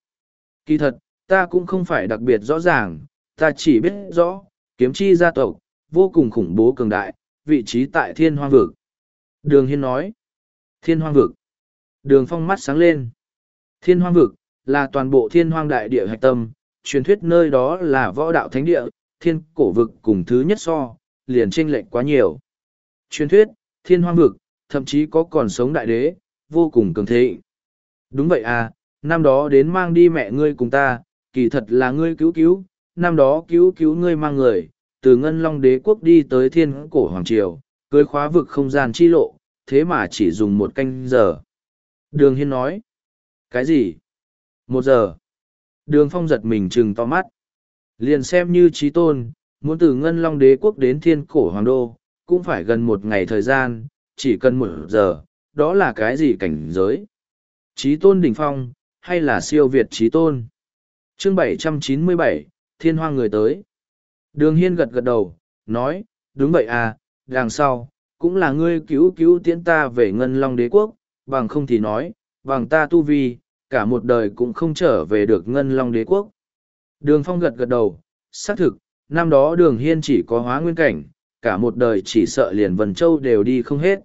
Kỳ thật, ta cũng không phải đặc biệt rõ ràng, ta chỉ biết rõ, kiếm chi gia tộc, vô cùng khủng bố cường đại, vị trí tại thiên hoang vực. Đường Hiên nói, thiên hoang vực. Đường phong mắt sáng lên. Thiên hoang vực, là toàn bộ thiên hoang đại địa hạch tâm, truyền thuyết nơi đó là võ đạo thánh địa, thiên cổ vực cùng thứ nhất so, liền tranh lệch quá nhiều. Truyền thuyết, thiên hoang vực, thậm chí có còn sống đại đế, vô cùng cường thế. Đúng vậy à, năm đó đến mang đi mẹ ngươi cùng ta, kỳ thật là ngươi cứu cứu, năm đó cứu cứu ngươi mang người, từ ngân long đế quốc đi tới thiên cổ hoàng triều, cưới khóa vực không gian chi lộ, thế mà chỉ dùng một canh giờ. Đường Hiên nói, cái gì? Một giờ. Đường Phong giật mình chừng to mắt. Liền xem như trí tôn, muốn từ ngân long đế quốc đến thiên cổ hoàng đô, cũng phải gần một ngày thời gian, chỉ cần một giờ, đó là cái gì cảnh giới? Trí tôn đỉnh phong, hay là siêu việt trí tôn? chương 797, thiên Hoa người tới. Đường Hiên gật gật đầu, nói, đúng vậy à, đằng sau, cũng là ngươi cứu cứu tiễn ta về ngân long đế quốc, bằng không thì nói, bằng ta tu vi, cả một đời cũng không trở về được ngân long đế quốc. Đường Phong gật gật đầu, xác thực, năm đó đường Hiên chỉ có hóa nguyên cảnh, cả một đời chỉ sợ liền Vân Châu đều đi không hết.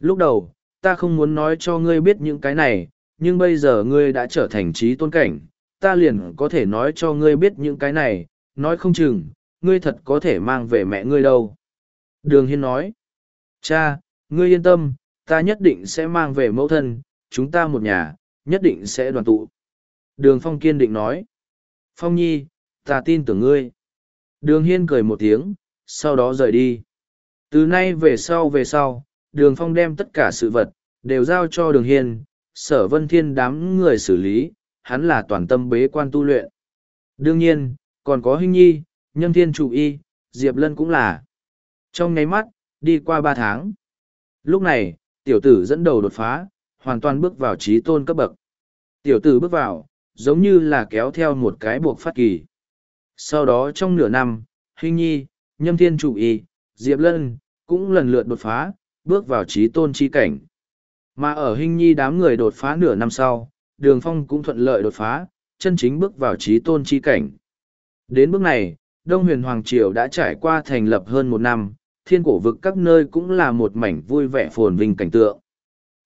Lúc đầu, ta không muốn nói cho ngươi biết những cái này, nhưng bây giờ ngươi đã trở thành trí tôn cảnh, ta liền có thể nói cho ngươi biết những cái này, nói không chừng, ngươi thật có thể mang về mẹ ngươi đâu. Đường Hiên nói, cha, ngươi yên tâm, ta nhất định sẽ mang về mẫu thân, chúng ta một nhà, nhất định sẽ đoàn tụ. Đường Phong kiên định nói, Phong Nhi, ta tin tưởng ngươi. Đường Hiên cười một tiếng, sau đó rời đi. Từ nay về sau về sau, đường Phong đem tất cả sự vật, đều giao cho đường Hiên, sở vân thiên đám người xử lý, hắn là toàn tâm bế quan tu luyện. Đương nhiên, còn có Hinh Nhi, Nhâm Thiên Chủ Y, Diệp Lân cũng là. Trong ngáy mắt, đi qua ba tháng. Lúc này, tiểu tử dẫn đầu đột phá, hoàn toàn bước vào trí tôn cấp bậc. Tiểu tử bước vào, giống như là kéo theo một cái buộc phát kỳ. Sau đó trong nửa năm, Hinh Nhi, Nhâm Thiên Chủ Y, Diệp Lân, cũng lần lượt đột phá, bước vào trí tôn chi cảnh. Mà ở Hinh Nhi đám người đột phá nửa năm sau, Đường Phong cũng thuận lợi đột phá, chân chính bước vào trí tôn chi cảnh. Đến bước này, Đông huyền Hoàng Triều đã trải qua thành lập hơn một năm, thiên cổ vực các nơi cũng là một mảnh vui vẻ phồn vinh cảnh tượng.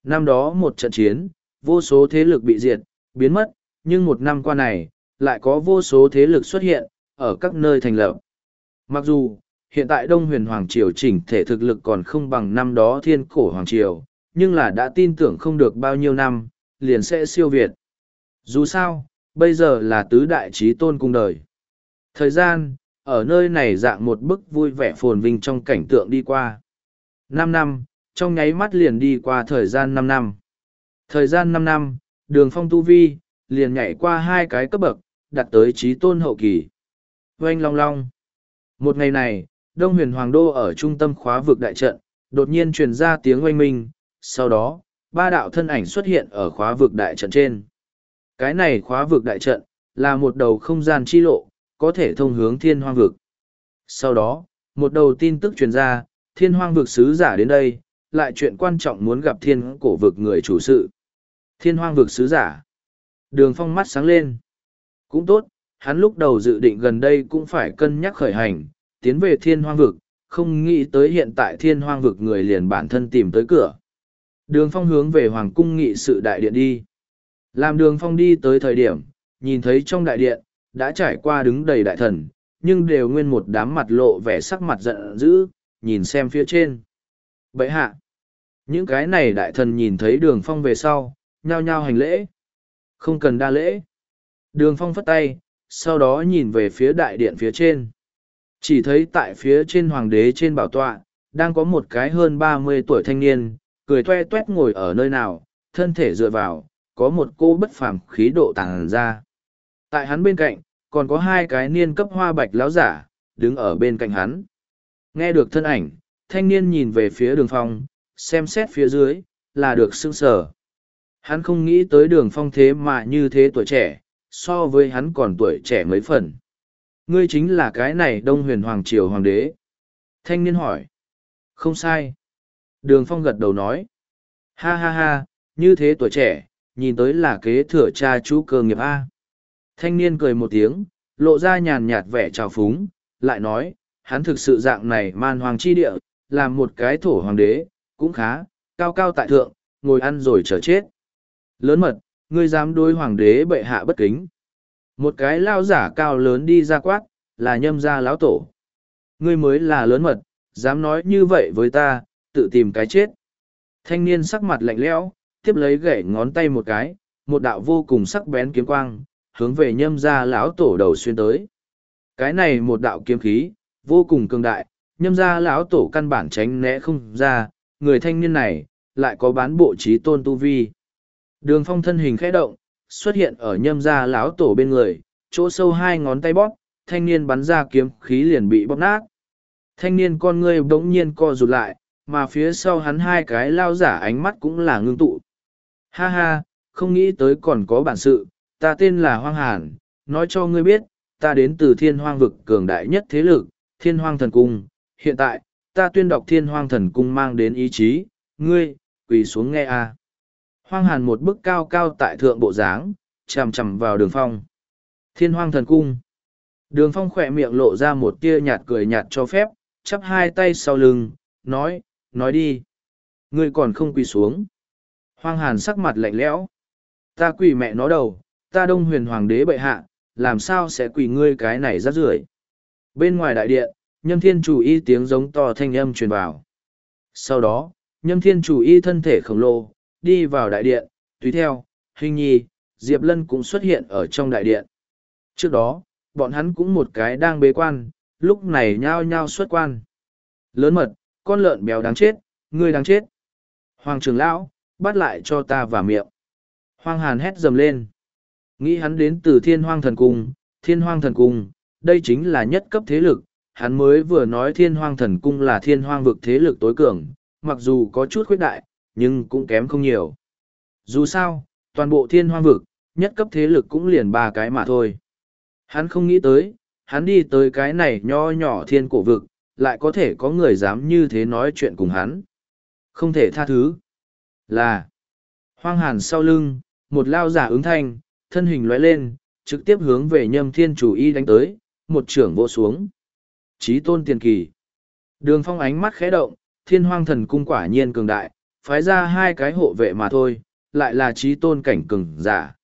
Năm đó một trận chiến, vô số thế lực bị diệt, biến mất, nhưng một năm qua này, lại có vô số thế lực xuất hiện, ở các nơi thành lập. Mặc dù, hiện tại Đông huyền Hoàng Triều chỉnh thể thực lực còn không bằng năm đó thiên cổ Hoàng Triều, nhưng là đã tin tưởng không được bao nhiêu năm, liền sẽ siêu việt. Dù sao, bây giờ là tứ đại trí tôn cung đời. Thời gian, ở nơi này dạng một bức vui vẻ phồn vinh trong cảnh tượng đi qua. Năm năm, trong nháy mắt liền đi qua thời gian năm năm. Thời gian năm năm, đường phong tu vi, liền nhảy qua hai cái cấp bậc, đặt tới trí tôn hậu kỳ. Oanh long long. Một ngày này, Đông huyền hoàng đô ở trung tâm khóa vực đại trận, đột nhiên truyền ra tiếng oanh minh, sau đó, ba đạo thân ảnh xuất hiện ở khóa vực đại trận trên. Cái này khóa vực đại trận, là một đầu không gian chi lộ, có thể thông hướng thiên hoang vực. Sau đó, một đầu tin tức truyền ra, thiên hoang vực sứ giả đến đây, lại chuyện quan trọng muốn gặp thiên cổ vực người chủ sự. Thiên hoang vực sứ giả. Đường phong mắt sáng lên. Cũng tốt, hắn lúc đầu dự định gần đây cũng phải cân nhắc khởi hành, tiến về thiên hoang vực, không nghĩ tới hiện tại thiên hoang vực người liền bản thân tìm tới cửa. Đường phong hướng về hoàng cung nghị sự đại điện đi. Làm đường phong đi tới thời điểm, nhìn thấy trong đại điện, đã trải qua đứng đầy đại thần, nhưng đều nguyên một đám mặt lộ vẻ sắc mặt giận dữ, nhìn xem phía trên. Bậy hạ, những cái này đại thần nhìn thấy đường phong về sau, nhao nhao hành lễ. Không cần đa lễ. Đường phong phất tay, sau đó nhìn về phía đại điện phía trên. Chỉ thấy tại phía trên hoàng đế trên bảo tọa, đang có một cái hơn ba mươi tuổi thanh niên, cười toe toét ngồi ở nơi nào, thân thể dựa vào, có một cô bất phàm khí độ tàng ra. Tại hắn bên cạnh, còn có hai cái niên cấp hoa bạch láo giả, đứng ở bên cạnh hắn. Nghe được thân ảnh, thanh niên nhìn về phía đường phong, xem xét phía dưới, là được sưng sở. Hắn không nghĩ tới đường phong thế mà như thế tuổi trẻ, so với hắn còn tuổi trẻ mấy phần. Ngươi chính là cái này đông huyền hoàng triều hoàng đế. Thanh niên hỏi. Không sai. Đường phong gật đầu nói. Ha ha ha, như thế tuổi trẻ, nhìn tới là kế thừa cha chú cơ nghiệp A. Thanh niên cười một tiếng, lộ ra nhàn nhạt vẻ trào phúng, lại nói, hắn thực sự dạng này man hoàng chi địa, làm một cái thổ hoàng đế, cũng khá, cao cao tại thượng, ngồi ăn rồi chờ chết. Lớn mật, ngươi dám đối hoàng đế bệ hạ bất kính. Một cái lao giả cao lớn đi ra quát, là nhâm gia lão tổ. Ngươi mới là lớn mật, dám nói như vậy với ta, tự tìm cái chết. Thanh niên sắc mặt lạnh lẽo, tiếp lấy gậy ngón tay một cái, một đạo vô cùng sắc bén kiếm quang, hướng về nhâm gia lão tổ đầu xuyên tới. Cái này một đạo kiếm khí, vô cùng cường đại, nhâm gia lão tổ căn bản tránh né không ra, người thanh niên này, lại có bán bộ trí tôn tu vi. Đường phong thân hình khẽ động, xuất hiện ở nhâm gia lão tổ bên người, chỗ sâu hai ngón tay bóp, thanh niên bắn ra kiếm khí liền bị bóp nát. Thanh niên con ngươi bỗng nhiên co rụt lại, mà phía sau hắn hai cái lao giả ánh mắt cũng là ngưng tụ. Ha ha, không nghĩ tới còn có bản sự, ta tên là Hoang Hàn, nói cho ngươi biết, ta đến từ thiên hoang vực cường đại nhất thế lực, thiên hoang thần cung. Hiện tại, ta tuyên đọc thiên hoang thần cung mang đến ý chí, ngươi, quỳ xuống nghe a. Hoang Hàn một bức cao cao tại thượng bộ dáng, chằm chằm vào đường phong. Thiên hoang thần cung. Đường phong khỏe miệng lộ ra một tia nhạt cười nhạt cho phép, chắp hai tay sau lưng, nói, nói đi. Ngươi còn không quỳ xuống. Hoang Hàn sắc mặt lạnh lẽo. Ta quỳ mẹ nó đầu, ta đông huyền hoàng đế bệ hạ, làm sao sẽ quỳ ngươi cái này rát rưởi Bên ngoài đại điện, nhâm thiên chủ y tiếng giống to thanh âm truyền vào. Sau đó, nhâm thiên chủ y thân thể khổng lồ, đi vào đại điện, tùy theo, hình nhi, Diệp Lân cũng xuất hiện ở trong đại điện. Trước đó, bọn hắn cũng một cái đang bế quan, lúc này nhao nhao xuất quan. Lớn mật, con lợn béo đáng chết, ngươi đáng chết. Hoàng trưởng lão, bắt lại cho ta vào miệng. Hoàng hàn hét dầm lên. Nghĩ hắn đến từ thiên hoang thần cung, thiên hoang thần cung, đây chính là nhất cấp thế lực. Hắn mới vừa nói thiên hoang thần cung là thiên hoang vực thế lực tối cường, mặc dù có chút khuyết đại, nhưng cũng kém không nhiều. Dù sao, toàn bộ thiên hoang vực, nhất cấp thế lực cũng liền ba cái mà thôi. Hắn không nghĩ tới, hắn đi tới cái này nho nhỏ thiên cổ vực, lại có thể có người dám như thế nói chuyện cùng hắn. Không thể tha thứ. Là, hoang hàn sau lưng, một lao giả ứng thanh, thân hình lóe lên, trực tiếp hướng về nhâm thiên chủ y đánh tới, một trưởng vỗ xuống. Chí tôn tiền kỳ. Đường phong ánh mắt khẽ động, thiên hoang thần cung quả nhiên cường đại, phái ra hai cái hộ vệ mà thôi, lại là trí tôn cảnh cường giả.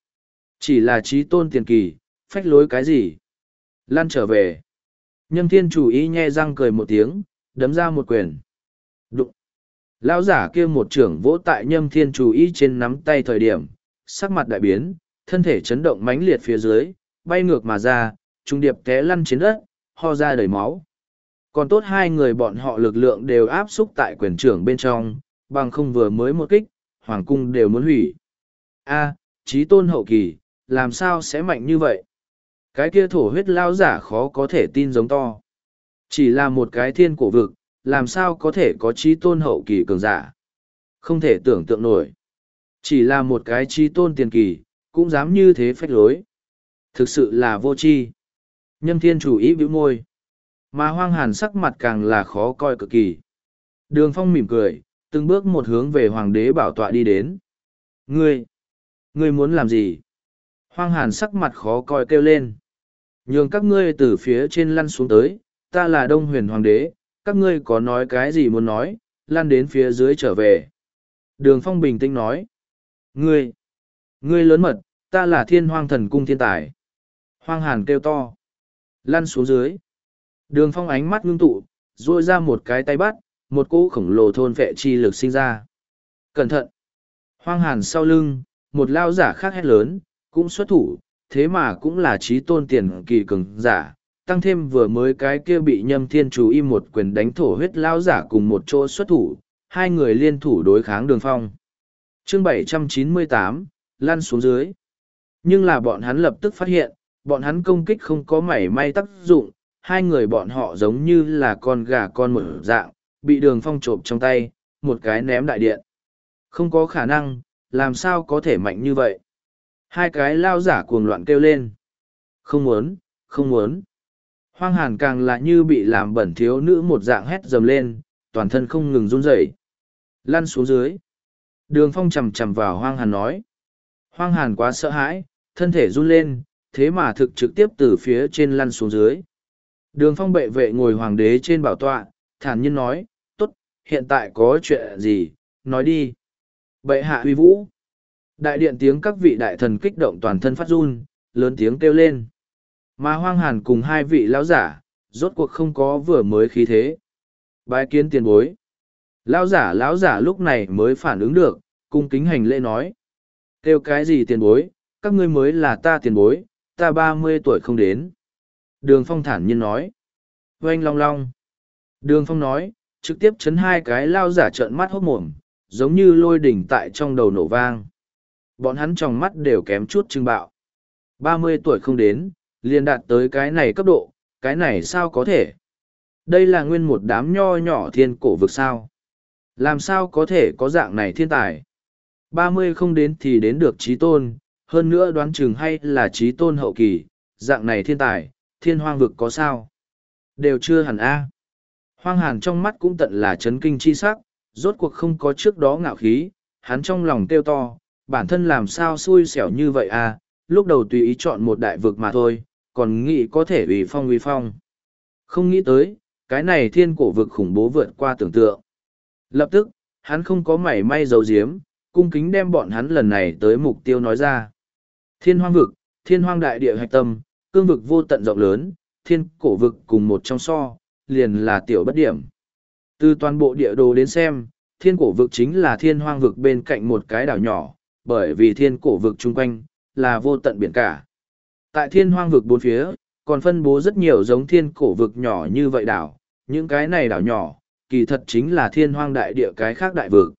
Chỉ là trí tôn tiền kỳ, phách lối cái gì? Lan trở về. Nhâm thiên chủ ý nhe răng cười một tiếng, đấm ra một quyền. Đụng. Lão giả kia một trưởng vỗ tại nhâm thiên chủ ý trên nắm tay thời điểm, sắc mặt đại biến, thân thể chấn động mãnh liệt phía dưới, bay ngược mà ra, trung điệp té lăn trên đất, ho ra đầy máu. Còn tốt hai người bọn họ lực lượng đều áp xúc tại quyền trưởng bên trong, bằng không vừa mới một kích, hoàng cung đều muốn hủy. A, trí tôn hậu kỳ, làm sao sẽ mạnh như vậy? Cái kia thổ huyết lao giả khó có thể tin giống to. Chỉ là một cái thiên cổ vực, làm sao có thể có trí tôn hậu kỳ cường giả. Không thể tưởng tượng nổi. Chỉ là một cái trí tôn tiền kỳ, cũng dám như thế phách lối. Thực sự là vô tri. Nhâm thiên chủ ý bĩu môi. Mà hoang hàn sắc mặt càng là khó coi cực kỳ. Đường phong mỉm cười, từng bước một hướng về hoàng đế bảo tọa đi đến. Ngươi! Ngươi muốn làm gì? Hoang hàn sắc mặt khó coi kêu lên. Nhường các ngươi từ phía trên lăn xuống tới, ta là đông huyền hoàng đế, các ngươi có nói cái gì muốn nói, lăn đến phía dưới trở về. Đường phong bình tĩnh nói. Ngươi! Ngươi lớn mật, ta là thiên hoang thần cung thiên tài. Hoang hàn kêu to. Lăn xuống dưới. Đường phong ánh mắt ngưng tụ, ruôi ra một cái tay bắt, một cỗ khổng lồ thôn vệ chi lực sinh ra. Cẩn thận! Hoang hàn sau lưng, một lao giả khác hét lớn, cũng xuất thủ, thế mà cũng là trí tôn tiền kỳ cường giả, tăng thêm vừa mới cái kia bị nhâm thiên chú im một quyền đánh thổ huyết lao giả cùng một chỗ xuất thủ, hai người liên thủ đối kháng đường phong. chương 798, lăn xuống dưới. Nhưng là bọn hắn lập tức phát hiện, bọn hắn công kích không có mảy may tác dụng, hai người bọn họ giống như là con gà con một dạng, bị đường phong trộm trong tay, một cái ném đại điện. Không có khả năng, làm sao có thể mạnh như vậy? Hai cái lao giả cuồng loạn kêu lên. Không muốn, không muốn. Hoang hàn càng lại như bị làm bẩn thiếu nữ một dạng hét dầm lên, toàn thân không ngừng run rẩy Lăn xuống dưới. Đường phong chầm chầm vào hoang hàn nói. Hoang hàn quá sợ hãi, thân thể run lên, thế mà thực trực tiếp từ phía trên lăn xuống dưới. Đường phong bệ vệ ngồi hoàng đế trên bảo tọa, thản nhiên nói, tốt, hiện tại có chuyện gì, nói đi. Bệ hạ huy vũ. Đại điện tiếng các vị đại thần kích động toàn thân phát run, lớn tiếng kêu lên. Mà hoang hàn cùng hai vị lão giả, rốt cuộc không có vừa mới khí thế. Bái kiến tiền bối. Lão giả lão giả lúc này mới phản ứng được, cung kính hành lễ nói. Kêu cái gì tiền bối, các ngươi mới là ta tiền bối, ta ba mươi tuổi không đến. Đường phong thản nhiên nói. Oanh long long. Đường phong nói, trực tiếp chấn hai cái lao giả trợn mắt hốt mồm, giống như lôi đỉnh tại trong đầu nổ vang. Bọn hắn trong mắt đều kém chút trưng bạo. ba mươi tuổi không đến, liền đạt tới cái này cấp độ, cái này sao có thể? Đây là nguyên một đám nho nhỏ thiên cổ vực sao. Làm sao có thể có dạng này thiên tài? ba mươi không đến thì đến được trí tôn, hơn nữa đoán chừng hay là trí tôn hậu kỳ, dạng này thiên tài, thiên hoang vực có sao? Đều chưa hẳn A. Hoang hàn trong mắt cũng tận là chấn kinh chi sắc, rốt cuộc không có trước đó ngạo khí, hắn trong lòng kêu to, bản thân làm sao xui xẻo như vậy à, lúc đầu tùy ý chọn một đại vực mà thôi, còn nghĩ có thể ủy phong uy phong. Không nghĩ tới, cái này thiên cổ vực khủng bố vượt qua tưởng tượng. Lập tức, hắn không có mảy may dấu diếm, cung kính đem bọn hắn lần này tới mục tiêu nói ra. Thiên hoang vực, thiên hoang đại địa hạch tâm, cương vực vô tận rộng lớn, thiên cổ vực cùng một trong so, liền là tiểu bất điểm. Từ toàn bộ địa đồ đến xem, thiên cổ vực chính là thiên hoang vực bên cạnh một cái đảo nhỏ, bởi vì thiên cổ vực chung quanh, là vô tận biển cả. Tại thiên hoang vực bốn phía, còn phân bố rất nhiều giống thiên cổ vực nhỏ như vậy đảo, những cái này đảo nhỏ, kỳ thật chính là thiên hoang đại địa cái khác đại vực.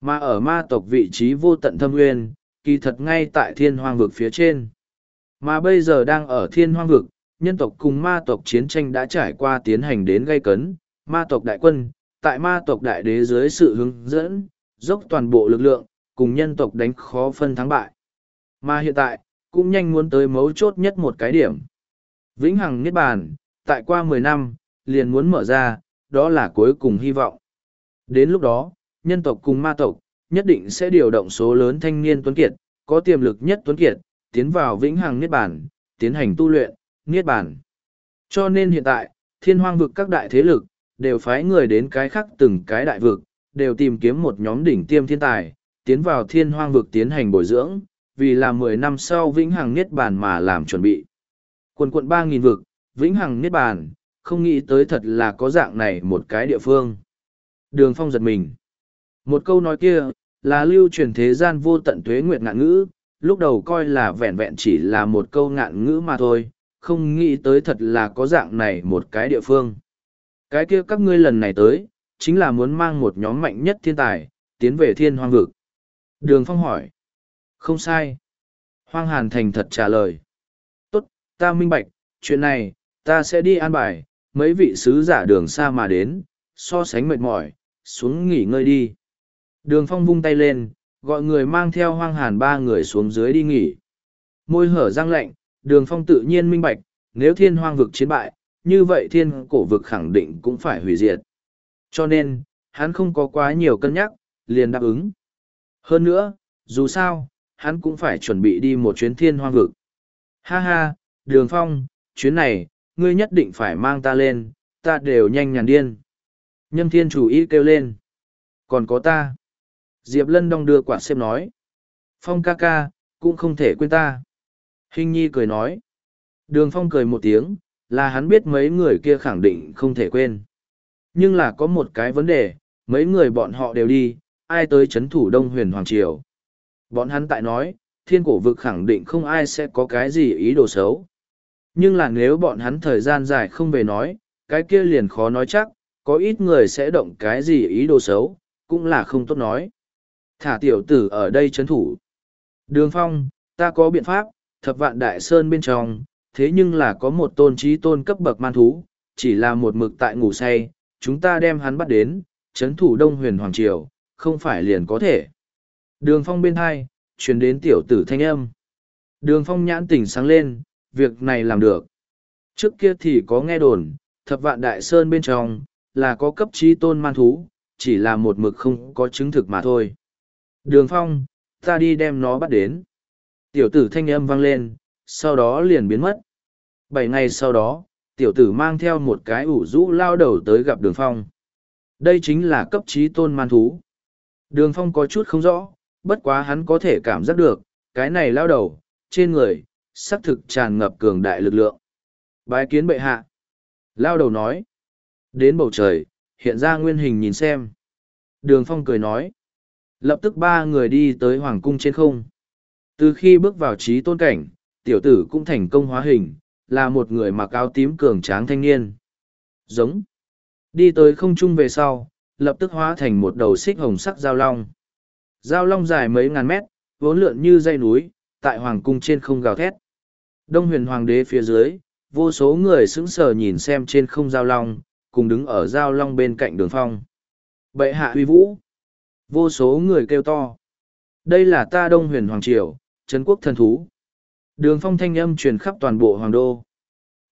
Mà ở ma tộc vị trí vô tận thâm nguyên, kỳ thật ngay tại thiên hoang vực phía trên. Mà bây giờ đang ở thiên hoang vực, nhân tộc cùng ma tộc chiến tranh đã trải qua tiến hành đến gây cấn, ma tộc đại quân, tại ma tộc đại đế dưới sự hướng dẫn, dốc toàn bộ lực lượng, cùng nhân tộc đánh khó phân thắng bại. Mà hiện tại, cũng nhanh muốn tới mấu chốt nhất một cái điểm. Vĩnh Hằng Niết Bàn, tại qua mười năm, liền muốn mở ra, đó là cuối cùng hy vọng. Đến lúc đó, nhân tộc cùng ma tộc, nhất định sẽ điều động số lớn thanh niên tuấn kiệt, có tiềm lực nhất tuấn kiệt, tiến vào Vĩnh Hằng Niết Bàn, tiến hành tu luyện, Niết Bàn. Cho nên hiện tại, thiên hoang vực các đại thế lực, đều phái người đến cái khác từng cái đại vực, đều tìm kiếm một nhóm đỉnh tiêm thiên tài, tiến vào thiên hoang vực tiến hành bồi dưỡng, vì là mười năm sau vĩnh hằng niết bàn mà làm chuẩn bị. Quần quận ba nghìn vực, vĩnh hằng niết bàn, không nghĩ tới thật là có dạng này một cái địa phương. Đường phong giật mình. Một câu nói kia, là lưu truyền thế gian vô tận tuế nguyệt ngạn ngữ, lúc đầu coi là vẹn vẹn chỉ là một câu ngạn ngữ mà thôi, không nghĩ tới thật là có dạng này một cái địa phương. Cái kia các ngươi lần này tới, chính là muốn mang một nhóm mạnh nhất thiên tài, tiến về thiên hoang vực. Đường Phong hỏi. Không sai. Hoang Hàn thành thật trả lời. Tốt, ta minh bạch, chuyện này, ta sẽ đi an bài, mấy vị sứ giả đường xa mà đến, so sánh mệt mỏi, xuống nghỉ ngơi đi. Đường phong vung tay lên, gọi người mang theo hoang hàn ba người xuống dưới đi nghỉ. Môi hở răng lạnh, đường phong tự nhiên minh bạch, nếu thiên hoang vực chiến bại, như vậy thiên cổ vực khẳng định cũng phải hủy diệt. Cho nên, hắn không có quá nhiều cân nhắc, liền đáp ứng. Hơn nữa, dù sao, hắn cũng phải chuẩn bị đi một chuyến thiên hoang vực. Ha ha, đường phong, chuyến này, ngươi nhất định phải mang ta lên, ta đều nhanh nhàn điên. Nhâm thiên chủ ý kêu lên. Còn có ta. Diệp Lân đong đưa quả xếp nói. Phong ca ca, cũng không thể quên ta. Hình nhi cười nói. Đường phong cười một tiếng, là hắn biết mấy người kia khẳng định không thể quên. Nhưng là có một cái vấn đề, mấy người bọn họ đều đi, ai tới chấn thủ Đông huyền Hoàng Triều. Bọn hắn tại nói, thiên cổ vực khẳng định không ai sẽ có cái gì ý đồ xấu. Nhưng là nếu bọn hắn thời gian dài không về nói, cái kia liền khó nói chắc, có ít người sẽ động cái gì ý đồ xấu, cũng là không tốt nói. Thả tiểu tử ở đây chấn thủ. Đường phong, ta có biện pháp, thập vạn đại sơn bên trong, thế nhưng là có một tôn trí tôn cấp bậc man thú, chỉ là một mực tại ngủ say, chúng ta đem hắn bắt đến, chấn thủ đông huyền hoàng triều, không phải liền có thể. Đường phong bên hai, truyền đến tiểu tử thanh âm. Đường phong nhãn tỉnh sáng lên, việc này làm được. Trước kia thì có nghe đồn, thập vạn đại sơn bên trong, là có cấp trí tôn man thú, chỉ là một mực không có chứng thực mà thôi. Đường phong, ta đi đem nó bắt đến. Tiểu tử thanh âm vang lên, sau đó liền biến mất. Bảy ngày sau đó, tiểu tử mang theo một cái ủ rũ lao đầu tới gặp đường phong. Đây chính là cấp trí tôn man thú. Đường phong có chút không rõ, bất quá hắn có thể cảm giác được, cái này lao đầu, trên người, sắc thực tràn ngập cường đại lực lượng. Bái kiến bệ hạ. Lao đầu nói. Đến bầu trời, hiện ra nguyên hình nhìn xem. Đường phong cười nói. Lập tức ba người đi tới hoàng cung trên không. Từ khi bước vào trí tôn cảnh, tiểu tử cũng thành công hóa hình, là một người mặc áo tím cường tráng thanh niên. Giống. Đi tới không trung về sau, lập tức hóa thành một đầu xích hồng sắc giao long. Giao long dài mấy ngàn mét, vốn lượn như dây núi, tại hoàng cung trên không gào thét. Đông huyền hoàng đế phía dưới, vô số người sững sờ nhìn xem trên không giao long, cùng đứng ở giao long bên cạnh đường phong. Bệ hạ huy vũ. Vô số người kêu to. Đây là ta đông huyền hoàng triều, Trấn quốc thần thú. Đường phong thanh âm truyền khắp toàn bộ hoàng đô.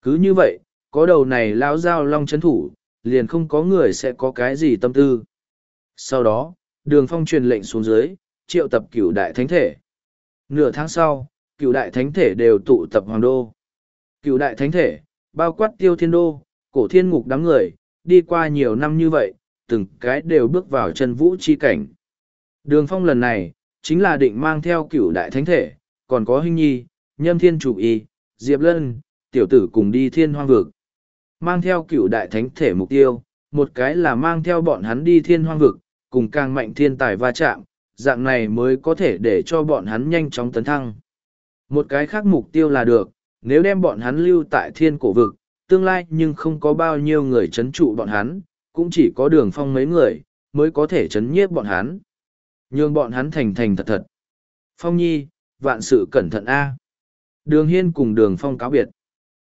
Cứ như vậy, có đầu này lão giao long chấn thủ, liền không có người sẽ có cái gì tâm tư. Sau đó, đường phong truyền lệnh xuống dưới, triệu tập cửu đại thánh thể. Nửa tháng sau, cửu đại thánh thể đều tụ tập hoàng đô. Cửu đại thánh thể, bao quát tiêu thiên đô, cổ thiên ngục đám người, đi qua nhiều năm như vậy, từng cái đều bước vào chân vũ chi cảnh. Đường phong lần này, chính là định mang theo cửu đại thánh thể, còn có hình nhi, nhâm thiên chủ y, diệp lân, tiểu tử cùng đi thiên hoang vực. Mang theo cửu đại thánh thể mục tiêu, một cái là mang theo bọn hắn đi thiên hoang vực, cùng càng mạnh thiên tài va chạm, dạng này mới có thể để cho bọn hắn nhanh chóng tấn thăng. Một cái khác mục tiêu là được, nếu đem bọn hắn lưu tại thiên cổ vực, tương lai nhưng không có bao nhiêu người chấn trụ bọn hắn, cũng chỉ có đường phong mấy người, mới có thể chấn nhiếp bọn hắn. Nhường bọn hắn thành thành thật thật. Phong nhi, vạn sự cẩn thận A. Đường hiên cùng đường phong cáo biệt.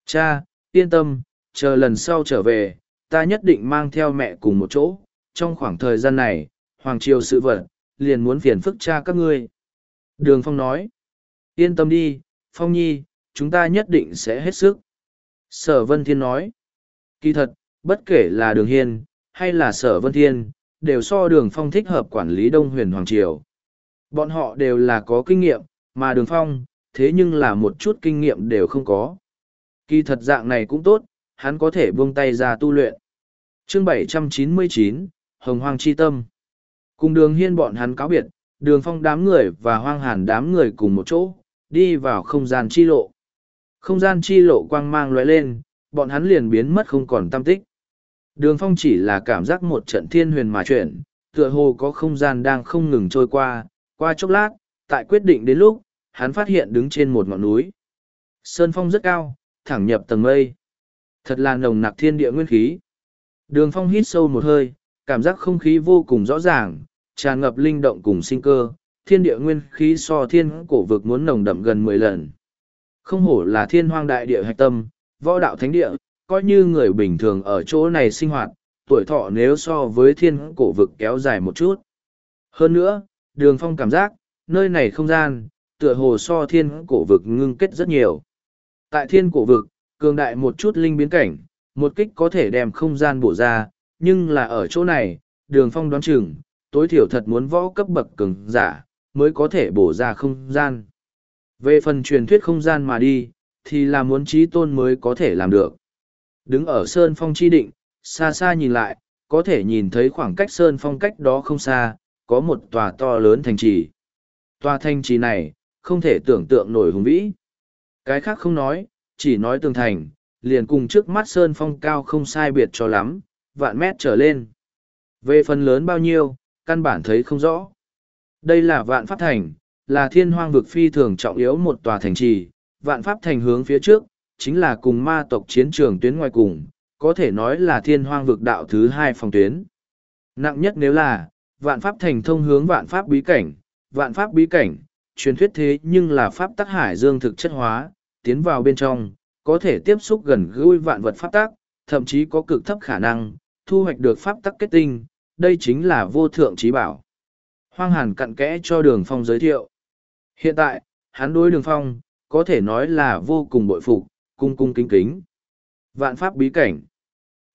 Cha, yên tâm, chờ lần sau trở về, ta nhất định mang theo mẹ cùng một chỗ. Trong khoảng thời gian này, Hoàng Triều sự vật, liền muốn phiền phức cha các ngươi. Đường Phong nói, yên tâm đi, Phong Nhi, chúng ta nhất định sẽ hết sức. Sở Vân Thiên nói, kỳ thật, bất kể là Đường Hiên, hay là Sở Vân Thiên, đều so Đường Phong thích hợp quản lý Đông Huyền Hoàng Triều. Bọn họ đều là có kinh nghiệm, mà Đường Phong, thế nhưng là một chút kinh nghiệm đều không có. Kỳ thật dạng này cũng tốt, hắn có thể buông tay ra tu luyện. Chương 799, Hồng Hoang Chi Tâm Cùng đường hiên bọn hắn cáo biệt, đường phong đám người và hoang hàn đám người cùng một chỗ, đi vào không gian chi lộ. Không gian chi lộ quang mang lóe lên, bọn hắn liền biến mất không còn tâm tích. Đường phong chỉ là cảm giác một trận thiên huyền mà chuyển, tựa hồ có không gian đang không ngừng trôi qua, qua chốc lát, tại quyết định đến lúc, hắn phát hiện đứng trên một ngọn núi. Sơn phong rất cao, thẳng nhập tầng mây. Thật là nồng nặc thiên địa nguyên khí. Đường phong hít sâu một hơi, cảm giác không khí vô cùng rõ ràng, tràn ngập linh động cùng sinh cơ, thiên địa nguyên khí so thiên cổ vực muốn nồng đậm gần mười lần. Không hổ là thiên hoang đại địa hạch tâm, võ đạo thánh địa, coi như người bình thường ở chỗ này sinh hoạt, tuổi thọ nếu so với thiên cổ vực kéo dài một chút. Hơn nữa, đường phong cảm giác, nơi này không gian, tựa hồ so thiên cổ vực ngưng kết rất nhiều. Tại thiên cổ vực, cường đại một chút linh biến cảnh, một kích có thể đem không gian bổ ra, nhưng là ở chỗ này, đường phong đoán chừng, tối thiểu thật muốn võ cấp bậc cường giả, mới có thể bổ ra không gian. Về phần truyền thuyết không gian mà đi, thì là muốn trí tôn mới có thể làm được. Đứng ở Sơn Phong chi định, xa xa nhìn lại, có thể nhìn thấy khoảng cách Sơn Phong cách đó không xa, có một tòa to lớn thành trì. Tòa thành trì này, không thể tưởng tượng nổi hùng vĩ. Cái khác không nói, chỉ nói tường thành, liền cùng trước mắt Sơn Phong cao không sai biệt cho lắm, vạn mét trở lên. Về phần lớn bao nhiêu, căn bản thấy không rõ. Đây là vạn pháp thành, là thiên hoang vực phi thường trọng yếu một tòa thành trì, vạn pháp thành hướng phía trước, chính là cùng ma tộc chiến trường tuyến ngoài cùng, có thể nói là thiên hoang vực đạo thứ hai phòng tuyến. Nặng nhất nếu là, vạn pháp thành thông hướng vạn pháp bí cảnh, vạn pháp bí cảnh, truyền thuyết thế nhưng là pháp tắc hải dương thực chất hóa, tiến vào bên trong, có thể tiếp xúc gần gũi vạn vật pháp tắc, thậm chí có cực thấp khả năng, thu hoạch được pháp tắc kết tinh, đây chính là vô thượng trí bảo. Hoang Hàn cặn kẽ cho Đường Phong giới thiệu. Hiện tại, hắn đối Đường Phong, có thể nói là vô cùng bội phục, cung cung kính kính. Vạn pháp bí cảnh.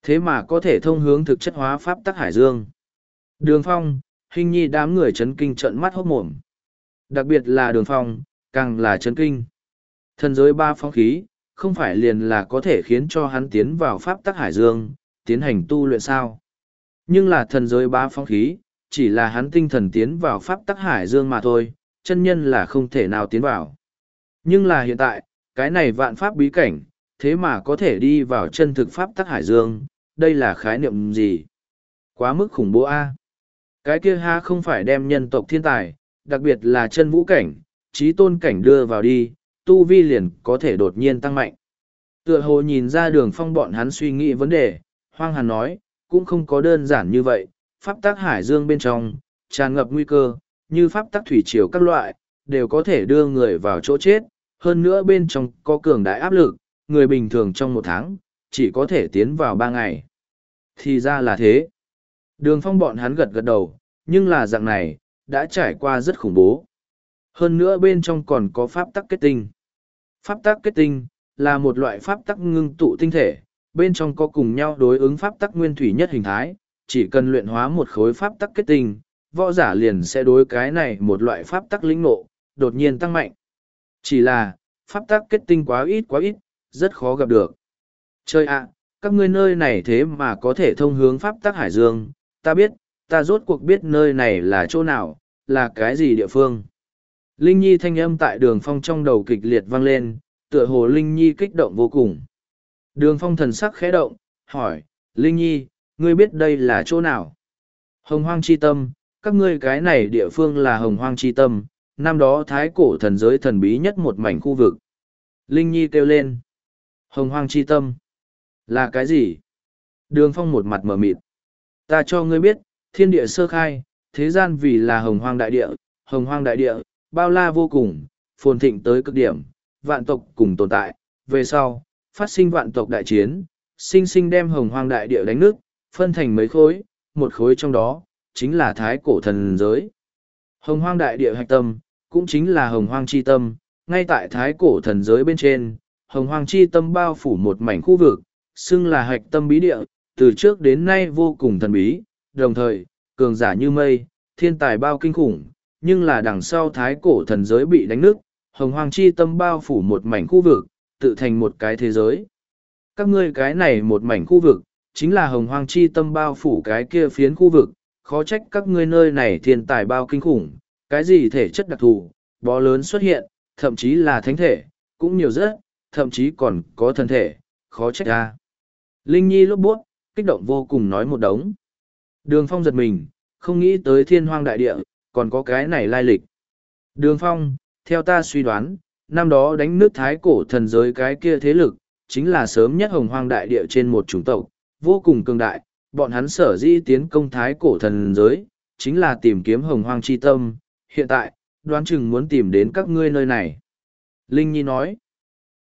Thế mà có thể thông hướng thực chất hóa pháp tắc hải dương. Đường Phong, hình nhi đám người chấn kinh trận mắt hốc mồm. Đặc biệt là Đường Phong, càng là chấn kinh. Thần giới ba phong khí, không phải liền là có thể khiến cho hắn tiến vào pháp tắc hải dương, tiến hành tu luyện sao. Nhưng là thần giới ba phong khí, chỉ là hắn tinh thần tiến vào pháp tắc hải dương mà thôi, chân nhân là không thể nào tiến vào. Nhưng là hiện tại, cái này vạn pháp bí cảnh, thế mà có thể đi vào chân thực pháp tắc hải dương, đây là khái niệm gì? Quá mức khủng bố a. Cái kia ha không phải đem nhân tộc thiên tài, đặc biệt là chân vũ cảnh, trí tôn cảnh đưa vào đi, tu vi liền có thể đột nhiên tăng mạnh. Tựa hồ nhìn ra đường phong bọn hắn suy nghĩ vấn đề, hoang hàn nói, cũng không có đơn giản như vậy, pháp tác hải dương bên trong, tràn ngập nguy cơ, như pháp tác thủy triều các loại, đều có thể đưa người vào chỗ chết, hơn nữa bên trong có cường đại áp lực, người bình thường trong một tháng, chỉ có thể tiến vào ba ngày. Thì ra là thế. Đường phong bọn hắn gật gật đầu, nhưng là dạng này, đã trải qua rất khủng bố. Hơn nữa bên trong còn có pháp tắc kết tinh. Pháp tắc kết tinh, là một loại pháp tắc ngưng tụ tinh thể, bên trong có cùng nhau đối ứng pháp tắc nguyên thủy nhất hình thái, chỉ cần luyện hóa một khối pháp tắc kết tinh, võ giả liền sẽ đối cái này một loại pháp tắc lĩnh ngộ, đột nhiên tăng mạnh. Chỉ là, pháp tắc kết tinh quá ít quá ít, rất khó gặp được. Chơi ạ, các ngươi nơi này thế mà có thể thông hướng pháp tắc hải dương, ta biết, ta rốt cuộc biết nơi này là chỗ nào, là cái gì địa phương. Linh Nhi thanh âm tại đường phong trong đầu kịch liệt vang lên, tựa hồ Linh Nhi kích động vô cùng. Đường phong thần sắc khẽ động, hỏi, Linh Nhi, ngươi biết đây là chỗ nào? Hồng hoang chi tâm, các ngươi cái này địa phương là hồng hoang chi tâm, năm đó thái cổ thần giới thần bí nhất một mảnh khu vực. Linh Nhi kêu lên. Hồng hoang chi tâm. Là cái gì? Đường phong một mặt mở mịt. Ta cho ngươi biết, thiên địa sơ khai, thế gian vì là hồng hoang đại địa, hồng hoang đại địa, bao la vô cùng, phồn thịnh tới cực điểm, vạn tộc cùng tồn tại. Về sau, phát sinh vạn tộc đại chiến, sinh sinh đem hồng hoang đại địa đánh nước, phân thành mấy khối, một khối trong đó, chính là thái cổ thần giới. Hồng hoang đại địa hạch tâm, cũng chính là hồng hoang chi tâm, ngay tại thái cổ thần giới bên trên, hồng hoang chi tâm bao phủ một mảnh khu vực, xưng là hạch tâm bí địa, từ trước đến nay vô cùng thần bí, đồng thời, cường giả như mây, thiên tài bao kinh khủng, nhưng là đằng sau thái cổ thần giới bị đánh nứt, hồng hoang chi tâm bao phủ một mảnh khu vực, tự thành một cái thế giới. Các ngươi cái này một mảnh khu vực, chính là hồng hoang chi tâm bao phủ cái kia phiến khu vực, khó trách các ngươi nơi này thiên tài bao kinh khủng, cái gì thể chất đặc thù, bó lớn xuất hiện, thậm chí là thánh thể, cũng nhiều rất, thậm chí còn có thân thể, khó trách ra. Linh Nhi lúc buốt, kích động vô cùng nói một đống. Đường Phong giật mình, không nghĩ tới thiên hoang đại địa, còn có cái này lai lịch. Đường Phong, theo ta suy đoán, năm đó đánh nước thái cổ thần giới cái kia thế lực, chính là sớm nhất hồng hoang đại địa trên một chủng tộc, vô cùng cường đại, bọn hắn sở dĩ tiến công thái cổ thần giới, chính là tìm kiếm hồng hoang chi tâm, hiện tại, đoán chừng muốn tìm đến các ngươi nơi này. Linh Nhi nói,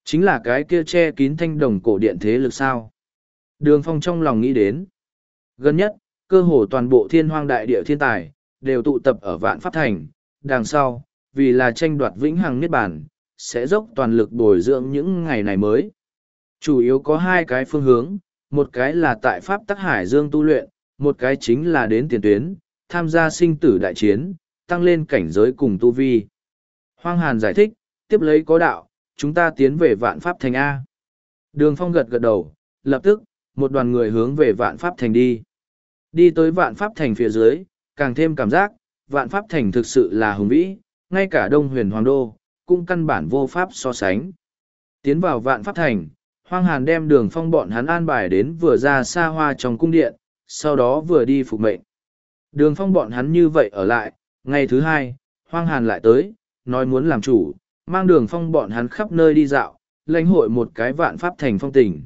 chính là cái kia che kín thanh đồng cổ điện thế lực sao. Đường phong trong lòng nghĩ đến. Gần nhất, cơ hồ toàn bộ thiên hoang đại địa thiên tài, đều tụ tập ở vạn pháp thành. Đằng sau, vì là tranh đoạt vĩnh hằng niết bản, sẽ dốc toàn lực bồi dưỡng những ngày này mới. Chủ yếu có hai cái phương hướng, một cái là tại Pháp Tắc Hải Dương tu luyện, một cái chính là đến tiền tuyến, tham gia sinh tử đại chiến, tăng lên cảnh giới cùng tu vi. Hoang Hàn giải thích, tiếp lấy có đạo, chúng ta tiến về vạn Pháp Thành A. Đường Phong gật gật đầu, lập tức, một đoàn người hướng về vạn Pháp Thành đi. Đi tới vạn Pháp Thành phía dưới, càng thêm cảm giác, vạn Pháp Thành thực sự là hùng vĩ, ngay cả Đông huyền Hoàng Đô, cũng căn bản vô pháp so sánh. Tiến vào vạn Pháp Thành, Hoang Hàn đem đường phong bọn hắn an bài đến vừa ra xa hoa trong cung điện, sau đó vừa đi phục mệnh. Đường phong bọn hắn như vậy ở lại, ngày thứ hai, Hoang Hàn lại tới, nói muốn làm chủ, mang đường phong bọn hắn khắp nơi đi dạo, lãnh hội một cái vạn pháp thành phong tình.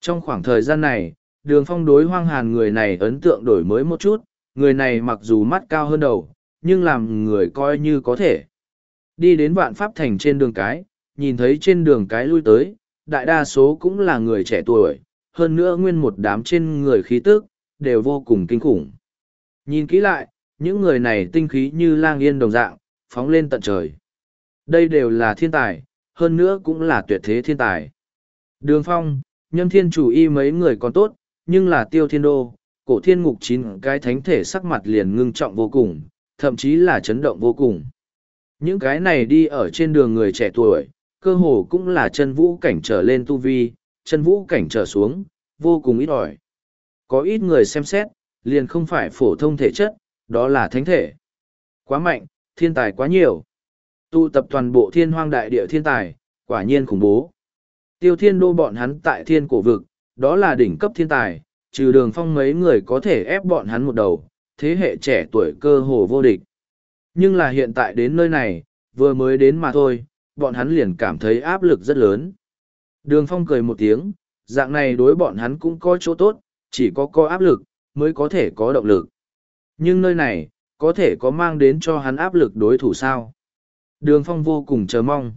Trong khoảng thời gian này, đường phong đối Hoang Hàn người này ấn tượng đổi mới một chút, người này mặc dù mắt cao hơn đầu, nhưng làm người coi như có thể. Đi đến vạn pháp thành trên đường cái, nhìn thấy trên đường cái lui tới, đại đa số cũng là người trẻ tuổi, hơn nữa nguyên một đám trên người khí tức, đều vô cùng kinh khủng. Nhìn kỹ lại, những người này tinh khí như lang yên đồng dạng, phóng lên tận trời. Đây đều là thiên tài, hơn nữa cũng là tuyệt thế thiên tài. Đường phong, nhâm thiên chủ y mấy người còn tốt, nhưng là tiêu thiên đô, cổ thiên ngục chín cái thánh thể sắc mặt liền ngưng trọng vô cùng, thậm chí là chấn động vô cùng. Những cái này đi ở trên đường người trẻ tuổi, cơ hồ cũng là chân vũ cảnh trở lên tu vi, chân vũ cảnh trở xuống, vô cùng ít ỏi. Có ít người xem xét, liền không phải phổ thông thể chất, đó là thánh thể. Quá mạnh, thiên tài quá nhiều. Tụ tập toàn bộ thiên hoang đại địa thiên tài, quả nhiên khủng bố. Tiêu thiên đô bọn hắn tại thiên cổ vực, đó là đỉnh cấp thiên tài, trừ đường phong mấy người có thể ép bọn hắn một đầu, thế hệ trẻ tuổi cơ hồ vô địch. Nhưng là hiện tại đến nơi này, vừa mới đến mà thôi, bọn hắn liền cảm thấy áp lực rất lớn. Đường phong cười một tiếng, dạng này đối bọn hắn cũng có chỗ tốt, chỉ có có áp lực, mới có thể có động lực. Nhưng nơi này, có thể có mang đến cho hắn áp lực đối thủ sao. Đường phong vô cùng chờ mong.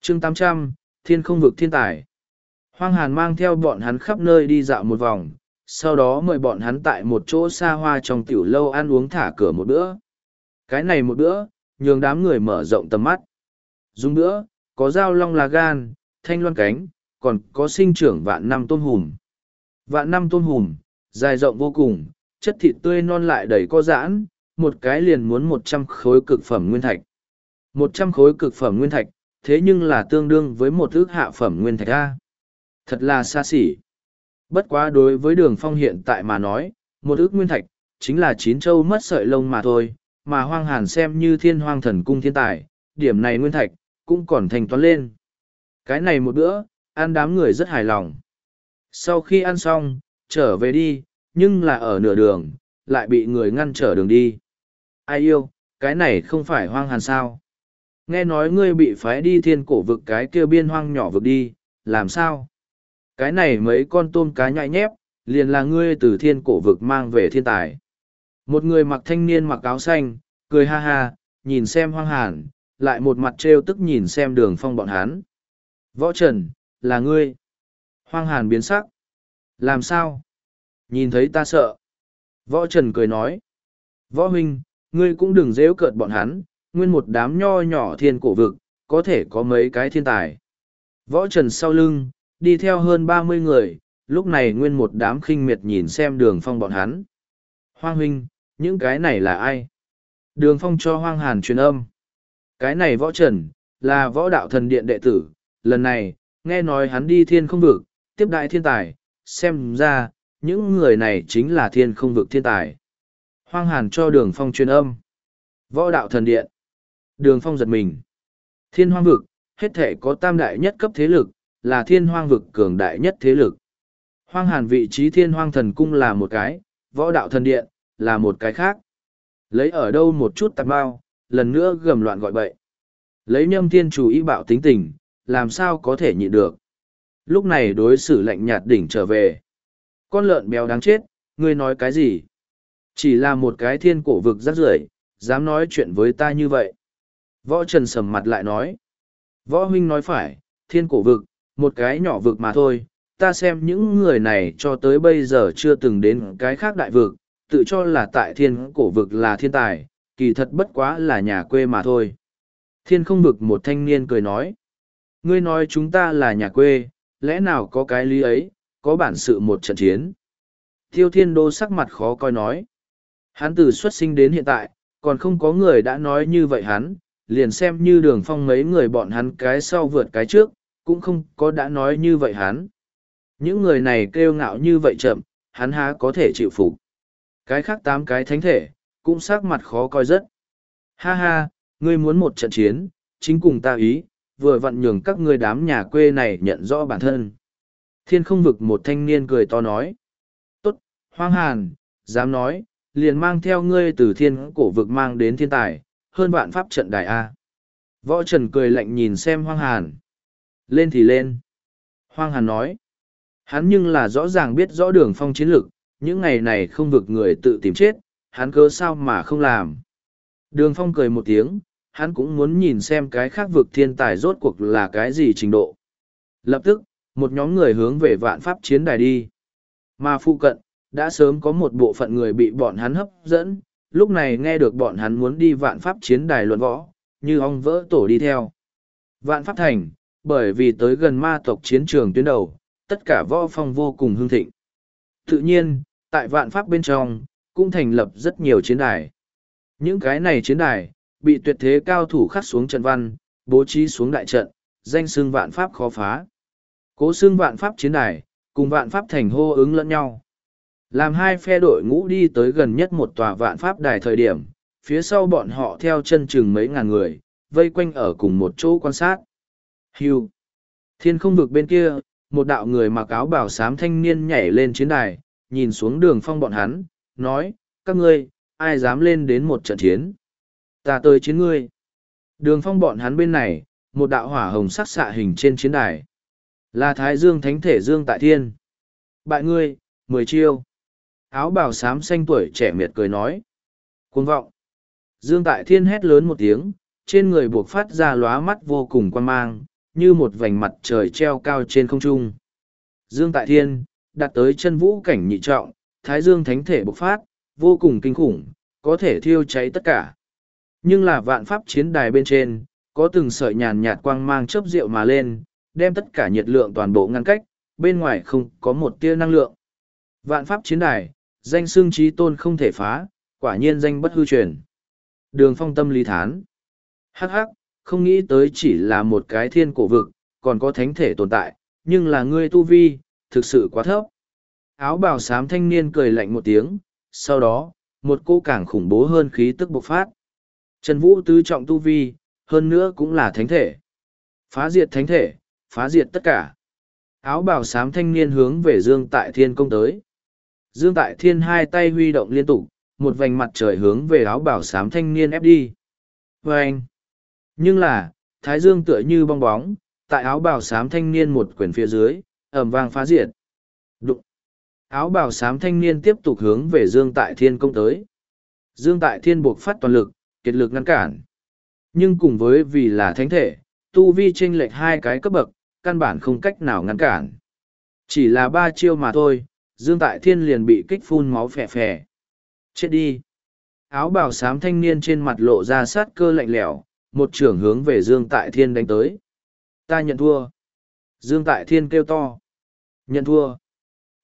chương 800, thiên không vực thiên tài. Hoang hàn mang theo bọn hắn khắp nơi đi dạo một vòng, sau đó mời bọn hắn tại một chỗ xa hoa trong tiểu lâu ăn uống thả cửa một bữa. Cái này một bữa, nhường đám người mở rộng tầm mắt. Dùng bữa có dao long là gan, thanh loan cánh, còn có sinh trưởng vạn năm tôm hùm. Vạn năm tôm hùm, dài rộng vô cùng, chất thịt tươi non lại đầy có giãn, một cái liền muốn một trăm khối cực phẩm nguyên thạch. Một trăm khối cực phẩm nguyên thạch, thế nhưng là tương đương với một ước hạ phẩm nguyên thạch A. Thật là xa xỉ. Bất quá đối với đường phong hiện tại mà nói, một ước nguyên thạch, chính là chín châu mất sợi lông mà thôi, mà hoang hàn xem như thiên hoang thần cung thiên tài, điểm này nguyên thạch, cũng còn thành toán lên. Cái này một bữa, ăn đám người rất hài lòng. Sau khi ăn xong, trở về đi, nhưng là ở nửa đường, lại bị người ngăn trở đường đi. Ai yêu, cái này không phải hoang hàn sao. Nghe nói ngươi bị phái đi thiên cổ vực cái kia biên hoang nhỏ vực đi, làm sao? Cái này mấy con tôm cá nhại nhép, liền là ngươi từ thiên cổ vực mang về thiên tài. Một người mặc thanh niên mặc áo xanh, cười ha ha, nhìn xem hoang hàn, lại một mặt trêu tức nhìn xem đường phong bọn hắn. Võ Trần, là ngươi. Hoang hàn biến sắc. Làm sao? Nhìn thấy ta sợ. Võ Trần cười nói. Võ huynh, ngươi cũng đừng dễu cợt bọn hắn, nguyên một đám nho nhỏ thiên cổ vực, có thể có mấy cái thiên tài. Võ Trần sau lưng, đi theo hơn ba mươi người, lúc này nguyên một đám khinh miệt nhìn xem đường phong bọn hắn. Hoang huynh, những cái này là ai? Đường phong cho hoang hàn truyền âm. Cái này võ trần, là võ đạo thần điện đệ tử, lần này, nghe nói hắn đi thiên không vực, tiếp đại thiên tài, xem ra, những người này chính là thiên không vực thiên tài. Hoang hàn cho đường phong truyền âm. Võ đạo thần điện. Đường phong giật mình. Thiên hoang vực, hết thể có tam đại nhất cấp thế lực, là thiên hoang vực cường đại nhất thế lực. Hoang hàn vị trí thiên hoang thần cung là một cái, võ đạo thần điện, là một cái khác. Lấy ở đâu một chút tạp bao, lần nữa gầm loạn gọi bậy. Lấy nhâm thiên chủ ý bạo tính tình, làm sao có thể nhịn được. Lúc này đối xử lạnh nhạt đỉnh trở về. Con lợn béo đáng chết, ngươi nói cái gì? Chỉ là một cái thiên cổ vực rắc rưởi dám nói chuyện với ta như vậy. Võ Trần sầm mặt lại nói. Võ huynh nói phải, thiên cổ vực, một cái nhỏ vực mà thôi, ta xem những người này cho tới bây giờ chưa từng đến cái khác đại vực, tự cho là tại thiên cổ vực là thiên tài, kỳ thật bất quá là nhà quê mà thôi. Thiên không vực một thanh niên cười nói. Ngươi nói chúng ta là nhà quê, lẽ nào có cái lý ấy, có bản sự một trận chiến. Tiêu thiên đô sắc mặt khó coi nói. Hắn từ xuất sinh đến hiện tại, còn không có người đã nói như vậy hắn, liền xem như đường phong mấy người bọn hắn cái sau vượt cái trước, cũng không có đã nói như vậy hắn. Những người này kêu ngạo như vậy chậm, hắn há có thể chịu phục. Cái khác tám cái thánh thể, cũng sắc mặt khó coi rất. Ha ha, ngươi muốn một trận chiến, chính cùng ta ý, vừa vặn nhường các ngươi đám nhà quê này nhận rõ bản thân. Thiên không vực một thanh niên cười to nói. Tốt, hoang hàn, dám nói, liền mang theo ngươi từ thiên cổ vực mang đến thiên tài, hơn vạn pháp trận đài A. Võ Trần cười lạnh nhìn xem hoang hàn. Lên thì lên. Hoang hàn nói. Hắn nhưng là rõ ràng biết rõ đường phong chiến lực, những ngày này không vực người tự tìm chết, hắn cớ sao mà không làm. Đường phong cười một tiếng, hắn cũng muốn nhìn xem cái khác vực thiên tài rốt cuộc là cái gì trình độ. Lập tức, một nhóm người hướng về vạn pháp chiến đài đi. Mà phụ cận, đã sớm có một bộ phận người bị bọn hắn hấp dẫn, lúc này nghe được bọn hắn muốn đi vạn pháp chiến đài luận võ, như ong vỡ tổ đi theo. Vạn pháp thành, bởi vì tới gần ma tộc chiến trường tuyến đầu, tất cả võ phong vô cùng hương thịnh. Tự nhiên, tại vạn pháp bên trong, cũng thành lập rất nhiều chiến đài. Những cái này chiến đài, bị tuyệt thế cao thủ khắc xuống trận văn, bố trí xuống đại trận, danh xưng vạn pháp khó phá. Cố xưng vạn pháp chiến đài, cùng vạn pháp thành hô ứng lẫn nhau. Làm hai phe đội ngũ đi tới gần nhất một tòa vạn pháp đài thời điểm, phía sau bọn họ theo chân chừng mấy ngàn người, vây quanh ở cùng một chỗ quan sát. Hưu. Thiên không vực bên kia, một đạo người mặc áo bảo sám thanh niên nhảy lên chiến đài, nhìn xuống đường phong bọn hắn, nói, các ngươi, ai dám lên đến một trận chiến? Ta tới chiến ngươi. Đường phong bọn hắn bên này, một đạo hỏa hồng sắc xạ hình trên chiến đài. Là Thái Dương Thánh Thể Dương Tại Thiên. Bại ngươi, mười chiêu. Áo bào xám xanh tuổi trẻ miệt cười nói. Cuồng vọng. Dương Tại Thiên hét lớn một tiếng, trên người buộc phát ra lóa mắt vô cùng quan mang, như một vành mặt trời treo cao trên không trung. Dương Tại Thiên, đạt tới chân vũ cảnh nhị trọng, Thái Dương Thánh Thể bộc phát, vô cùng kinh khủng, có thể thiêu cháy tất cả. Nhưng là vạn pháp chiến đài bên trên, có từng sợi nhàn nhạt quang mang chớp rượu mà lên, đem tất cả nhiệt lượng toàn bộ ngăn cách, bên ngoài không có một tia năng lượng. Vạn pháp chiến đài, danh xương trí tôn không thể phá, quả nhiên danh bất hư truyền. Đường phong tâm lý thán. Hắc hắc, không nghĩ tới chỉ là một cái thiên cổ vực, còn có thánh thể tồn tại, nhưng là ngươi tu vi, thực sự quá thấp. Áo bào xám thanh niên cười lạnh một tiếng, sau đó, một cô càng khủng bố hơn khí tức bộc phát. Trần Vũ tứ trọng tu vi, hơn nữa cũng là thánh thể. Phá diệt thánh thể, phá diệt tất cả. Áo bào xám thanh niên hướng về Dương Tại Thiên công tới. Dương Tại Thiên hai tay huy động liên tục, một vành mặt trời hướng về áo bào xám thanh niên ép đi. Và anh. Nhưng là, Thái Dương tựa như bong bóng, tại áo bào xám thanh niên một quyển phía dưới, ẩm vang phá diệt. Đụng. Áo bào xám thanh niên tiếp tục hướng về Dương Tại Thiên công tới. Dương Tại Thiên buộc phát toàn lực, kiệt lực ngăn cản. Nhưng cùng với vì là thánh thể, tu vi chênh lệch hai cái cấp bậc, căn bản không cách nào ngăn cản. Chỉ là ba chiêu mà thôi, Dương Tại Thiên liền bị kích phun máu phè phè. Chết đi! Áo bào xám thanh niên trên mặt lộ ra sát cơ lạnh lẽo, một trưởng hướng về Dương Tại Thiên đánh tới. Ta nhận thua. Dương Tại Thiên kêu to. Nhận thua.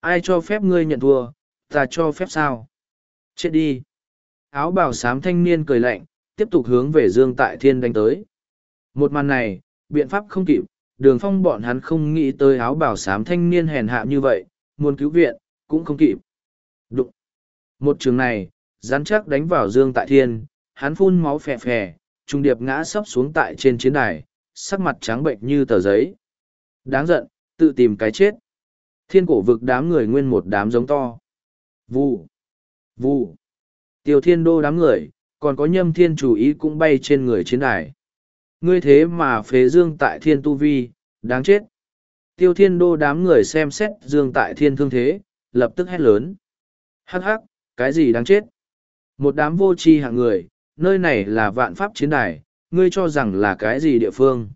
Ai cho phép ngươi nhận thua, ta cho phép sao? Chết đi. Áo bào xám thanh niên cười lạnh, tiếp tục hướng về Dương Tại Thiên đánh tới. Một màn này, biện pháp không kịp, đường phong bọn hắn không nghĩ tới áo bào xám thanh niên hèn hạ như vậy, muốn cứu viện, cũng không kịp. Đụng. Một trường này, rắn chắc đánh vào Dương Tại Thiên, hắn phun máu phè phè, trung điệp ngã sấp xuống tại trên chiến đài, sắc mặt trắng bệnh như tờ giấy. Đáng giận, tự tìm cái chết. Thiên cổ vực đám người nguyên một đám giống to. vu, vu, Tiêu thiên đô đám người, còn có nhâm thiên chủ ý cũng bay trên người chiến đài. Ngươi thế mà phế dương tại thiên tu vi, đáng chết. Tiêu thiên đô đám người xem xét dương tại thiên thương thế, lập tức hét lớn. Hắc hắc, cái gì đáng chết? Một đám vô tri hạng người, nơi này là vạn pháp chiến đài, ngươi cho rằng là cái gì địa phương?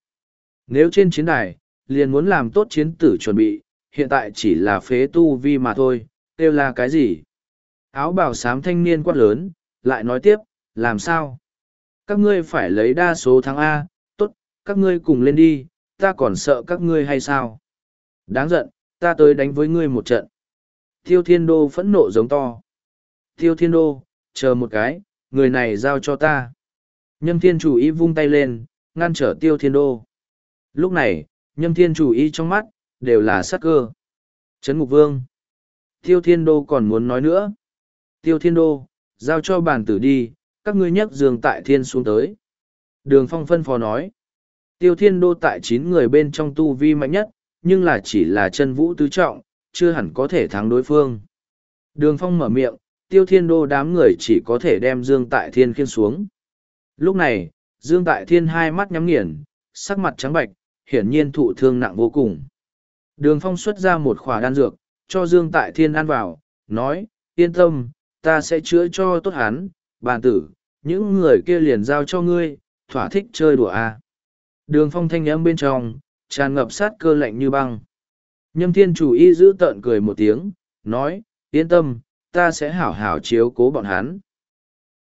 Nếu trên chiến đài, liền muốn làm tốt chiến tử chuẩn bị, hiện tại chỉ là phế tu vi mà thôi, kêu là cái gì? Áo bào xám thanh niên quát lớn, lại nói tiếp, làm sao? Các ngươi phải lấy đa số thắng A, các ngươi cùng lên đi, ta còn sợ các ngươi hay sao? Đáng giận, ta tới đánh với ngươi một trận. Tiêu thiên đô phẫn nộ giống to. Tiêu thiên đô, chờ một cái, người này giao cho ta. Nhâm thiên chủ Y vung tay lên, ngăn trở tiêu thiên đô. Lúc này, nhâm thiên chủ Y trong mắt, đều là sắc cơ. Trấn ngục vương. Tiêu thiên đô còn muốn nói nữa. Tiêu thiên đô, giao cho bản tử đi, các ngươi nhấc giường tại thiên xuống tới. Đường phong phân phó nói. Tiêu thiên đô tại chín người bên trong tu vi mạnh nhất, nhưng là chỉ là chân vũ tứ trọng, chưa hẳn có thể thắng đối phương. Đường phong mở miệng, tiêu thiên đô đám người chỉ có thể đem Dương Tại Thiên khiên xuống. Lúc này, Dương Tại Thiên hai mắt nhắm nghiền, sắc mặt trắng bạch, hiển nhiên thụ thương nặng vô cùng. Đường phong xuất ra một khỏa đan dược, cho Dương Tại Thiên ăn vào, nói, yên tâm, ta sẽ chữa cho tốt hắn, bàn tử, những người kia liền giao cho ngươi, thỏa thích chơi đùa à. Đường phong thanh âm bên trong, tràn ngập sát cơ lạnh như băng. Nhâm thiên chủ y giữ tợn cười một tiếng, nói, yên tâm, ta sẽ hảo hảo chiếu cố bọn hắn.